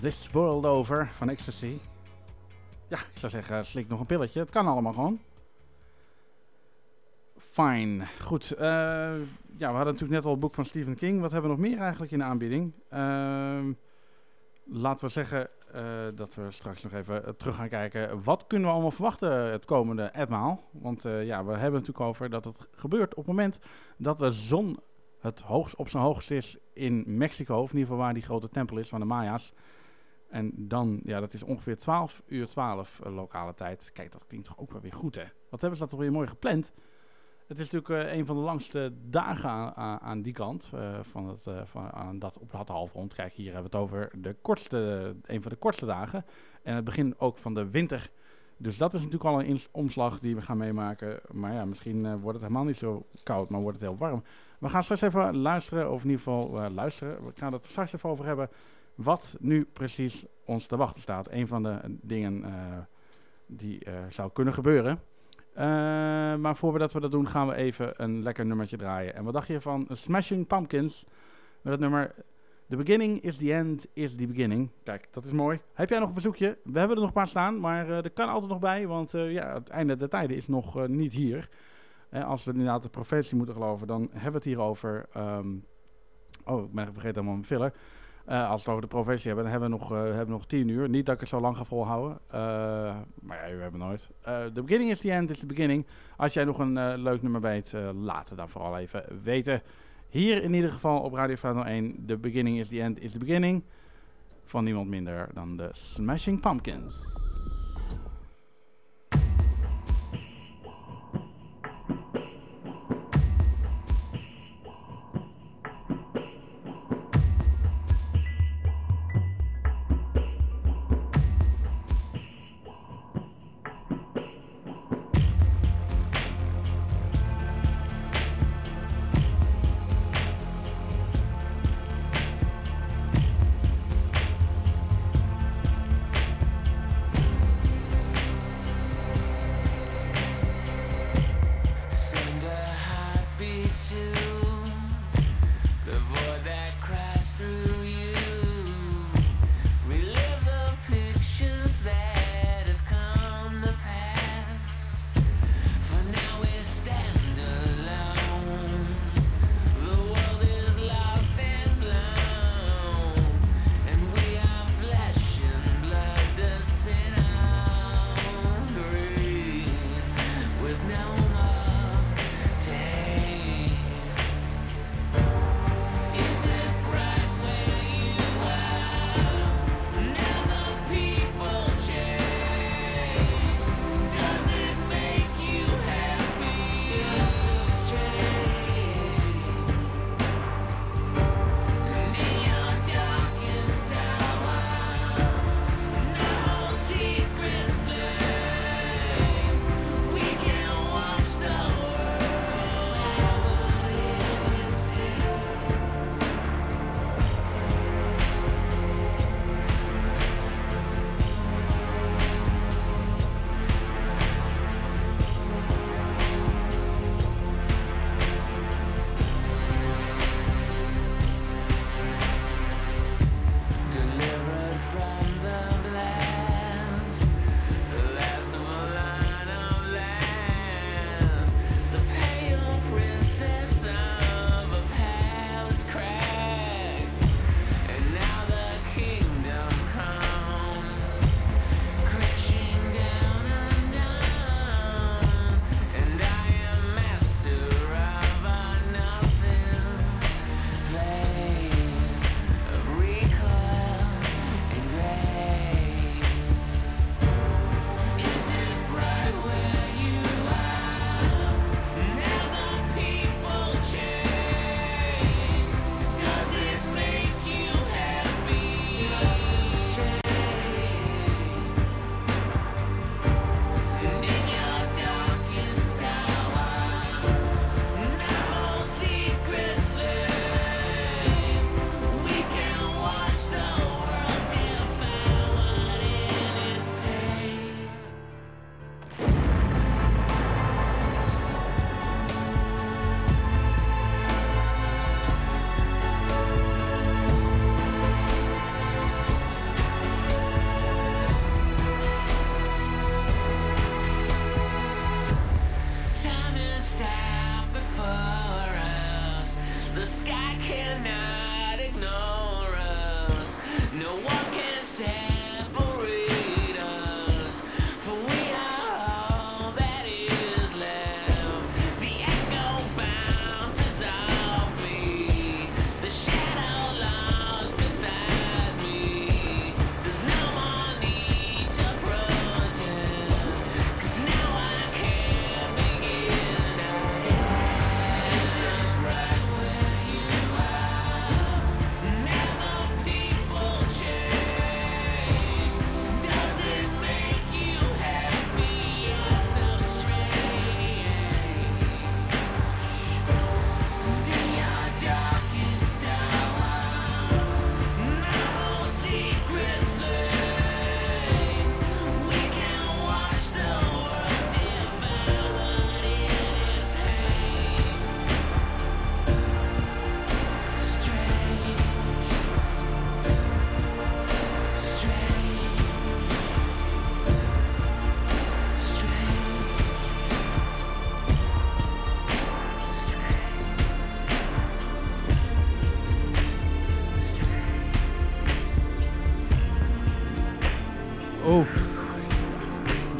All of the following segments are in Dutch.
This World Over van Ecstasy. Ja, ik zou zeggen, slik nog een pilletje. Het kan allemaal gewoon. Fine. Goed. Uh, ja, we hadden natuurlijk net al het boek van Stephen King. Wat hebben we nog meer eigenlijk in de aanbieding? Uh, laten we zeggen uh, dat we straks nog even terug gaan kijken. Wat kunnen we allemaal verwachten het komende etmaal? Want ja, we hebben het natuurlijk over dat het gebeurt op het moment dat de zon het hoogst, op zijn hoogst is in Mexico. Of in ieder geval waar die grote tempel is van de Maya's. En dan, ja, dat is ongeveer 12 uur 12 uh, lokale tijd. Kijk, dat klinkt toch ook wel weer goed, hè? Wat hebben ze dat toch weer mooi gepland? Het is natuurlijk uh, een van de langste dagen aan, aan die kant. Uh, van het, van, aan dat op het halfrond. Kijk, hier hebben we het over de kortste, een van de kortste dagen. En het begin ook van de winter. Dus dat is natuurlijk al een omslag die we gaan meemaken. Maar ja, misschien wordt het helemaal niet zo koud, maar wordt het heel warm. We gaan straks even luisteren, of in ieder geval luisteren. We gaan het straks even over hebben wat nu precies ons te wachten staat. Een van de dingen uh, die uh, zou kunnen gebeuren. Maar voordat we dat doen, gaan we even een lekker nummertje draaien. En wat dacht je van Smashing Pumpkins? Met het nummer The Beginning is the End is the Beginning. Kijk, dat is mooi. Heb jij nog een verzoekje? We hebben er nog een paar staan, maar er kan altijd nog bij. Want ja, het einde der tijden is nog niet hier. als we inderdaad de profetie moeten geloven, dan hebben we het hier over... Um, oh, ik ben vergeten helemaal mijn filler. Uh, als we het over de professie hebben, dan hebben we nog, uh, hebben we nog tien uur. Niet dat ik het zo lang ga volhouden. Uh, maar ja, we hebben nooit. The beginning is the end is the beginning. Als jij nog een leuk nummer weet, laat het dan vooral even weten. Hier in ieder geval op Radio 501. The beginning is the end is the beginning. Van niemand minder dan de Smashing Pumpkins.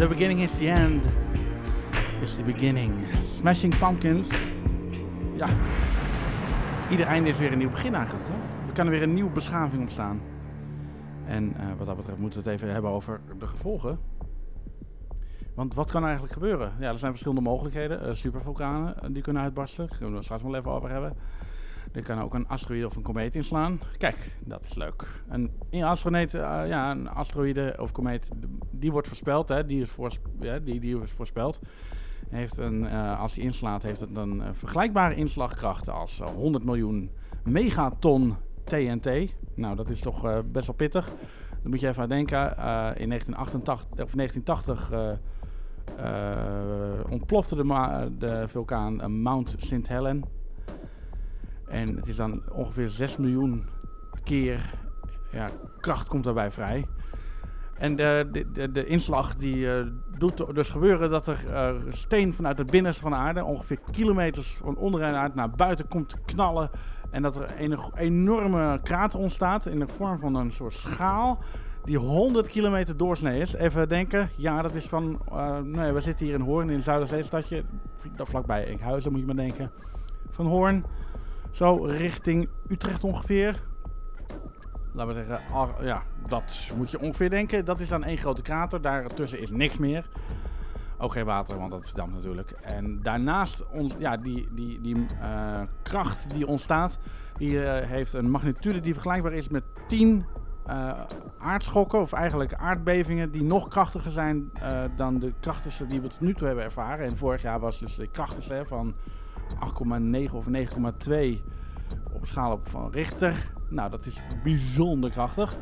The beginning is the end. Is the beginning. Smashing Pumpkins. Ja. Ieder einde is weer een nieuw begin eigenlijk. Hè? Er kan er weer een nieuwe beschaving ontstaan. En uh, wat dat betreft moeten we het even hebben over de gevolgen. Want wat kan eigenlijk gebeuren? Ja, er zijn verschillende mogelijkheden. Uh, supervulkanen uh, die kunnen uitbarsten. Daar kunnen we straks wel even over hebben. Er kan ook een asteroïde of een komeet inslaan. Kijk, dat is leuk. Een, een, ja, een asteroïde of komeet, die wordt voorspeld. Hè, die, is die, die voorspeld. Heeft een, uh, als hij inslaat, heeft het een uh, vergelijkbare inslagkracht als 100 miljoen megaton TNT. Nou, dat is toch best wel pittig. Dan moet je even aan denken. in 1988, of 1980 ontplofte de, de vulkaan Mount St. Helen. En het is dan ongeveer 6 miljoen keer ja, kracht komt daarbij vrij. En de, de, de, de inslag die uh, doet dus gebeuren dat er uh, steen vanuit het binnenste van de aarde, ongeveer kilometers van onderaan de aarde naar buiten komt knallen. En dat er een enorme krater ontstaat in de vorm van een soort schaal die 100 kilometer doorsnee is. Even denken, ja dat is van, uh, nee we zitten hier in Hoorn in een Zuiderzeestadje, vlakbij Enkhuizen moet je maar denken. Van Hoorn zo richting Utrecht ongeveer. Laten we zeggen, ja, dat moet je ongeveer denken. Dat is dan één grote krater. Daartussen is niks meer. Ook geen water, want dat verdampt natuurlijk. En daarnaast, ja, die, die, die uh, kracht die ontstaat, die uh, heeft een magnitude die vergelijkbaar is met 10 uh, aardschokken, of eigenlijk aardbevingen, die nog krachtiger zijn dan de krachtigste die we tot nu toe hebben ervaren. En vorig jaar was dus de krachtigste van 8,9 of 9,2 op schaal op van Richter. Nou, dat is bijzonder krachtig.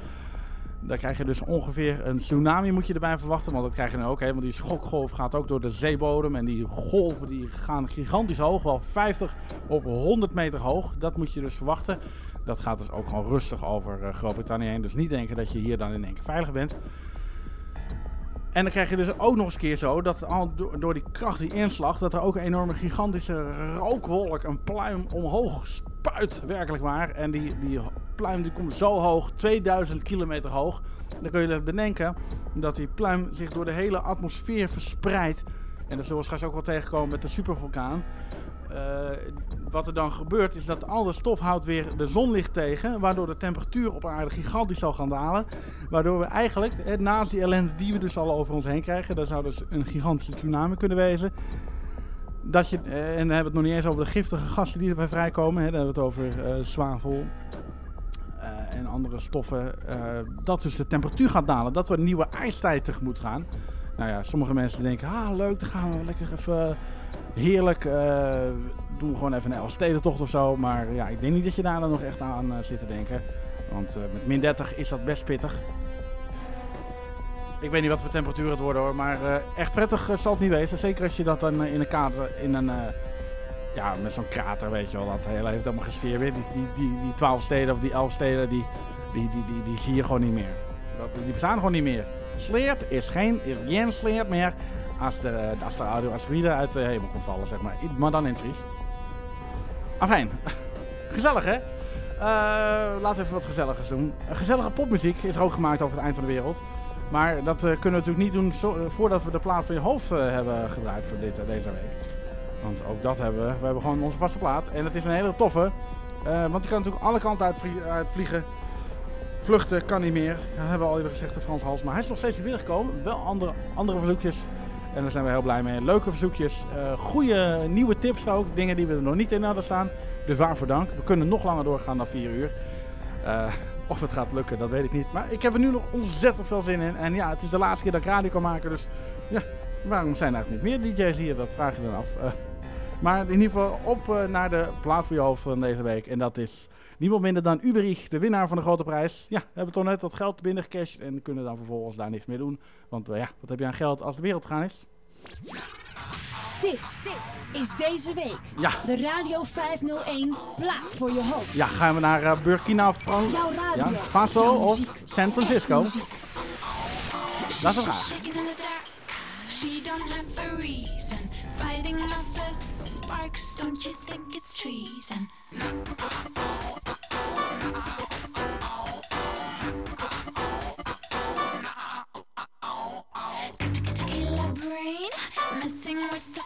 Dan krijg je dus ongeveer een tsunami moet je erbij verwachten. Want dat krijg je dan ook. Hè, want die schokgolf gaat ook door de zeebodem. En die golven die gaan gigantisch hoog. Wel 50 of 100 meter hoog. Dat moet je dus verwachten. Dat gaat dus ook gewoon rustig over uh, Groot-Brittannië heen. Dus niet denken dat je hier dan in één keer veilig bent. En dan krijg je dus ook nog eens keer zo dat door die kracht, die inslag, dat er ook een enorme gigantische rookwolk, een pluim omhoog spuit, werkelijk waar. En die, die pluim die komt zo hoog, 2000 kilometer hoog. Dan kun je bedenken dat die pluim zich door de hele atmosfeer verspreidt. En dat zullen we straks ook wel tegenkomen met de supervulkaan. Uh, wat er dan gebeurt is dat al de stof houdt weer de zonlicht tegen. Waardoor de temperatuur op aarde gigantisch zal gaan dalen. Waardoor we eigenlijk, naast die ellende die we dus al over ons heen krijgen. Daar zou dus een gigantische tsunami kunnen wezen. Dat je, en dan hebben we het nog niet eens over de giftige gassen die erbij vrijkomen. Hè, dan hebben we het over uh, zwavel uh, en andere stoffen. Dat dus de temperatuur gaat dalen. Dat we een nieuwe ijstijd tegemoet gaan. Nou ja, sommige mensen denken, ah leuk, dan gaan we lekker even heerlijk. Doen gewoon even een Elfstedentocht of zo. Maar ja, ik denk niet dat je daar dan nog echt aan zit te denken. Want met min 30 is dat best pittig. Ik weet niet wat voor temperatuur het wordt hoor. Maar echt prettig zal het niet wezen. Zeker als je dat dan in een kader, in een... ja, met zo'n krater weet je wel. Dat hele heeft allemaal gesfeer weer. Die, die, die, die 12 steden of die 11 steden, die, die, die, die, die zie je gewoon niet meer. Dat, die bestaan gewoon niet meer. Sleert is geen, is geen sleert meer als de, als de uit de hemel komt vallen, zeg maar. Maar dan in het Fries. Afijn. Gezellig, hè? Laten we even wat gezelligers doen. Gezellige popmuziek is er ook gemaakt over het eind van de wereld. Maar dat uh, kunnen we natuurlijk niet doen uh, voordat we de plaat van je hoofd hebben gedraaid voor dit, deze week. Want ook dat hebben we. We hebben gewoon onze vaste plaat. En het is een hele toffe. want je kan natuurlijk alle kanten uitvliegen. uitvliegen. Vluchten kan niet meer. Dat hebben we al eerder gezegd, de Frans Hals. Maar hij is nog steeds weer gekomen. Wel andere, andere verzoekjes. En daar zijn we heel blij mee. Leuke verzoekjes, goede nieuwe tips ook. Dingen die we er nog niet in hadden staan. Dus waarvoor dank. We kunnen nog langer doorgaan dan 4 uur. Of het gaat lukken, dat weet ik niet. Maar ik heb er nu nog ontzettend veel zin in. En ja, het is de laatste keer dat ik radio kan maken. Dus ja, waarom zijn er niet meer DJ's hier? Dat vraag je dan af. Uh, maar in ieder geval op naar de plaat voor je hoofd van deze week. En dat is niemand minder dan Uberich, de winnaar van de grote prijs. Ja, we hebben toch net dat geld binnengecashed en kunnen dan vervolgens daar niks meer doen. Want uh, ja, wat heb je aan geld als de wereld gaan is? Dit is deze week ja. de Radio 501 plaat voor je hoofd. Ja, gaan we naar uh, Burkina Faso, ja, Faso of San Francisco? Dat is een vraag. She don't have a reason fighting off the sparks. Don't you think it's treason? Tequila. with the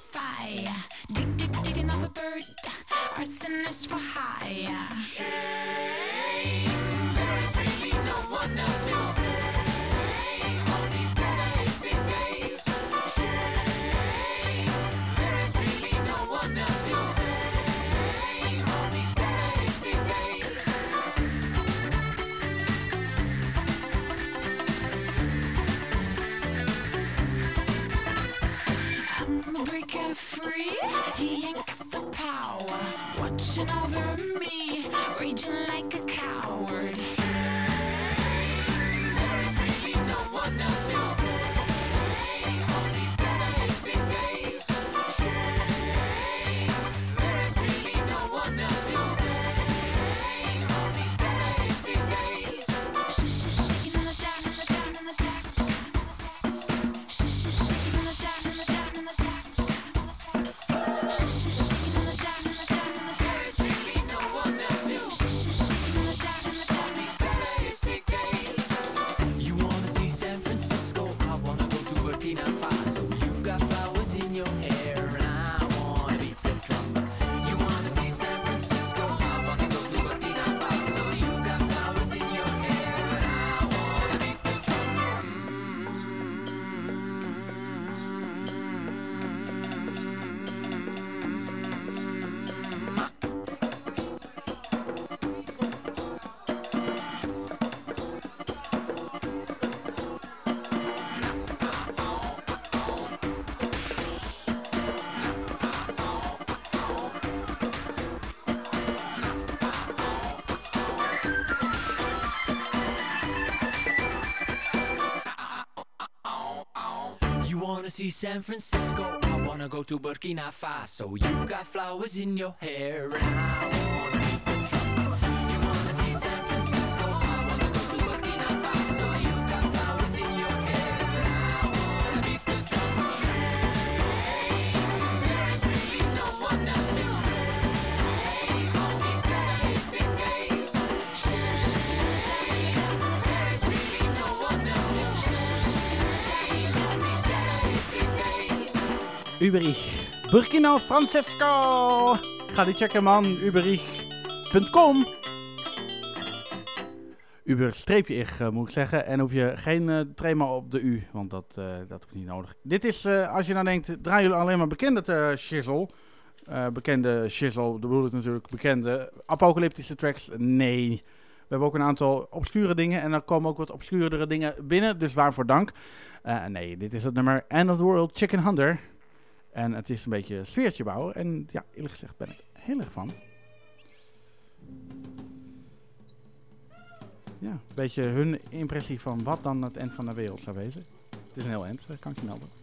San Francisco? I wanna go to Burkina Faso. You've got flowers in your hair, and I Uberich. Burkina Francesco. Ga die checken, man. Uberich.com. Uber-ig, eh, moet ik zeggen. En hoef je geen eh trema op de U, want dat, eh dat is niet nodig. Dit is, als je nou denkt, draaien jullie alleen maar bekende te shizzle. Bekende shizzle, dat bedoel ik natuurlijk bekende apocalyptische tracks. Nee. We hebben ook een aantal obscure dingen en dan komen ook wat obscuurdere dingen binnen, dus waarvoor dank. Nee, dit is het nummer End of the World Chicken Hunter. En het is een beetje sfeertje bouwen. En ja, eerlijk gezegd ben ik heel erg van. Ja, een beetje hun impressie van wat dan het eind van de wereld zou wezen. Het is een heel eind, eh, kan ik je melden.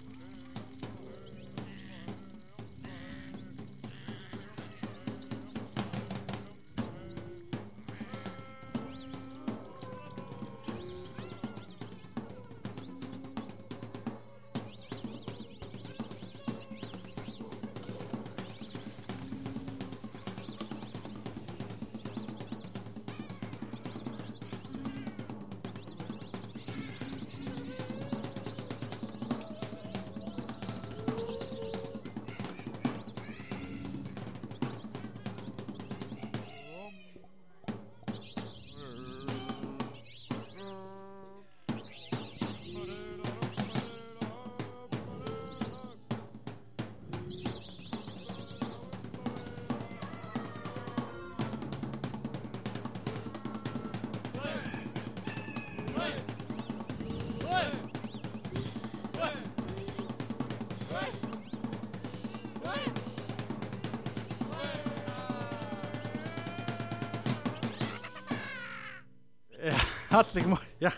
Hartstikke mooi. Ja,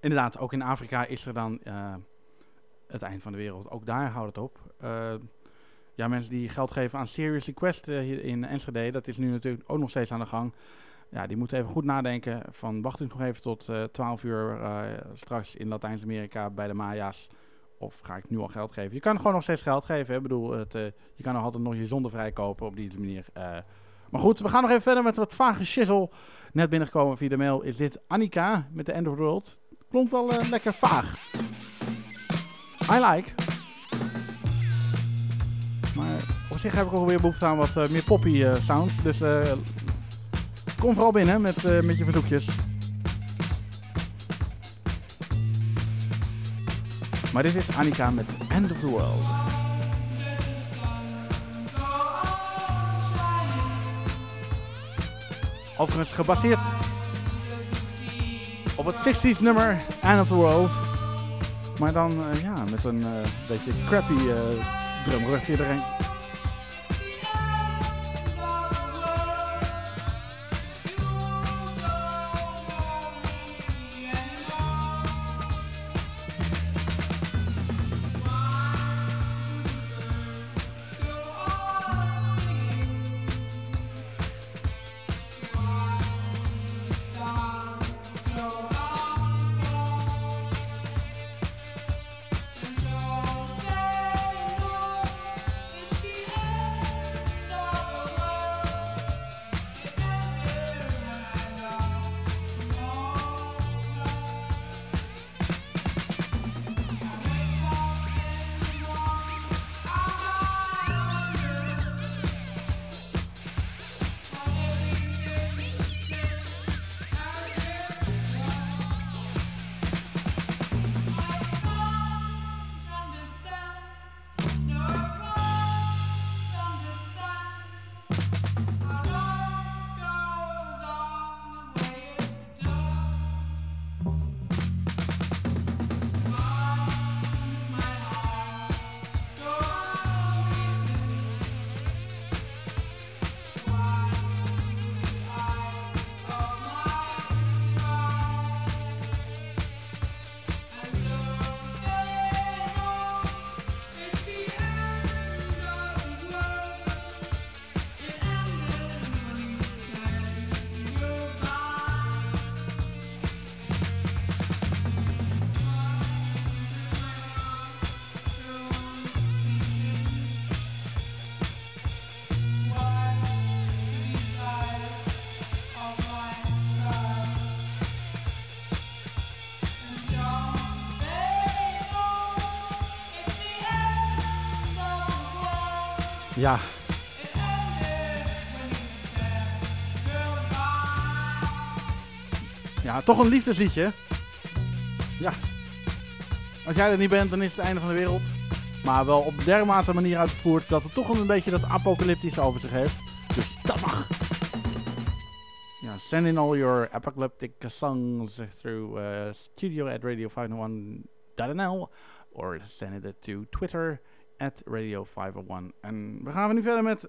inderdaad. Ook in Afrika is er dan eh, het eind van de wereld. Ook daar houdt het op. Eh, ja, mensen die geld geven aan Serious Request eh, hier in Enschede, dat is nu natuurlijk ook nog steeds aan de gang. Ja, die moeten even goed nadenken van wacht ik nog even tot eh 12 uur straks in Latijns-Amerika bij de Maya's. Of ga ik nu al geld geven? Je kan gewoon nog steeds geld geven. Hè? Ik bedoel, het, je kan nog altijd nog je zonde vrijkopen op die manier. Maar goed, we gaan nog even verder met wat vage shizzle. Net binnengekomen via de mail is dit Annika met de End of the World. Klonk wel eh, lekker vaag. I like. Maar op zich heb ik ook weer behoefte aan wat eh, meer poppy eh, sounds. Dus kom vooral binnen met, met je verzoekjes. Maar dit is Annika met End of the World. Overigens gebaseerd op het 60s nummer End of the World. Maar dan eh, ja, met een eh, beetje crappy eh drumrugje erin. Toch een liefdesliedje. Ja. Als jij er niet bent, dan is het einde van de wereld. Maar wel op dermate manier uitgevoerd dat het toch een beetje dat apocalyptische over zich heeft. Dus dat mag. Ja, send in all your apocalyptic songs through uh, studio at radio501.nl or send it to Twitter at radio501. En we gaan nu verder met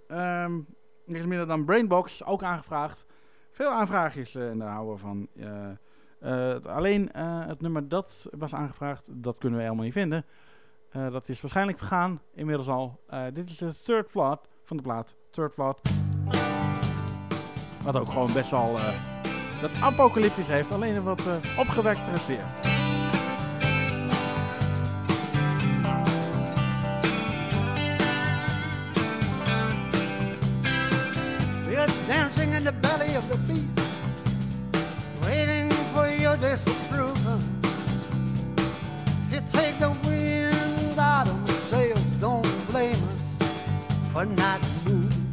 niks minder dan Brainbox, ook aangevraagd. Veel aanvraagjes eh, in de houden van. eh, alleen eh, het nummer dat was aangevraagd, dat kunnen we helemaal niet vinden. Eh, dat is waarschijnlijk vergaan, inmiddels al. Eh, dit is de Third Flood van de plaat. Third Flood. Wat ook gewoon best wel eh, dat apocalyptisch heeft, alleen een wat eh, opgewektere sfeer. Dancing in the belly of the beast, disapproval. You take the wind out of the sails, don't blame us for not moving.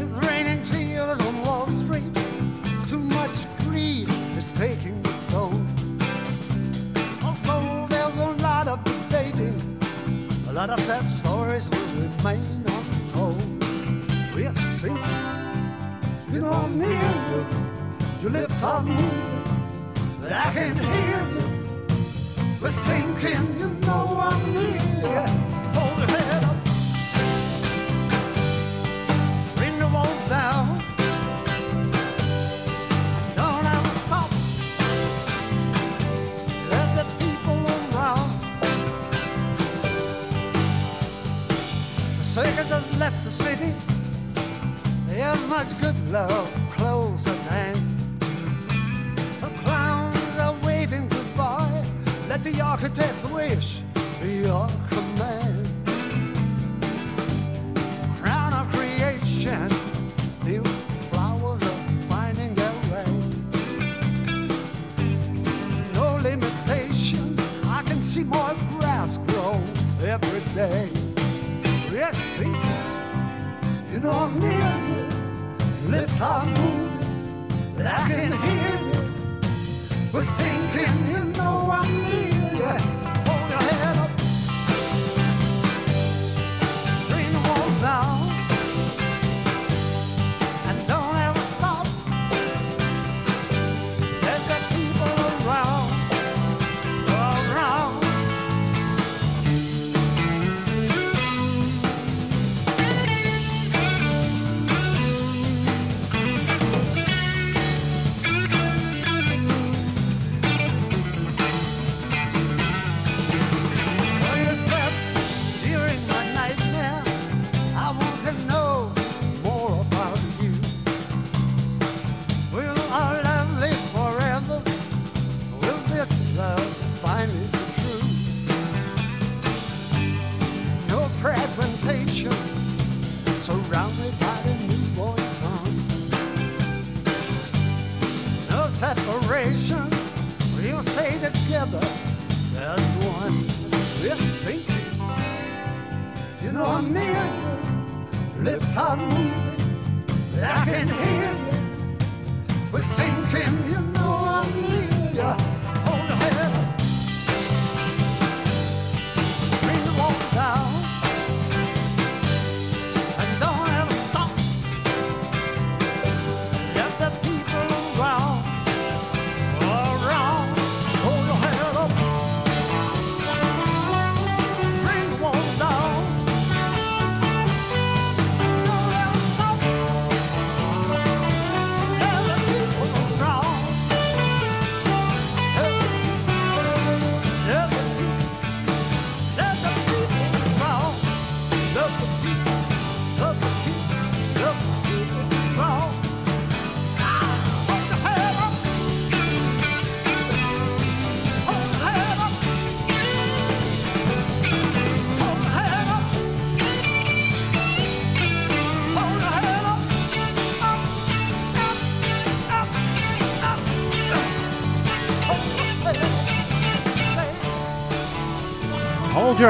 It's raining tears on Wall Street, too much greed is taking its toll. Although there's a lot of debating, a lot of sad stories will remain untold. We're sinking. You know I'm you. Your lips are moving, but I can hear you. We're sinking. You know I'm near. Hold your head up. Bring the walls down. Don't ever stop. Let the people around. The circus has left the city. There's much good love The architect's wish be your command. Crown of creation, new flowers are finding their way. No limitation, I can see more grass grow every day. we're sinking. You know I'm near. Lips are moving, I can hear you. We're sinking, you know I'm near about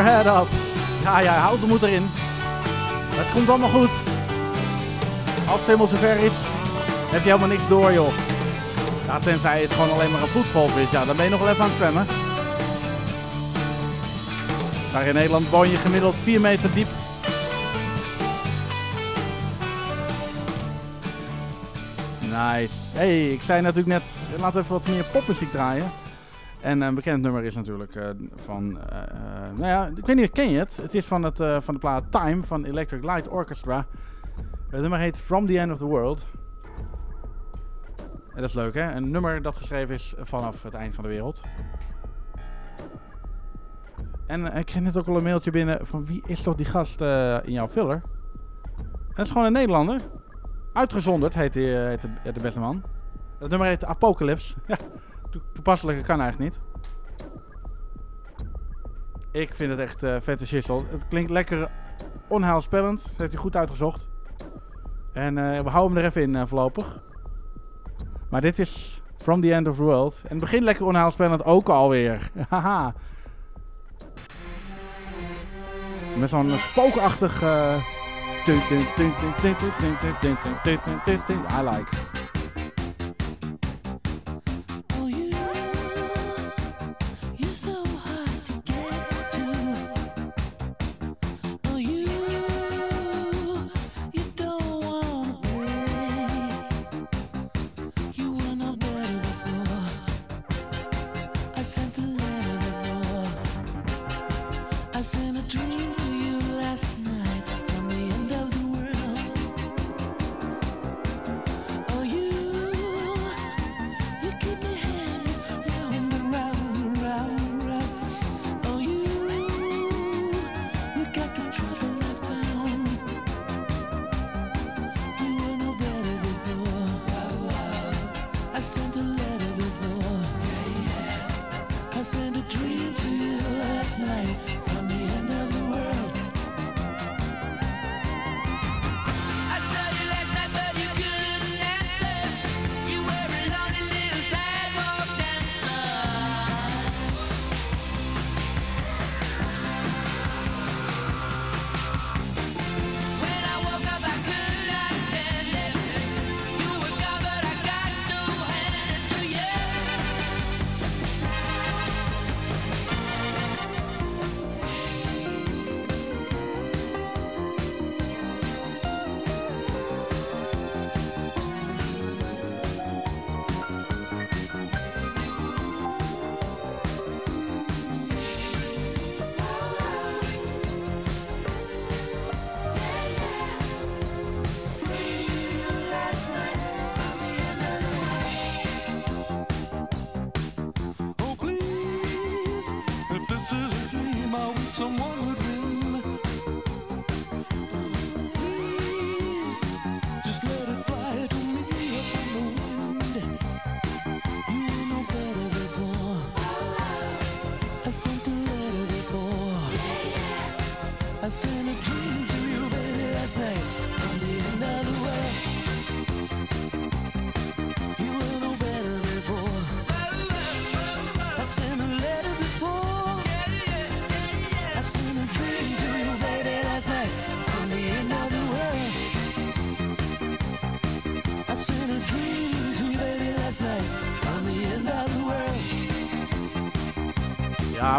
head up. Ja, ja, houd de moed erin. Het komt allemaal goed. Als het helemaal zover is, heb je helemaal niks door, joh. Ja, tenzij het gewoon alleen maar een voetgolf is. Ja, dan ben je nog wel even aan het zwemmen. Daar in Nederland woon je gemiddeld 4 meter diep. Nice. Hey, ik zei natuurlijk net, we even wat meer popmuziek draaien. En een bekend nummer is natuurlijk eh, van, eh, eh, nou ja, ik weet niet, ken je het? Het is van, het, eh, van de plaat Time van Electric Light Orchestra. Het nummer heet From the End of the World. En dat is leuk hè, een nummer dat geschreven is vanaf het eind van de wereld. En eh, ik kreeg net ook al een mailtje binnen van wie is toch die gast eh, in jouw filler? Dat is gewoon een Nederlander. Uitgezonderd heet, die, eh, de, de beste man. Dat nummer heet Apocalypse. Ja, kan eigenlijk niet. Ik vind het echt eh shizzle. Het klinkt lekker onheilspellend. Dat heeft hij goed uitgezocht. En eh, we houden hem er even in eh, voorlopig. Maar dit is From the End of the World. En het begint lekker onheilspellend ook alweer. Haha. Met zo'n spookachtig... eh, tun,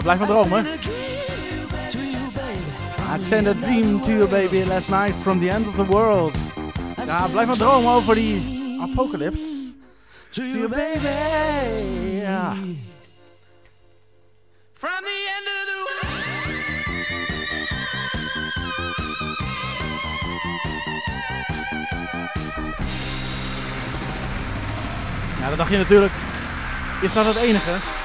blijf maar dromen. I sent a dream to you, baby. Last night from the end of the world. Ja, blijf maar dromen over die apocalypse. To you, baby. Ja. From the end of the world. Ja, dan dacht je natuurlijk, is dat het enige?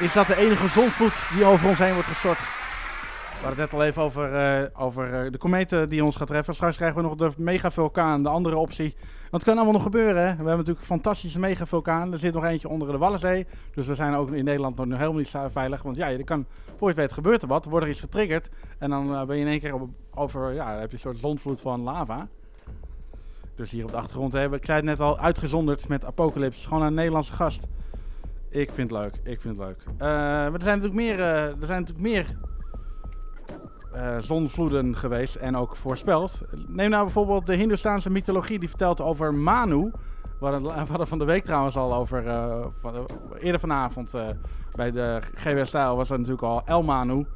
Is dat de enige zonvloed die over ons heen wordt gestort? We hadden het net al even over, eh, over eh, de kometen die ons gaat treffen. Straks krijgen we nog de megavulkaan, de andere optie. Want het kan allemaal nog gebeuren. Hè? We hebben natuurlijk een fantastische megavulkaan. Er zit nog eentje onder de Wallenzee. Dus we zijn ook in Nederland nog helemaal niet veilig. Want ja, je kan, voor je weet gebeurt er wat. Wordt er iets getriggerd. En dan eh, ben je in één keer over, ja, heb je een soort zondvloed van lava. Dus hier op de achtergrond hebben ik zei het net al, uitgezonderd met Apocalypse. Gewoon een Nederlandse gast. Ik vind het leuk, ik vind het leuk. Eh, maar er zijn natuurlijk meer, eh, er zijn natuurlijk meer eh, zonvloeden geweest en ook voorspeld. Neem nou bijvoorbeeld de Hindoestaanse mythologie die vertelt over Manu. We hadden, we van de week trouwens al over, van, eerder vanavond bij de GWS Stijl was er natuurlijk al El Manu.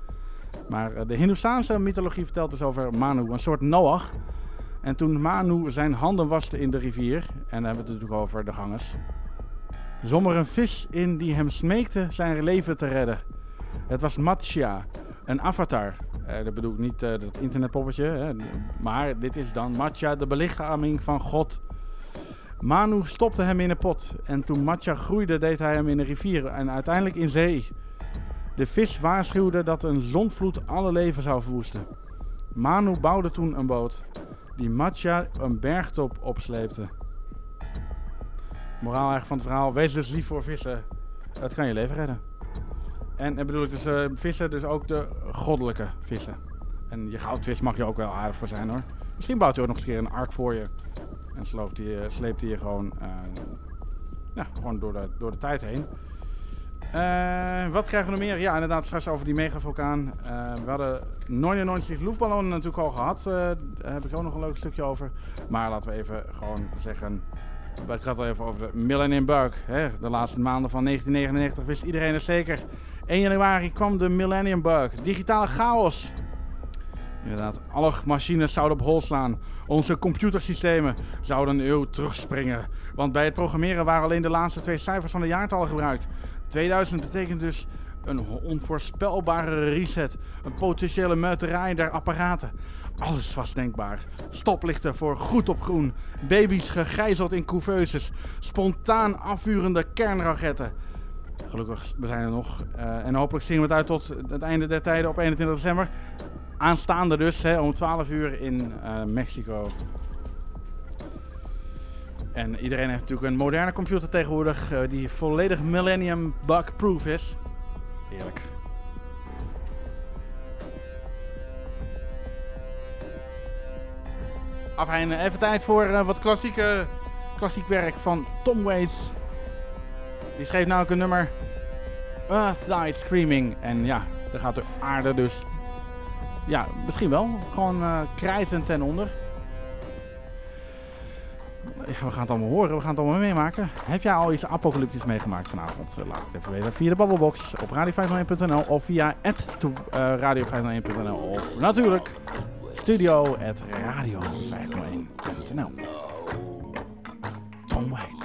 Maar de Hindoestaanse mythologie vertelt dus over Manu, een soort Noach. En toen Manu zijn handen waste in de rivier, en dan hebben we het natuurlijk over de gangers, zwom er een vis in die hem smeekte zijn leven te redden. Het was Matsya, een avatar. Eh, dat bedoel ik niet eh, dat internetpoppetje, hè, maar dit is dan Matsya, de belichaming van God. Manu stopte hem in een pot en toen Matsya groeide deed hij hem in een rivier en uiteindelijk in zee. De vis waarschuwde dat een zondvloed alle leven zou verwoesten. Manu bouwde toen een boot die Matja een bergtop opsleepte. Moraal eigenlijk van het verhaal, wees dus lief voor vissen. Dat kan je leven redden. En dan bedoel ik dus eh, vissen, dus ook de goddelijke vissen. En je goudvis mag je ook wel aardig voor zijn hoor. Misschien bouwt hij ook nog eens een keer een ark voor je. En sloopt hij, eh, sleept hij je gewoon, eh, ja, gewoon door, de, door de tijd heen. Wat krijgen we nog meer? Ja, inderdaad, straks over die megavulkaan. We hadden 99 luchtballonnen natuurlijk al gehad. Eh, daar heb ik ook nog een leuk stukje over. Maar laten we even gewoon zeggen... Het al even over de Millennium Bug. Hè? De laatste maanden van 1999 wist iedereen het zeker. 1 januari kwam de Millennium Bug. Digitale chaos. Inderdaad, alle machines zouden op hol slaan. Onze computersystemen zouden een eeuw terugspringen. Want bij het programmeren waren alleen de laatste twee cijfers van de jaartallen gebruikt. 2000 betekent dus een onvoorspelbare reset. Een potentiële muiterij der apparaten. Alles was denkbaar. Stoplichten voor goed op groen. Baby's gegijzeld in couveuses. Spontaan afvurende kernraketten. Gelukkig, we zijn er nog. Eh, en hopelijk zien we het uit tot het einde der tijden op 21 december. Aanstaande dus, hè, om 12 uur in eh, Mexico. En iedereen heeft natuurlijk een moderne computer tegenwoordig eh, die volledig Millennium Bug-proof is. Heerlijk. Afijn, even tijd voor eh, wat klassieke, klassiek werk van Tom Waits. Die schreef namelijk een nummer Earth Died Screaming. En ja, daar gaat de aarde dus... Ja, misschien wel. Gewoon krijzend ten onder. We gaan het allemaal horen, we gaan het allemaal meemaken. Heb jij al iets apocalyptisch meegemaakt vanavond? Eh, Laat het even weten via de babbelbox op radio501.nl of via radio501.nl of natuurlijk studio at radio501.nl Tom Waits.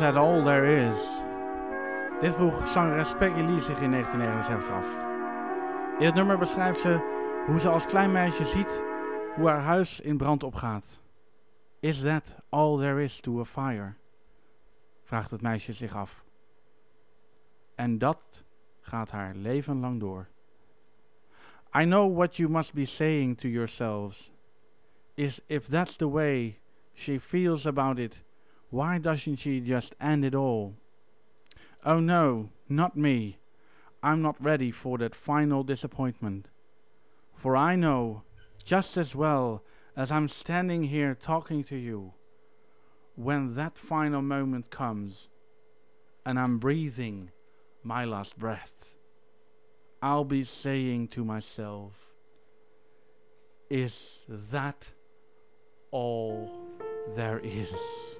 That all there is? Dit vroeg zangeres Peggy Lee zich in 1979 af. In het nummer beschrijft ze hoe ze als klein meisje ziet hoe haar huis in brand opgaat. Is that all there is to a fire? Vraagt het meisje zich af. En dat gaat haar leven lang door. I know what you must be saying to yourselves. Is if that's the way she feels about it, why doesn't she just end it all? Oh no, not me. I'm not ready for that final disappointment. For I know, just as well as I'm standing here talking to you, when that final moment comes and I'm breathing my last breath, I'll be saying to myself, Is that all there is?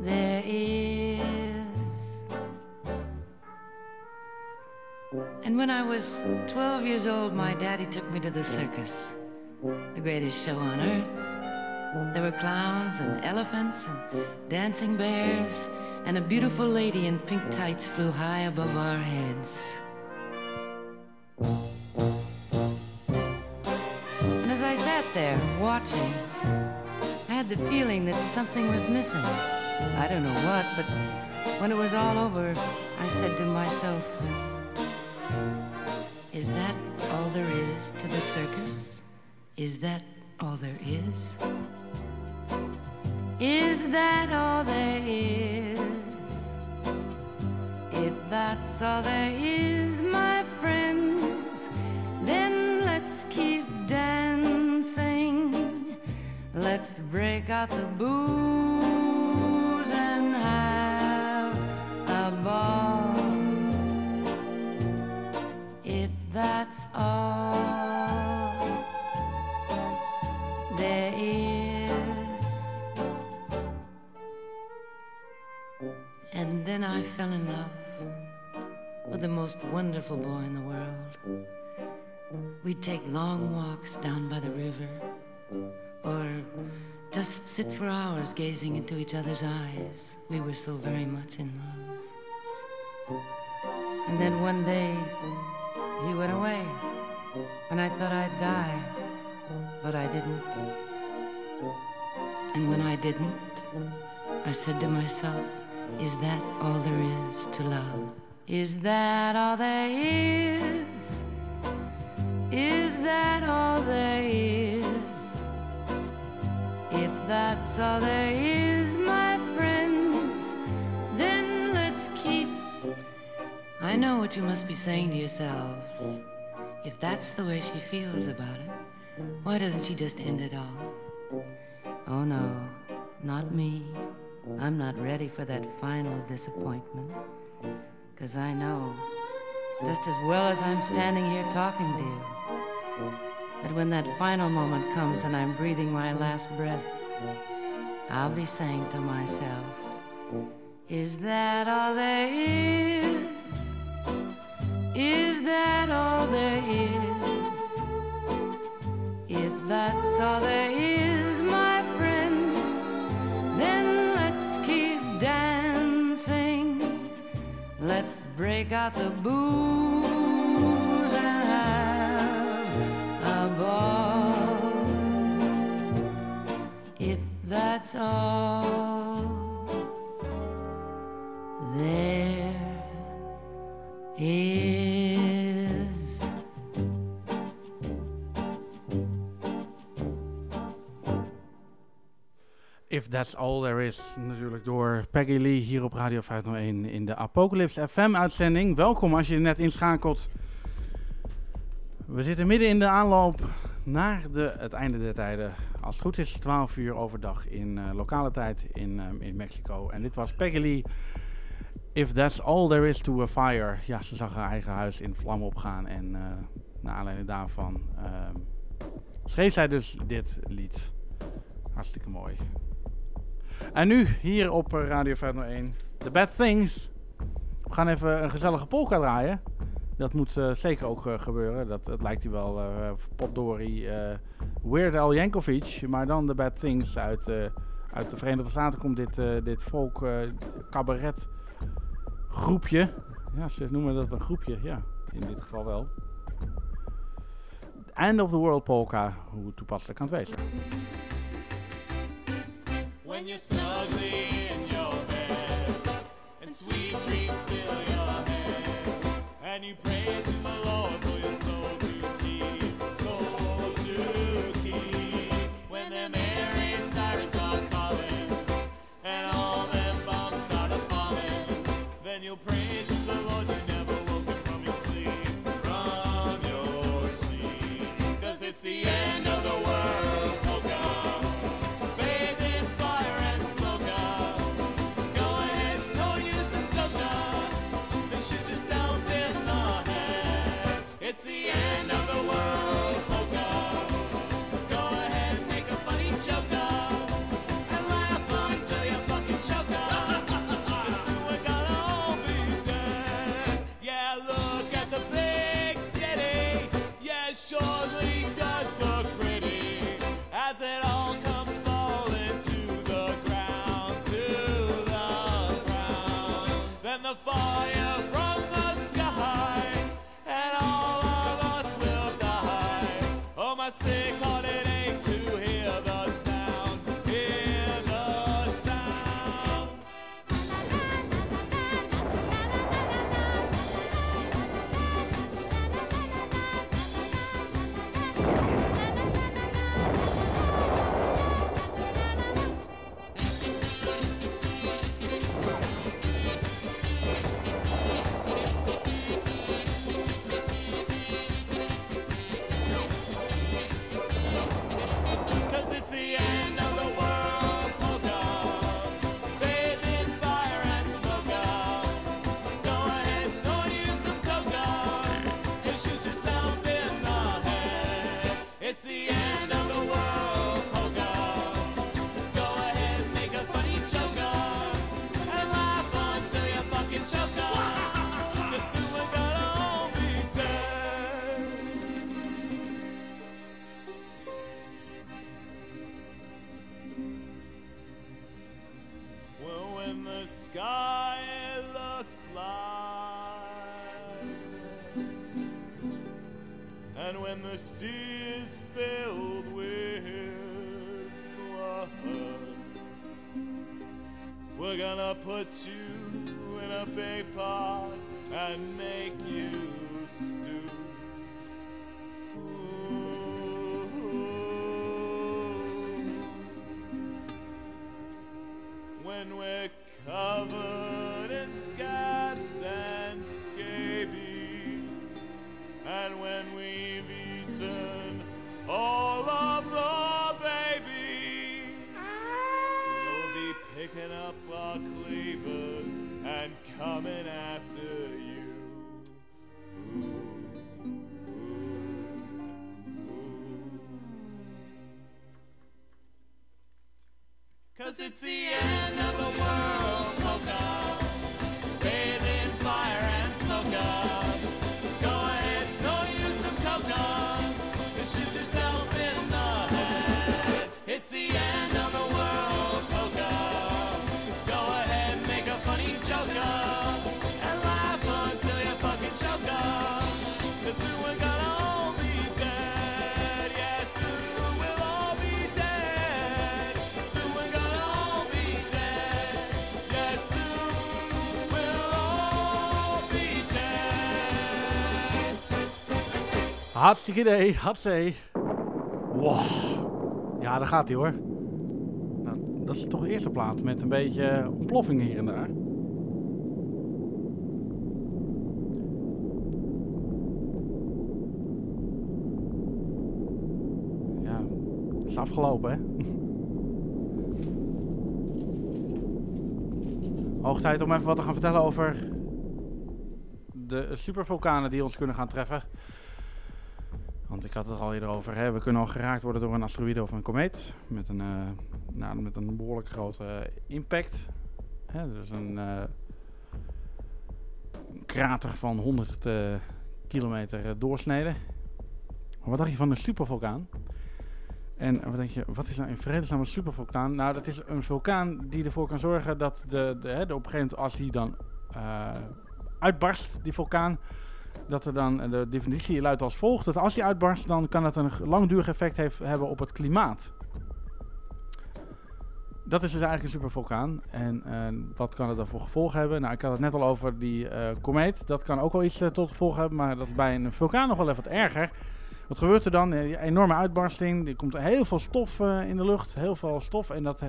there is. And when I was 12 years old, my daddy took me to the circus, the greatest show on earth. There were clowns and elephants and dancing bears, and a beautiful lady in pink tights flew high above our heads. And as I sat there watching, I had the feeling that something was missing. I don't know what, but when it was all over, I said to myself, Is that all there is to the circus? Is that all there is? Is that all there is? If that's all there is, my friends, then let's keep dancing. Let's break out the booze If that's all there is. And then I fell in love with the most wonderful boy in the world. We'd take long walks down by the river, or just sit for hours gazing into each other's eyes. We were so very much in love. And then one day, he went away, and I thought I'd die, but I didn't. And when I didn't, I said to myself, is that all there is to love? Is that all there is? Is that all there is? If that's all there is, my I know what you must be saying to yourselves. If that's the way she feels about it, why doesn't she just end it all? Oh no, not me. I'm not ready for that final disappointment. Cause I know, just as well as I'm standing here talking to you, that when that final moment comes and I'm breathing my last breath, I'll be saying to myself, Is that all there is? Is that all there is? If that's all there is, my friends, then let's keep dancing. Let's break out the booze and have a ball. If that's all there is. If That's All There Is, natuurlijk door Peggy Lee hier op Radio 501 in de Apocalypse FM-uitzending. Welkom als je net inschakelt. We zitten midden in de aanloop naar de, het einde der tijden. Als het goed is, 12 uur overdag in eh, lokale tijd in, ehm, in Mexico. En dit was Peggy Lee. If That's All There Is to a Fire. Ja, ze zag haar eigen huis in vlammen opgaan. En eh naar aanleiding daarvan ehm, schreef zij dus dit lied. Hartstikke mooi. En nu, hier op Radio 501, The Bad Things. We gaan even een gezellige polka draaien. Dat moet eh, zeker ook eh, gebeuren. Dat, dat lijkt hier wel potdorie eh Weird Al Yankovic. Maar dan The Bad Things uit, uit de Verenigde Staten komt dit, dit folk eh, cabaret groepje. Ja, ze noemen dat een groepje. Ja, in dit geval wel. End of the World Polka. Hoe toepasselijk kan het wezen. When you're in your bed and sweet dreams put you in a big pot and make you Hartstikke idee, hartstikke. Wow. Ja, daar gaat hij hoor. Nou, dat is toch de eerste plaat met een beetje ontploffing hier en daar. Ja, is afgelopen hè. Hoog tijd om even wat te gaan vertellen over de supervulkanen die ons kunnen gaan treffen. Want ik had het al eerder over. Hè. We kunnen al geraakt worden door een asteroïde of een komeet. Met een, eh, nou, met een behoorlijk grote impact. Hè, dus een eh, krater van 100 eh, kilometer eh, doorsnede. Maar wat dacht je van een supervulkaan? En wat denk je, wat is nou in vredesnaam een supervulkaan? Nou, dat is een vulkaan die ervoor kan zorgen dat de, de, de op een gegeven moment als die dan uitbarst, die vulkaan, dat er dan eh, de definitie luidt als volgt: dat als die uitbarst, dan kan het een langdurig effect hebben op het klimaat. Dat is dus eigenlijk een supervulkaan. En eh, wat kan het dan voor gevolgen hebben? Nou, ik had het net al over die eh, komeet. Dat kan ook wel iets tot gevolg hebben, maar dat is bij een vulkaan nog wel even wat erger. Wat gebeurt er dan? Die enorme uitbarsting. Er komt heel veel stof in de lucht. Heel veel stof. En dat,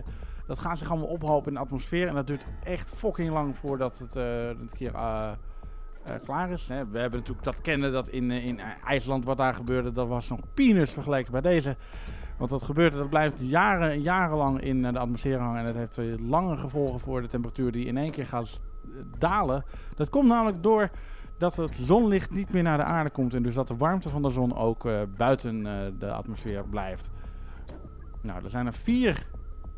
dat gaat zich allemaal ophopen in de atmosfeer. En dat duurt echt fucking lang voordat het eh, een keer klaar is. Hè. We hebben natuurlijk dat kennen dat in, eh, in IJsland wat daar gebeurde. Dat was nog peanuts vergeleken bij deze. Want dat gebeurt, dat blijft jaren en jarenlang in eh, de atmosfeer hangen. En dat heeft eh, lange gevolgen voor de temperatuur die in één keer gaat eh, dalen. Dat komt namelijk door dat het zonlicht niet meer naar de aarde komt. En dus dat de warmte van de zon ook eh, buiten eh, de atmosfeer blijft. Nou, er zijn er vier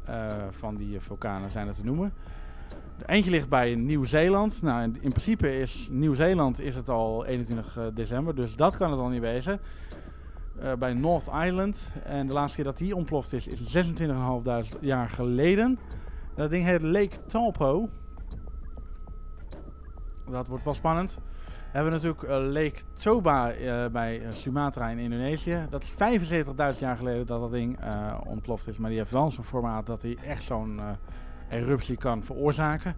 eh, van die eh, vulkanen zijn er te noemen. Eentje ligt bij Nieuw-Zeeland. Nou, in, in principe is Nieuw-Zeeland is het al 21 eh, december, dus dat kan het al niet wezen. Eh, bij North Island. En de laatste keer dat die ontploft is, is 26.500 jaar geleden. Dat ding heet Lake Taupo. Dat wordt wel spannend. We hebben natuurlijk eh, Lake Toba bij Sumatra in Indonesië. Dat is 75.000 jaar geleden dat dat ding ontploft is. Maar die heeft wel zo'n formaat dat hij echt zo'n eruptie kan veroorzaken.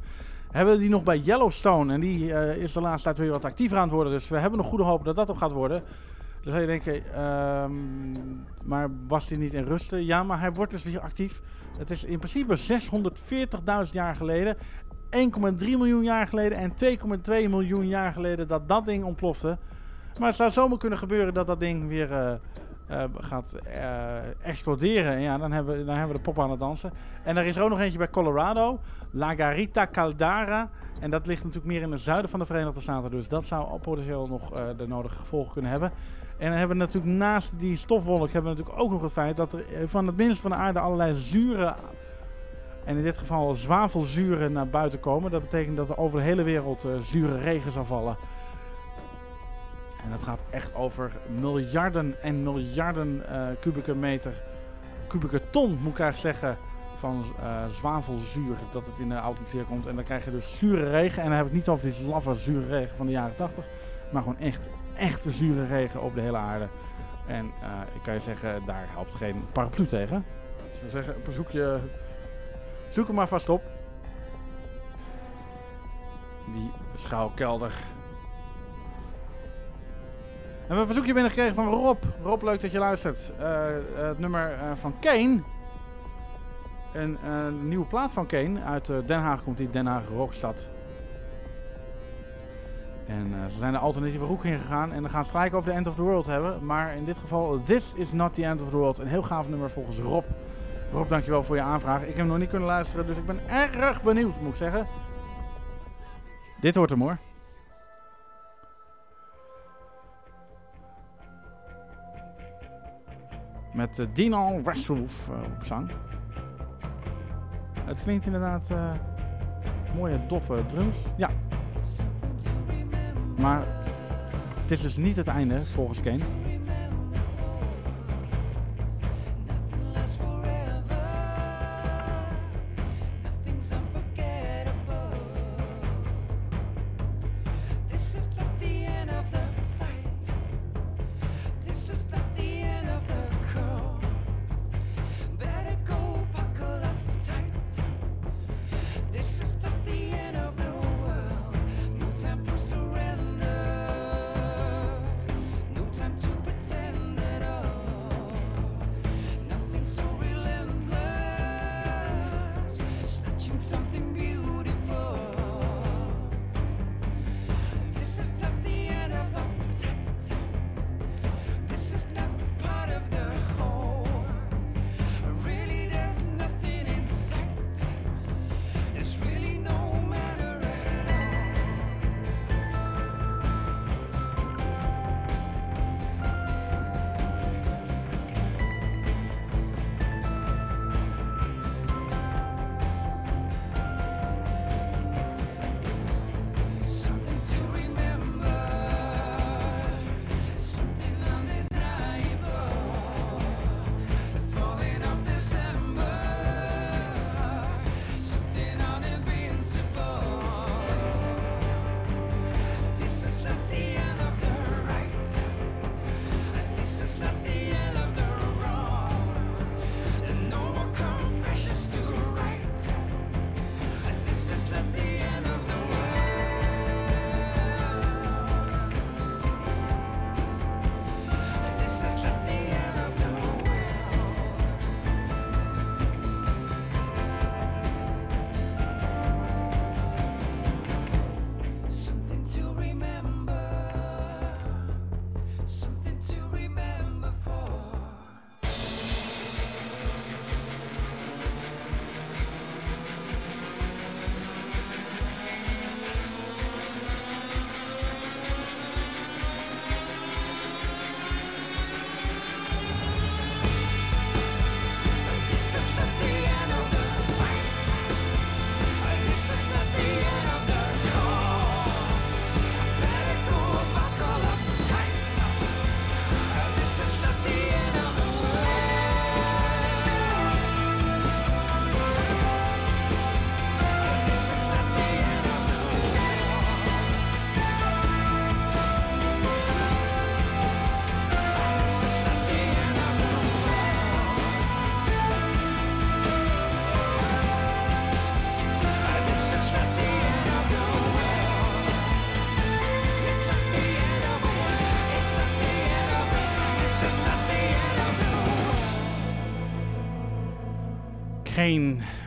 Hebben we die nog bij Yellowstone. En die eh, is de laatste tijd weer wat actiever aan het worden. Dus we hebben nog goede hoop dat dat op gaat worden. Dan zou je denken, ehm, maar was hij niet in rusten? Ja, maar hij wordt dus weer actief. Het is in principe 640.000 jaar geleden, 1,3 miljoen jaar geleden en 2,2 miljoen jaar geleden dat dat ding ontplofte. Maar het zou zomaar kunnen gebeuren dat dat ding weer eh, eh, gaat eh, exploderen. En ja, dan hebben, we, dan hebben we de pop aan het dansen. En er is er ook nog eentje bij Colorado, La Garita Caldara. En dat ligt natuurlijk meer in het zuiden van de Verenigde Staten. Dus dat zou potentieel nog eh, de nodige gevolgen kunnen hebben. En dan hebben we natuurlijk naast die stofwolk hebben we natuurlijk ook nog het feit dat er van het binnenste van de aarde allerlei zuren, en in dit geval zwavelzuren, naar buiten komen. Dat betekent dat er over de hele wereld zure regen zal vallen. En dat gaat echt over miljarden en miljarden eh kubieke meter, kubieke ton moet ik eigenlijk zeggen, van eh, zwavelzuur dat het in de atmosfeer komt. En dan krijg je dus zure regen. En dan heb ik niet over die laffe zure regen van de jaren 80. Maar gewoon echt, echte zure regen op de hele aarde. En eh, ik kan je zeggen, daar helpt geen paraplu tegen. Ik zou zeggen, zoek, je, zoek hem maar vast op. Die schuilkelder. We hebben een verzoekje binnengekregen van Rob. Rob, leuk dat je luistert. Eh, het nummer eh, van Kane. Een eh, nieuwe plaat van Kane. Uit eh, Den Haag komt die, Den Haag Rockstad. En eh, ze zijn de alternatieve hoek ingegaan. En dan gaan ze gelijk over de End of the World hebben. Maar in dit geval, This is not the End of the World. Een heel gaaf nummer volgens Rob. Rob, dankjewel voor je aanvraag. Ik heb hem nog niet kunnen luisteren, dus ik ben erg benieuwd, moet ik zeggen. Dit wordt hem hoor. Met uh, Dino Westhoff eh, op zang. Het klinkt inderdaad eh, mooie doffe drums. Ja. Maar het is dus niet het einde volgens Kane.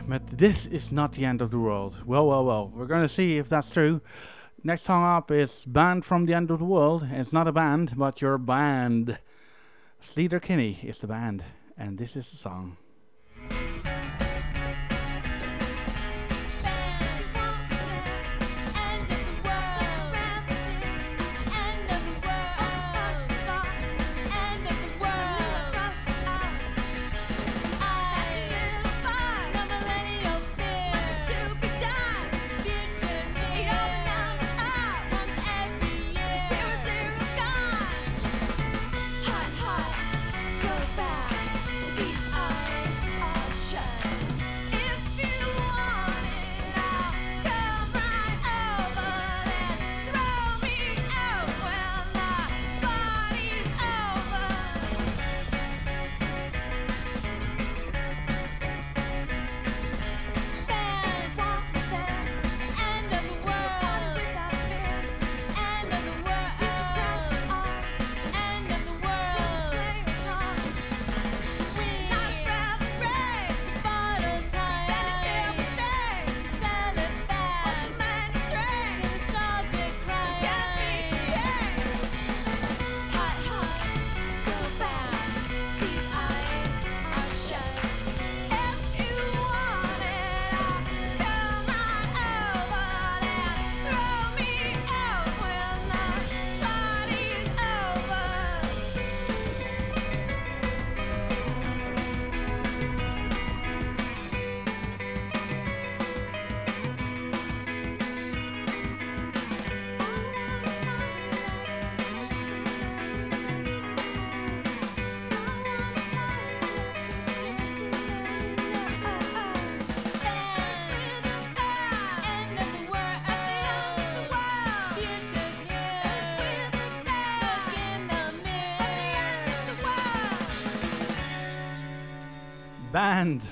Met This is not the end of the world. Well, well, well. We're to see if that's true. Next song up is Band from the End of the World. It's not a band, but your band. Sleater Kinney is the band, and this is the song.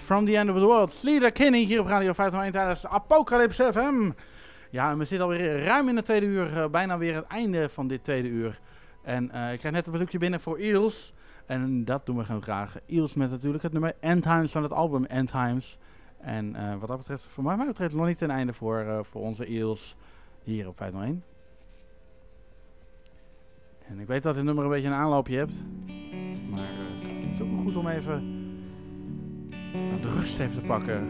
From the End of the World. Sleater Kinney hier op Radio 501 tijdens Apocalypse FM. Ja, en we zitten alweer ruim in het tweede uur. eh, bijna weer het einde van dit tweede uur. En eh, ik krijg net een bezoekje binnen voor Eels. En dat doen we gewoon graag. Eels met natuurlijk het nummer End Times van het album End Times. En eh, wat dat betreft, voor mij betreft, nog niet ten einde voor, voor onze Eels hier op 501. En ik weet dat dit nummer een beetje een aanloopje hebt. Maar het is ook goed om even nou, de rust even te pakken.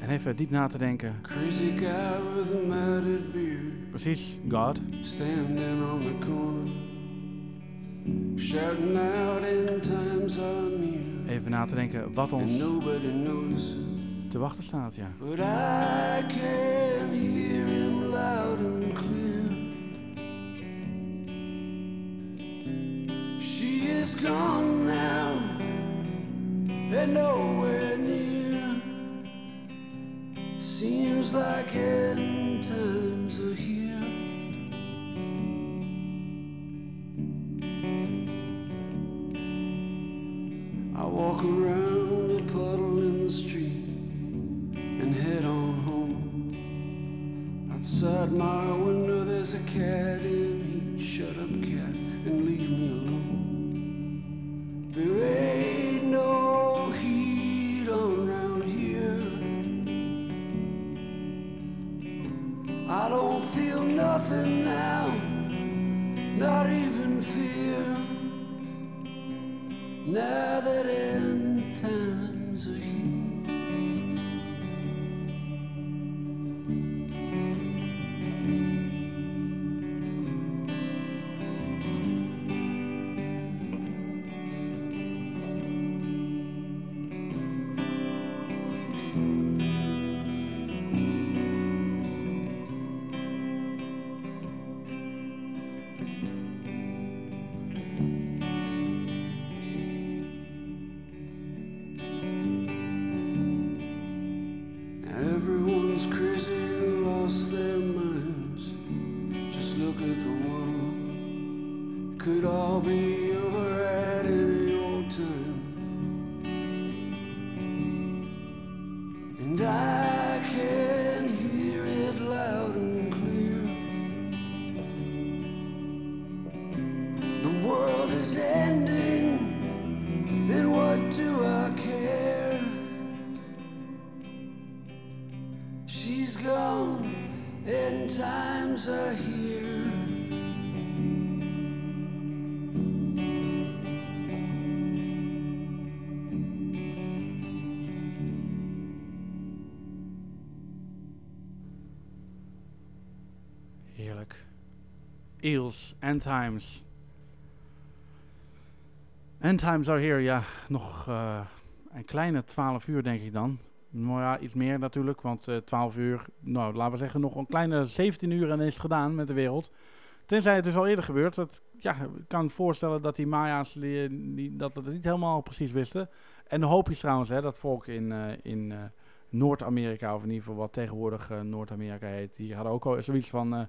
En even diep na te denken. Crazy guy with a matted beard, Precies, God. standing on the corner, shouting out in times are near, Even na te denken wat ons te wachten staat, ja. But I can hear him loud and clear. She is gone now, and nowhere near. Seems like end times are here. I walk around a puddle in the street and head on home. Outside my window, there's a cat in heat. Shut up, cat, and leave me alone. There ain't no I don't feel nothing now, not even fear. Now that end times are here. Eels, End Times. End Times are here, ja. Nog eh, een kleine 12 uur denk ik dan. Nou ja, iets meer natuurlijk, want eh 12 uur, nou laten we zeggen nog een kleine 17 uur en is het gedaan met de wereld. Tenzij het dus al eerder gebeurt. Dat, ja, ik kan voorstellen dat die Maya's die, die, dat het niet helemaal precies wisten. En de is trouwens, hè, dat volk in, eh, in Noord-Amerika, of in ieder geval wat tegenwoordig Noord-Amerika heet, die hadden ook al zoiets van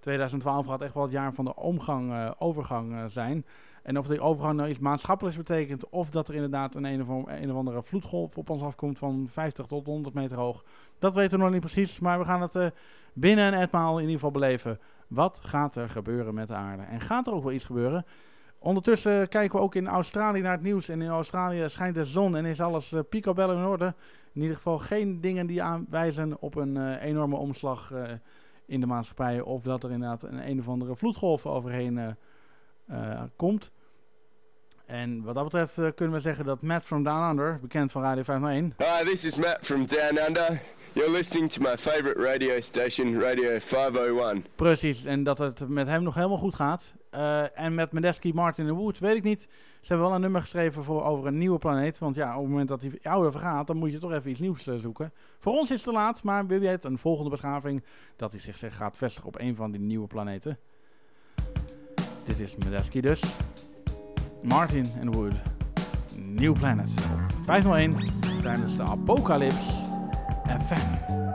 2012 gaat echt wel het jaar van de omgang, eh, overgang eh, zijn. En of die overgang nou iets maatschappelijks betekent, of dat er inderdaad een een of, een of andere vloedgolf op ons afkomt van 50 tot 100 meter hoog, dat weten we nog niet precies. Maar we gaan het eh, binnen een etmaal in ieder geval beleven. Wat gaat er gebeuren met de aarde? En gaat er ook wel iets gebeuren? Ondertussen kijken we ook in Australië naar het nieuws. En in Australië schijnt de zon en is alles uh, in orde. In ieder geval geen dingen die aanwijzen op een enorme omslag in de maatschappij. Of dat er inderdaad een een of andere vloedgolf overheen eh, eh, komt. En wat dat betreft eh, kunnen we zeggen dat Matt from Down Under, bekend van Radio 501, Hi, this is Matt from Down Under. You're listening to my favourite radio station, Radio 501. Precies, en dat het met hem nog helemaal goed gaat. En met Medeski, Martin en Wood, weet ik niet. Ze hebben wel een nummer geschreven voor over een nieuwe planeet. Want ja, op het moment dat die oude vergaat, dan moet je toch even iets nieuws eh, zoeken. Voor ons is het te laat, maar wie weet een volgende beschaving dat hij zich zeg, gaat vestigen op een van die nieuwe planeten. Dit is Medeski dus. Martin en Wood. New Planet. Op 501 tijdens de Apocalypse FM.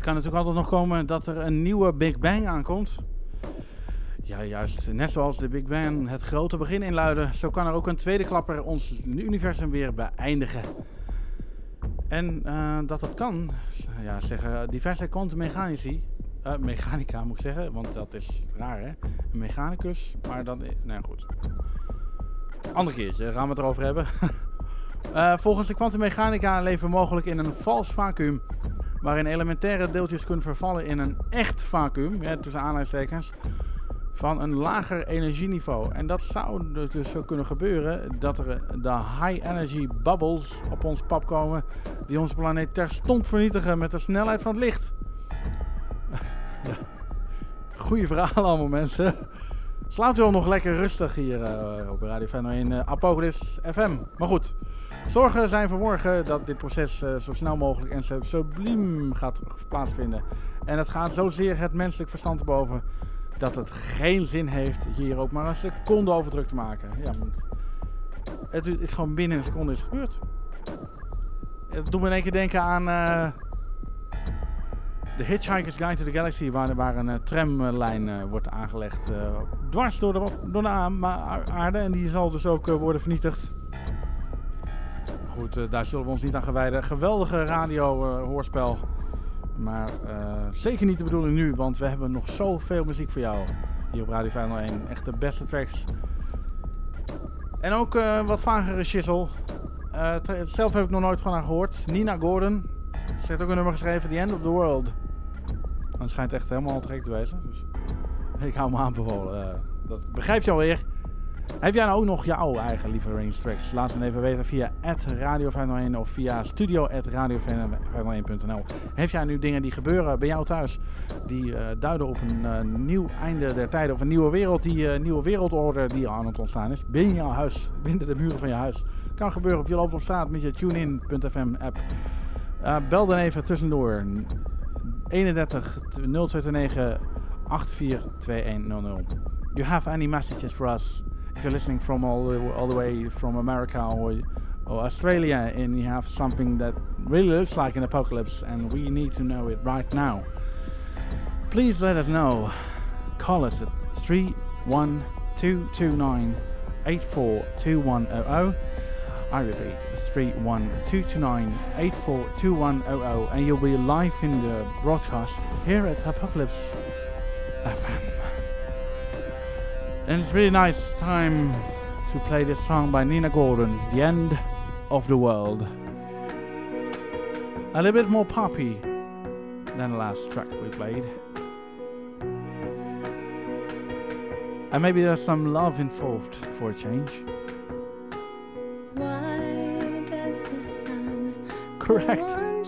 Het kan natuurlijk altijd nog komen dat er een nieuwe Big Bang aankomt. Ja, juist. Net zoals de Big Bang het grote begin inluidde, zo kan er ook een tweede klapper ons universum weer beëindigen. En eh, dat dat kan, ja, zeggen diverse kwantummechanici. eh mechanica moet ik zeggen, want dat is raar hè. Een mechanicus, maar dan... Nou goed. Ander keertje, gaan we het erover hebben. Eh, volgens de kwantummechanica leven we mogelijk in een vals vacuüm waarin elementaire deeltjes kunnen vervallen in een echt vacuüm, tussen aanhalingstekens, van een lager energieniveau. En dat zou dus- dus zo kunnen gebeuren dat er eh, de high energy bubbles op ons pap komen, die onze planeet terstond vernietigen met de snelheid van het licht. Goeie verhalen allemaal mensen. Slaapt u al nog lekker rustig hier eh, op Radio 501 uh, Apocalypse FM. Maar goed, zorgen zijn verborgen dat dit proces eh, zo snel mogelijk en subliem gaat plaatsvinden. En het gaat zozeer het menselijk verstand te boven dat het geen zin heeft hier ook maar een seconde over druk te maken. Ja, want het is gewoon binnen een seconde is gebeurd. Het doet me in één keer denken aan eh, The Hitchhiker's Guide to the Galaxy, waar, een eh, tramlijn wordt aangelegd dwars door de, door de aarde. En die zal dus ook worden vernietigd. Goed, eh, daar zullen we ons niet aan gewijden. Geweldige radio-hoorspel. maar eh, zeker niet de bedoeling nu, want we hebben nog zoveel muziek voor jou hier op Radio 501. Echt de beste tracks. En ook eh, wat vagere shizzle. Eh, t- zelf heb ik nog nooit van haar gehoord. Nina Gordon. Ze heeft ook een nummer geschreven, The End of the World. Dat schijnt echt helemaal te gek te wezen. Dus ik hou me aanbevolen. eh, dat begrijp je alweer. Heb jij nou ook nog jouw eigen lievelingstracks? tracks? Laat ze dan even weten via Radio 501 of via studio.radio501.nl. Heb jij nu dingen die gebeuren bij jou thuis? Die eh, duiden op een eh, nieuw einde der tijden of een nieuwe wereld, die eh, nieuwe wereldorde die aan het ontstaan is. Binnen jouw huis, binnen de muren van je huis. Kan gebeuren of je loopt op straat met je TuneIn.fm app. Bel dan even tussendoor. 31 0229 842100. You have any messages for us? If you're listening from all the, all the way from America or, or Australia and you have something that really looks like an apocalypse and we need to know it right now, please let us know. Call us at 31229 842100. I repeat, 31229 842100 and you'll be live in the broadcast here at Apocalypse FM. And it's really nice time to play this song by Nina Gordon, The End of the World. A little bit more poppy than the last track we played. And maybe there's some love involved for a change. Why does the sun Correct.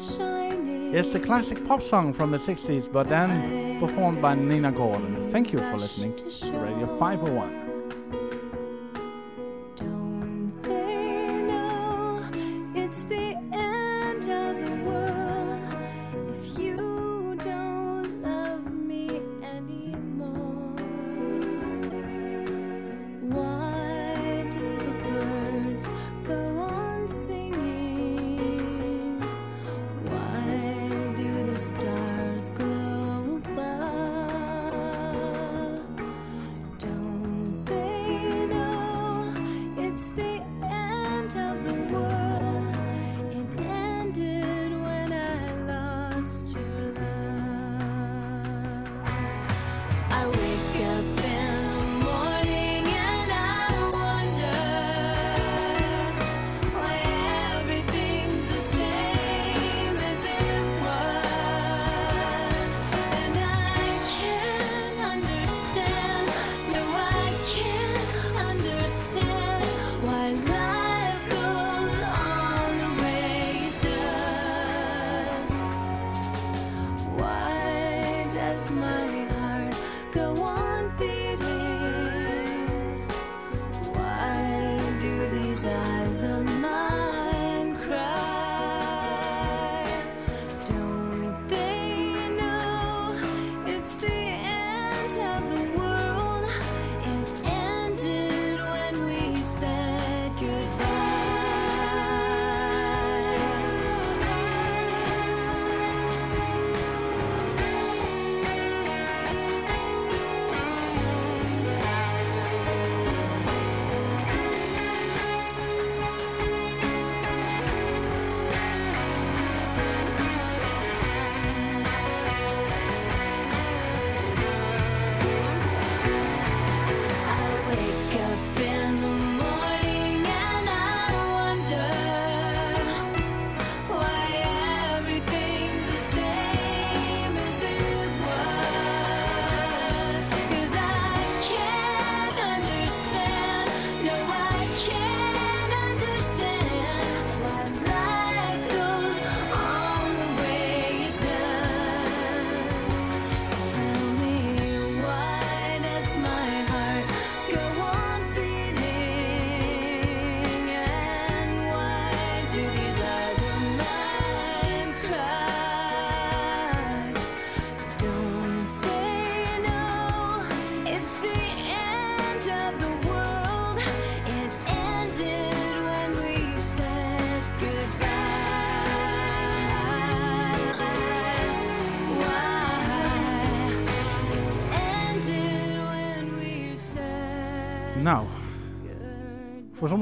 It's the classic pop song from the 60s, but then performed by Nina Gordon. Thank you for listening to Radio 501.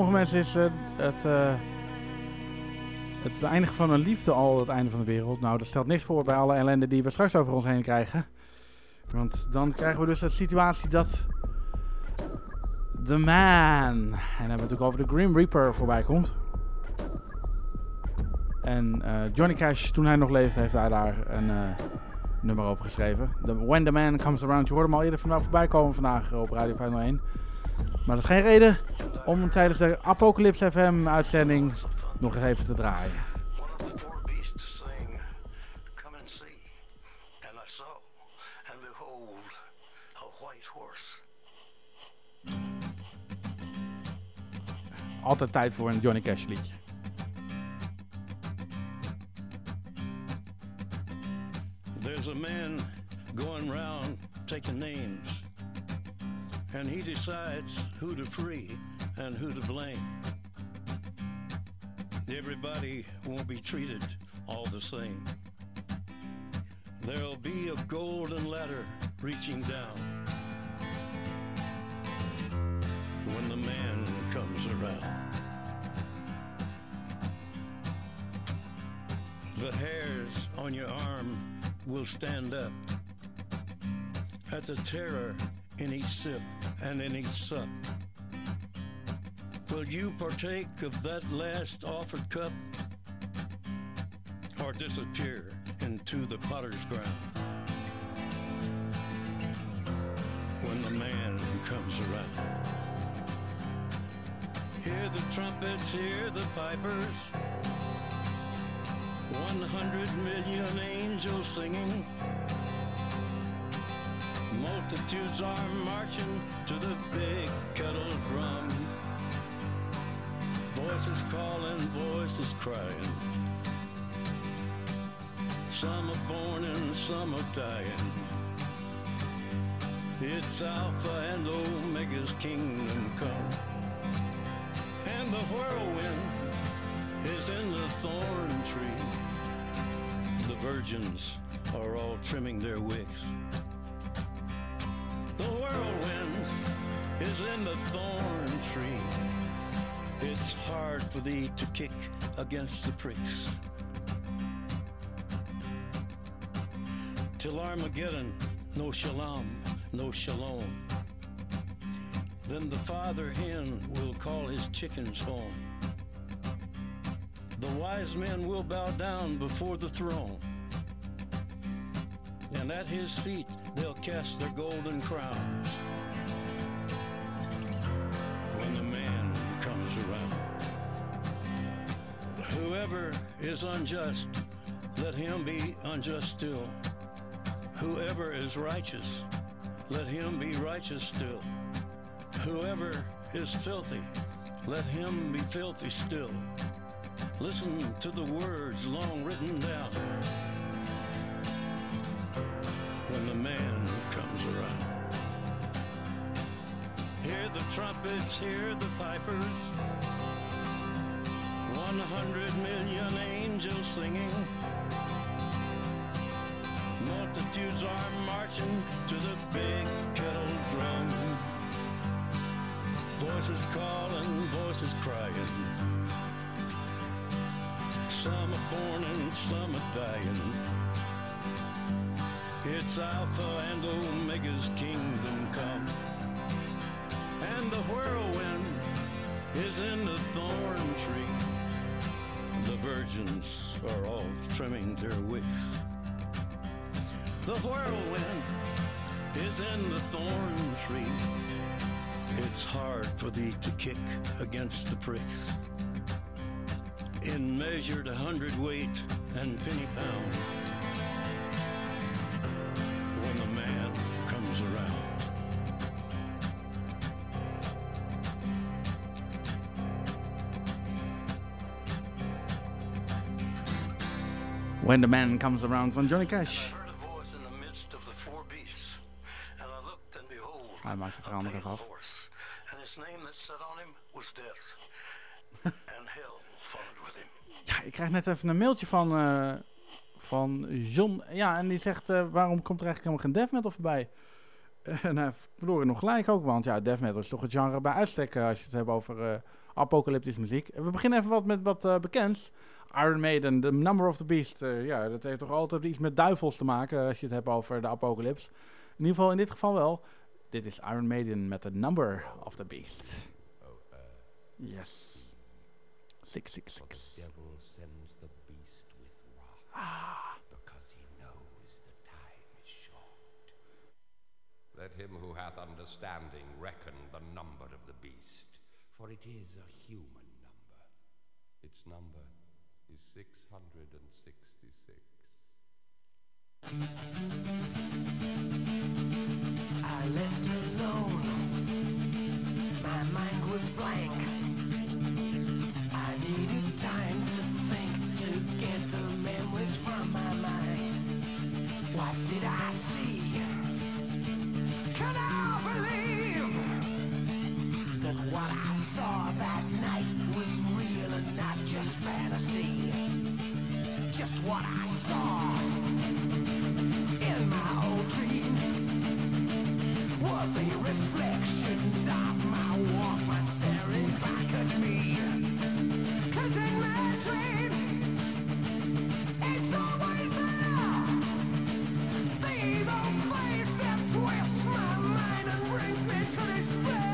Sommige mensen is het, eh, het beëindigen van een liefde al het einde van de wereld. Nou, dat stelt niks voor bij alle ellende die we straks over ons heen krijgen. Want dan krijgen we dus de situatie dat de man, en dan hebben we het natuurlijk over de Grim Reaper voorbij komt. En eh, Johnny Cash, toen hij nog leefde, heeft hij daar een eh, nummer over geschreven. The When the Man Comes Around. Je hoorde hem al eerder vandaag voorbij komen vandaag op Radio 501. Maar dat is geen reden om tijdens de Apocalypse FM uitzending nog eens even te draaien. Altijd tijd voor een Johnny Cash liedje. There's a man going round taking names. and he decides who to free and who to blame. Everybody won't be treated all the same. There'll be a golden ladder reaching down when the man comes around. The hairs on your arm will stand up at the terror in each sip and in each sup. Will you partake of that last offered cup or disappear into the potter's ground when the man comes around? Hear the trumpets, hear the pipers. One hundred million angels singing. Multitudes are marching to the big kettle drum. Voices calling, voices crying. Some are born and some are dying. It's Alpha and Omega's kingdom come. And the whirlwind is in the thorn tree. The virgins are all trimming their wicks. The whirlwind is in the thorn tree. It's hard for thee to kick against the pricks. Till Armageddon, no shalom, no shalom. Then the father hen will call his chickens home. The wise men will bow down before the throne. And at his feet they'll cast their golden crowns. When the Whoever is unjust, let him be unjust still. Whoever is righteous, let him be righteous still. Whoever is filthy, let him be filthy still. Listen to the words long written down when the man comes around. Hear the trumpets, hear the pipers. One hundred million angels singing. Multitudes are marching to the big kettle drum. Voices calling, voices crying. Some are born and some are dying. It's Alpha and Omega's kingdom come. And the whirlwind is in the thorn tree. The virgins are all trimming their wicks. The whirlwind is in the thorn tree. It's hard for thee to kick against the pricks. In measured hundredweight and penny pound. When the man comes around. When the Man Comes Around van Johnny Cash. heard a voice in the midst of the four beasts. And I looked and behold, Hij maakt zijn verhaal nog even af. horse. And his name that sat on him was death. and hell followed with him. Ja, ik krijg net even een mailtje van, eh, van John. Ja, en die zegt, eh, waarom komt er eigenlijk helemaal geen death metal voorbij? en hij verloor nog gelijk ook, want ja, death metal is toch het genre bij uitstek eh, als je het hebt over eh apocalyptische muziek. We beginnen even wat met wat eh, bekends. Iron Maiden, The Number of the Beast. eh, ja, dat heeft toch altijd iets met duivels te maken eh, als je het hebt over de apocalyps. In ieder geval in dit geval wel. Dit is Iron Maiden met The Number of the Beast. Yes. 666. devil sends the beast with wrath because he knows the time is short. Let him who hath understanding reckon the number of the beast, for it is a human number. Its number I left alone. My mind was blank. I needed time to think to get the memories from my mind. What did I see? Can I believe that what I saw that night was real and not just fantasy? Just what I saw in my old dreams were the reflections of my Walkman staring back at me. 'Cause in my dreams, it's always there. The evil face that twists my mind and brings me to despair.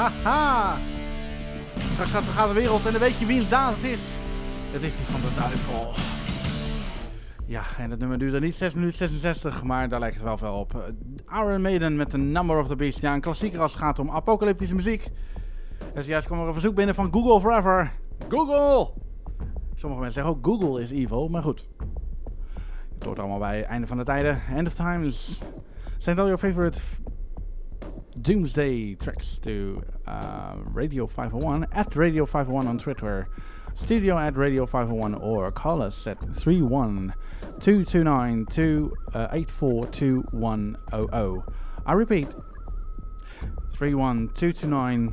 Haha. Straks gaat, gaat de wereld en dan weet je wiens daad het is. Het is die van de duivel. Ja, en het nummer duurde niet 6 minuten 66, maar daar lijkt het wel veel op. Eh, Iron Maiden met The Number of the Beast. Ja, een klassieker als het gaat om apocalyptische muziek. Dus juist kwam er een verzoek binnen van Google Forever. Google! Sommige mensen zeggen ook Google is evil, maar goed. Het hoort allemaal bij einde van de tijden. End of times. Send all your favorite Doomsday tracks to uh, Radio 501 at Radio 501 on Twitter, studio at Radio 501, or call us at 31 229 2842100. I repeat 31 229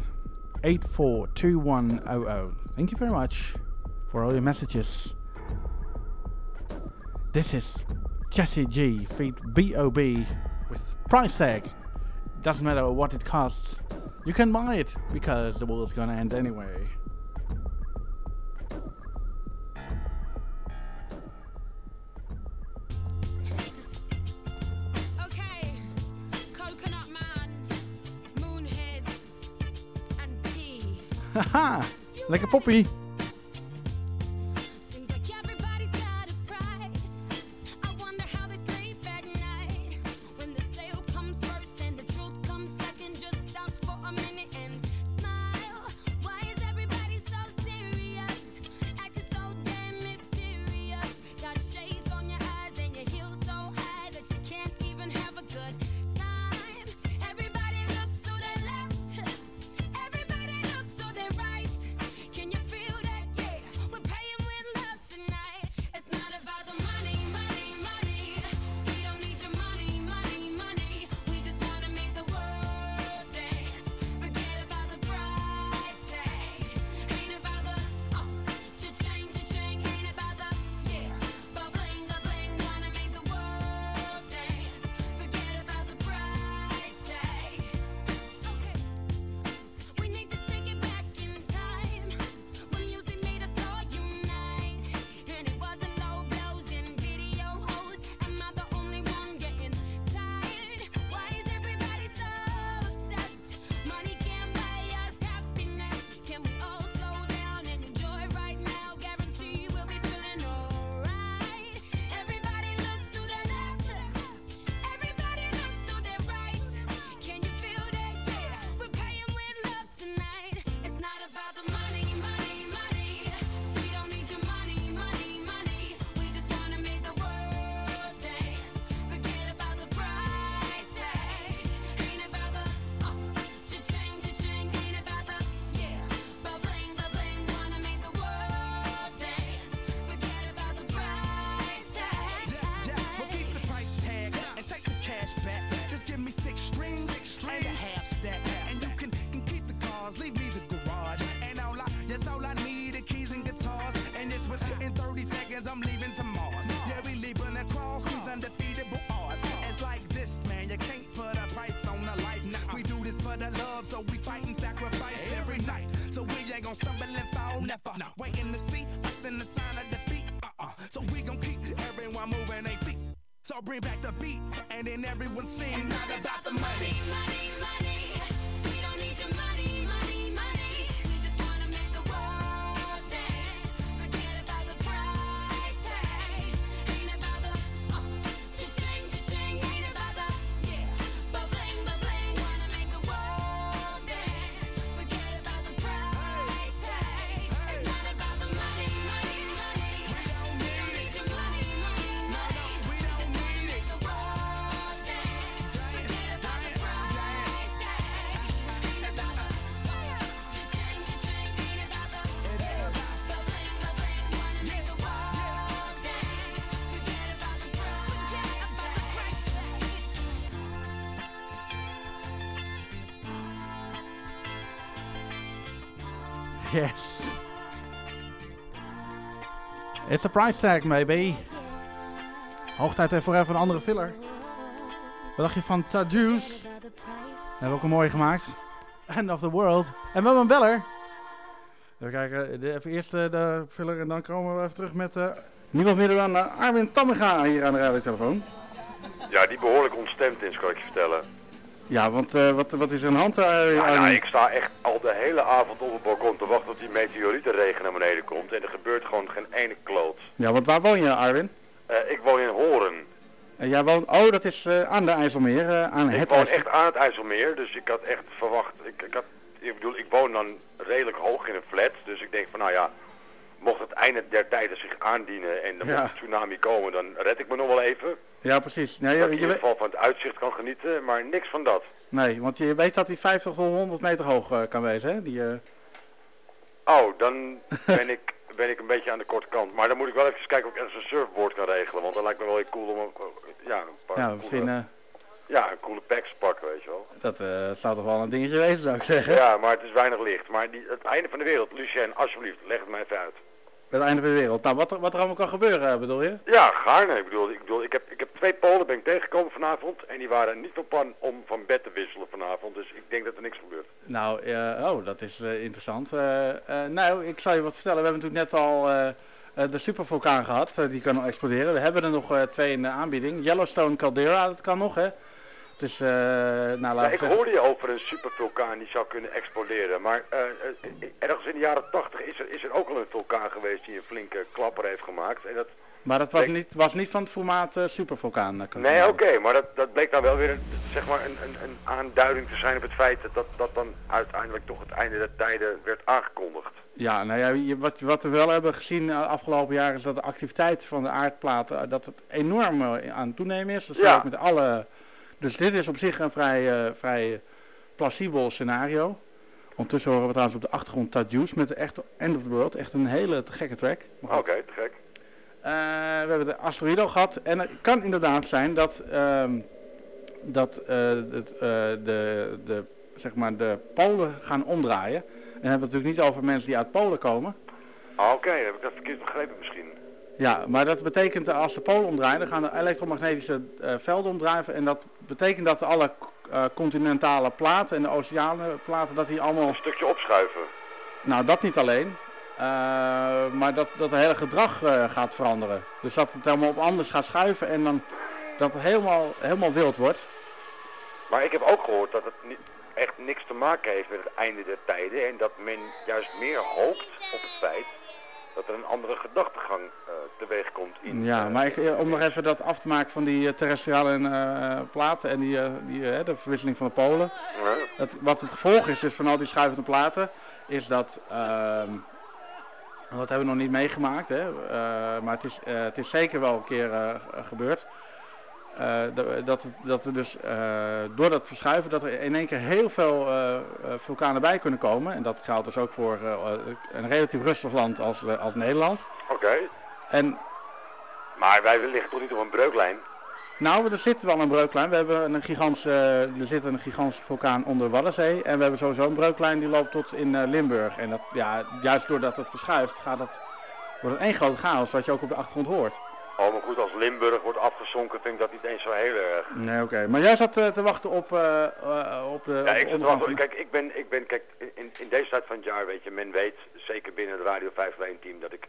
842100. Thank you very much for all your messages. This is Jesse G feat B.O.B. with price tag. Doesn't matter what it costs. You can buy it because the world's gonna end anyway. Haha! like a puppy! It's the price tag, maybe. Hoog tijd voor even een andere filler. Wat dacht je van Tajuice? Hebben we ook een mooie gemaakt. End of the world. En we hebben een beller. Even kijken, even eerst eh, de filler en dan komen we even terug met eh, niemand minder dan eh, Armin Tammega hier aan de radiotelefoon. Ja, die behoorlijk ontstemd is, kan ik je vertellen. Ja, want eh, wat, wat is er aan de hand, eh, Ja, nou, Armin? ik sta echt al de hele avond op het balkon te wachten tot die meteorietenregen naar beneden komt. En er gebeurt gewoon geen ene kloot. Ja, want waar woon je, Armin? Eh, ik woon in Horen. En jij woont, oh, dat is eh, aan de IJsselmeer, eh, aan Ik het woon IJsselmeer. echt aan het IJsselmeer, dus ik had echt verwacht... Ik, ik, had, ik bedoel, ik woon dan redelijk hoog in een flat, dus ik denk van nou ja... Mocht het einde der tijden zich aandienen en dan Ja. moet een tsunami komen, dan red ik me nog wel even. Ja, precies. Nee, dat je, in ieder geval van het uitzicht kan genieten, maar niks van dat. nee, want je weet dat hij 50 tot 100 meter hoog eh, kan wezen, hè? Die, eh, Oh, dan ben ik, ben ik een beetje aan de korte kant. Maar dan moet ik wel even kijken of ik ergens een surfboard kan regelen. Want dat lijkt me wel heel cool om een, ja, een paar ja, coole, misschien, eh, ja, een coole packs te pakken, weet je wel. dat eh, zou toch wel een dingetje wezen, zou ik zeggen. Ja, maar het is weinig licht. Maar die, het einde van de wereld, Lucien, alsjeblieft, leg het mij even uit. Het einde van de wereld. Nou, wat er, wat er allemaal kan gebeuren, eh, bedoel je? Ja, gaarne. Ik bedoel, ik, bedoel ik, heb, ik heb twee Polen ben ik tegengekomen vanavond. En die waren niet van plan om van bed te wisselen vanavond. Dus ik denk dat er niks gebeurt. Nou, eh, oh, dat is eh, interessant. Nou, ik zal je wat vertellen. We hebben natuurlijk net al de supervulkaan gehad. eh, die kan nog exploderen. We hebben er nog twee in de aanbieding. Yellowstone Caldera, dat kan nog, hè. Ja, laten we ik zeggen- hoorde je over een supervulkaan die zou kunnen exploderen. Maar eh, eh, ergens in de jaren 80 is er, is er ook al een vulkaan geweest die een flinke klapper heeft gemaakt. En dat, Maar dat was Ik- niet, was niet van het formaat eh, supervulkaan. kan ik nee, oké, maar dat, dat bleek dan wel weer een, zeg maar een, een, een aanduiding te zijn op het feit dat, dat dat dan uiteindelijk toch het einde der tijden werd aangekondigd. Ja, nou ja, je- wat, wat we wel hebben gezien de afgelopen jaren is dat de activiteit van de aardplaten, dat het enorm aan het toenemen is. Dat Ja. ook met alle... Dus dit is op zich een vrij, eh, vrij plausibel scenario. Ondertussen horen we trouwens op de achtergrond Tadjus met de echte End of the World. Echt een hele te gekke track. Oké, te gek. Eh, we hebben de asteroïde al gehad. En het kan inderdaad zijn dat, ehm, dat eh, het, de, de, zeg maar de polen gaan omdraaien. En dan hebben we het natuurlijk niet over mensen die uit Polen komen. Ah, Oké, heb ik dat verkeerd begrepen misschien. Ja, maar dat betekent als de polen omdraaien, dan gaan de elektromagnetische eh, velden omdraaien. En dat betekent dat alle eh, continentale platen en de oceanenplaten, dat die allemaal... Een stukje opschuiven. Nou, dat niet alleen. eh, maar dat, dat het hele gedrag gaat veranderen. Dus dat het helemaal op anders gaat schuiven en dan dat het helemaal, helemaal wild wordt. Maar ik heb ook gehoord dat het niet, echt niks te maken heeft met het einde der tijden. En dat men juist meer hoopt op het feit dat er een andere gedachtegang eh teweeg komt in. Ja, maar ik, eh, om nog even dat af te maken van die eh, terrestriale eh, platen en die, eh, die, eh, de verwisseling van de polen. Ja. Dat, wat het gevolg is dus van al die schuivende platen, is dat, ehm, dat hebben we nog niet meegemaakt, hè, eh, maar het is, eh, het is zeker wel een keer eh, gebeurd. Eh, dat, dat, dat er dus eh, door dat verschuiven dat er in één keer heel veel eh, vulkanen bij kunnen komen. En dat geldt dus ook voor een relatief rustig land als, als Nederland. Oké. En Maar wij liggen toch niet op een breuklijn? nou, er zit wel een breuklijn. We hebben een gigantische, er zit een gigantische vulkaan onder Waddenzee. En we hebben sowieso een breuklijn die loopt tot in Limburg. En dat, ja, juist doordat het verschuift, gaat het, wordt het één groot chaos, wat je ook op de achtergrond hoort. Oh, maar goed, als Limburg wordt afgezonken vind ik dat niet eens zo heel erg. Nee, oké. Maar jij zat eh, te wachten op, eh, eh, op de... Ja, op ik wel, van- kijk, ik ben, ik ben, kijk, in, in deze tijd van het jaar, weet je, men weet, zeker binnen het Radio 501 team, dat ik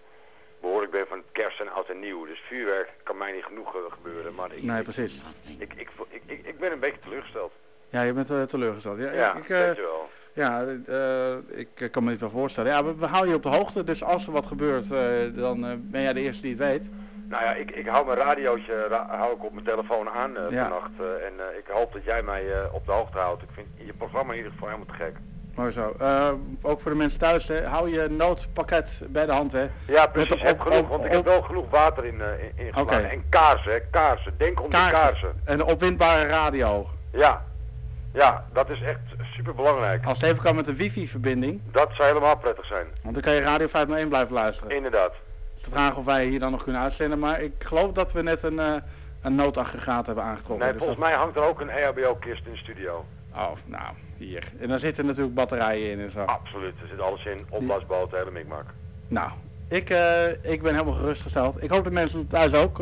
behoorlijk ben van kerst en oud en nieuw. Dus vuurwerk kan mij niet genoeg gebeuren, maar ik, Nee, precies. Ik, ik, ik, ik, ik ben een beetje teleurgesteld. Ja, je bent teleurgesteld. Ja, Ja, ik, eh, dankjewel. Ja, eh, ik kan me niet wel voorstellen. Ja, we, we houden je op de hoogte, dus als er wat gebeurt, dan ben jij de eerste die het weet. Nou ja, ik, ik hou mijn radiootje ra- hou ik op mijn telefoon aan eh Ja. vannacht. eh, en eh, ik hoop dat jij mij op de hoogte houdt. Ik vind je programma in ieder geval helemaal te gek. Mooi zo. Ook voor de mensen thuis, hè, hou je noodpakket bij de hand, hè. Ja, precies. op- heb genoeg, op- want ik heb wel genoeg water in, in, ingeladen. Oké. En kaarsen, hè, kaarsen. Denk om de kaarsen. En een opwindbare radio. Ja. Ja, dat is echt super belangrijk. Als het even kan met een wifi-verbinding, Dat zou helemaal prettig zijn. want dan kan je Radio 501 blijven luisteren. Inderdaad. De vraag of wij hier dan nog kunnen uitzenden, maar ik geloof dat we net een, eh een noodaggregaat hebben aangetrokken. Nee, Dus volgens dat- mij hangt er ook een EHBO-kist in de studio. Oh, nou, hier. En daar zitten natuurlijk batterijen in en zo. Absoluut, er zit alles in. Opblaasboten, hele mikmak. Nou, ik, eh, ik ben helemaal gerustgesteld. Ik hoop dat mensen thuis ook.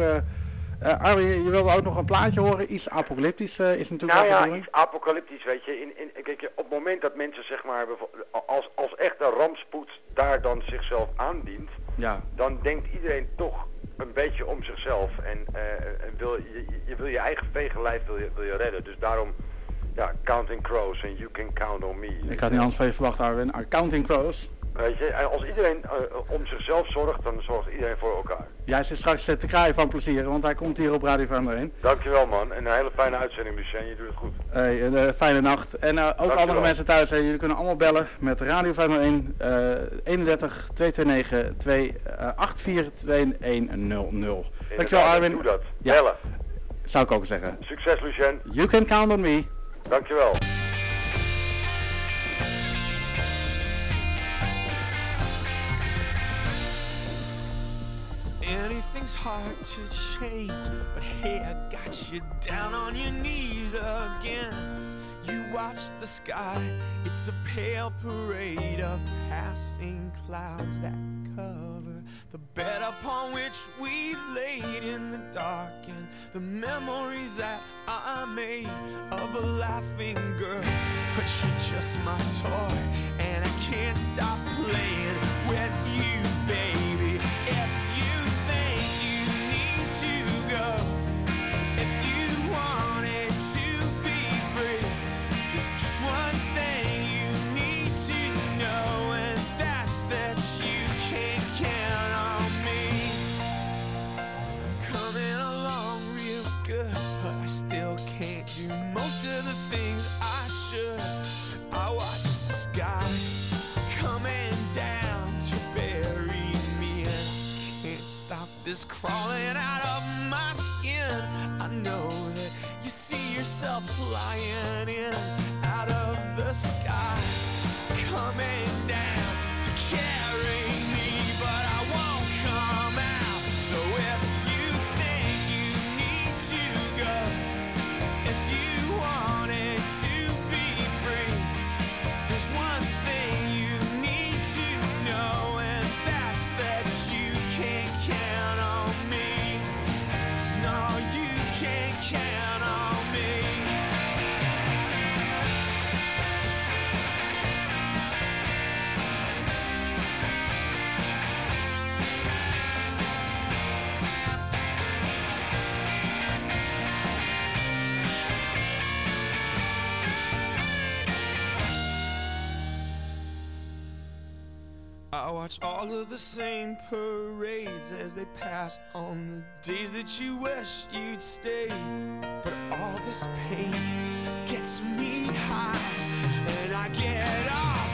Arjen, je, wilde ook nog een plaatje horen. Iets apocalyptisch is natuurlijk Nou de ja, iets apocalyptisch, weet je. In, in, kijk, op het moment dat mensen, zeg maar, als, als echt een rampspoed daar dan zichzelf aandient, Ja. dan denkt iedereen toch een beetje om zichzelf. En, eh, en wil, je, wil je eigen vege lijf wil je, wil je redden. Dus daarom, ja, Counting Crows en You Can Count on Me. Ik had niet anders van je verwacht, Arwen. Accounting Crows. Weet je, en als iedereen eh, om zichzelf zorgt, dan zorgt iedereen voor elkaar. Jij zit straks eh, te kraaien van plezier, want hij komt hier op Radio 501. Dankjewel man, en een hele fijne uitzending Lucien, je doet het goed. Hey, een eh, fijne nacht. En eh, ook Dankjewel. andere mensen thuis, hè, jullie kunnen allemaal bellen met Radio 501 eh 31 229 284 2100. Dankjewel Inderdaad, Arwin. Doe dat, Ja. bellen. Zou ik ook zeggen. Succes Lucien, You can count on me. dankjewel. Anything's hard to change, but hey, I got you down on your knees again. You watch the sky, it's a pale parade of passing clouds that cover the bed upon which we laid in the dark, and the memories that I made of a laughing girl. But you're just my toy, and I can't stop playing with you, baby. I watch all of the same parades as they pass on the days that you wish you'd stay. But all this pain gets me high, and I get off,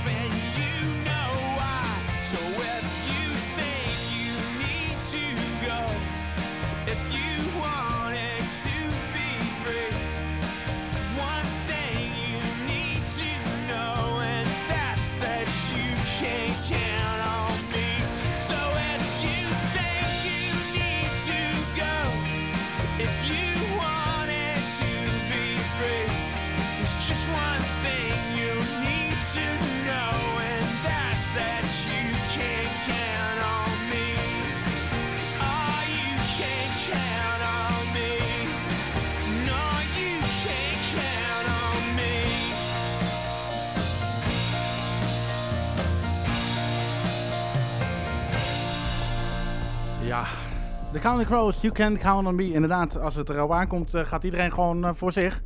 de Counting Crows, You Can Count On Me. Inderdaad, als het erop aankomt, eh, gaat iedereen gewoon eh, voor zich.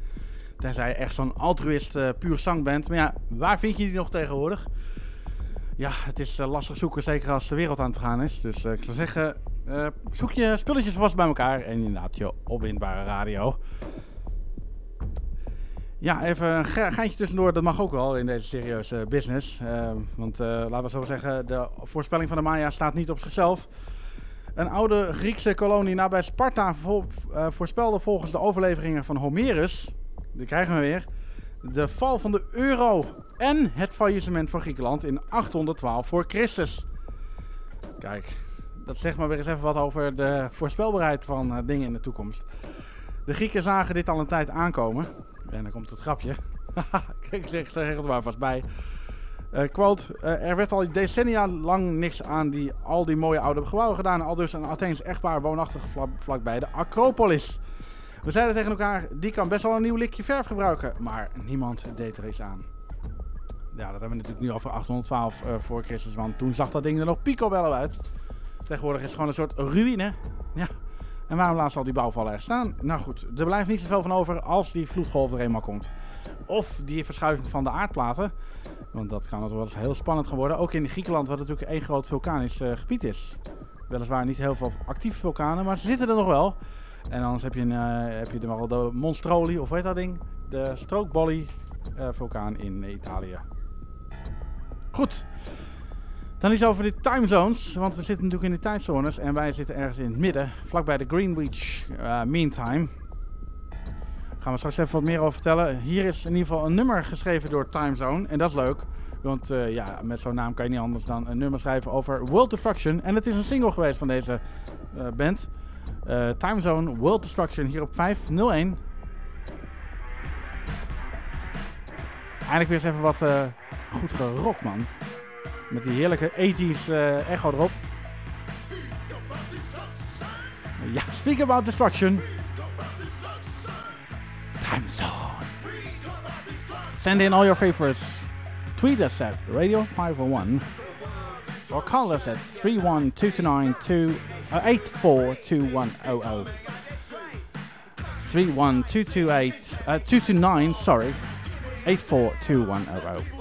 Tenzij je echt zo'n altruïst eh, puur zang bent. Maar ja, waar vind je die nog tegenwoordig? Ja, het is lastig zoeken, zeker als de wereld aan het vergaan is. Dus ik zou zeggen, zoek je spulletjes vast bij elkaar. En inderdaad, je opwindbare radio. Ja, even een ge- geintje tussendoor, dat mag ook wel in deze serieuze business. Eh, want laten we zo zeggen, de voorspelling van de Maya staat niet op zichzelf. Een oude Griekse kolonie nabij Sparta eh, voorspelde volgens de overleveringen van Homerus, die krijgen we weer, de val van de euro en het faillissement van Griekenland in 812 voor Christus. Kijk, dat zegt maar weer eens even wat over de voorspelbaarheid van eh, dingen in de toekomst. De Grieken zagen dit al een tijd aankomen. En dan komt het grapje. Kijk, ik zeg, zeg het maar vast bij. Eh, quote, eh, er werd al decennia lang niks aan die, al die mooie oude gebouwen gedaan. Al dus een Atheens echtpaar woonachtig vla- vlakbij de Acropolis. We zeiden tegen elkaar, die kan best wel een nieuw likje verf gebruiken. Maar niemand deed er iets aan. Ja, dat hebben we natuurlijk nu over 812 eh, voor Christus. Want toen zag dat ding er nog picobello uit. Tegenwoordig is het gewoon een soort ruïne. Ja. En waarom laat ze al die bouwvallen er staan? Nou goed, er blijft niet zoveel van over als die vloedgolf er eenmaal komt. Of die verschuiving van de aardplaten. Want dat kan het wel eens heel spannend gaan worden. Ook in Griekenland, wat natuurlijk één groot vulkanisch eh, gebied is. Weliswaar niet heel veel actieve vulkanen, maar ze zitten er nog wel. En anders heb je, een, eh, heb je er wel de Monstroli, of weet dat ding? De Strookbolly eh, vulkaan in Italië. Goed. Dan iets over de timezones, want we zitten natuurlijk in de tijdzones en wij zitten ergens in het midden, vlakbij de Greenwich Mean Time. Gaan we straks even wat meer over vertellen. Hier is in ieder geval een nummer geschreven door Timezone en dat is leuk. Want eh, ja, met zo'n naam kan je niet anders dan een nummer schrijven over World Destruction. En het is een single geweest van deze eh, band. Eh Timezone World Destruction hier op 501. Eindelijk weer eens even wat goed gerokt, man. Met die heerlijke 80s eh, echo erop. Ja, speak about destruction. Time zone. Send in all your favorites. Tweet us at Radio 501 or call us at 31229 uh, 842100. 31228 uh, 229, sorry. 842100.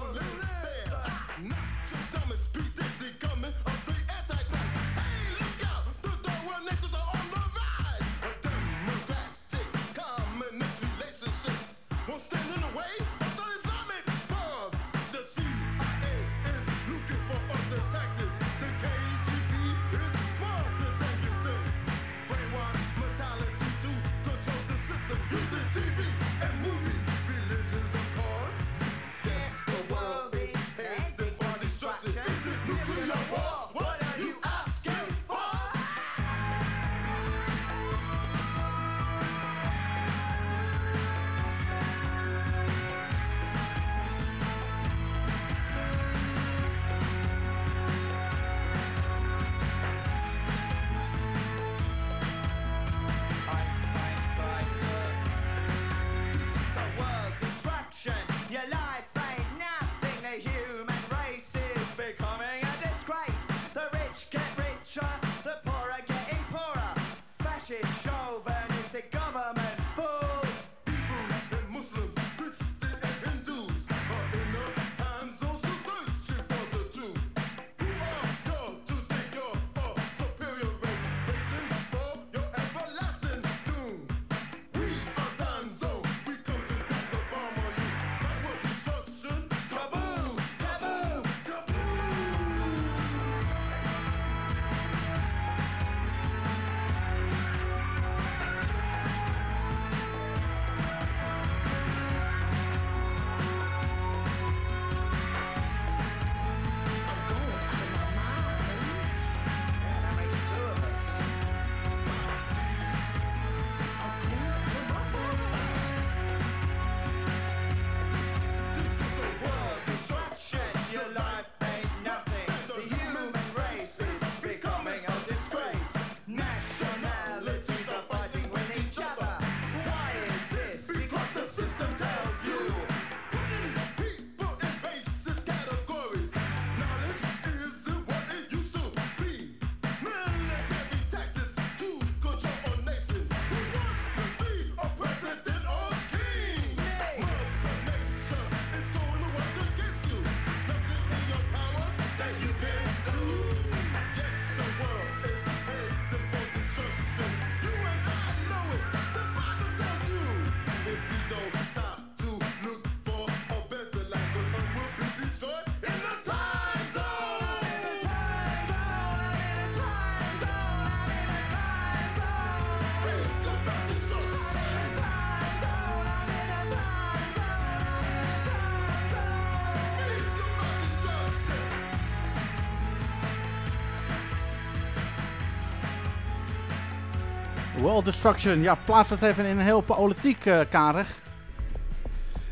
World Destruction. Ja, plaats het even in een heel politiek eh, kader.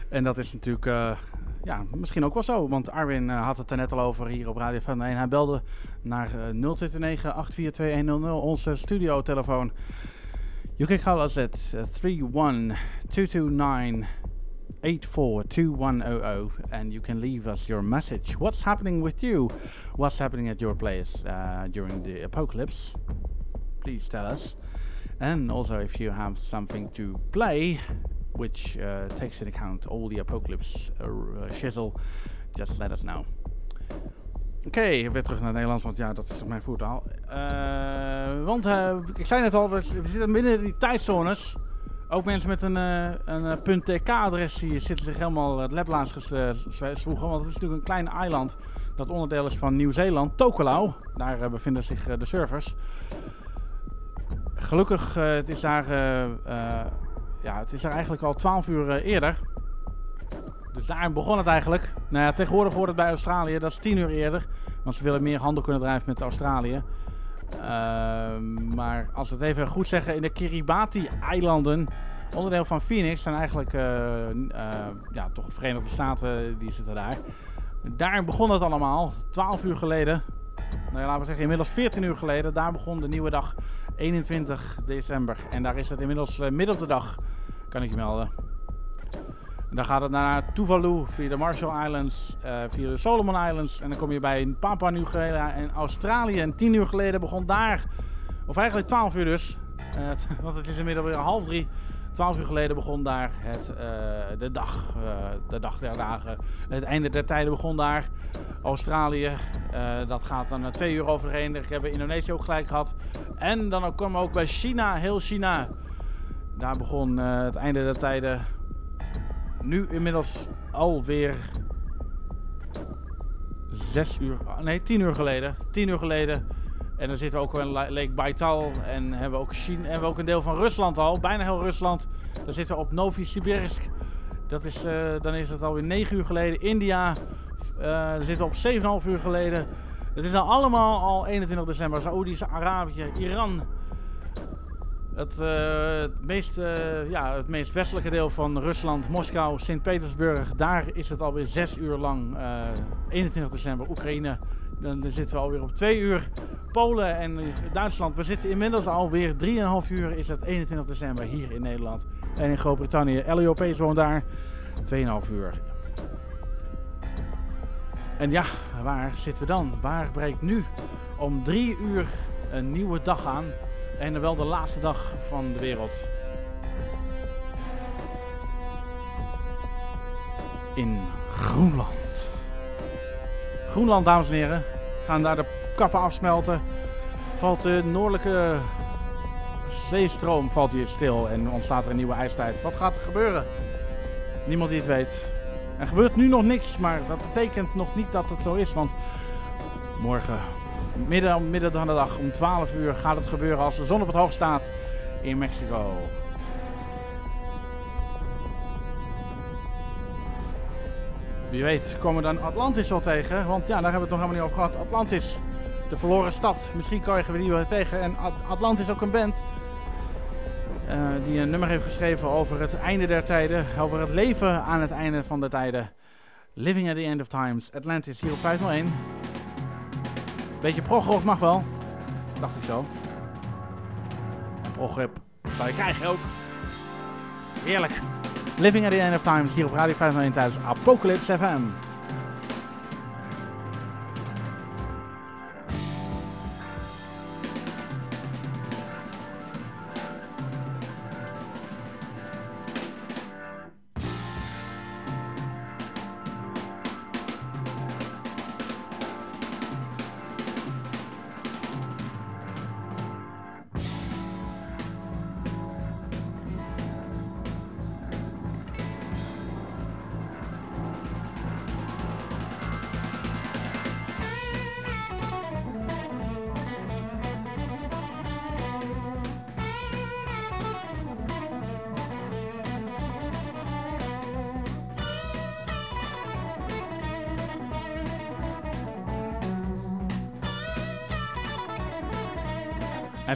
En dat is natuurlijk eh, ja, misschien ook wel zo. Want Arwin eh, had het er net al over hier op Radio 501. Hij belde naar eh 0229 842100, onze studiotelefoon. You can call us at uh, 31229 842100 and you can leave us your message. What's happening with you? What's happening at your place uh, during the apocalypse? Please tell us. And also, if you have something to play, which uh, takes into account all the apocalypse uh, uh, shizzle, just let us know. Oké, weer terug naar het Nederlands, want ja, dat is toch mijn voertaal. Eh, want eh, ik zei net al, we, zitten binnen die tijdzones. Ook mensen met een, eh, een .tk-adres zitten zich helemaal het lablaans gesloegen. Want het is natuurlijk een klein eiland dat onderdeel is van Nieuw-Zeeland, Tokelau. Daar bevinden zich de servers. Gelukkig, eh, het is daar, eh, eh, ja, het is daar eigenlijk al 12 uur eerder. Dus daar begon het eigenlijk. Nou ja, tegenwoordig wordt het bij Australië, dat is 10 uur eerder. Want ze willen meer handel kunnen drijven met Australië. Ehm, maar als we het even goed zeggen, in de Kiribati-eilanden, onderdeel van Phoenix, zijn eigenlijk ja, toch Verenigde Staten, die zitten daar. Daar begon het allemaal, 12 uur geleden. Nou laten we zeggen, inmiddels 14 uur geleden. Daar begon de nieuwe dag, 21 december. En daar is het inmiddels eh, midden de dag, kan ik je melden. En dan gaat het naar Tuvalu via de Marshall Islands, eh, via de Solomon Islands. En dan kom je bij Papua Nieuw-Guinea en Australië. En 10 uur geleden begon daar, of eigenlijk 12 uur dus, eh, want het is inmiddels weer half drie. 12 uur geleden begon daar het, eh, de dag, eh, de dag der dagen. Het einde der tijden begon daar. Australië, eh, dat gaat dan twee uur overheen. Ik heb Indonesië ook gelijk gehad. En dan kwam we ook bij China, heel China. Daar begon het einde der tijden. Nu inmiddels alweer zes uur, nee, tien uur geleden. Tien uur geleden. En dan zitten we ook in La- Lake Baikal en hebben we ook China, en hebben we ook een deel van Rusland al, bijna heel Rusland. Dan zitten we op Novosibirsk. Dat is, eh, dan is het alweer 9 uur geleden. India, eh daar zitten we op 7,5 uur geleden. Het is dan allemaal al 21 december. Saoedisch Arabië, Iran. Het, eh, meest, ja, het meest westelijke deel van Rusland, Moskou, Sint-Petersburg. Daar is het alweer 6 uur lang. eh, 21 december, Oekraïne. Dan, zitten we alweer op 2 uur. Polen en Duitsland. We zitten inmiddels alweer 3,5 uur. Is het 21 december hier in Nederland. En in Groot-Brittannië. Elio Pace woont daar. 2,5 uur. En ja, waar zitten we dan? Waar breekt nu om 3 uur een nieuwe dag aan? En wel de laatste dag van de wereld. In Groenland. Groenland, dames en heren. Gaan daar de kappen afsmelten. Valt de noordelijke zeestroom valt hier stil en ontstaat er een nieuwe ijstijd. Wat gaat er gebeuren? Niemand die het weet. Er gebeurt nu nog niks, maar dat betekent nog niet dat het zo is. Want morgen, midden, midden van de dag, om 12 uur gaat het gebeuren als de zon op het hoog staat in Mexico. Wie weet komen we dan Atlantis wel tegen. Want ja, daar hebben we het nog helemaal niet over gehad. Atlantis, de verloren stad. Misschien krijgen we die wel tegen. En At- Atlantis ook een band eh, die een nummer heeft geschreven over het einde der tijden. Over het leven aan het einde van de tijden. Living at the End of Times. Atlantis hier op 501. Beetje progrock mag wel. Dacht ik zo. Progrip zou je krijgen ook. Heerlijk. Living at the End of Times hier op Radio 501 tijdens Apocalypse FM.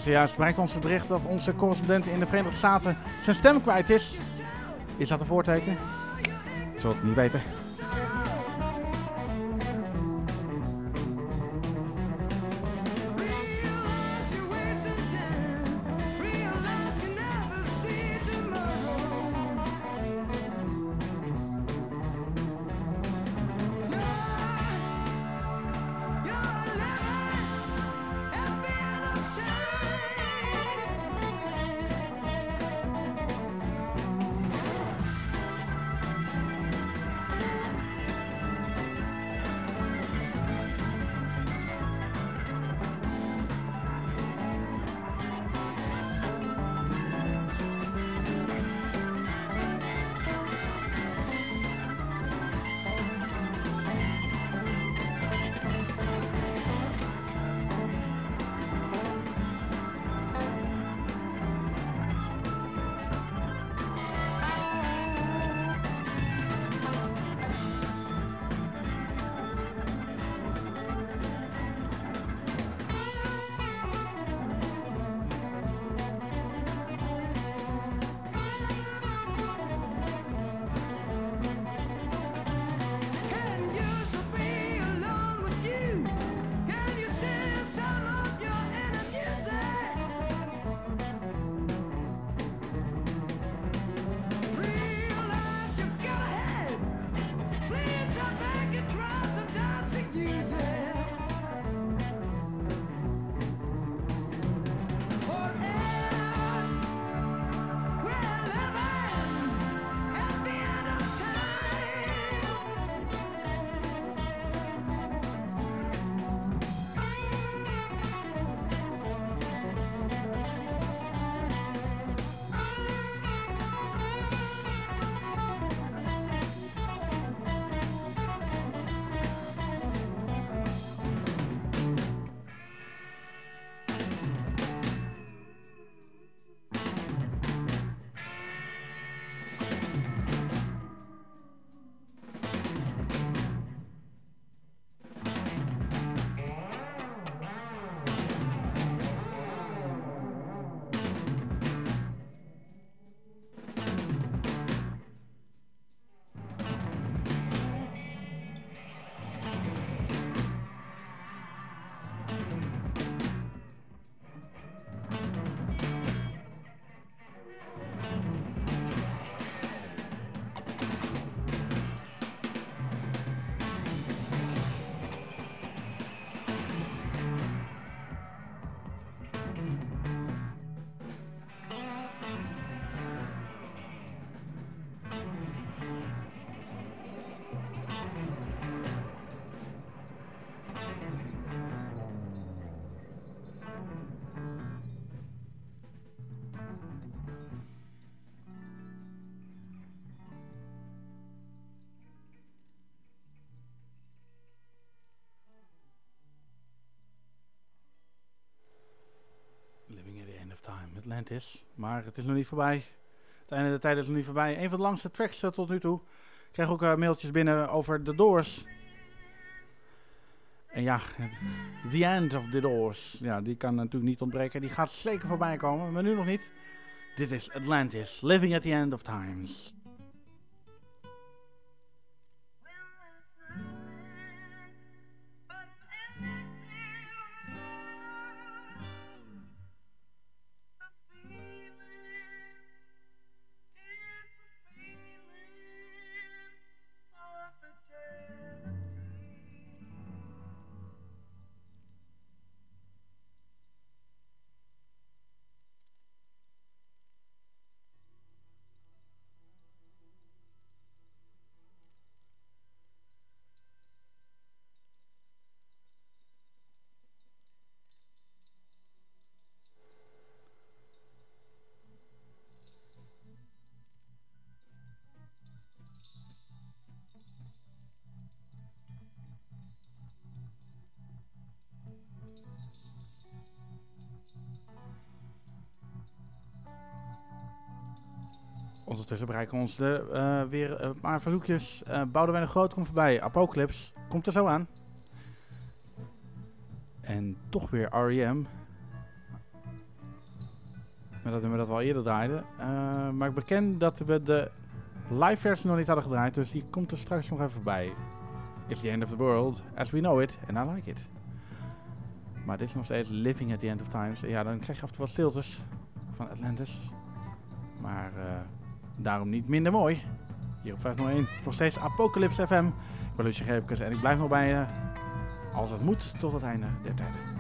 Zojuist bereikt ons bericht dat onze correspondent in de Verenigde Staten zijn stem kwijt is. Is dat een voorteken? Ik zal het niet weten. Atlantis. Maar het is nog niet voorbij. Het einde der tijd is nog niet voorbij. Een van de langste tracks eh, tot nu toe. Ik krijg ook eh, mailtjes binnen over The Doors. En ja, The End of The Doors. Ja, die kan natuurlijk niet ontbreken. Die gaat zeker voorbij komen, maar nu nog niet. Dit is Atlantis, Living at the End of Times. Ondertussen bereiken ons de, eh, weer een paar verzoekjes. Uh, Boudewijn de Groot komt voorbij. Apocalypse komt er zo aan. En toch weer R.E.M. met dat nummer dat we al eerder draaiden. Eh, maar ik beken dat we de live versie nog niet hadden gedraaid, dus die komt er straks nog even voorbij. It's the end of the world, as we know it, and I like it. Maar dit is nog steeds Living at the End of Times. Ja, dan krijg je af en toe wat stiltes van Atlantis. Maar eh, daarom niet minder mooi. Hier op 501, nog steeds Apocalypse FM. Ik ben Lucie Greepkes en ik blijf nog bij je als het moet tot het einde der tijden.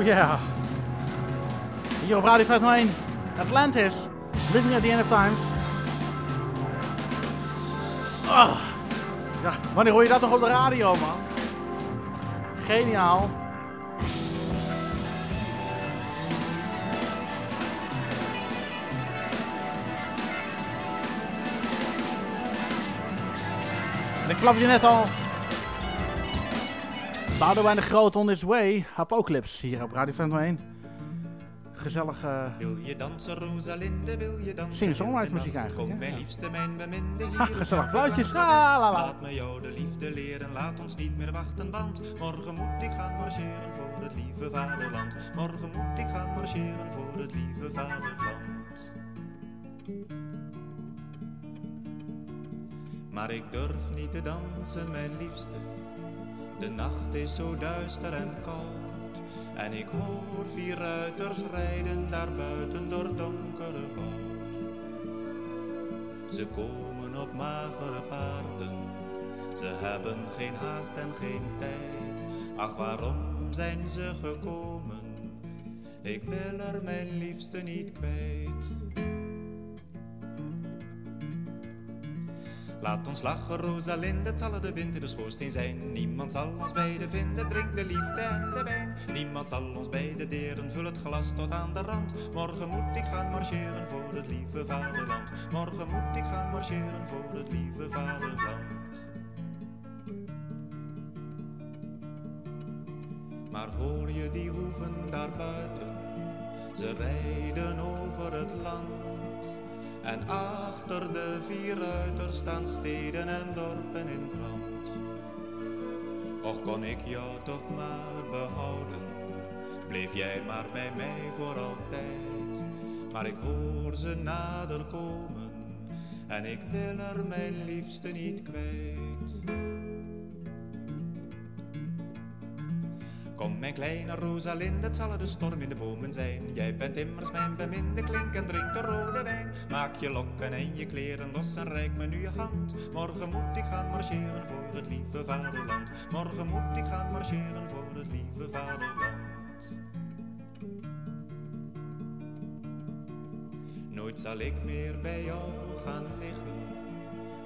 Oh yeah. Hier op Radio 501, Atlantis, Living at the End of Times. Ah. Ja, wanneer hoor je dat nog op de radio, man? Geniaal. En ik klap je net al. Boudewijn de Groot on his way. Apocalypse hier op Radio 501. Gezellig eh Wil je dansen, Rosalinde, wil je dansen? muziek eigenlijk. Kom, mijn liefste, mijn beminde, hier Ha, gezellig fluitjes. verlangen. La, la. Laat me jou de liefde leren, laat ons niet meer wachten, want morgen moet ik gaan marcheren voor het lieve vaderland. Morgen moet ik gaan marcheren voor het lieve vaderland. Maar ik durf niet te dansen, mijn liefste. De nacht is zo duister en koud. En ik hoor vier ruiters rijden daar buiten door donkere woud. Ze komen op magere paarden. Ze hebben geen haast en geen tijd. Ach, waarom zijn ze gekomen? Ik wil er mijn liefste niet kwijt. Laat ons lachen, Rosalinde, het zal de wind in de schoorsteen zijn. Niemand zal ons beiden vinden, drink de liefde en de wijn. Niemand zal ons beiden deren, vul het glas tot aan de rand. Morgen moet ik gaan marcheren voor het lieve vaderland. Morgen moet ik gaan marcheren voor het lieve vaderland. Maar hoor je die hoeven daar buiten? Ze rijden over het land. En achter de vier ruiters staan steden en dorpen in brand. Och kon ik jou toch maar behouden, bleef jij maar bij mij voor altijd. Maar ik hoor ze nader komen en ik wil er mijn liefste niet kwijt. Kom mijn kleine Rosalinde, het zal de storm in de bomen zijn. Jij bent immers mijn beminde, klink en drink de rode wijn. Maak je lokken en je kleren los en reik me nu je hand. Morgen moet ik gaan marcheren voor het lieve vaderland. Morgen moet ik gaan marcheren voor het lieve vaderland. Nooit zal ik meer bij jou gaan liggen.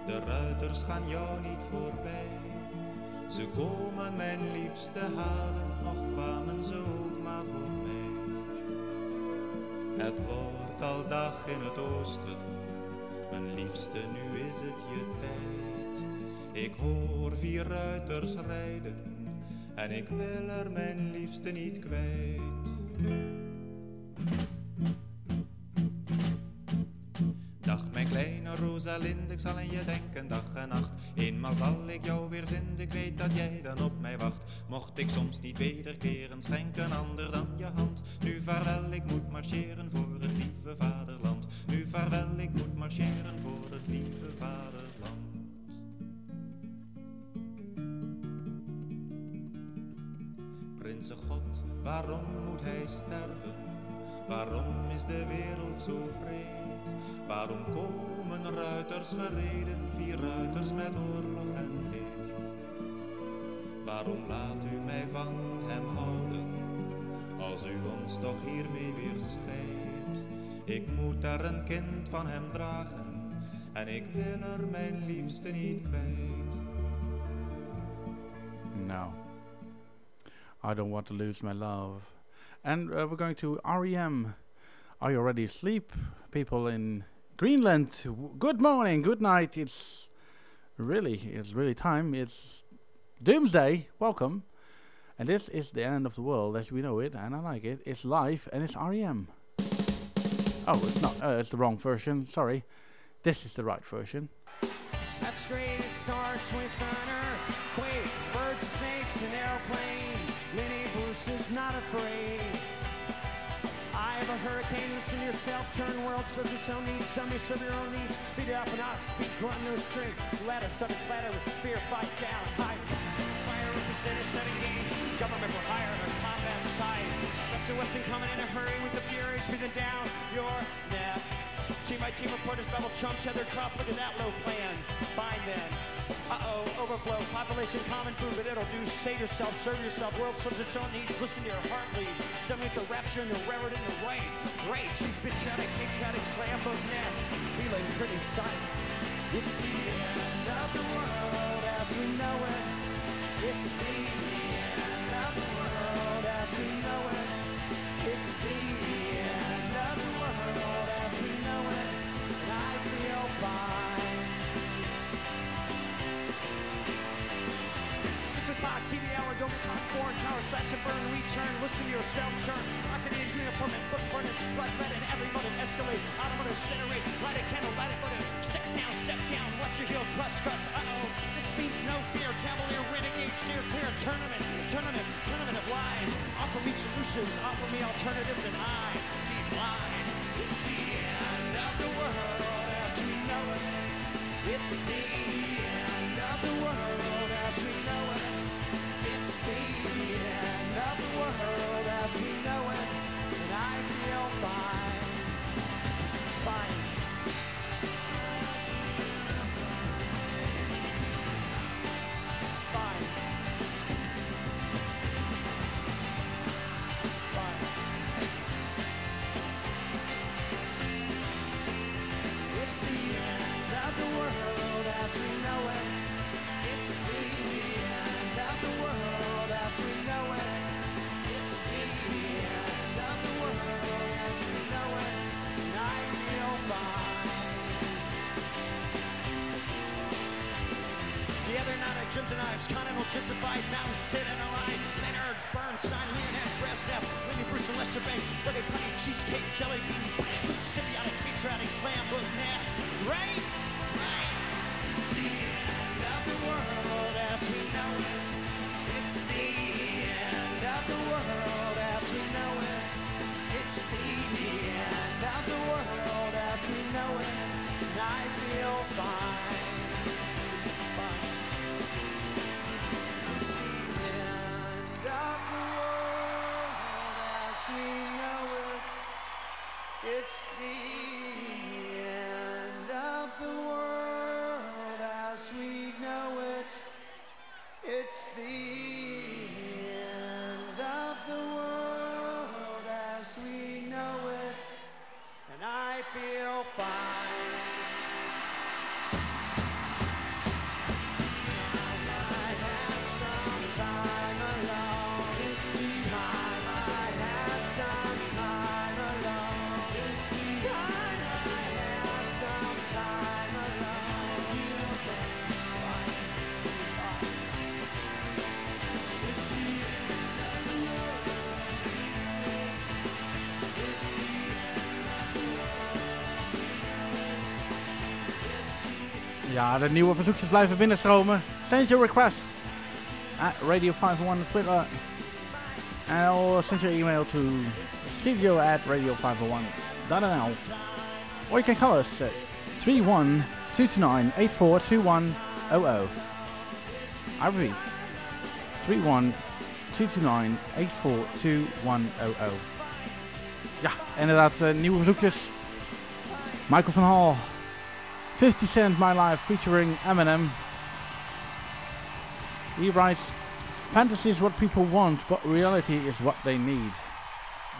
De ruiters gaan jou niet voorbij. Ze komen mijn liefste halen, nog kwamen ze ook maar voor mij. Het wordt al dag in het oosten, mijn liefste, nu is het je tijd. Ik hoor vier ruiters rijden en ik wil er mijn liefste niet kwijt. Dag mijn kleine Rosalinde, ik zal aan je denken dag en nacht. Eenmaal zal ik jou weer vinden, ik weet dat jij dan op mij wacht. Mocht ik soms niet wederkeren, schenk een ander dan je hand. Nu vaarwel, ik moet marcheren voor het lieve vaderland. Nu vaarwel, ik moet marcheren voor het lieve vaderland. Prinsen God, waarom moet hij sterven? Waarom is de wereld zo vreed? Waarom komen ruiters gereden, vier ruiters met oorlog en leed? Waarom laat u mij van hem houden, als u ons toch hiermee weer scheidt? Ik moet er een kind van hem dragen, en ik wil er mijn liefste niet kwijt. No. I don't want to lose my love. And uh, we're going to REM. Are you already asleep? People in Greenland, good morning, good night. It's really, it's really time. It's doomsday. Welcome. And this is the end of the world as we know it, and I like it. It's live and it's REM. Oh, it's not. Uh, it's the wrong version. Sorry. This is the right version. That's great, it starts with birds snakes and airplanes. Bruce is not afraid. A hurricane, listen to yourself, turn world, serve its own needs, dummy, serve your own needs. Beat it up an ox, speak, grunt, no strength. Ladder, subject, ladder, with fear, fight down, high. Fire with the center, setting games. Government for hire on combat side. Up to Weston coming in a hurry with the furies breathing down your neck. Team by team reporters babble chump, tethered crop, look at that low plan. Fine then. Uh-oh, overflow, population, common food, but it'll do. Save yourself, serve yourself, world serves its own needs. Listen to your heart lead. Me the rapture and the railroad and the right. Great, you patriotic, patriotic, slam book neck. Feeling pretty silent. It's the end of the world as we know it. It's the burn. Listen to yourself, churn. Locking in, uniform and book burning. Blood red and every motive escalate. Automotive incinerate. Light a candle, light it, but step down, step down. Watch your heel crush, crush. Uh-oh. This means no fear. Cavalier, renegade, steer clear. Tournament, tournament, tournament of lies. Offer me solutions, offer me alternatives, and De nieuwe verzoekjes blijven binnenstromen. Send your request at Radio 501 on Twitter. And send your email to studio at radio501.nl. Or you can call us at 31 229 8421 I repeat, 31 229 8421 Ja, inderdaad, eh, nieuwe verzoekjes. Michael van Hal, 50 Cent My Life featuring Eminem. He writes, Fantasy is what people want, but reality is what they need.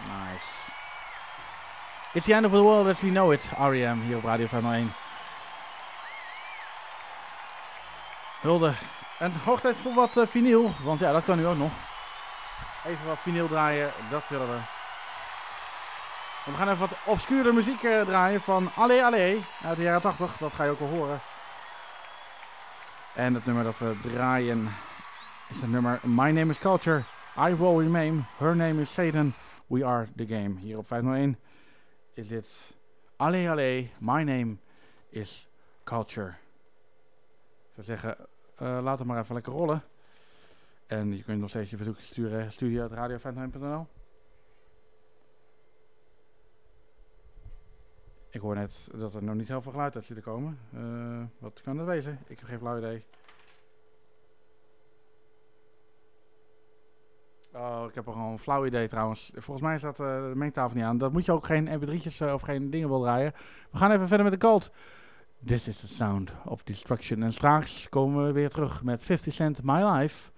Nice. It's the end of the world as we know it, REM, hier op Radio 501. Hulde. En hoog tijd voor wat eh, vinyl, want ja, dat kan nu ook nog. Even wat vinyl draaien, dat willen we. We gaan even wat obscure muziek eh, draaien van Allee Allee uit de jaren 80. Dat ga je ook wel horen. En het nummer dat we draaien is het nummer My Name is Culture. I will remain. Her name is Satan. We are the game. Hier op 501 is dit Allee Allee. My name is Culture. Ik zou zeggen, uh, laat het maar even lekker rollen. En je kunt nog steeds je verzoek sturen. Studio.radio501.nl Ik hoor net dat er nog niet heel veel geluid uit zit te komen. Eh, wat kan dat wezen? Ik heb geen flauw idee. Oh, ik heb er gewoon een flauw idee trouwens. Volgens mij staat eh, de mengtafel niet aan. Dat moet je ook geen mp3'tjes eh, of geen dingen wil draaien. We gaan even verder met de cult. This is the sound of destruction. En straks komen we weer terug met 50 Cent My Life.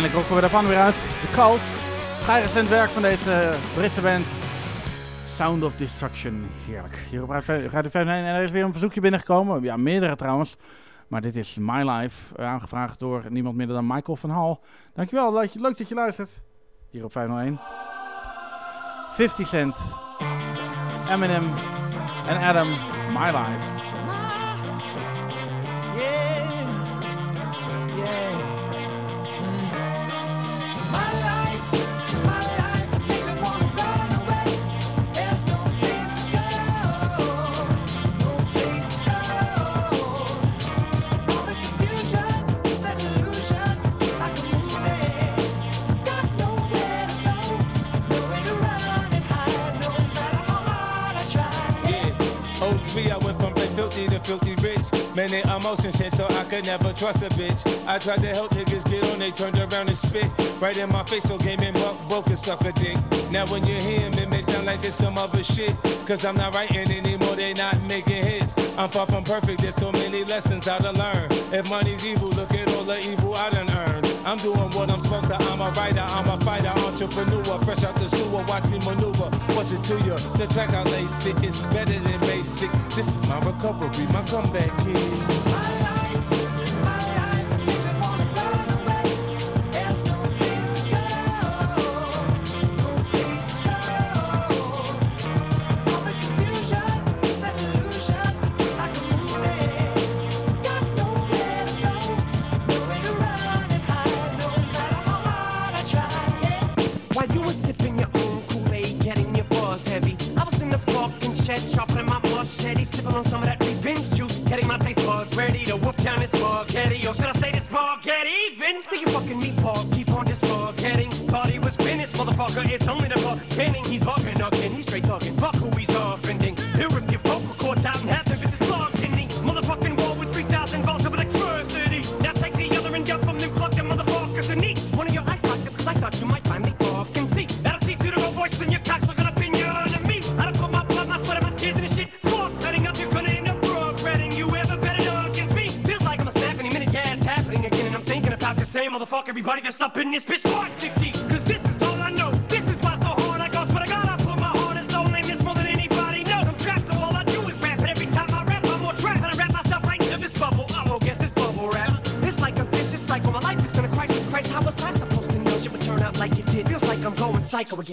Eindelijk rocken we de weer uit. De Cult. Vrij recent werk van deze Britse band. Sound of Destruction. Heerlijk. Hier op Radio 501. En er is weer een verzoekje binnengekomen. Ja, meerdere trouwens. Maar dit is My Life. eh, aangevraagd door niemand minder dan Michael van Hal. Dankjewel. Leuk dat je luistert. Hier op 501. 50 Cent. Eminem. En Adam. My Life. Shit, so I could never trust a bitch. I tried to help niggas get on, they turned around and spit right in my face, so came in broke, broke and a dick. Now when you hear him, it may sound like it's some other shit. Cause I'm not writing anymore, they not making hits. I'm far from perfect, there's so many lessons I to learn. If money's evil, look at all the evil I done earned. I'm doing what I'm supposed to, I'm a writer, I'm a fighter, entrepreneur. Fresh out the sewer, watch me maneuver. What's it to you? The track I lace it, it's better than basic. This is my recovery, my comeback kid.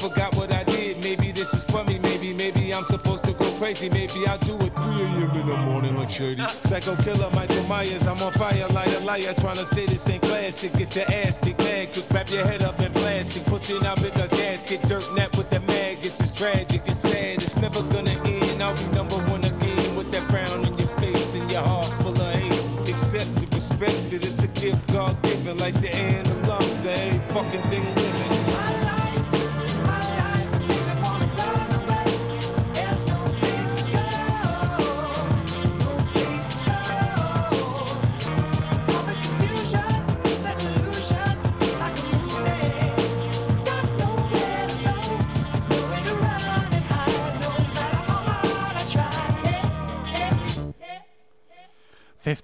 forgot what I did. Maybe this is for me, maybe, maybe I'm supposed to go crazy. Maybe I'll do it 3 a.m. in the morning like Shady. Uh, psycho killer Michael Myers, I'm on fire, liar, liar. Trying to say this ain't classic. Get your ass kicked, mad, wrap your head up in plastic. Pussy now bigger gasket, dirt nap with the maggots. It's tragic, it's sad, it's never gonna end. I'll be number one again with that frown on your face and your heart full of hate. Accept it, respect it, it's a gift God given, like the air and the lungs of every fucking thing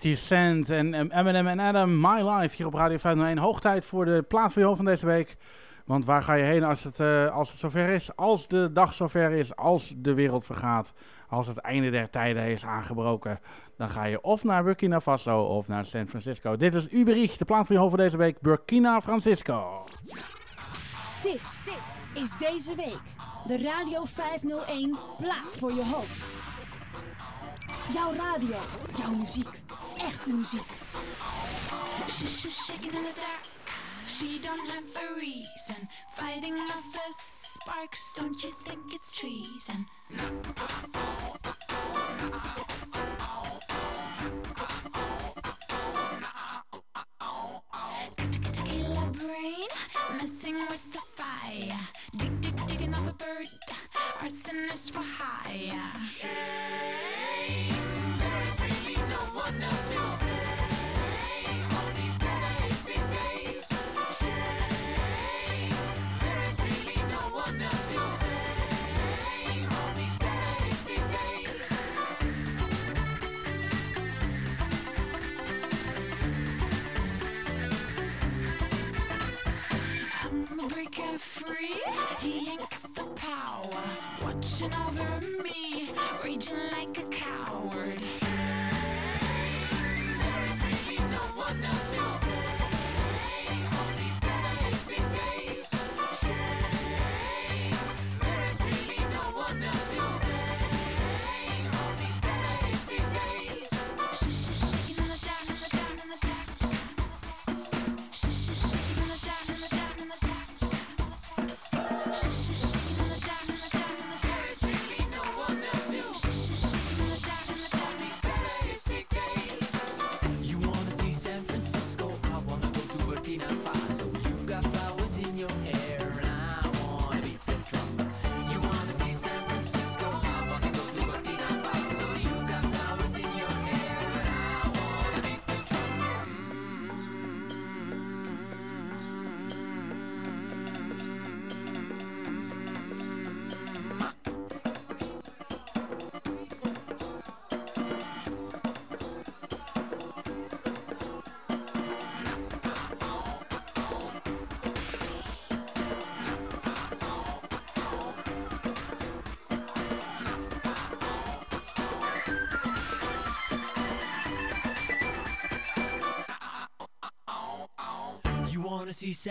50 Cent en em, Eminem en Adam, My Life hier op Radio 501. Hoog tijd voor de plaat voor je hoofd van deze week. Want waar ga je heen als het, eh, als het zover is? Als de dag zover is, als de wereld vergaat, als het einde der tijden is aangebroken, dan ga je of naar Burkina Faso of naar San Francisco. Dit is Uberich, de plaat voor je hoofd van deze week, Burkina Francisco. Dit is deze week de Radio 501 plaat voor je hoofd. Jouw radio. Jouw muziek. Echte muziek. Shaking in the dark. She don't have a reason. Fighting off the sparks. Don't you think it's treason? Messing with the fire. another bird are sinners for hire. Shame. There is really no one else. Rushing over me, raging like a coward.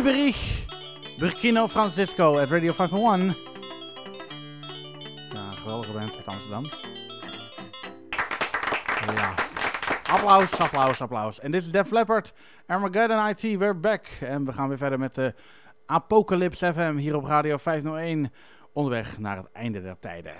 Uberich, Burkino Francisco at Radio 501. Ja, geweldige band uit Amsterdam. Ja. Applaus, applaus, applaus. En dit is Def Leppard, Armageddon IT, we're back. En we gaan weer verder met de Apocalypse FM hier op Radio 501. Onderweg naar het einde der tijden.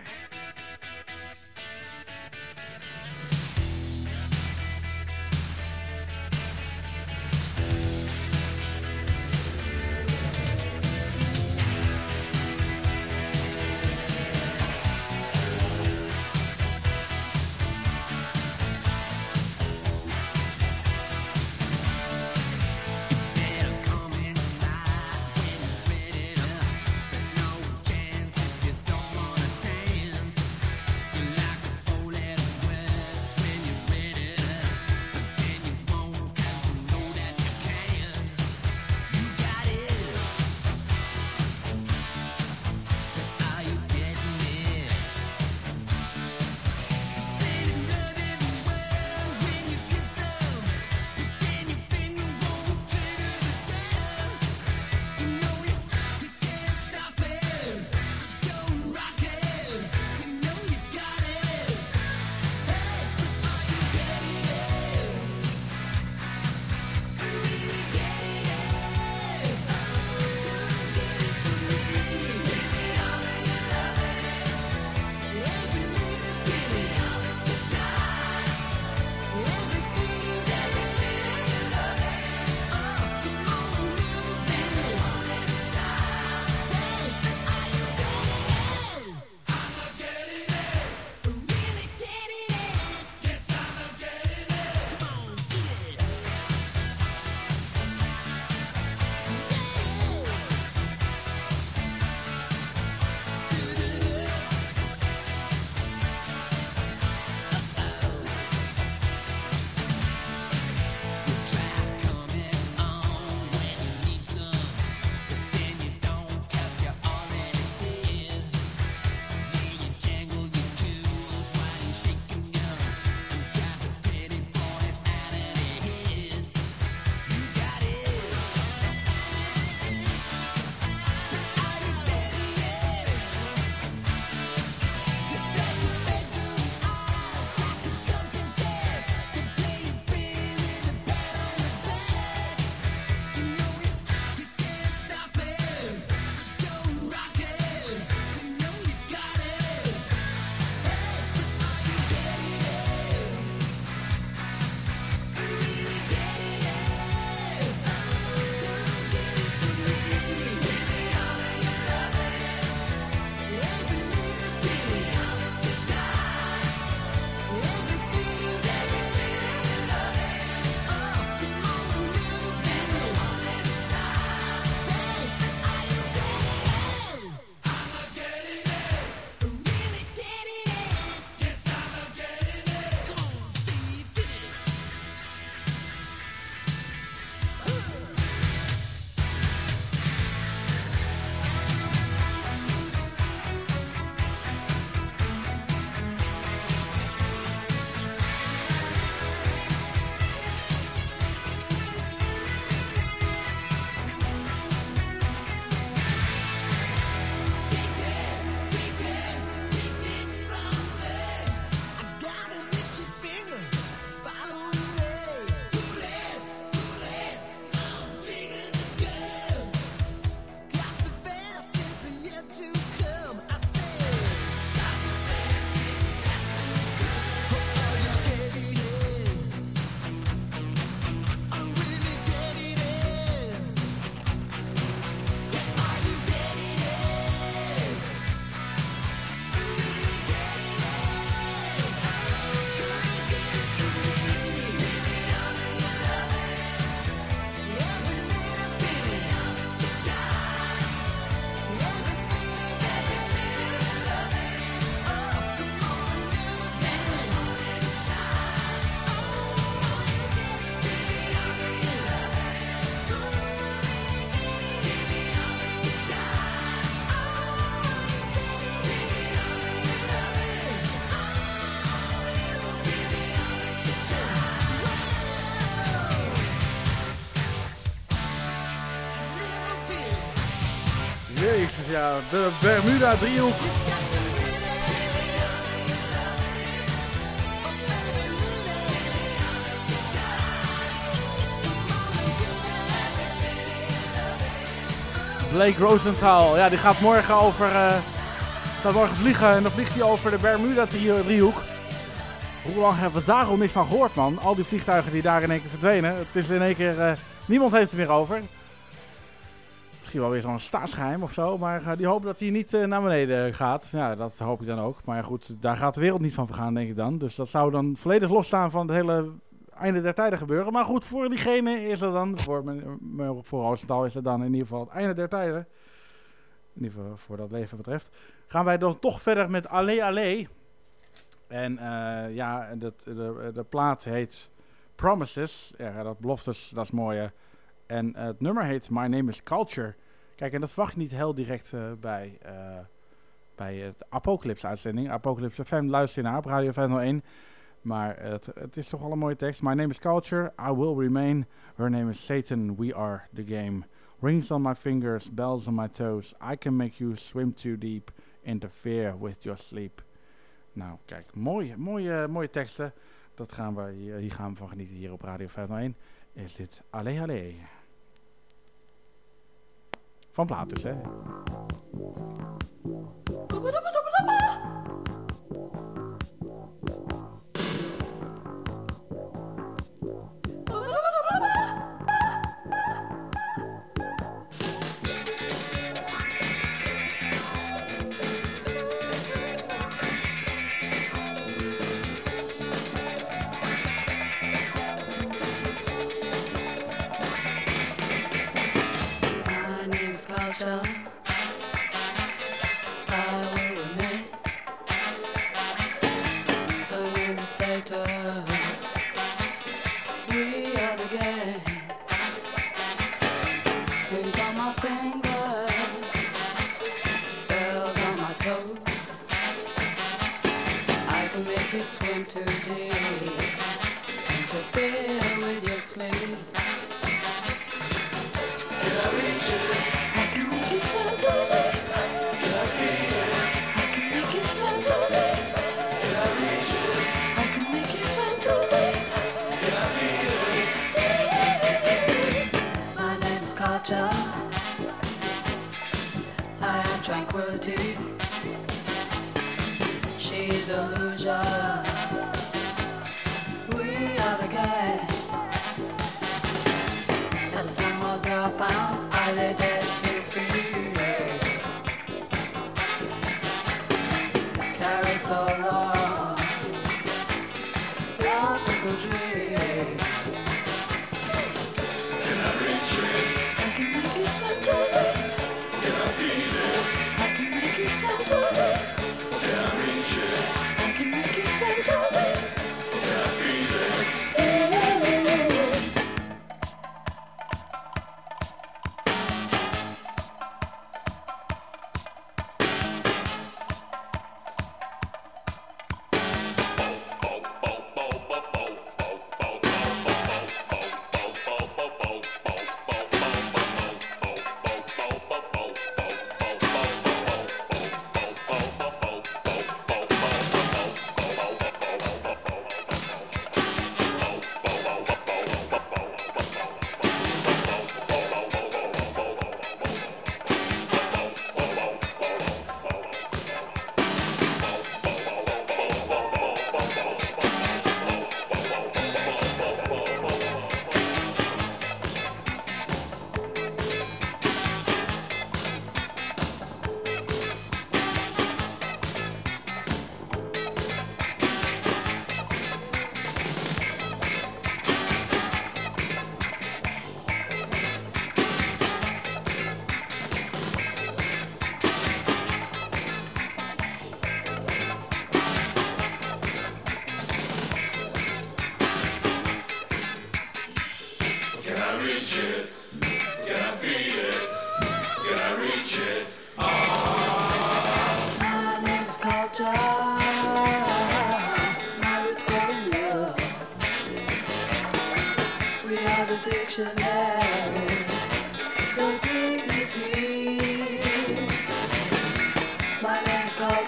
Ja. De Bermuda driehoek. Blake Rosenthal, ja, die gaat morgen over. eh, gaat morgen vliegen en dan vliegt hij over de Bermuda drie- driehoek. Hoe lang hebben we daar al niks van gehoord, man? Al die vliegtuigen die daar in één keer verdwenen. Het is in één keer. eh, niemand heeft het meer over. Misschien wel weer zo'n staatsgeheim of zo. Maar eh, die hopen dat hij niet eh, naar beneden gaat. Ja, dat hoop ik dan ook. Maar goed, daar gaat de wereld niet van vergaan, denk ik dan. Dus dat zou dan volledig losstaan van het hele einde der tijden gebeuren. Maar goed, voor diegene is er dan, voor, voor Roosentaal is het dan in ieder geval het einde der tijden. In ieder geval voor dat leven betreft. Gaan wij dan toch verder met Allee Allee. En eh, ja, dat, de, de plaat heet Promises. Ja, dat beloftes, dat is mooi. En eh, het nummer heet My Name is Culture. Kijk, en dat verwacht je niet heel direct eh, bij, eh bij het Apocalypse-uitzending. Apocalypse FM luister je naar op Radio 501. Maar het, het is toch wel een mooie tekst. My name is Culture, I will remain. Her name is Satan, we are the game. Rings on my fingers, bells on my toes. I can make you swim too deep, interfere with your sleep. Nou, kijk, mooie, mooie, mooie teksten. Dat gaan we, hier gaan we van genieten hier op Radio 501. Is dit Allee Allee. Van plaat dus, hè. Name's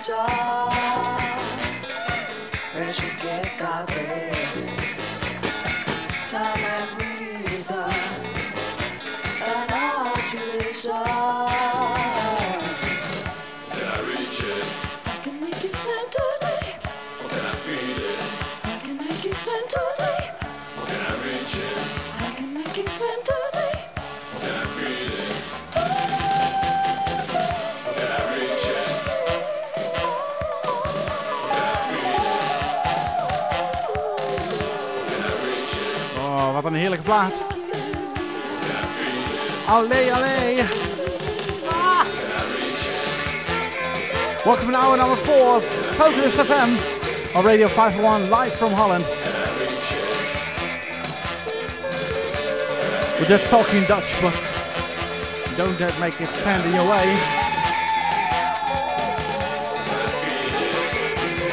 job. Now number four of Focus FM on Radio 501 live from Holland. We're just talking Dutch, but don't make it stand in your way.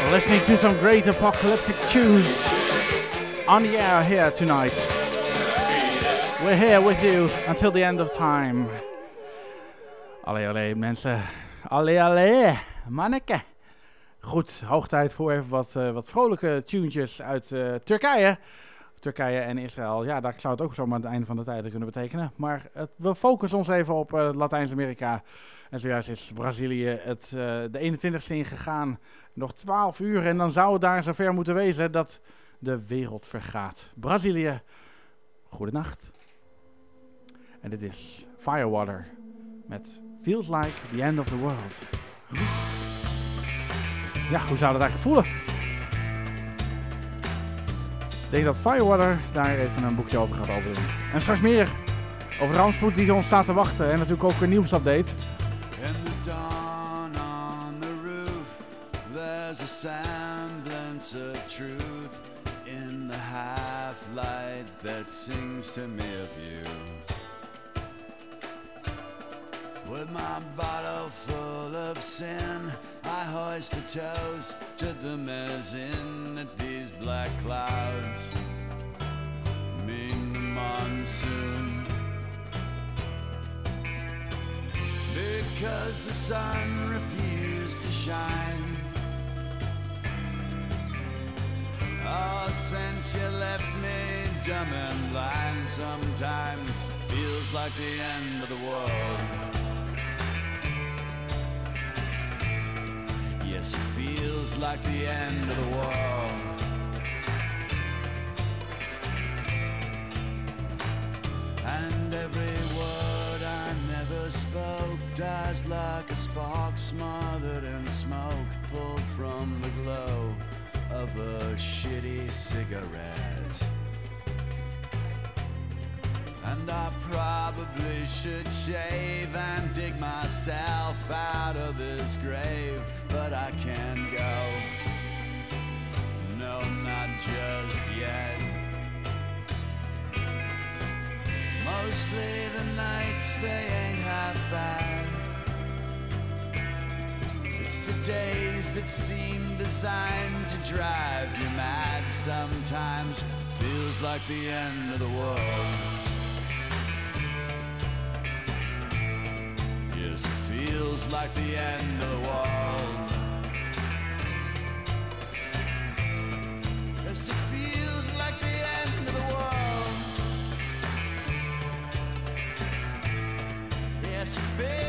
We're listening to some great apocalyptic tunes on the air here tonight. We're here with you until the end of time. Allee, allee, mensen. Allee, allee, manneke. Goed, hoog tijd voor even wat, eh, wat vrolijke tunetjes uit eh, Turkije. Turkije en Israël, ja, dat zou het ook zomaar het einde van de tijd kunnen betekenen. Maar het- we focussen ons even op eh, Latijns-Amerika. En zojuist is Brazilië het, eh, de 21ste ingegaan. Nog 12 uur en dan zou het daar zover moeten wezen dat de wereld vergaat. Brazilië, goedenacht. En dit is Firewater met Feels Like the End of the World. Ja, hoe zou dat eigenlijk voelen? Ik denk dat Firewater daar even een boekje over gaat openen. En straks meer over rampspoed die ons staat te wachten. En natuurlijk ook een nieuwsupdate. In the dawn on the roof, there's a semblance of truth in the half light that sings to me of you. With my bottle full of sin, I hoist a toast to the mezzanine that these black clouds mean the monsoon. Because the sun refused to shine. Oh, since you left me dumb and blind, sometimes feels like the end of the world. Yes, it feels like the end of the world. And every word I never spoke dies like a spark smothered in smoke pulled from the glow of a shitty cigarette. And I probably should shave and dig myself out of this grave, but I can't go. No, not just yet. Mostly the nights they ain't half bad. It's the days that seem designed to drive you mad. Sometimes feels like the end of the world. It feels like the end of the world. Yes, it feels like the end of the world. Yes, it feels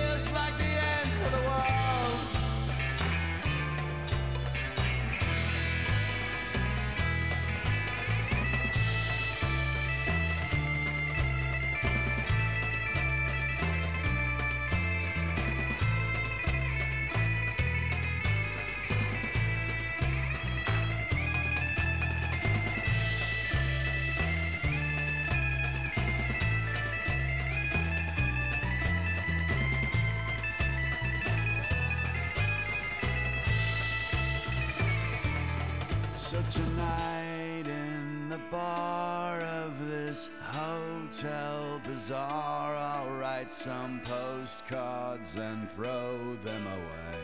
some postcards and throw them away.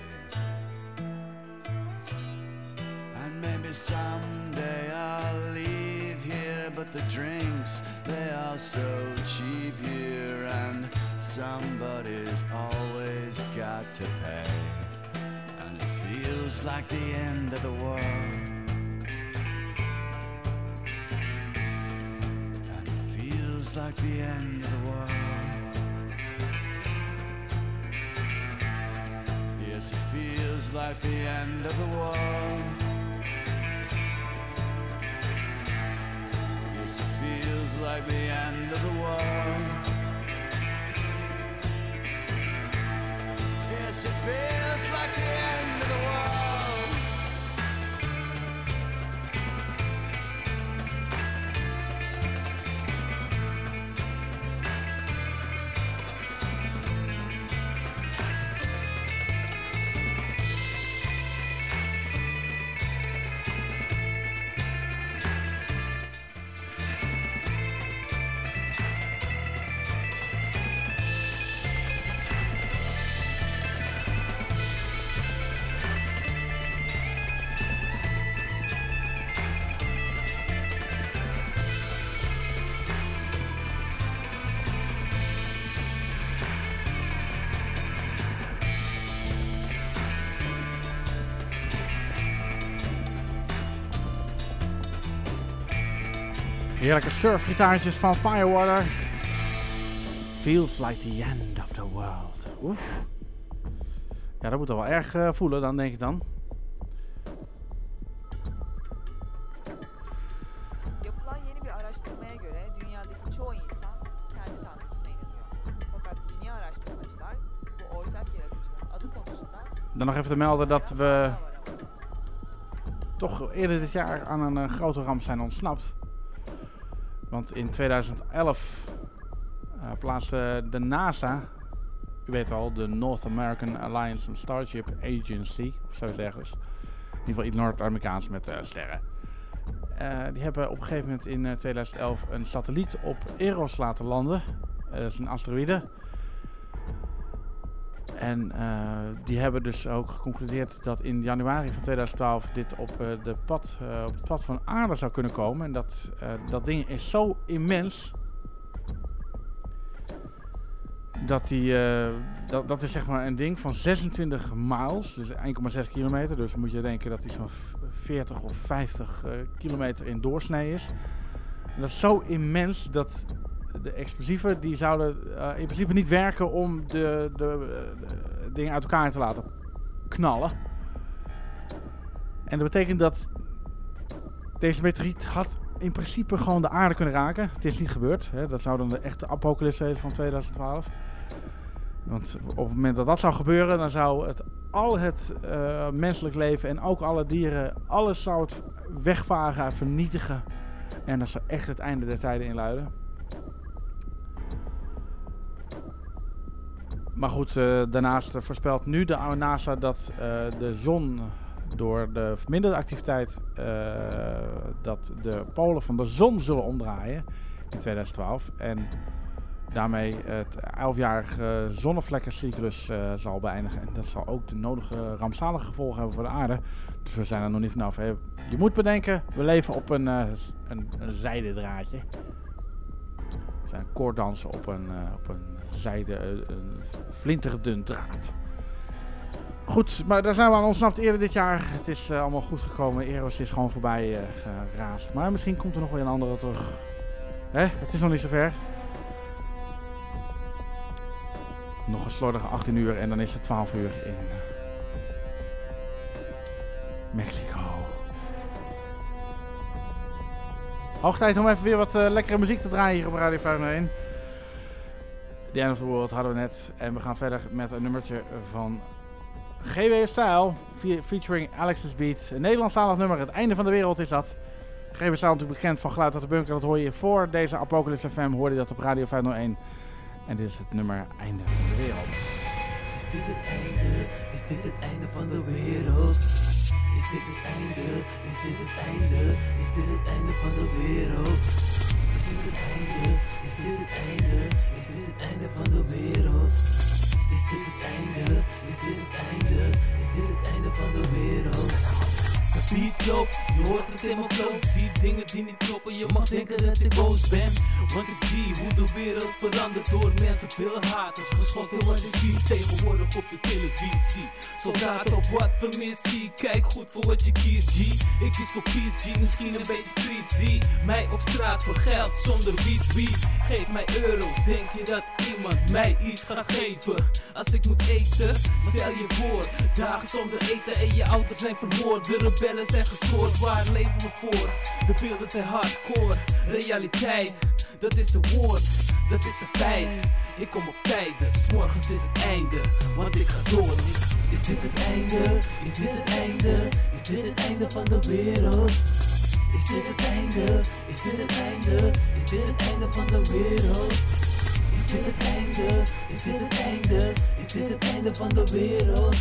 And maybe someday I'll leave here, but the drinks, they are so cheap here, and somebody's always got to pay. And it feels like the end of the world. And it feels like the end of the world. Yes, it feels like the end of the world. Yes, it feels like the end of the world. Yes, it feels like the end Heerlijke surfgitaartjes van Firewater. Feels like the end of the world. Oef. Ja, dat moet wel erg eh, voelen dan, denk ik dan. Dan nog even te melden dat we toch eerder dit jaar aan een eh, grote ramp zijn ontsnapt. Want in 2011 eh, plaatste de NASA, u weet al, de North American Alliance and Starship Agency, of zoiets dergelijks. In ieder geval iets Noord-Amerikaans met eh, sterren. Eh, die hebben op een gegeven moment in eh, 2011 een satelliet op Eros laten landen. Dat is een asteroïde. En eh, die hebben dus ook geconcludeerd dat in januari van 2012 dit op, eh, de pad, eh, op het pad van aarde zou kunnen komen. En dat, dat ding is zo immens. Dat, die, dat, dat is zeg maar een ding van 26 miles, dus 1,6 kilometer. Dus moet je denken dat die zo'n 40 of 50 eh, kilometer in doorsnee is. Dat is zo immens dat de explosieven die zouden eh, in principe niet werken om de, de, eh, dingen uit elkaar te laten knallen. En dat betekent dat deze meteoriet had in principe gewoon de aarde kunnen raken. Het is niet gebeurd. Hè. Dat zou dan de echte apocalypse zijn van 2012. Want op het moment dat dat zou gebeuren, dan zou het al het eh, menselijk leven en ook alle dieren, alles zou het wegvagen, vernietigen. En dat zou echt het einde der tijden inluiden. Maar goed, eh, daarnaast eh, voorspelt nu de NASA dat eh, de zon door de verminderde activiteit dat de polen van de zon zullen omdraaien in 2012 en daarmee het 11-jarige zonnevlekkencyclus zal beëindigen en dat zal ook de nodige rampzalige gevolgen hebben voor de aarde. Dus we zijn er nog niet vanaf. Je moet bedenken, we leven op een, een, een zijdendraadje. We zijn koorddansen op een, op een zijde, eh, een flinterdun draad. Goed, maar daar zijn we aan ontsnapt eerder dit jaar. Het is eh, allemaal goed gekomen. Eros is gewoon voorbij eh, geraast. Maar misschien komt er nog wel een andere terug. Hè? Het is nog niet zover. Nog een slordige 18 uur en dan is het 12 uur in Mexico. Hoog tijd om even weer wat lekkere muziek te draaien hier op Radio 501. The End of the World hadden we net. En we gaan verder met een nummertje van GW Style. fe- Featuring Alex's Beat. Een Nederlandstalig nummer. Het einde van de wereld is dat. GW Style natuurlijk bekend van Geluid uit de Bunker. Dat hoor je voor deze Apocalypse FM. Hoorde je dat op Radio 501. En dit is het nummer Einde van de Wereld. Is dit het einde? Is dit het einde van de wereld? Is dit het einde? Is dit het einde? Is dit het einde van de wereld? Is dit het einde? Is dit het einde? Einde van de wereld? Is dit het einde? Is dit het einde? Is dit het einde van de wereld? Beat je hoort het in mijn flow. Zie dingen die niet kloppen, je mag denken dat ik boos ben. Want ik zie hoe de wereld verandert door mensen. Veel haters, geschoten wat ik zie tegenwoordig op de televisie. Soldaten op wat voor missie, kijk goed voor wat je kiest, G. Ik kies voor peace, G, misschien een beetje street, zie. Mij op straat voor geld zonder wiet. Geef mij euro's, denk je dat iemand mij iets gaat geven? Als ik moet eten, stel je voor, dagen zonder eten en je ouders zijn vermoord. Zijn gestoord, waar leven we voor? De beelden zijn hardcore, realiteit, dat is een woord, dat is een feit. Ik kom op tijd, dus morgens is het einde, want ik ga door. Is dit het einde? Is dit het einde? Is dit het einde van de wereld? Is dit het einde? Is dit het einde? Is dit het einde van de wereld? Is dit het einde? Is dit het einde? Is dit het einde van de wereld?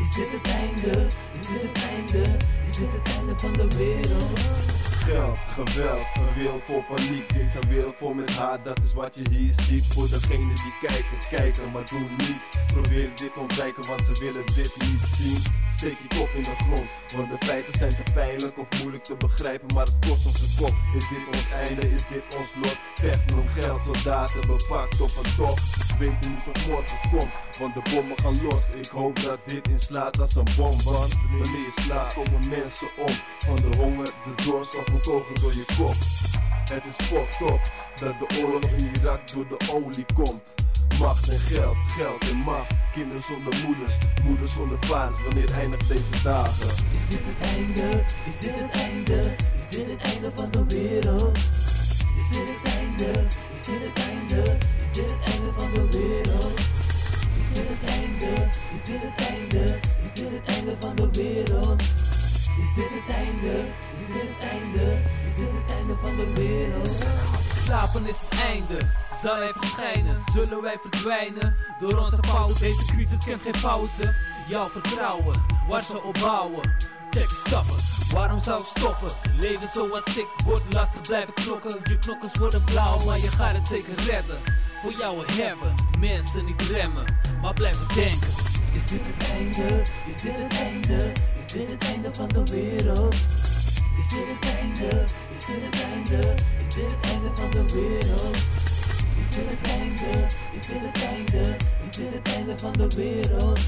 Is dit het einde? Is dit het einde? Is dit het einde van de wereld? Geld, geweld, een wereld vol paniek. Is een wereld vol met haat, dat is wat je hier ziet. Voor degenen die kijken, kijken, maar doen niets. Proberen dit te ontwijken, want ze willen dit niet zien. steek je kop in de grond. Want de feiten zijn te pijnlijk of moeilijk te begrijpen, maar het kost ons de kop. Is dit ons einde, is dit ons lot? Vechten om geld, soldaten bepakt op een tocht. Weten niet of morgen komt, want de bommen gaan los. Ik hoop dat dit inslaat als een bom, want wanneer je slaapt komen mensen om. Van de honger, de dorst of kogel door je kop. Het is fucked up dat de oorlog in Irak door de olie komt. Macht en geld, geld en macht. Kinderen zonder moeders, moeders zonder vaders. Wanneer eindigt deze dagen? Is dit het einde? Is dit het einde? Is dit het einde van de wereld? Is dit het einde? Is dit het einde? Is dit het einde van de wereld? Is dit het einde? Is dit het einde? Is dit het einde van de wereld? Is dit het einde? Is dit het einde? Is dit het einde van de wereld? Slapen is het einde, zal hij verschijnen, zullen wij verdwijnen door onze fout. Deze crisis kent geen pauze. Jouw vertrouwen, waar ze op bouwen. Check stappen, waarom zou ik stoppen? Leven zoals ik, wordt lastig blijven klokken. Je knokkers worden blauw, maar je gaat het zeker redden. Voor jou heaven, mensen niet remmen, maar blijven denken. Is dit het einde? Is dit het einde? Is dit het einde van de wereld? Is dit het einde? Is dit het einde? Is dit het einde van de wereld? Is dit het einde? Is dit het einde? Is dit het einde van de wereld?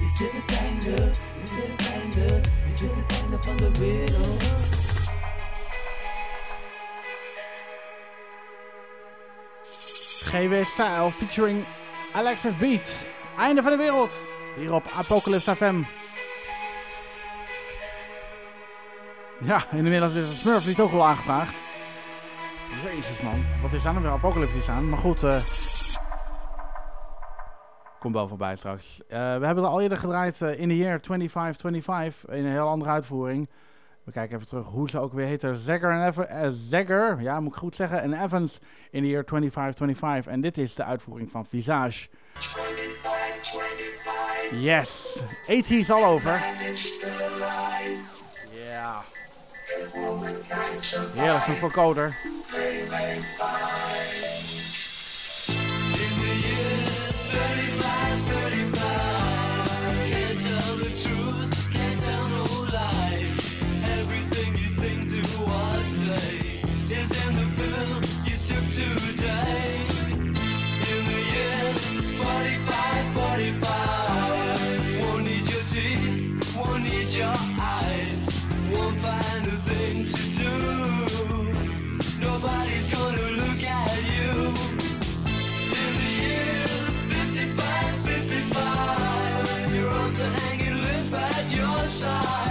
Is dit het einde? Is dit het einde? Is dit het einde van de wereld? GW Style featuring Alexis Beat. Einde van de wereld. Hier op Apocalypse FM. Ja, inmiddels is het Smurf niet ook wel aangevraagd. Jezus man, wat is daar nou weer apocalyptisch aan? Maar goed, eh komt wel voorbij straks. Eh, we hebben er al eerder gedraaid eh, in de year 2525 in een heel andere uitvoering. We kijken even terug hoe ze ook weer heten. Zegger en Ev eh, Zegger, ja moet ik goed zeggen, en Evans in de year 2525. En dit is de uitvoering van Visage. Yes, 80s all over. Heerlijk, zo'n vocoder. Side.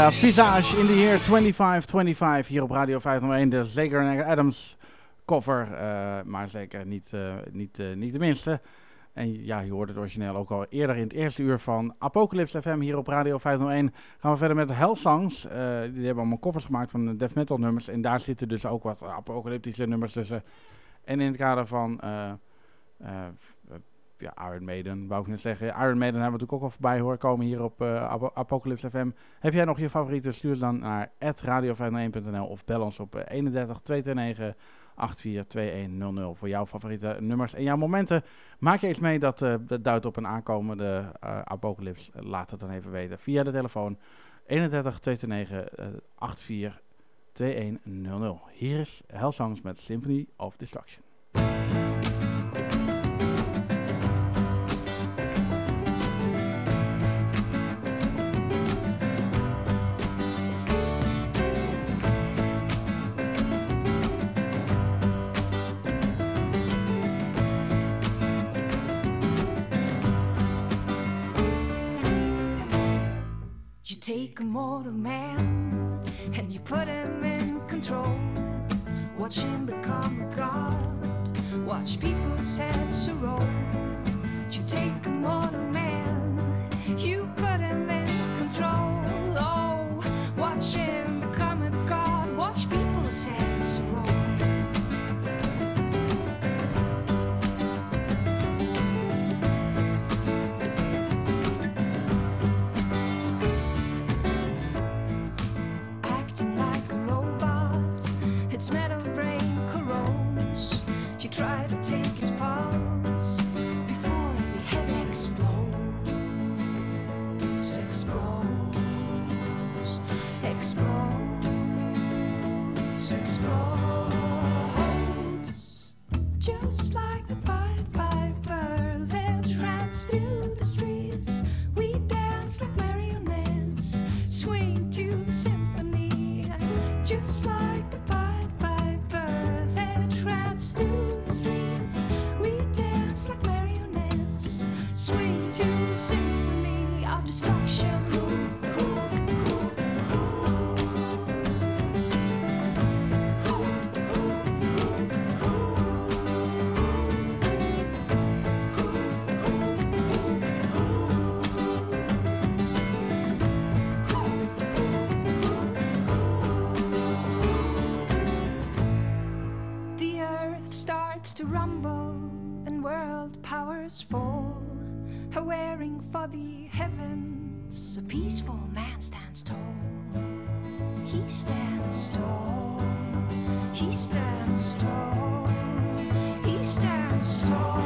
Ja, Visage in the year 2525 hier op Radio 501. De Zager Adams cover, eh, maar zeker niet, eh, niet, eh, niet de minste. En ja, je hoort het origineel ook al eerder in het eerste uur van Apocalypse FM hier op Radio 501. Gaan we verder met Hell Songs. Eh, die hebben allemaal covers gemaakt van death metal nummers. En daar zitten dus ook wat apocalyptische nummers tussen. En in het kader van ja, Iron Maiden, wou ik net zeggen. Iron Maiden hebben we natuurlijk ook al voorbij horen komen hier op eh, Apo- Apocalypse FM. Heb jij nog je favorieten? Stuur dan naar radio501.nl of bel ons op eh, 31 229 842100 voor jouw favoriete nummers en jouw momenten. Maak je iets mee dat, eh, dat duidt op een aankomende eh apocalypse? Laat het dan even weten via de telefoon 31 229 eh, 842100. Hier is Hellsongs met Symphony of Destruction. Take a mortal man and you put him in control. Watch him become a god. Watch people's heads roll. You take a mortal man, you put him in control. Oh, watch him to rumble and world powers fall. Wearing for the heavens, a peaceful man stands tall. He stands tall. He stands tall. He stands tall.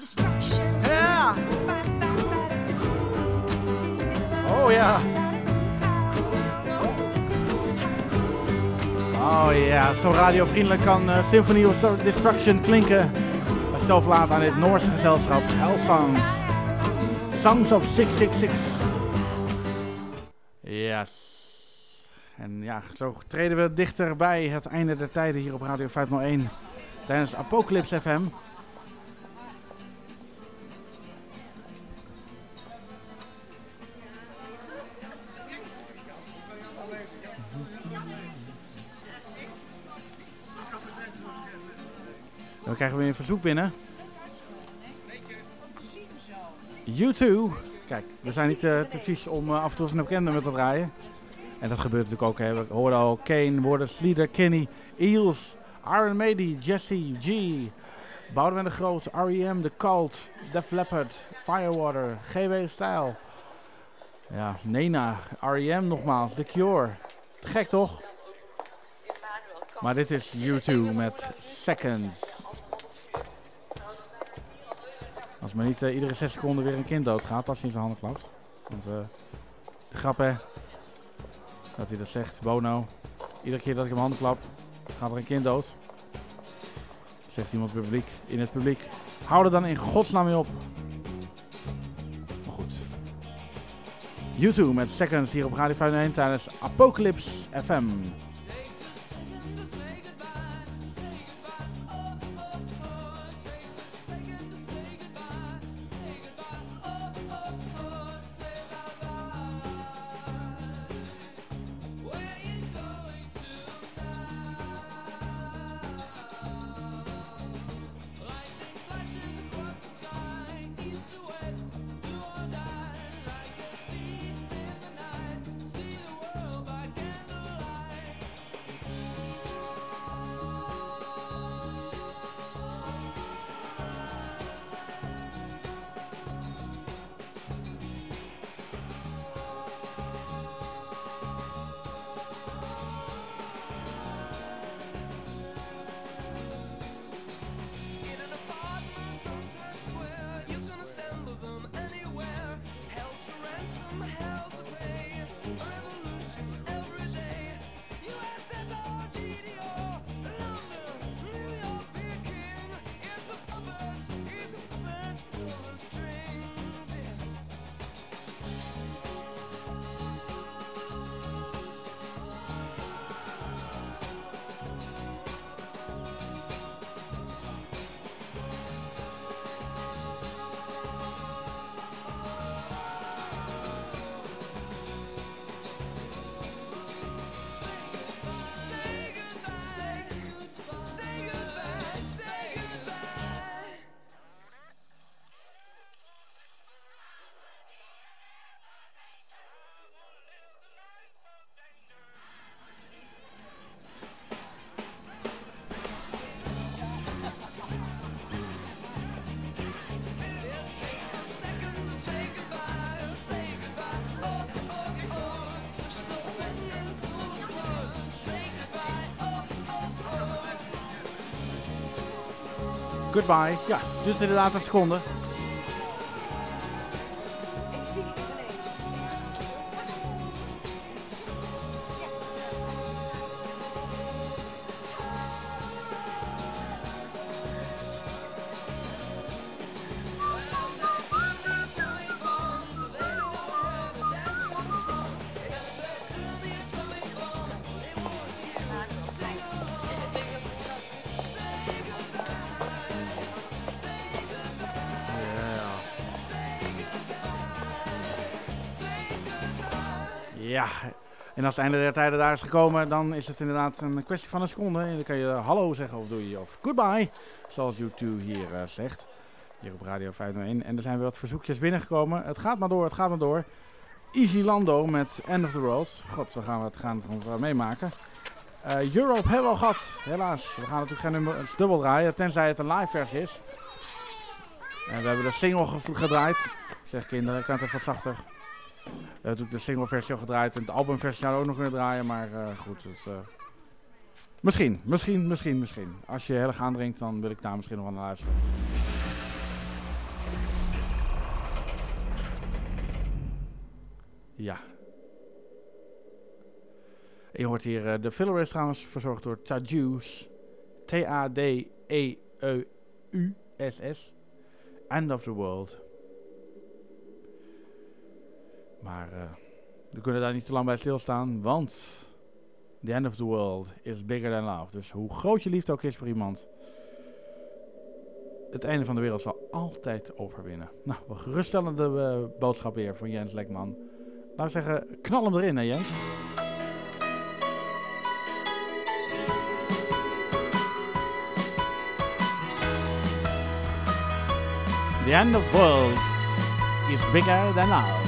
Destruction. Yeah. Oh ja. Oh ja, zo radiovriendelijk kan eh, Symphony of Destruction klinken. Bij stelverlaat aan dit Noorse gezelschap Hell Songs. Songs of 666. Yes. En ja, zo treden we dichter bij het einde der tijden hier op Radio 501 tijdens Apocalypse FM. Dan krijgen we weer een verzoek binnen. U2. Kijk, we zijn niet eh, te vies om eh, af en toe een bekend nummer te draaien. En dat gebeurt natuurlijk ook. Hè. We hoorden al Kane, we hoorden Sleater, Kenny, Eels, Iron Maiden, Jesse, G, Boudewijn de Groot, R.E.M., The Cult, Def Leppard, Firewater, GW Style. Ja, Nena, R.E.M. nogmaals, The Cure. Gek toch? Maar dit is U2 met Seconds. Als maar niet eh, iedere 6 seconden weer een kind doodgaat als hij in zijn handen klapt. Want de grap hè. Dat hij dat zegt, Bono. Iedere keer dat ik hem handen klap, gaat er een kind dood. Zegt iemand publiek, in het publiek. Hou er dan in godsnaam mee op. Maar goed. YouTube met Seconds hier op Radio 501 tijdens Apocalypse FM. Goodbye. Ja, duurt inderdaad een seconde. En als het einde der tijden daar is gekomen, dan is het inderdaad een kwestie van een seconde. En dan kan je hallo zeggen of doe je of goodbye, zoals U2 hier eh, zegt. Hier op Radio 501. En er zijn weer wat verzoekjes binnengekomen. Het gaat maar door, het gaat maar door. Easy Lando met End of the World. God, we gaan het gaan meemaken. Eh, Europe hebben we al gehad, helaas. We gaan natuurlijk geen nummer dubbel draaien, tenzij het een live versie is. En we hebben de single ge- gedraaid. Zeg kinderen, kan het even. We hebben natuurlijk de single versie al gedraaid en de albumversie we ook nog kunnen draaien, maar eh, goed. Eh, misschien, misschien, misschien, misschien. Als je heel erg aandringt, dan wil ik daar misschien nog naar luisteren. Ja. Je hoort hier, eh, de filler trouwens verzorgd door Tajuice. T-A-D-E-E-U-S-S. End of the World. Maar eh, we kunnen daar niet te lang bij stilstaan, want the end of the world is bigger than love. Dus hoe groot je liefde ook is voor iemand, het einde van de wereld zal altijd overwinnen. Nou, een geruststellende eh, boodschap weer van Jens Lekman. Laat ik zeggen, knal hem erin hè Jens. The end of the world is bigger than love.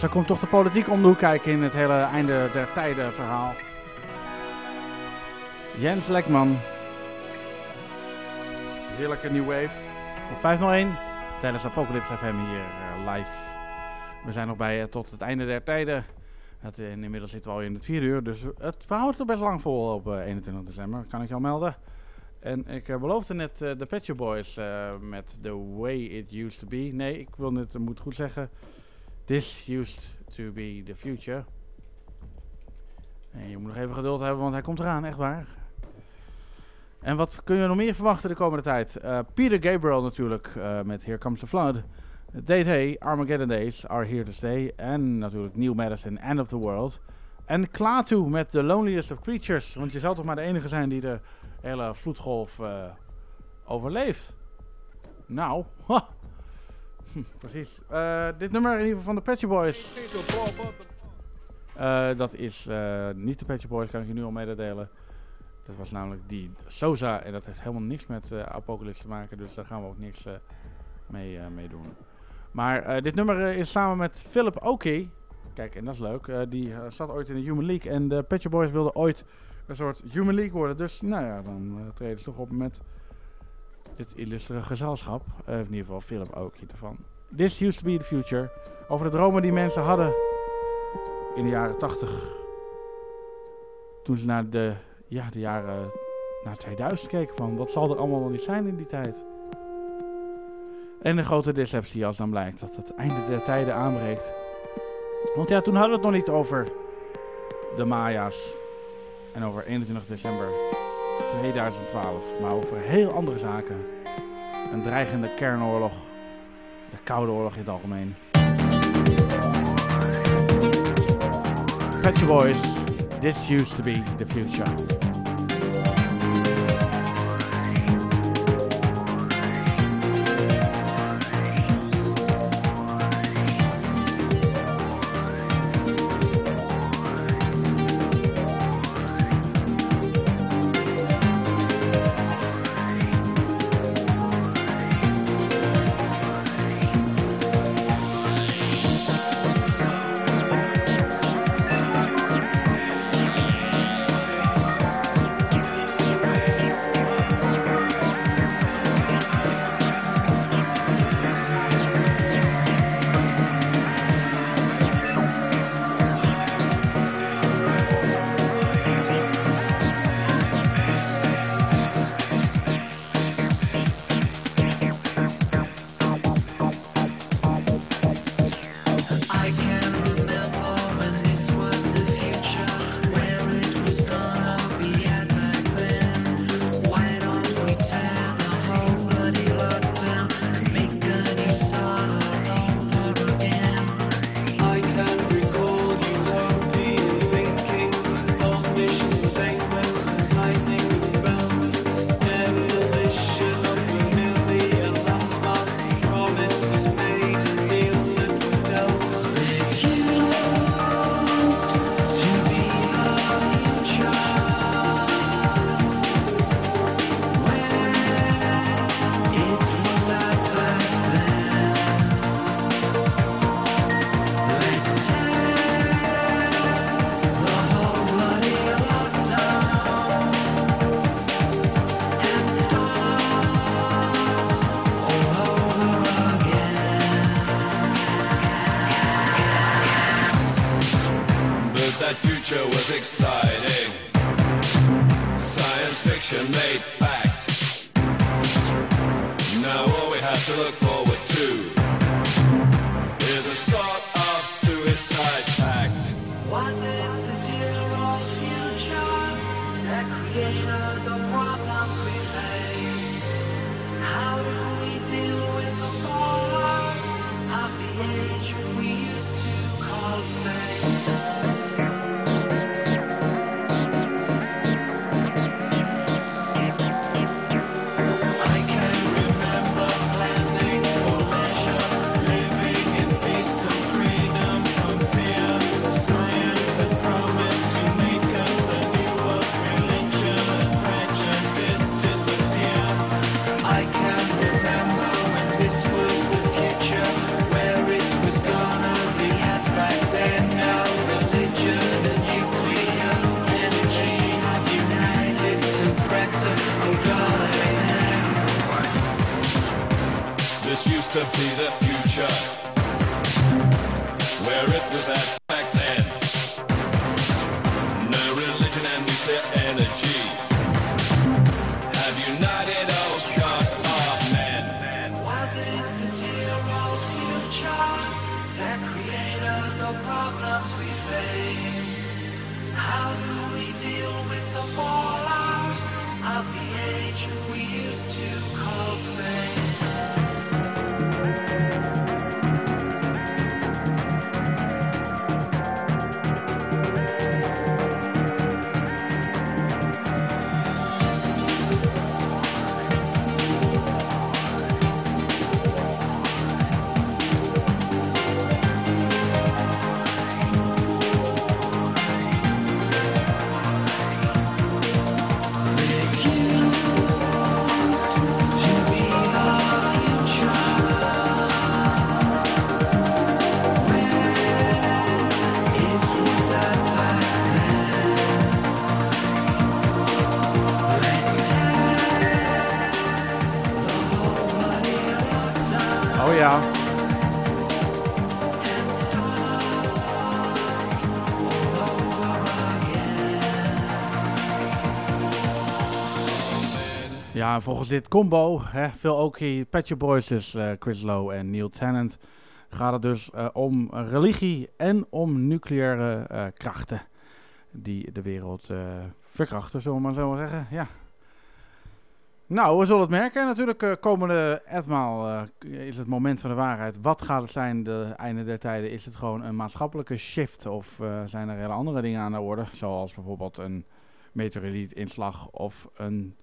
Zo komt toch de politiek om de hoek kijken in het hele einde der tijden verhaal. Jens Lekman. Heerlijke New Wave. Op 501 tijdens Apocalypse FM hier eh, live. We zijn nog bij eh, tot het einde der tijden. Het, eh, inmiddels zitten we al in het vierde uur, dus het we houden het best lang vol op eh, 21 december, kan ik je al melden. En ik beloofde net de Pet Boys met The Way It Used To Be. Nee, ik wil het moet goed zeggen. This used to be the future. En je moet nog even geduld hebben, want hij komt eraan, echt waar. En wat kun je nog meer verwachten de komende tijd? Eh, Peter Gabriel natuurlijk eh, met Here Comes the Flood. Day, Armageddon Days are here to stay. En natuurlijk New Medicine, End of the World. En Klaatu met The Loneliest of Creatures. Want je zou toch maar de enige zijn die de hele vloedgolf eh, overleeft. Nou. Precies. Eh, dit nummer in ieder geval van de Patchy Boys. Eh, dat is eh, niet de Patchy Boys, kan ik je nu al mededelen. Dat was namelijk die Sosa en dat heeft helemaal niks met Apocalypse te maken, dus daar gaan we ook niks mee, mee doen. Maar dit nummer is samen met Philip Oki. Kijk, en dat is leuk. die zat ooit in de Human League en de Patchy Boys wilden ooit een soort Human League worden. Dus nou ja, dan treden ze toch op met dit illustere gezelschap. Eh, in ieder geval film ook hiervan. This used to be the future. Over de dromen die mensen hadden in de jaren 80. Toen ze naar de, ja, de jaren naar 2000 keken van wat zal er allemaal nog niet zijn in die tijd. En de grote deceptie als dan blijkt dat het einde der tijden aanbreekt. Want ja, toen hadden we het nog niet over de Maya's en over 21 december 2012, maar over heel andere zaken. Een dreigende kernoorlog, de Koude Oorlog in het algemeen. Catch Boys, this used to be the future. Volgens dit combo, hè, Phil Oakey, Shop Boys, dus eh, Chris Lowe en Neil Tennant, gaat het dus eh, om religie en om nucleaire eh, krachten die de wereld verkrachten, zullen we maar zo zeggen. Ja. Nou, we zullen het merken. Natuurlijk, komende etmaal is het moment van de waarheid. Wat gaat het zijn, de einde der tijden? Is het gewoon een maatschappelijke shift of zijn er hele andere dingen aan de orde? Zoals bijvoorbeeld een meteorietinslag of een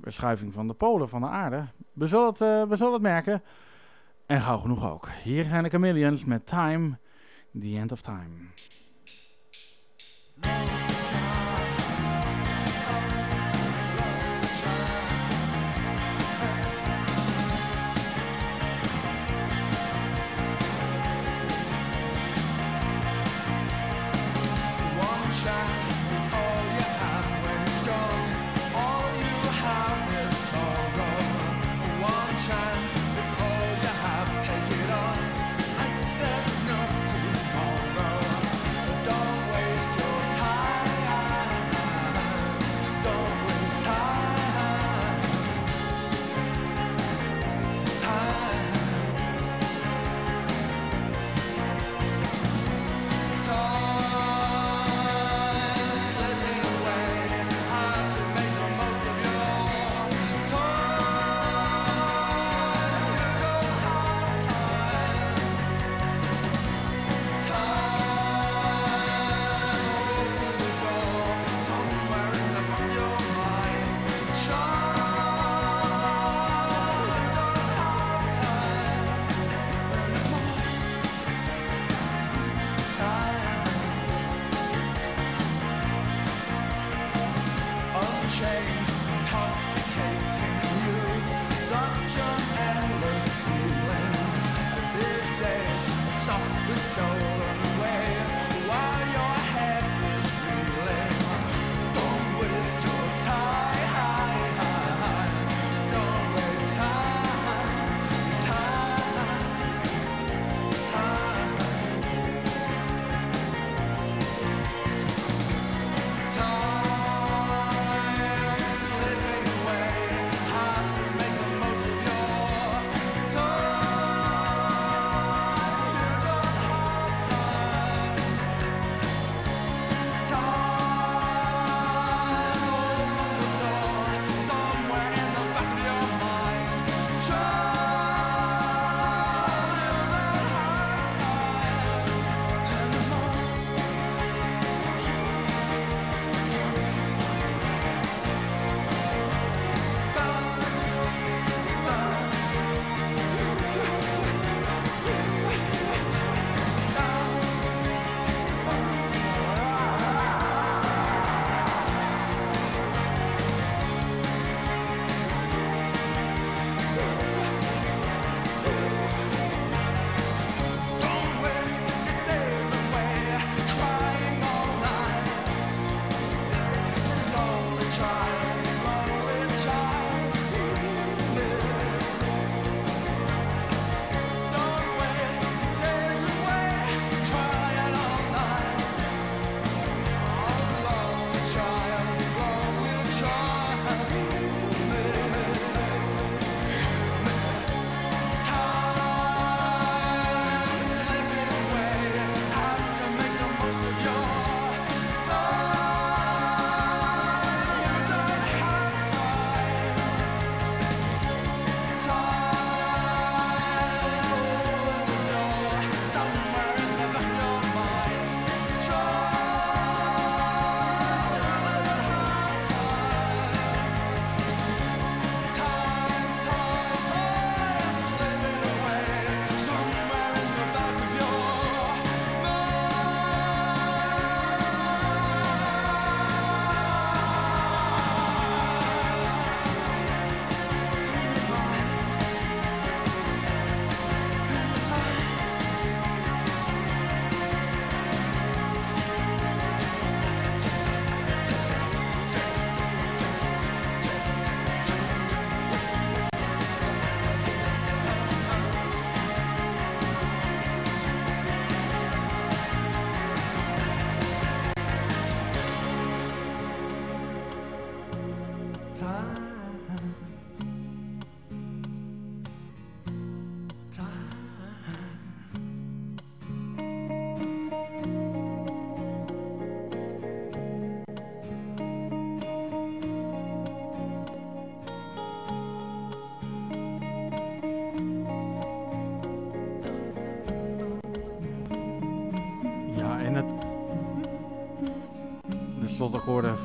verschuiving van de polen van de aarde. We zullen het, eh, we zullen het merken. En gauw genoeg ook. Hier zijn de Chameleons met Time, The End of Time.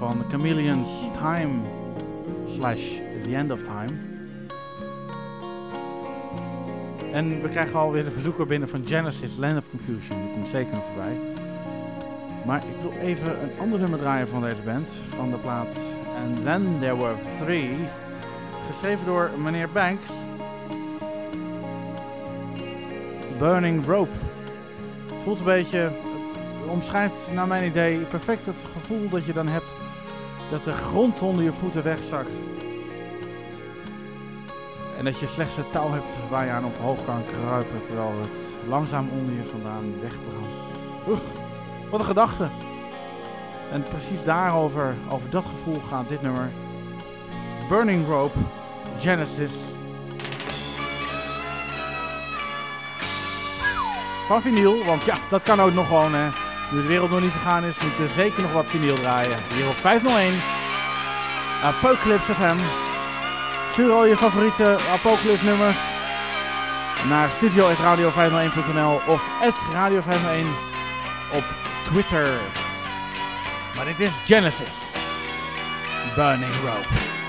Van Chameleons Time slash The End of Time. En we krijgen alweer de verzoeker binnen van Genesis, Land of Confusion. Die komt zeker nog voorbij. Maar ik wil even een ander nummer draaien van deze band, van de plaat And Then There Were Three. Geschreven door meneer Banks. Burning Rope. Het voelt een beetje, het omschrijft naar mijn idee perfect het gevoel dat je dan hebt dat de grond onder je voeten wegzakt. En dat je slechts het touw hebt waar je aan omhoog kan kruipen terwijl het langzaam onder je vandaan wegbrandt. Ugh, wat een gedachte. En precies daarover, over dat gevoel gaat dit nummer. Burning Rope, Genesis. Van vinyl, want ja, dat kan ook nog gewoon. Hè. Nu de wereld nog niet vergaan is, moet je zeker nog wat vinyl draaien. Hier op 501. Apocalypse FM. Stuur al je favoriete Apocalypse nummers naar studio.radio501.nl of radio501 op Twitter. Maar dit is Genesis. Burning Rope.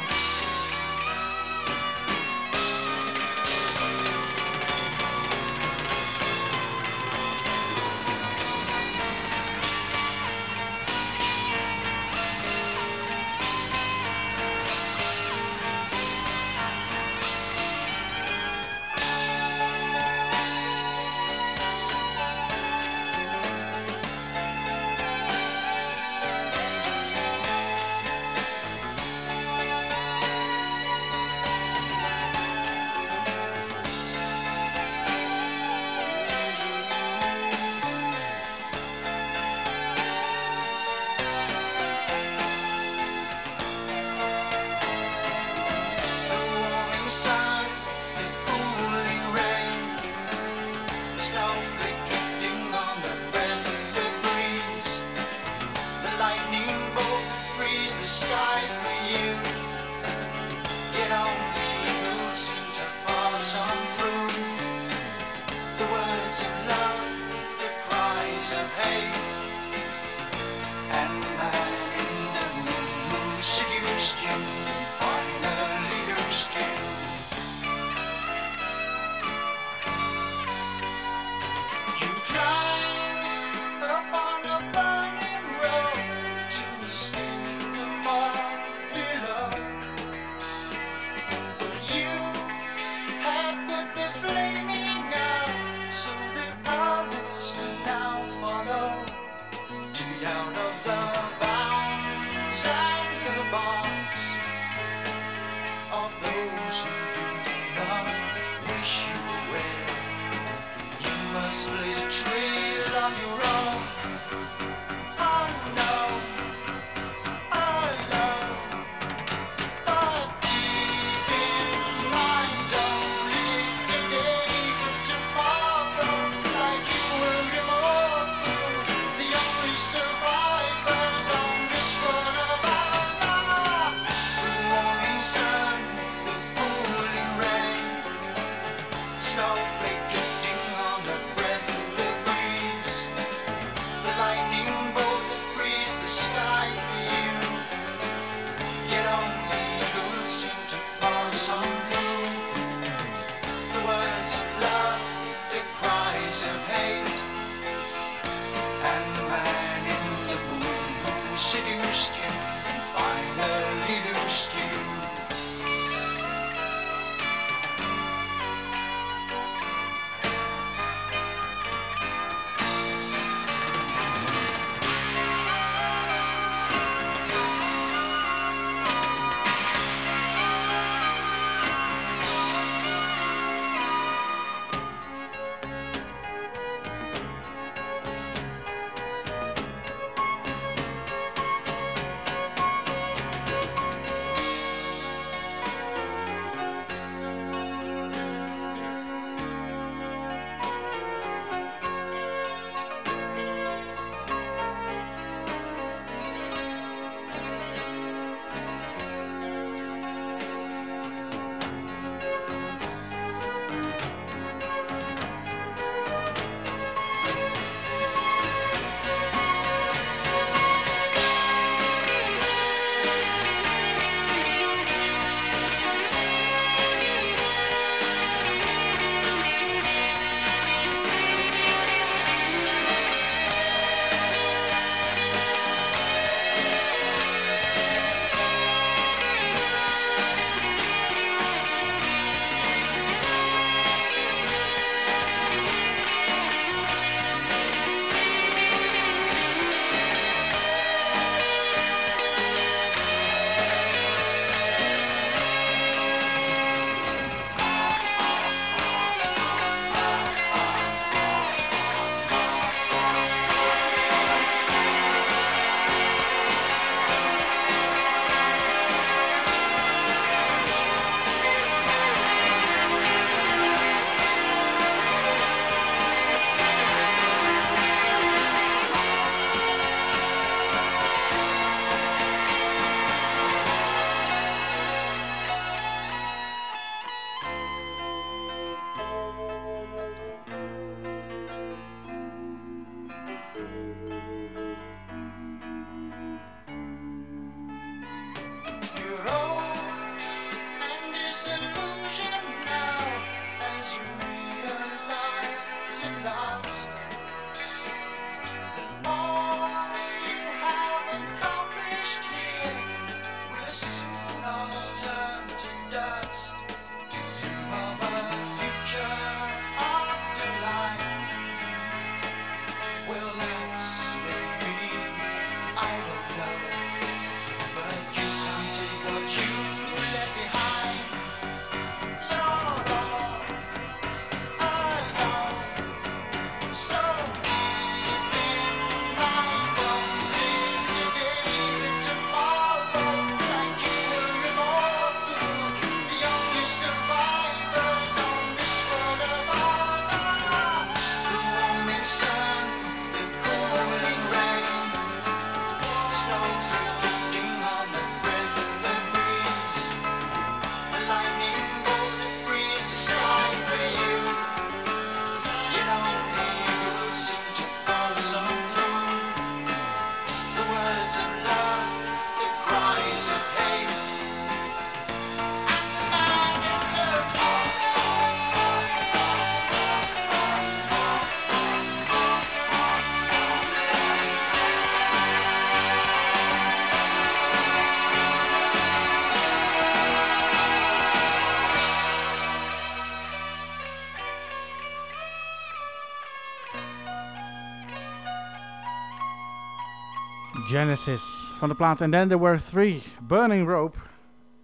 Genesis van de plaat. En then there were three. Burning Rope.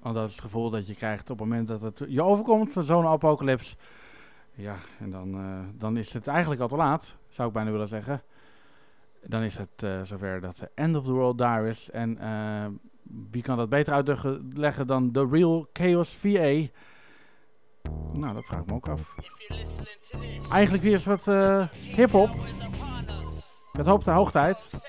Want dat is het gevoel dat je krijgt op het moment dat het je overkomt. Zo'n apocalypse. Ja, en dan, eh, dan is het eigenlijk al te laat. Zou ik bijna willen zeggen. Dan is het eh, zover dat de end of the world daar is. En eh, wie kan dat beter uitleggen dan The Real Chaos VA? Nou, dat vraag ik me ook af. Eigenlijk weer eens wat hip-hop. Het hoopt de hoogtijd.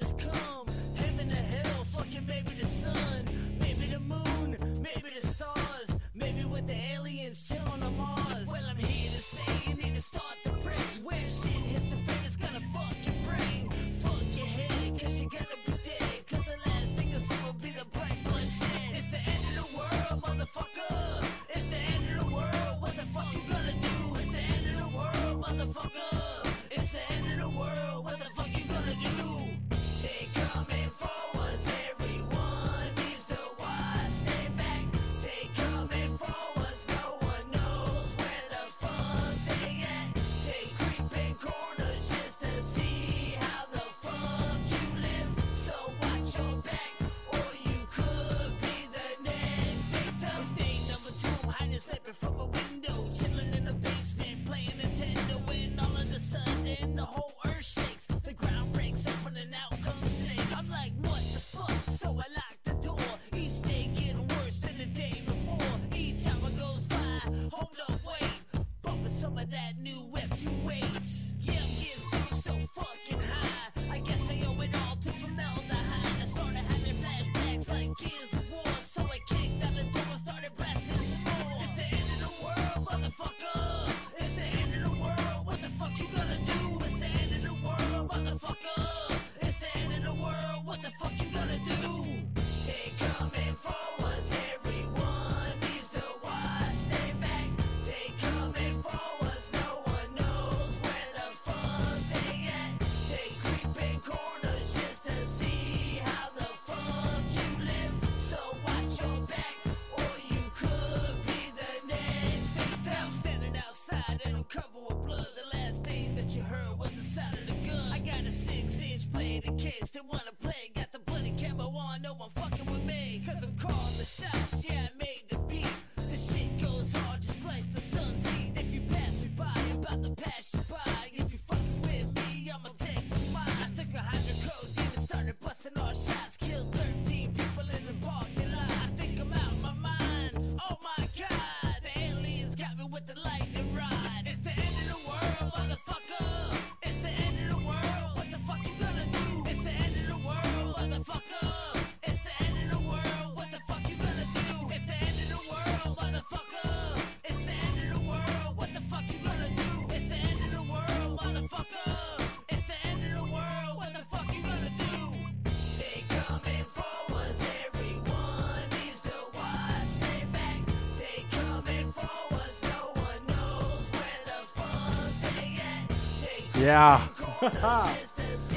Ja.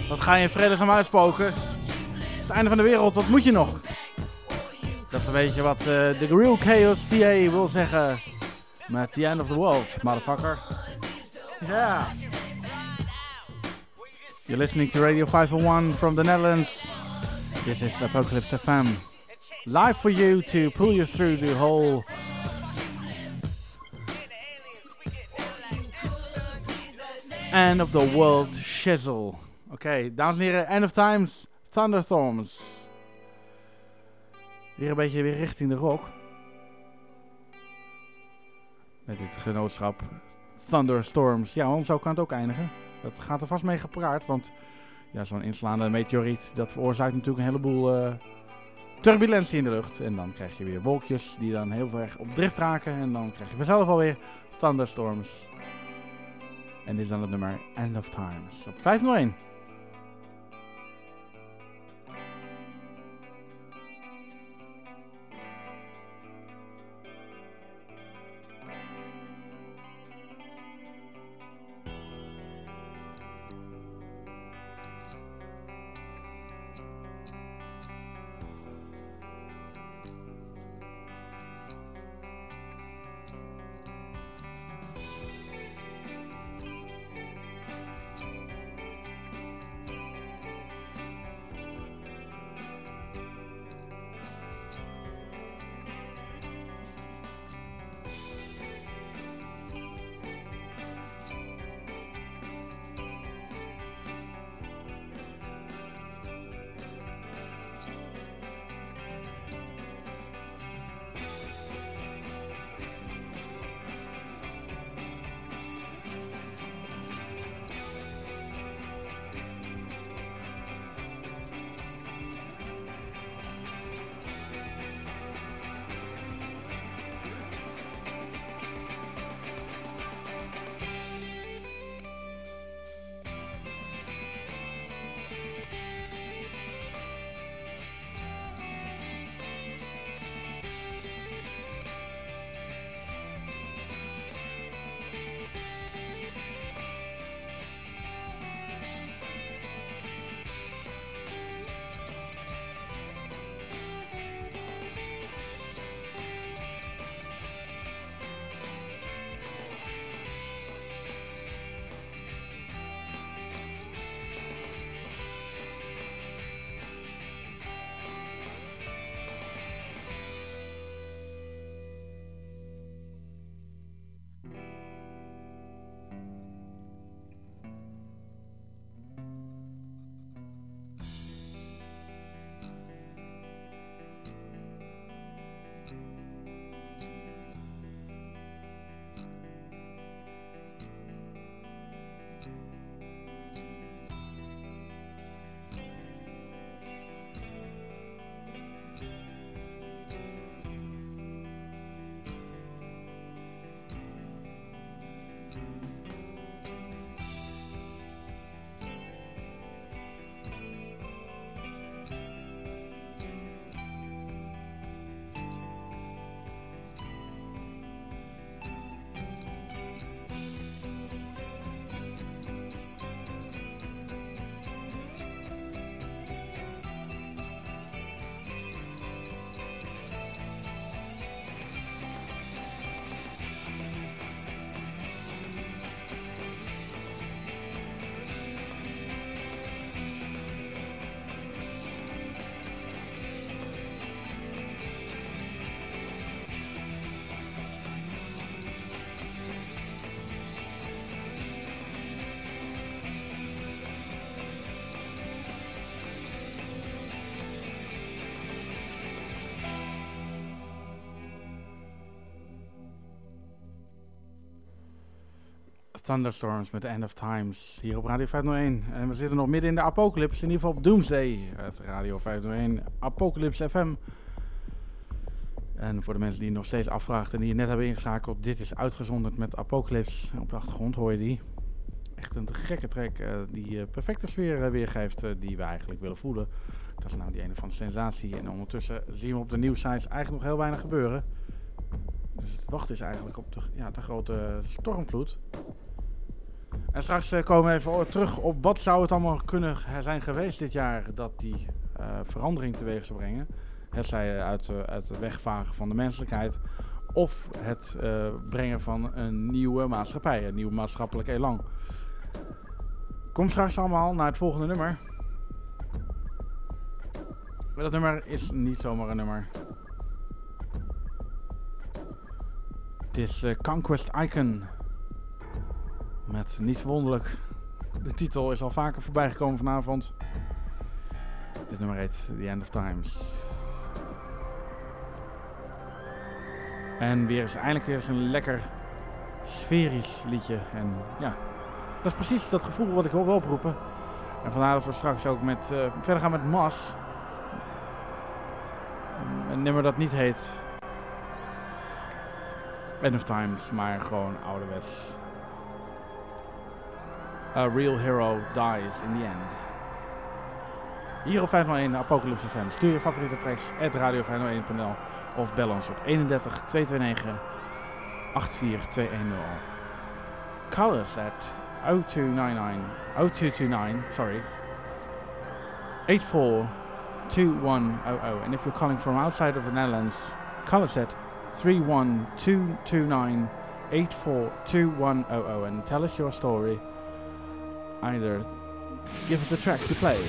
Wat ga je in vredesnaam uitspoken? Het is het einde van de wereld, wat moet je nog? Dat weet je wat uh, de Real Chaos TA wil zeggen. Met the end of the world, motherfucker. Ja. You're listening to Radio 501 from the Netherlands. This is Apocalypse FM. Live for you to pull you through the whole End of the World Shizzle. Oké, okay, dames en heren, End of Times, Thunderstorms. Hier een beetje weer richting de rock. Met dit genootschap Thunderstorms. Ja, want zo kan het ook eindigen. Dat gaat er vast mee gepraat, want ja, zo'n inslaande meteoriet, dat veroorzaakt natuurlijk een heleboel uh, turbulentie in de lucht. En dan krijg je weer wolkjes die dan heel erg op drift raken. En dan krijg je vanzelf alweer thunderstorms. En dit is dan het nummer End of Times. Op 501. Thunderstorms met End of Times hier op Radio 501. En we zitten nog midden in de apocalypse, in ieder geval op Doomsday. Het Radio 501 Apocalypse FM. En voor de mensen die nog steeds afvragen en die je net hebben ingeschakeld, dit is uitgezonderd met Apocalypse. Op de achtergrond hoor je die. Echt een gekke track eh, die eh, perfecte sfeer eh, weergeeft die we eigenlijk willen voelen. Dat is nou die ene van sensatie. En ondertussen zien we op de nieuwsites eigenlijk nog heel weinig gebeuren. Dus het wachten is eigenlijk op de, ja, de grote stormvloed. En straks eh, komen we even terug op wat zou het allemaal kunnen zijn geweest dit jaar dat die eh, verandering teweeg zou brengen. Het zij uit, eh, uit het wegvagen van de menselijkheid of het brengen van een nieuwe maatschappij, een nieuw maatschappelijk elan. Kom straks allemaal naar het volgende nummer. Maar dat nummer is niet zomaar een nummer. Het is Conquest Icon. Niet verwonderlijk. De titel is al vaker voorbij gekomen vanavond. Dit nummer heet The End of Times. En weer eens eindelijk weer eens een lekker sferisch liedje. En ja, dat is precies dat gevoel wat ik wil oproepen. En vandaar dat we straks ook met, eh, verder gaan met Mas. Een nummer dat niet heet End of Times, maar gewoon ouderwets. A real hero dies in the end. Hier op 501 Apocalypse FM. Stuur je favoriete tracks at radio501.nl of bel ons op 31 229 84210. Call at 0299 0229, sorry. 842100. And if you're calling from outside of the Netherlands, call us at 31229 842100 and tell us your story. Either give us a track to play.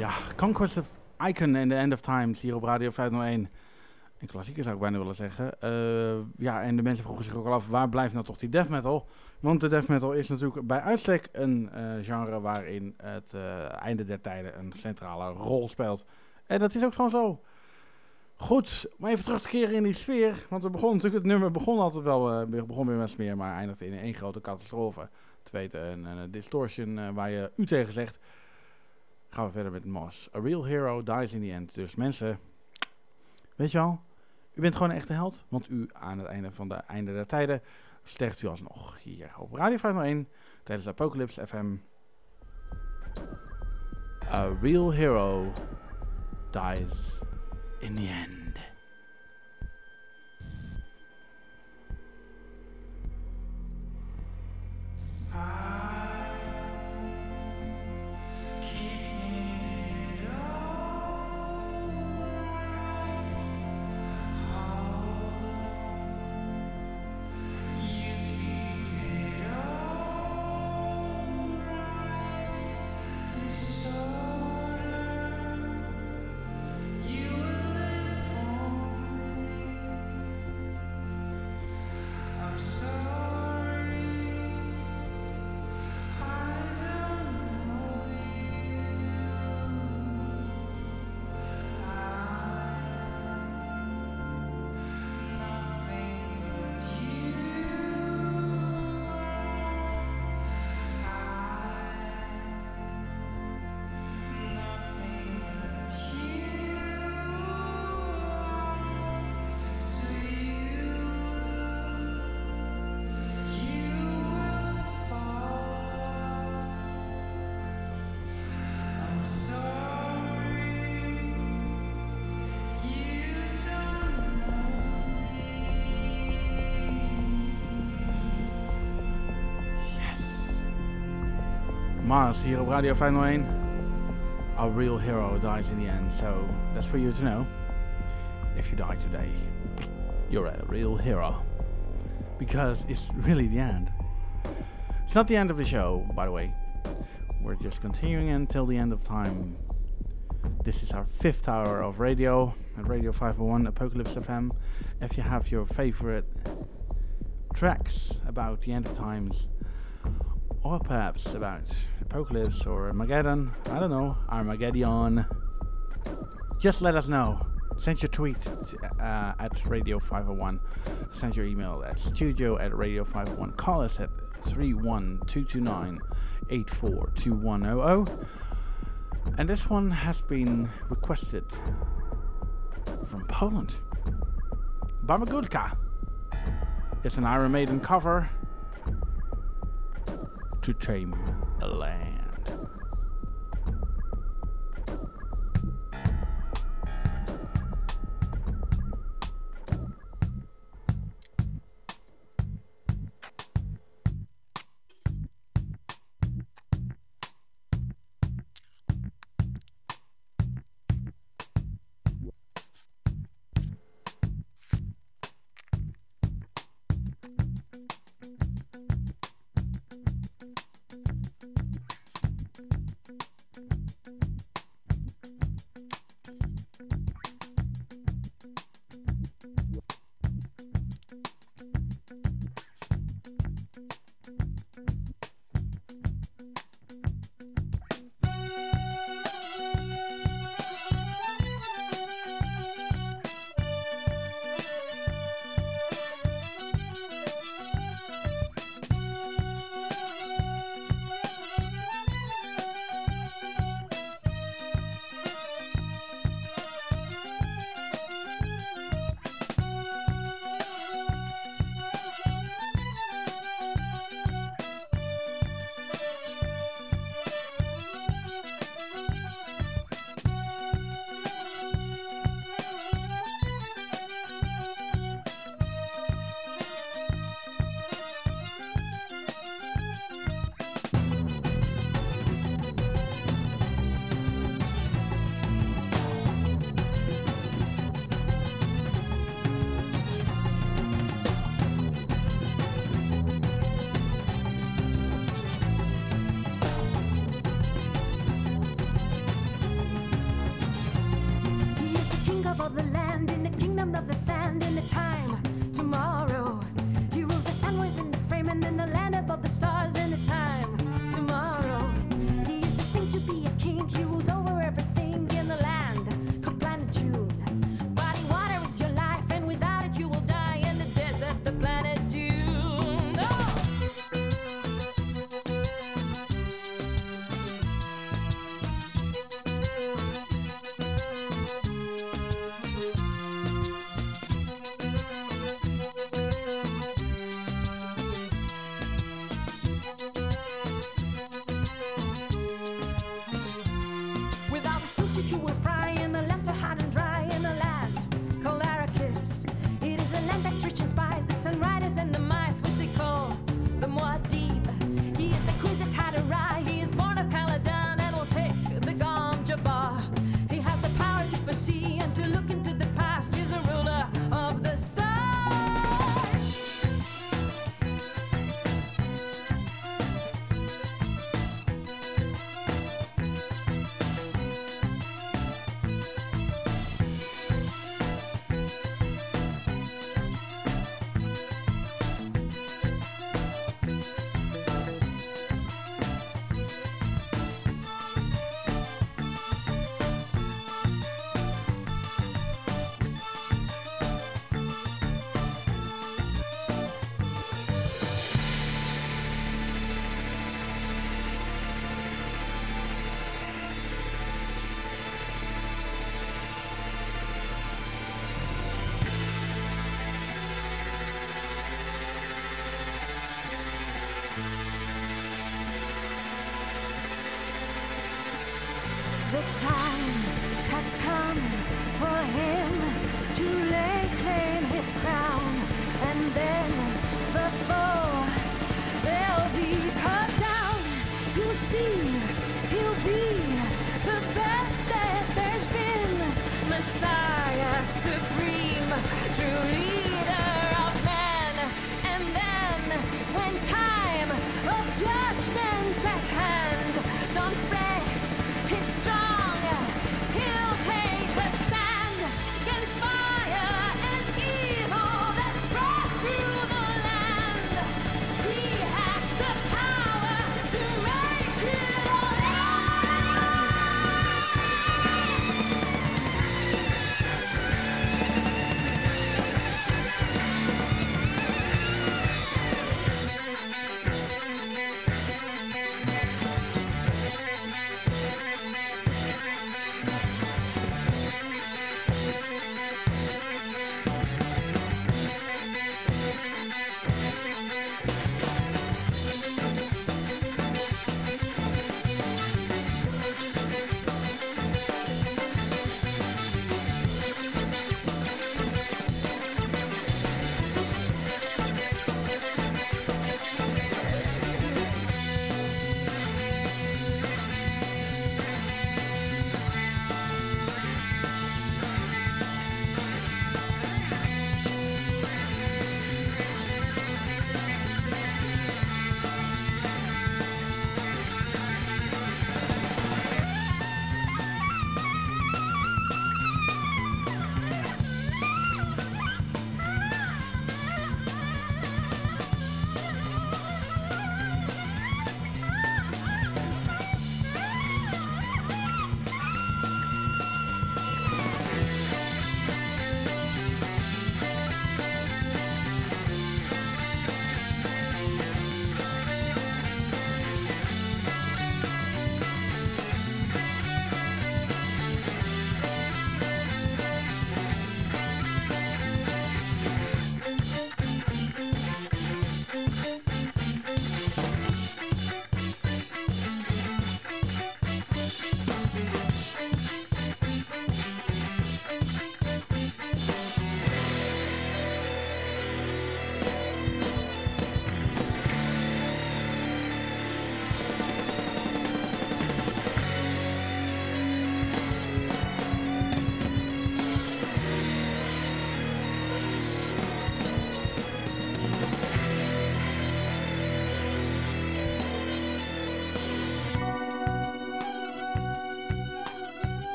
Ja, Conquest of Icon in the End of Times hier op Radio 501. Een klassieker zou ik bijna willen zeggen. Eh, ja, en de mensen vroegen zich ook al af, waar blijft nou toch die death metal? Want de death metal is natuurlijk bij uitstek een eh, genre waarin het eh, einde der tijden een centrale rol speelt. En dat is ook gewoon zo. Goed, om even terug te keren in die sfeer. Want we begonnen natuurlijk, het nummer begon altijd wel, be- begon weer met smeer, maar eindigde in één grote catastrofe. Weten een, een distortion waar je u tegen zegt. Gaan we verder met Moss. A real hero dies in the end. Dus mensen, weet je wel, u bent gewoon een echte held. Want u aan het einde van de einde der tijden sterft u alsnog hier op Radio 501 tijdens Apocalypse FM. A real hero dies in the end. Mars hier op Radio 501. A real hero dies in the end, so that's for you to know. If you die today, you're a real hero. Because it's really the end. It's not the end of the show, by the way. We're just continuing until the end of time. This is our fifth hour of radio at Radio 501 Apocalypse FM. If you have your favorite tracks about the end of times, or perhaps about Apocalypse or Armageddon, I don't know, Armageddon, just let us know. Send your tweet uh, at Radio 501. Send your email at studio at Radio 501. Call us at 31229 842100. And this one has been requested from Poland. Barbagudka. It's an Iron Maiden cover to tame a land.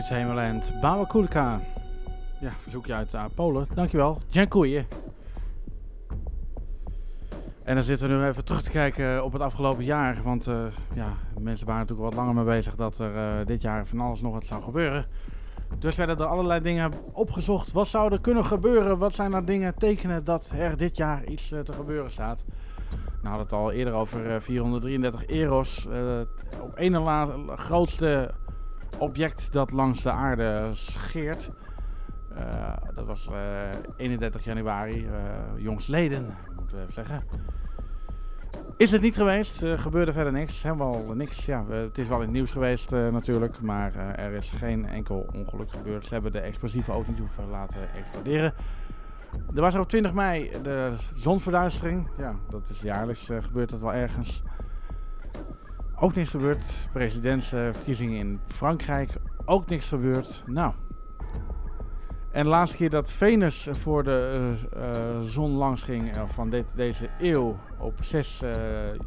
Dit is Hemeland. Ja, verzoekje uit uh, Polen. Dankjewel. Dziękuję. En dan zitten we nu even terug te kijken op het afgelopen jaar. Want eh, ja, mensen waren natuurlijk wat langer mee bezig dat er eh, dit jaar van alles nog wat zou gebeuren. Dus werden er allerlei dingen opgezocht. Wat zou er kunnen gebeuren? Wat zijn er dingen tekenen dat er dit jaar iets te gebeuren staat? Nou, hadden het al eerder over eh, 433 Eros. eh, op één na grootste object dat langs de aarde scheert. Eh, dat was eh, 31 januari, eh jongstleden, moeten we even zeggen. Is het niet geweest, eh, gebeurde verder niks, helemaal niks. Ja, het is wel in het nieuws geweest eh, natuurlijk, maar eh, er is geen enkel ongeluk gebeurd. Ze hebben de explosieven ook niet hoeven laten exploderen. Er was op 20 mei de zonverduistering. Ja, dat is jaarlijks, eh, gebeurt dat wel ergens. Ook niks gebeurd. Presidentsverkiezingen in Frankrijk, ook niks gebeurd. Nou. En de laatste keer dat Venus voor de eh, eh, zon langs ging eh, van dit, deze eeuw op 6 eh,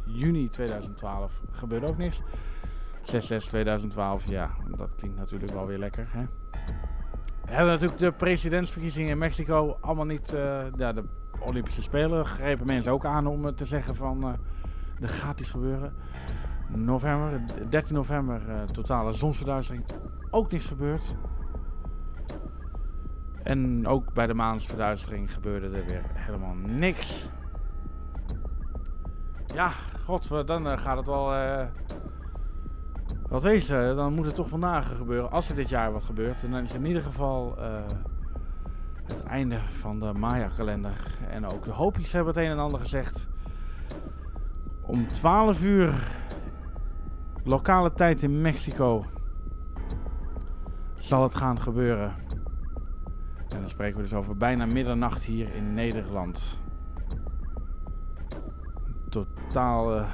juni 2012 gebeurde ook niks. 6-6-2012, ja, dat klinkt natuurlijk wel weer lekker. Hè? We hebben natuurlijk de presidentsverkiezingen in Mexico allemaal niet. ja, de Olympische Spelen grepen mensen ook aan om te zeggen van. er gaat iets gebeuren. November, 13 november, eh, totale zonsverduistering. Ook niks gebeurd. En ook bij de maansverduistering gebeurde er weer helemaal niks. Ja, god, dan eh, gaat het wel. eh wat wezen, dan moet het toch vandaag gebeuren. Als er dit jaar wat gebeurt, en dan is in ieder geval het einde van de Maya-kalender. En ook de Hopies hebben het een en ander gezegd. Om 12 uur lokale tijd in Mexico zal het gaan gebeuren. En dan spreken we dus over bijna middernacht hier in Nederland. Totale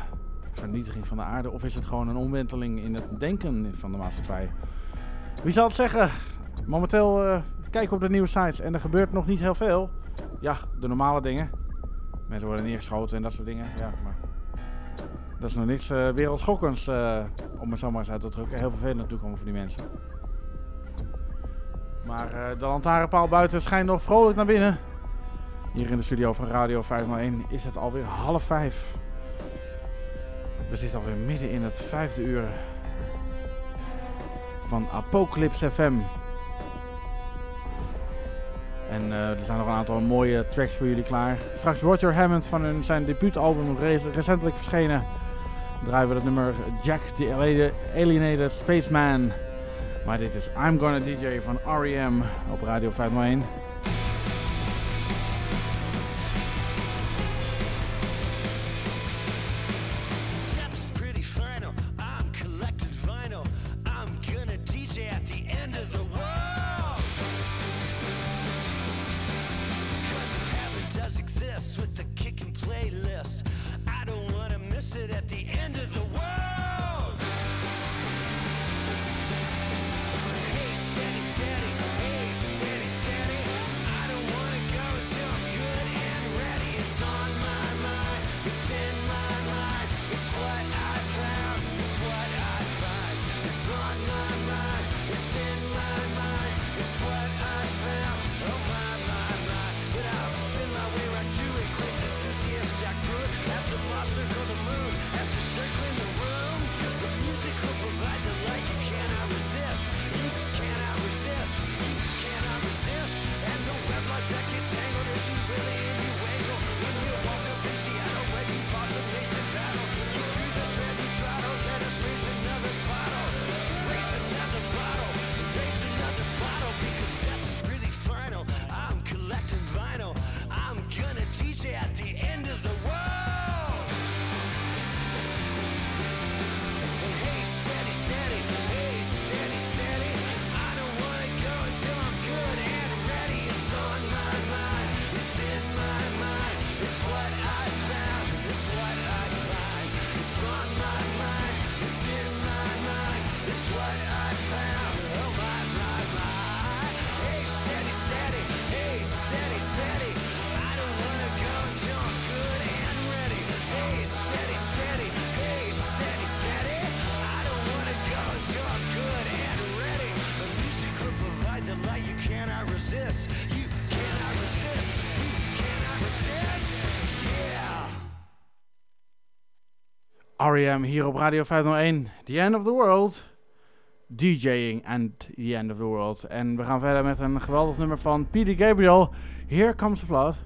vernietiging van de aarde. Of is het gewoon een omwenteling in het denken van de maatschappij? Wie zal het zeggen? Momenteel eh kijken we op de nieuwe sites en er gebeurt nog niet heel veel. Ja, de normale dingen. Mensen worden neergeschoten en dat soort dingen. Ja, maar dat is nog niks eh wereldschokkends, eh, om het zo maar eens uit te drukken. Heel vervelend natuurlijk allemaal voor die mensen. Maar eh, de lantaarnpaal buiten schijnt nog vrolijk naar binnen. Hier in de studio van Radio 501 is het alweer half vijf. We zitten alweer midden in het vijfde uur van Apocalypse FM. En er zijn nog een aantal mooie tracks voor jullie klaar. Straks Roger Hammond van hun, zijn debuutalbum re- recentelijk verschenen. Draaien we het nummer Jack the Ali- Alienated Spaceman. Maar dit is I'm Gonna DJ van R.E.M. op Radio 501. R.E.M. hier op Radio 501. The End of the World. DJing and The End of the World. En we gaan verder met een geweldig nummer van Peter Gabriel. Here Comes the Flood.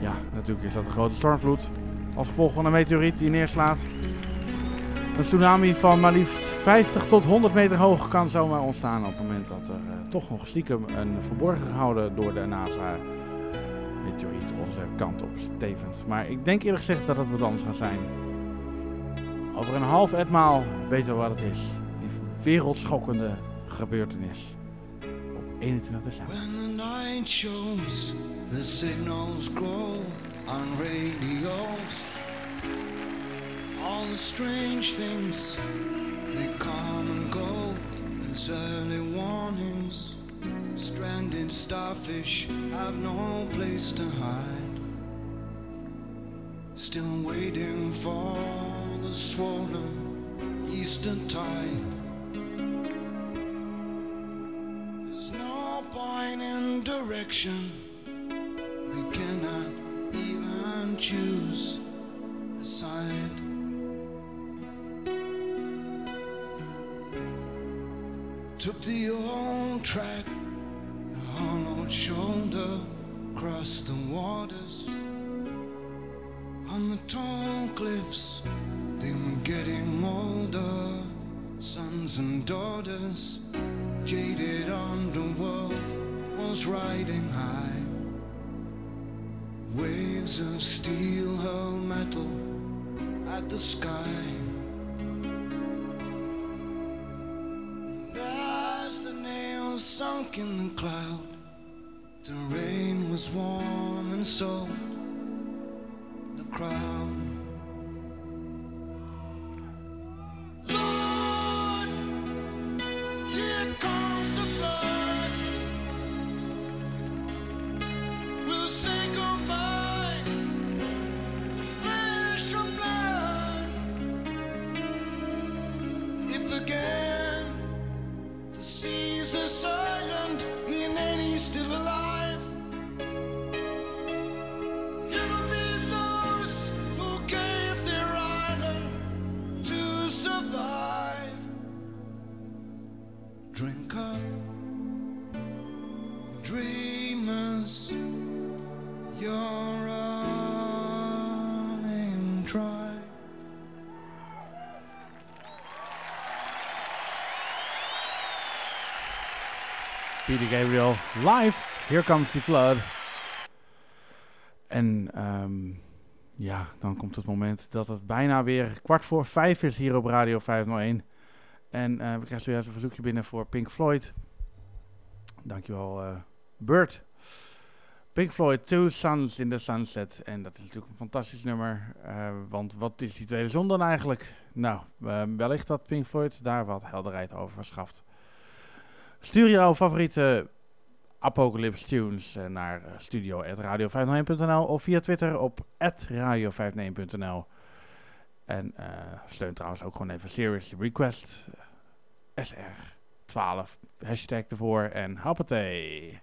Ja, natuurlijk is dat een grote stormvloed. Als gevolg van een meteoriet die neerslaat. Een tsunami van maar liefst 50 tot 100 meter hoog kan zomaar ontstaan op het moment dat er eh, toch nog stiekem een verborgen gehouden door de NASA meteoriet onze kant op stevend. Maar ik denk eerlijk gezegd dat het wat anders gaat zijn. Over een half etmaal weten we wat het is. Die wereldschokkende gebeurtenis. Op 21 december. The signals grow on radios. All strange things, they come and go as early warnings. Stranded starfish have no place to hide. Still waiting for the swollen eastern tide. There's no point in direction. We cannot even choose a side. Took the old track, the hollowed shoulder, across the waters. On the tall cliffs, they were getting older. Sons and daughters, jaded underworld was riding high. Waves of steel hurl metal at the sky. Nails sunk in the cloud, the rain was warm and so the crowd. Lord, here comes Peter Gabriel live. Here comes the flood. En ehm, ja, dan komt het moment dat het bijna weer kwart voor vijf is hier op Radio 501. En eh, we krijgen zojuist een verzoekje binnen voor Pink Floyd. Dankjewel, eh Bert. Pink Floyd, Two Suns in the Sunset. En dat is natuurlijk een fantastisch nummer. eh, want wat is die tweede zon dan eigenlijk? Nou, wellicht dat Pink Floyd daar wat helderheid over verschaft. Stuur jouw favoriete Apocalypse Tunes eh, naar eh, studio.radio501.nl of via Twitter op radio501.nl. En eh, steun trouwens ook gewoon even Serious Request. eh, SR12, hashtag ervoor en hoppatee.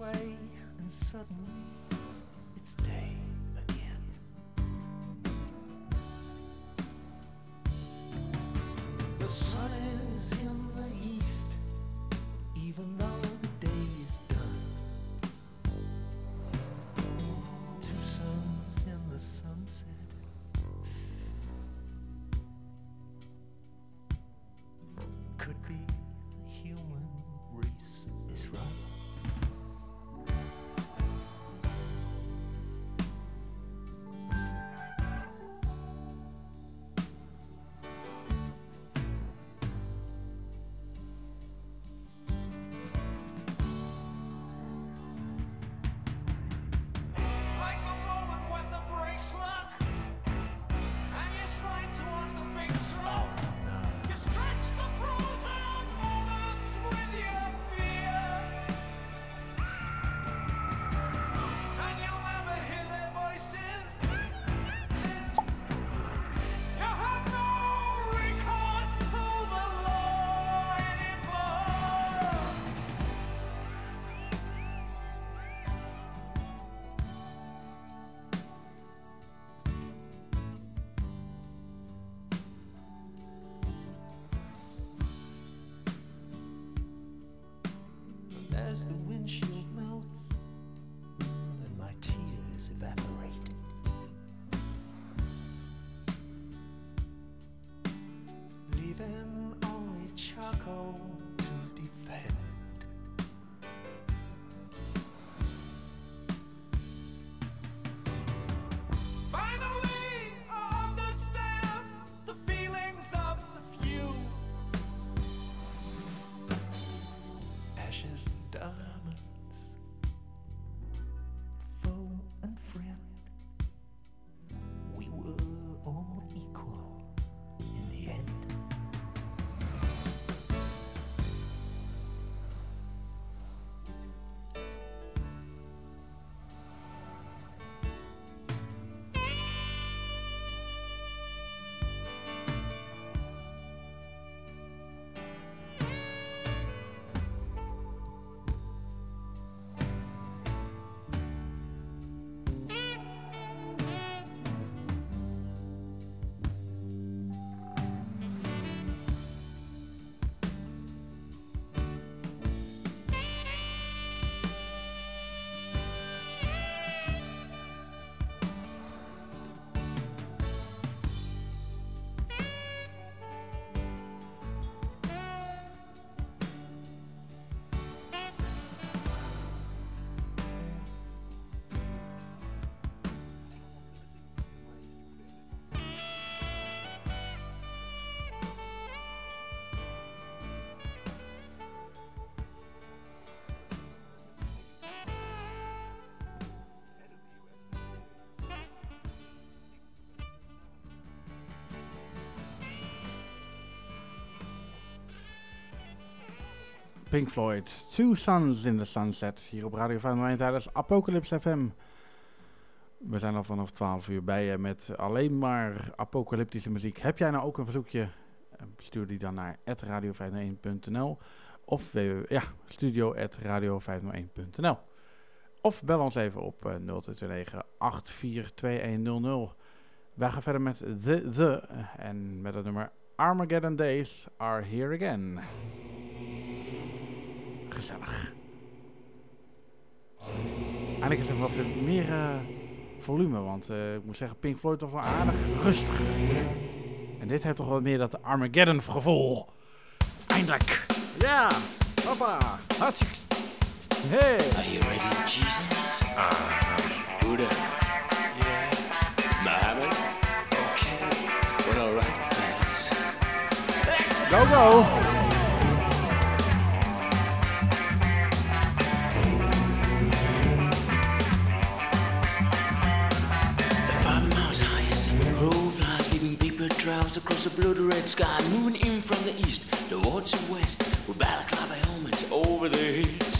Gives way, and suddenly it's day again. The sun is in Pink Floyd, Two Suns in the Sunset, hier op Radio 501 tijdens Apocalypse FM. We zijn al vanaf 12 uur bij je met alleen maar apocalyptische muziek. Heb jij nou ook een verzoekje? Eh, Stuur die dan naar radio501.nl of ja, studio.radio501.nl Of bel ons even op eh, 0229 842100. Wij gaan verder met The The en met het nummer Armageddon Days Are Here Again. Gezellig. Eigenlijk is er wat meer eh, volume, want eh, ik moet zeggen, Pink Floyd toch wel aardig rustig. En dit heeft toch wat meer dat Armageddon gevoel. Eindelijk. Ja, hoppa, hartstikke. Hey. Are you ready, Jesus? Uh-huh. Buddha? Yeah. Muhammad? Okay. Well, all right, fellas. Go, go. Across the blood red sky. Moving in from the east towards the west, with balaclava helmets over their heads.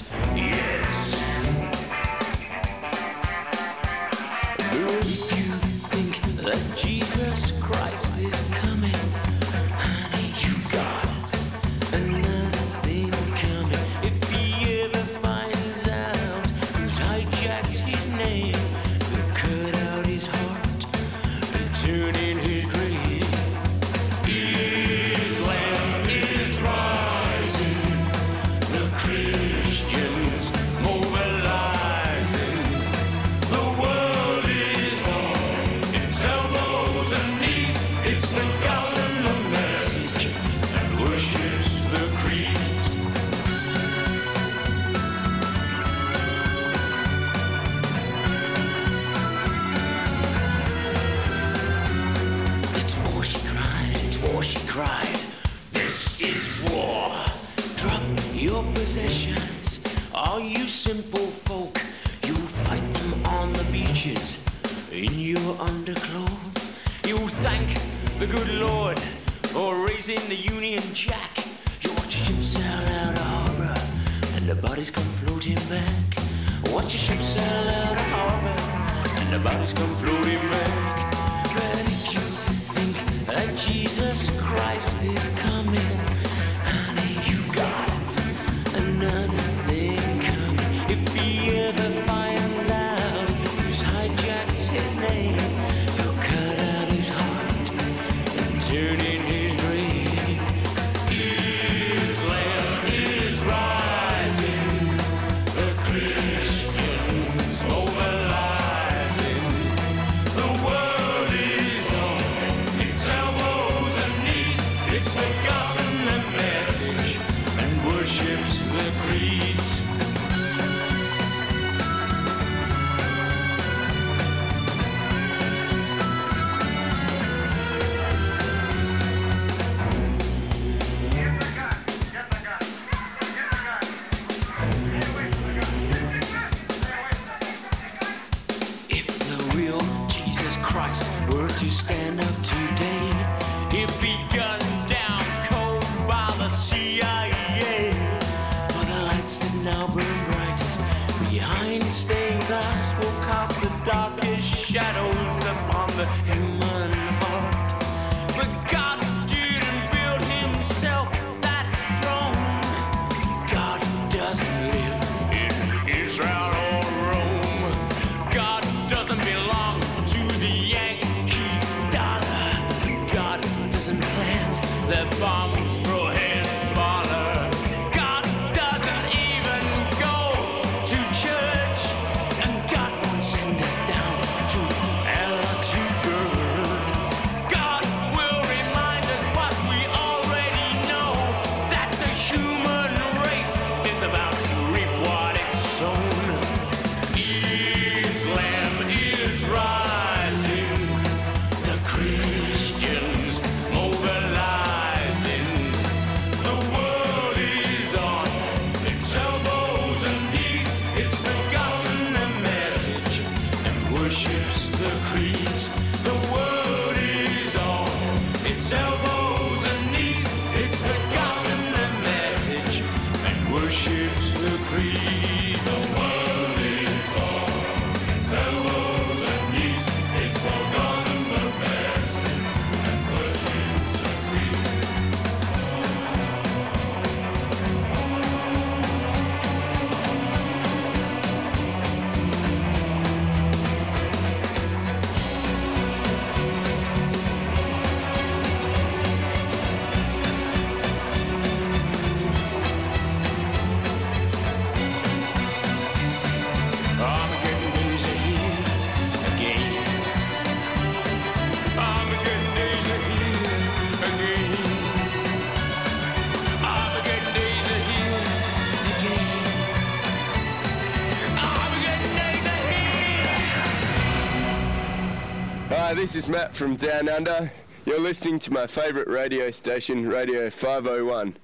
this is Matt from Down Under. You're listening to my favourite radio station, Radio 501.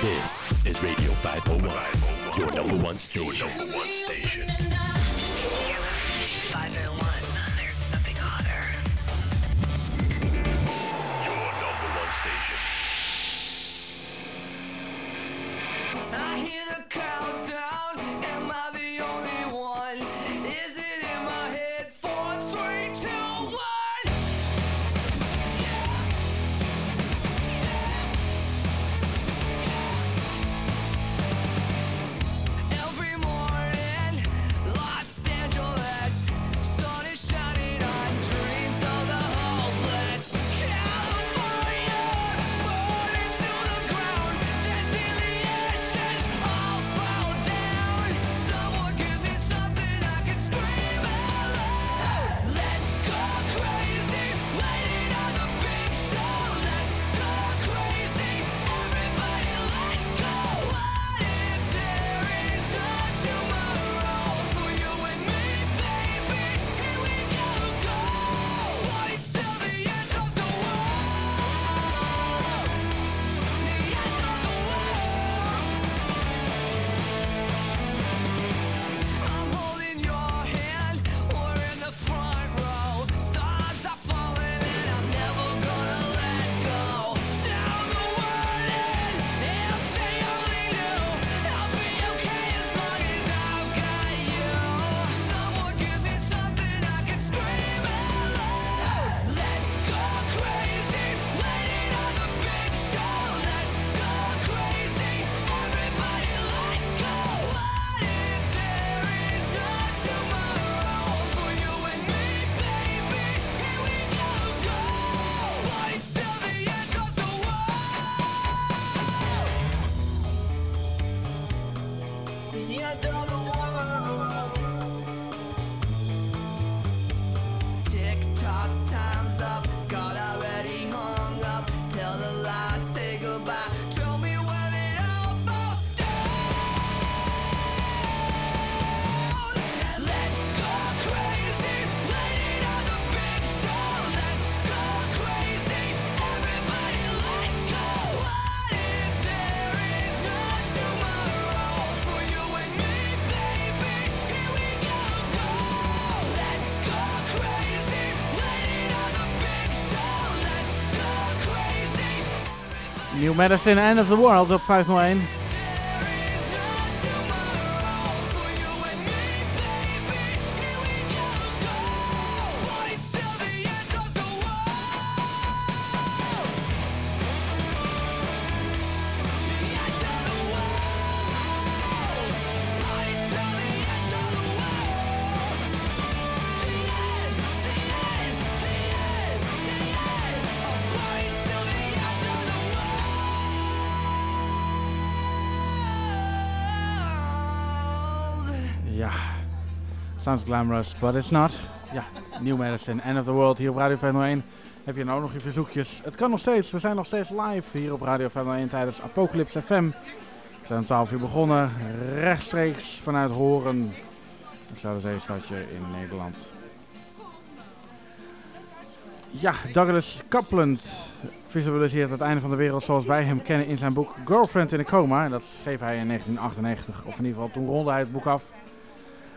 This is Radio 501, your number one station. Your number one station. Medicine, End of the World op 501. Sounds glamorous, but it's not. Ja, New Medicine, End of the World hier op Radio 501. Heb je nou nog je verzoekjes? Het kan nog steeds, we zijn nog steeds live hier op Radio 501 tijdens Apocalypse FM. We zijn om 12 uur begonnen, rechtstreeks vanuit Horen, een Zuiderzeestadje in Nederland. Ja, Douglas Coupland visualiseert het einde van de wereld zoals wij hem kennen in zijn boek Girlfriend in a Coma. Dat schreef hij in 1998, of in ieder geval toen ronde hij het boek af.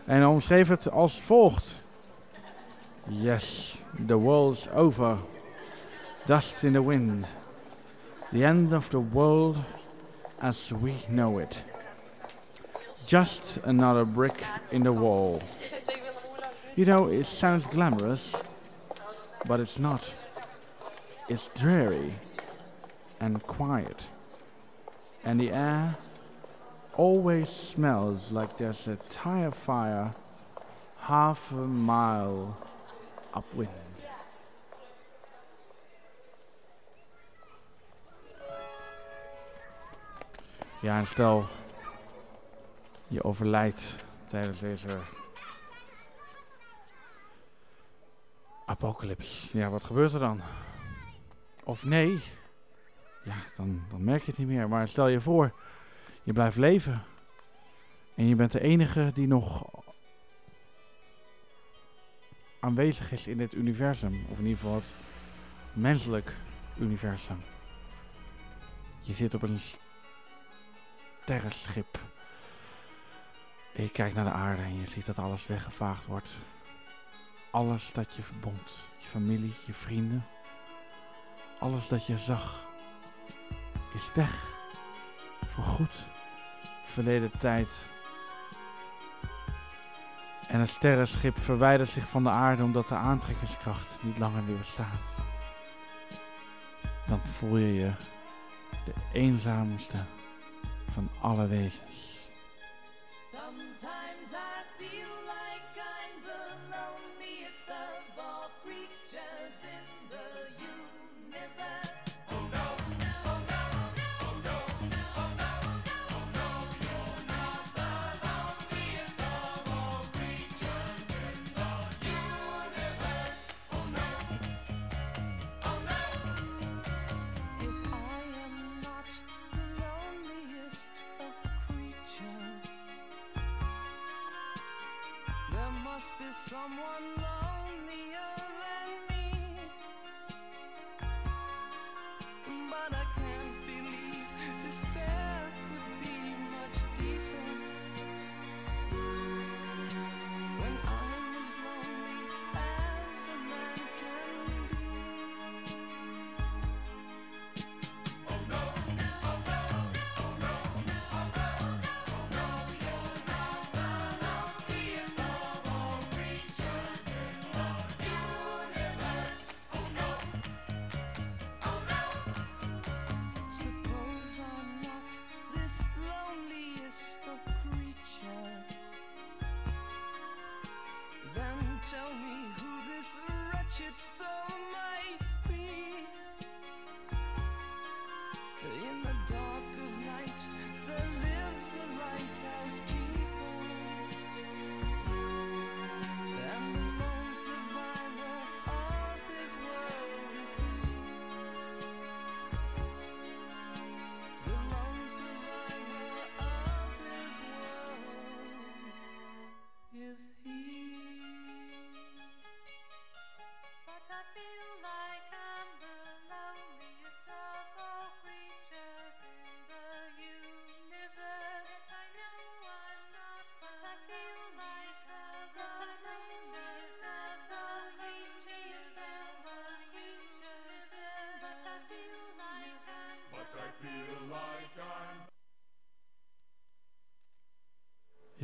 En omschreef het als volgt. Yes, the world's over. Dust in the wind. The end of the world as we know it. Just another brick in the wall. You know, it sounds glamorous, but it's not. It's dreary and quiet. And the air always smells like there's a tire fire half a mile upwind. Ja, en stel je overlijdt tijdens deze apocalypse. Ja, wat gebeurt er dan? Of nee, ja, dan, dan merk je het niet meer. Maar stel je voor, je blijft leven. En je bent de enige die nog aanwezig is in dit universum. Of in ieder geval het menselijk universum. Je zit op een sterrenschip. En je kijkt naar de aarde en je ziet dat alles weggevaagd wordt. Alles dat je verbond. Je familie, je vrienden. Alles dat je zag is weg. Voorgoed. Verleden tijd. En het sterrenschip verwijdert zich van de aarde omdat de aantrekkingskracht niet langer meer bestaat. Dan voel je je de eenzaamste van alle wezens.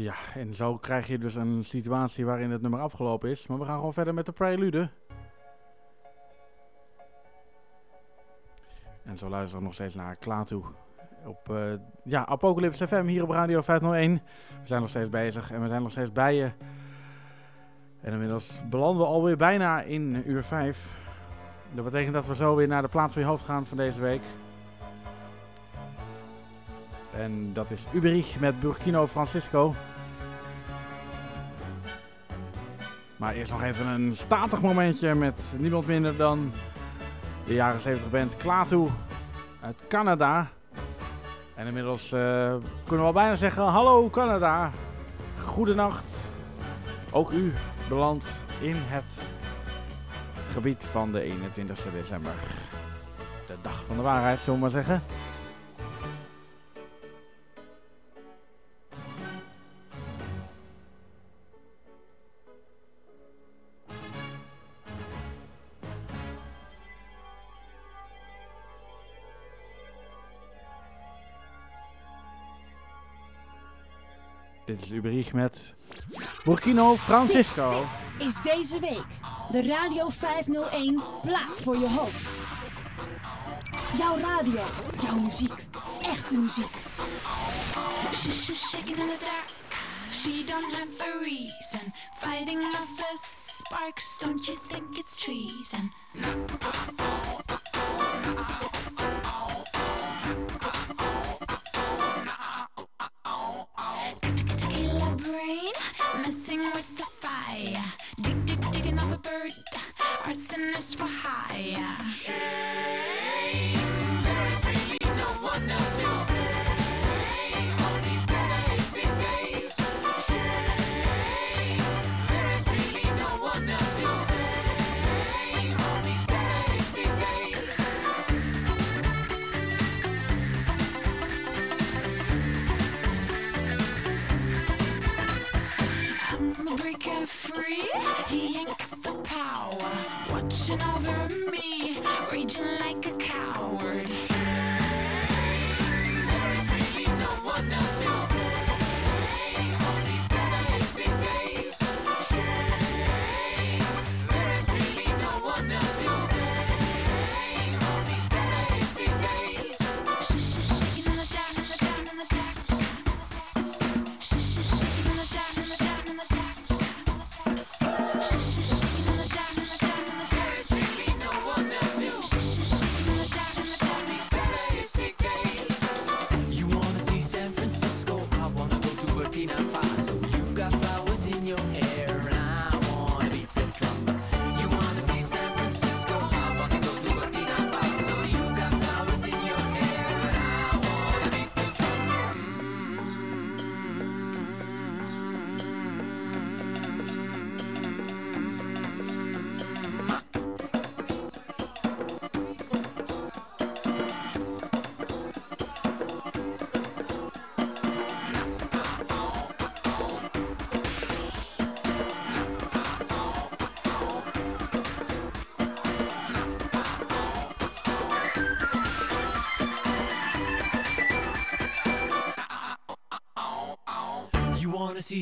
Ja, en zo krijg je dus een situatie waarin het nummer afgelopen is. Maar we gaan gewoon verder met de prelude. En zo luisteren we nog steeds naar Klaatu. Op eh, ja, Apocalypse FM hier op Radio 501. We zijn nog steeds bezig en we zijn nog steeds bij je. En inmiddels belanden we alweer bijna in uur 5. Dat betekent dat we zo weer naar de plaats van je hoofd gaan van deze week. En dat is Uberich met Burkino Francisco. Maar eerst nog even een statig momentje met niemand minder dan de jaren 70 band Klaatu uit Canada. En inmiddels eh, kunnen we al bijna zeggen: Hallo Canada, goedenacht. Ook u belandt in het gebied van de 21 december. De dag van de waarheid, zullen we maar zeggen. Dit is Uberich met Burkino Francisco. Is deze week de Radio 501 plaat voor je hoofd. Jouw radio, jouw muziek, echte muziek. She's just shaking in the dark. She don't have a reason. Fighting off the sparks. Don't you think it's treason?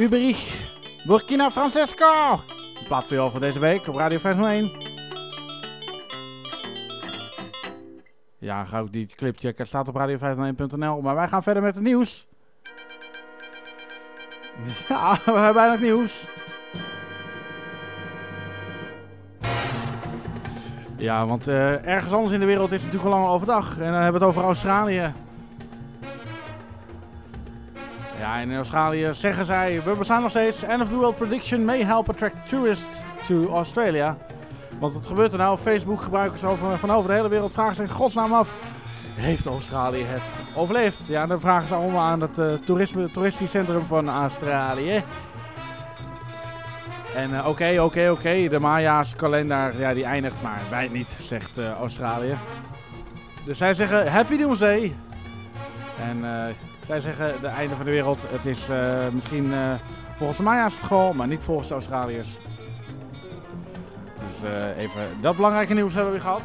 Uberich, Burkina Francisco. De jou voor deze week op Radio 501. Ja, ga ook die clip checken. Staat op radio501.nl. Maar wij gaan verder met het nieuws. Ja, we hebben bijna het nieuws. Ja, want eh, ergens anders in de wereld is het natuurlijk al lang overdag. En dan hebben we het over Australië. In Australië zeggen zij, we bestaan nog steeds. End of the world prediction may help attract tourists to Australia. Want wat gebeurt er nou? Facebook gebruikers over, van over de hele wereld vragen zich godsnaam af. Heeft Australië het overleefd? Ja, dan vragen ze allemaal aan het eh, toerisme, toeristisch centrum van Australië. En eh, oké, oké, oké, de Maya's kalender, ja, die eindigt, maar wij niet, zegt eh, Australië. Dus zij zeggen Happy Doomsday. En eh, zij zeggen de einde van de wereld. Het is eh, misschien eh, volgens de Maya's het geval, maar niet volgens de Australiërs. Dus eh, even dat belangrijke nieuws hebben we gehad.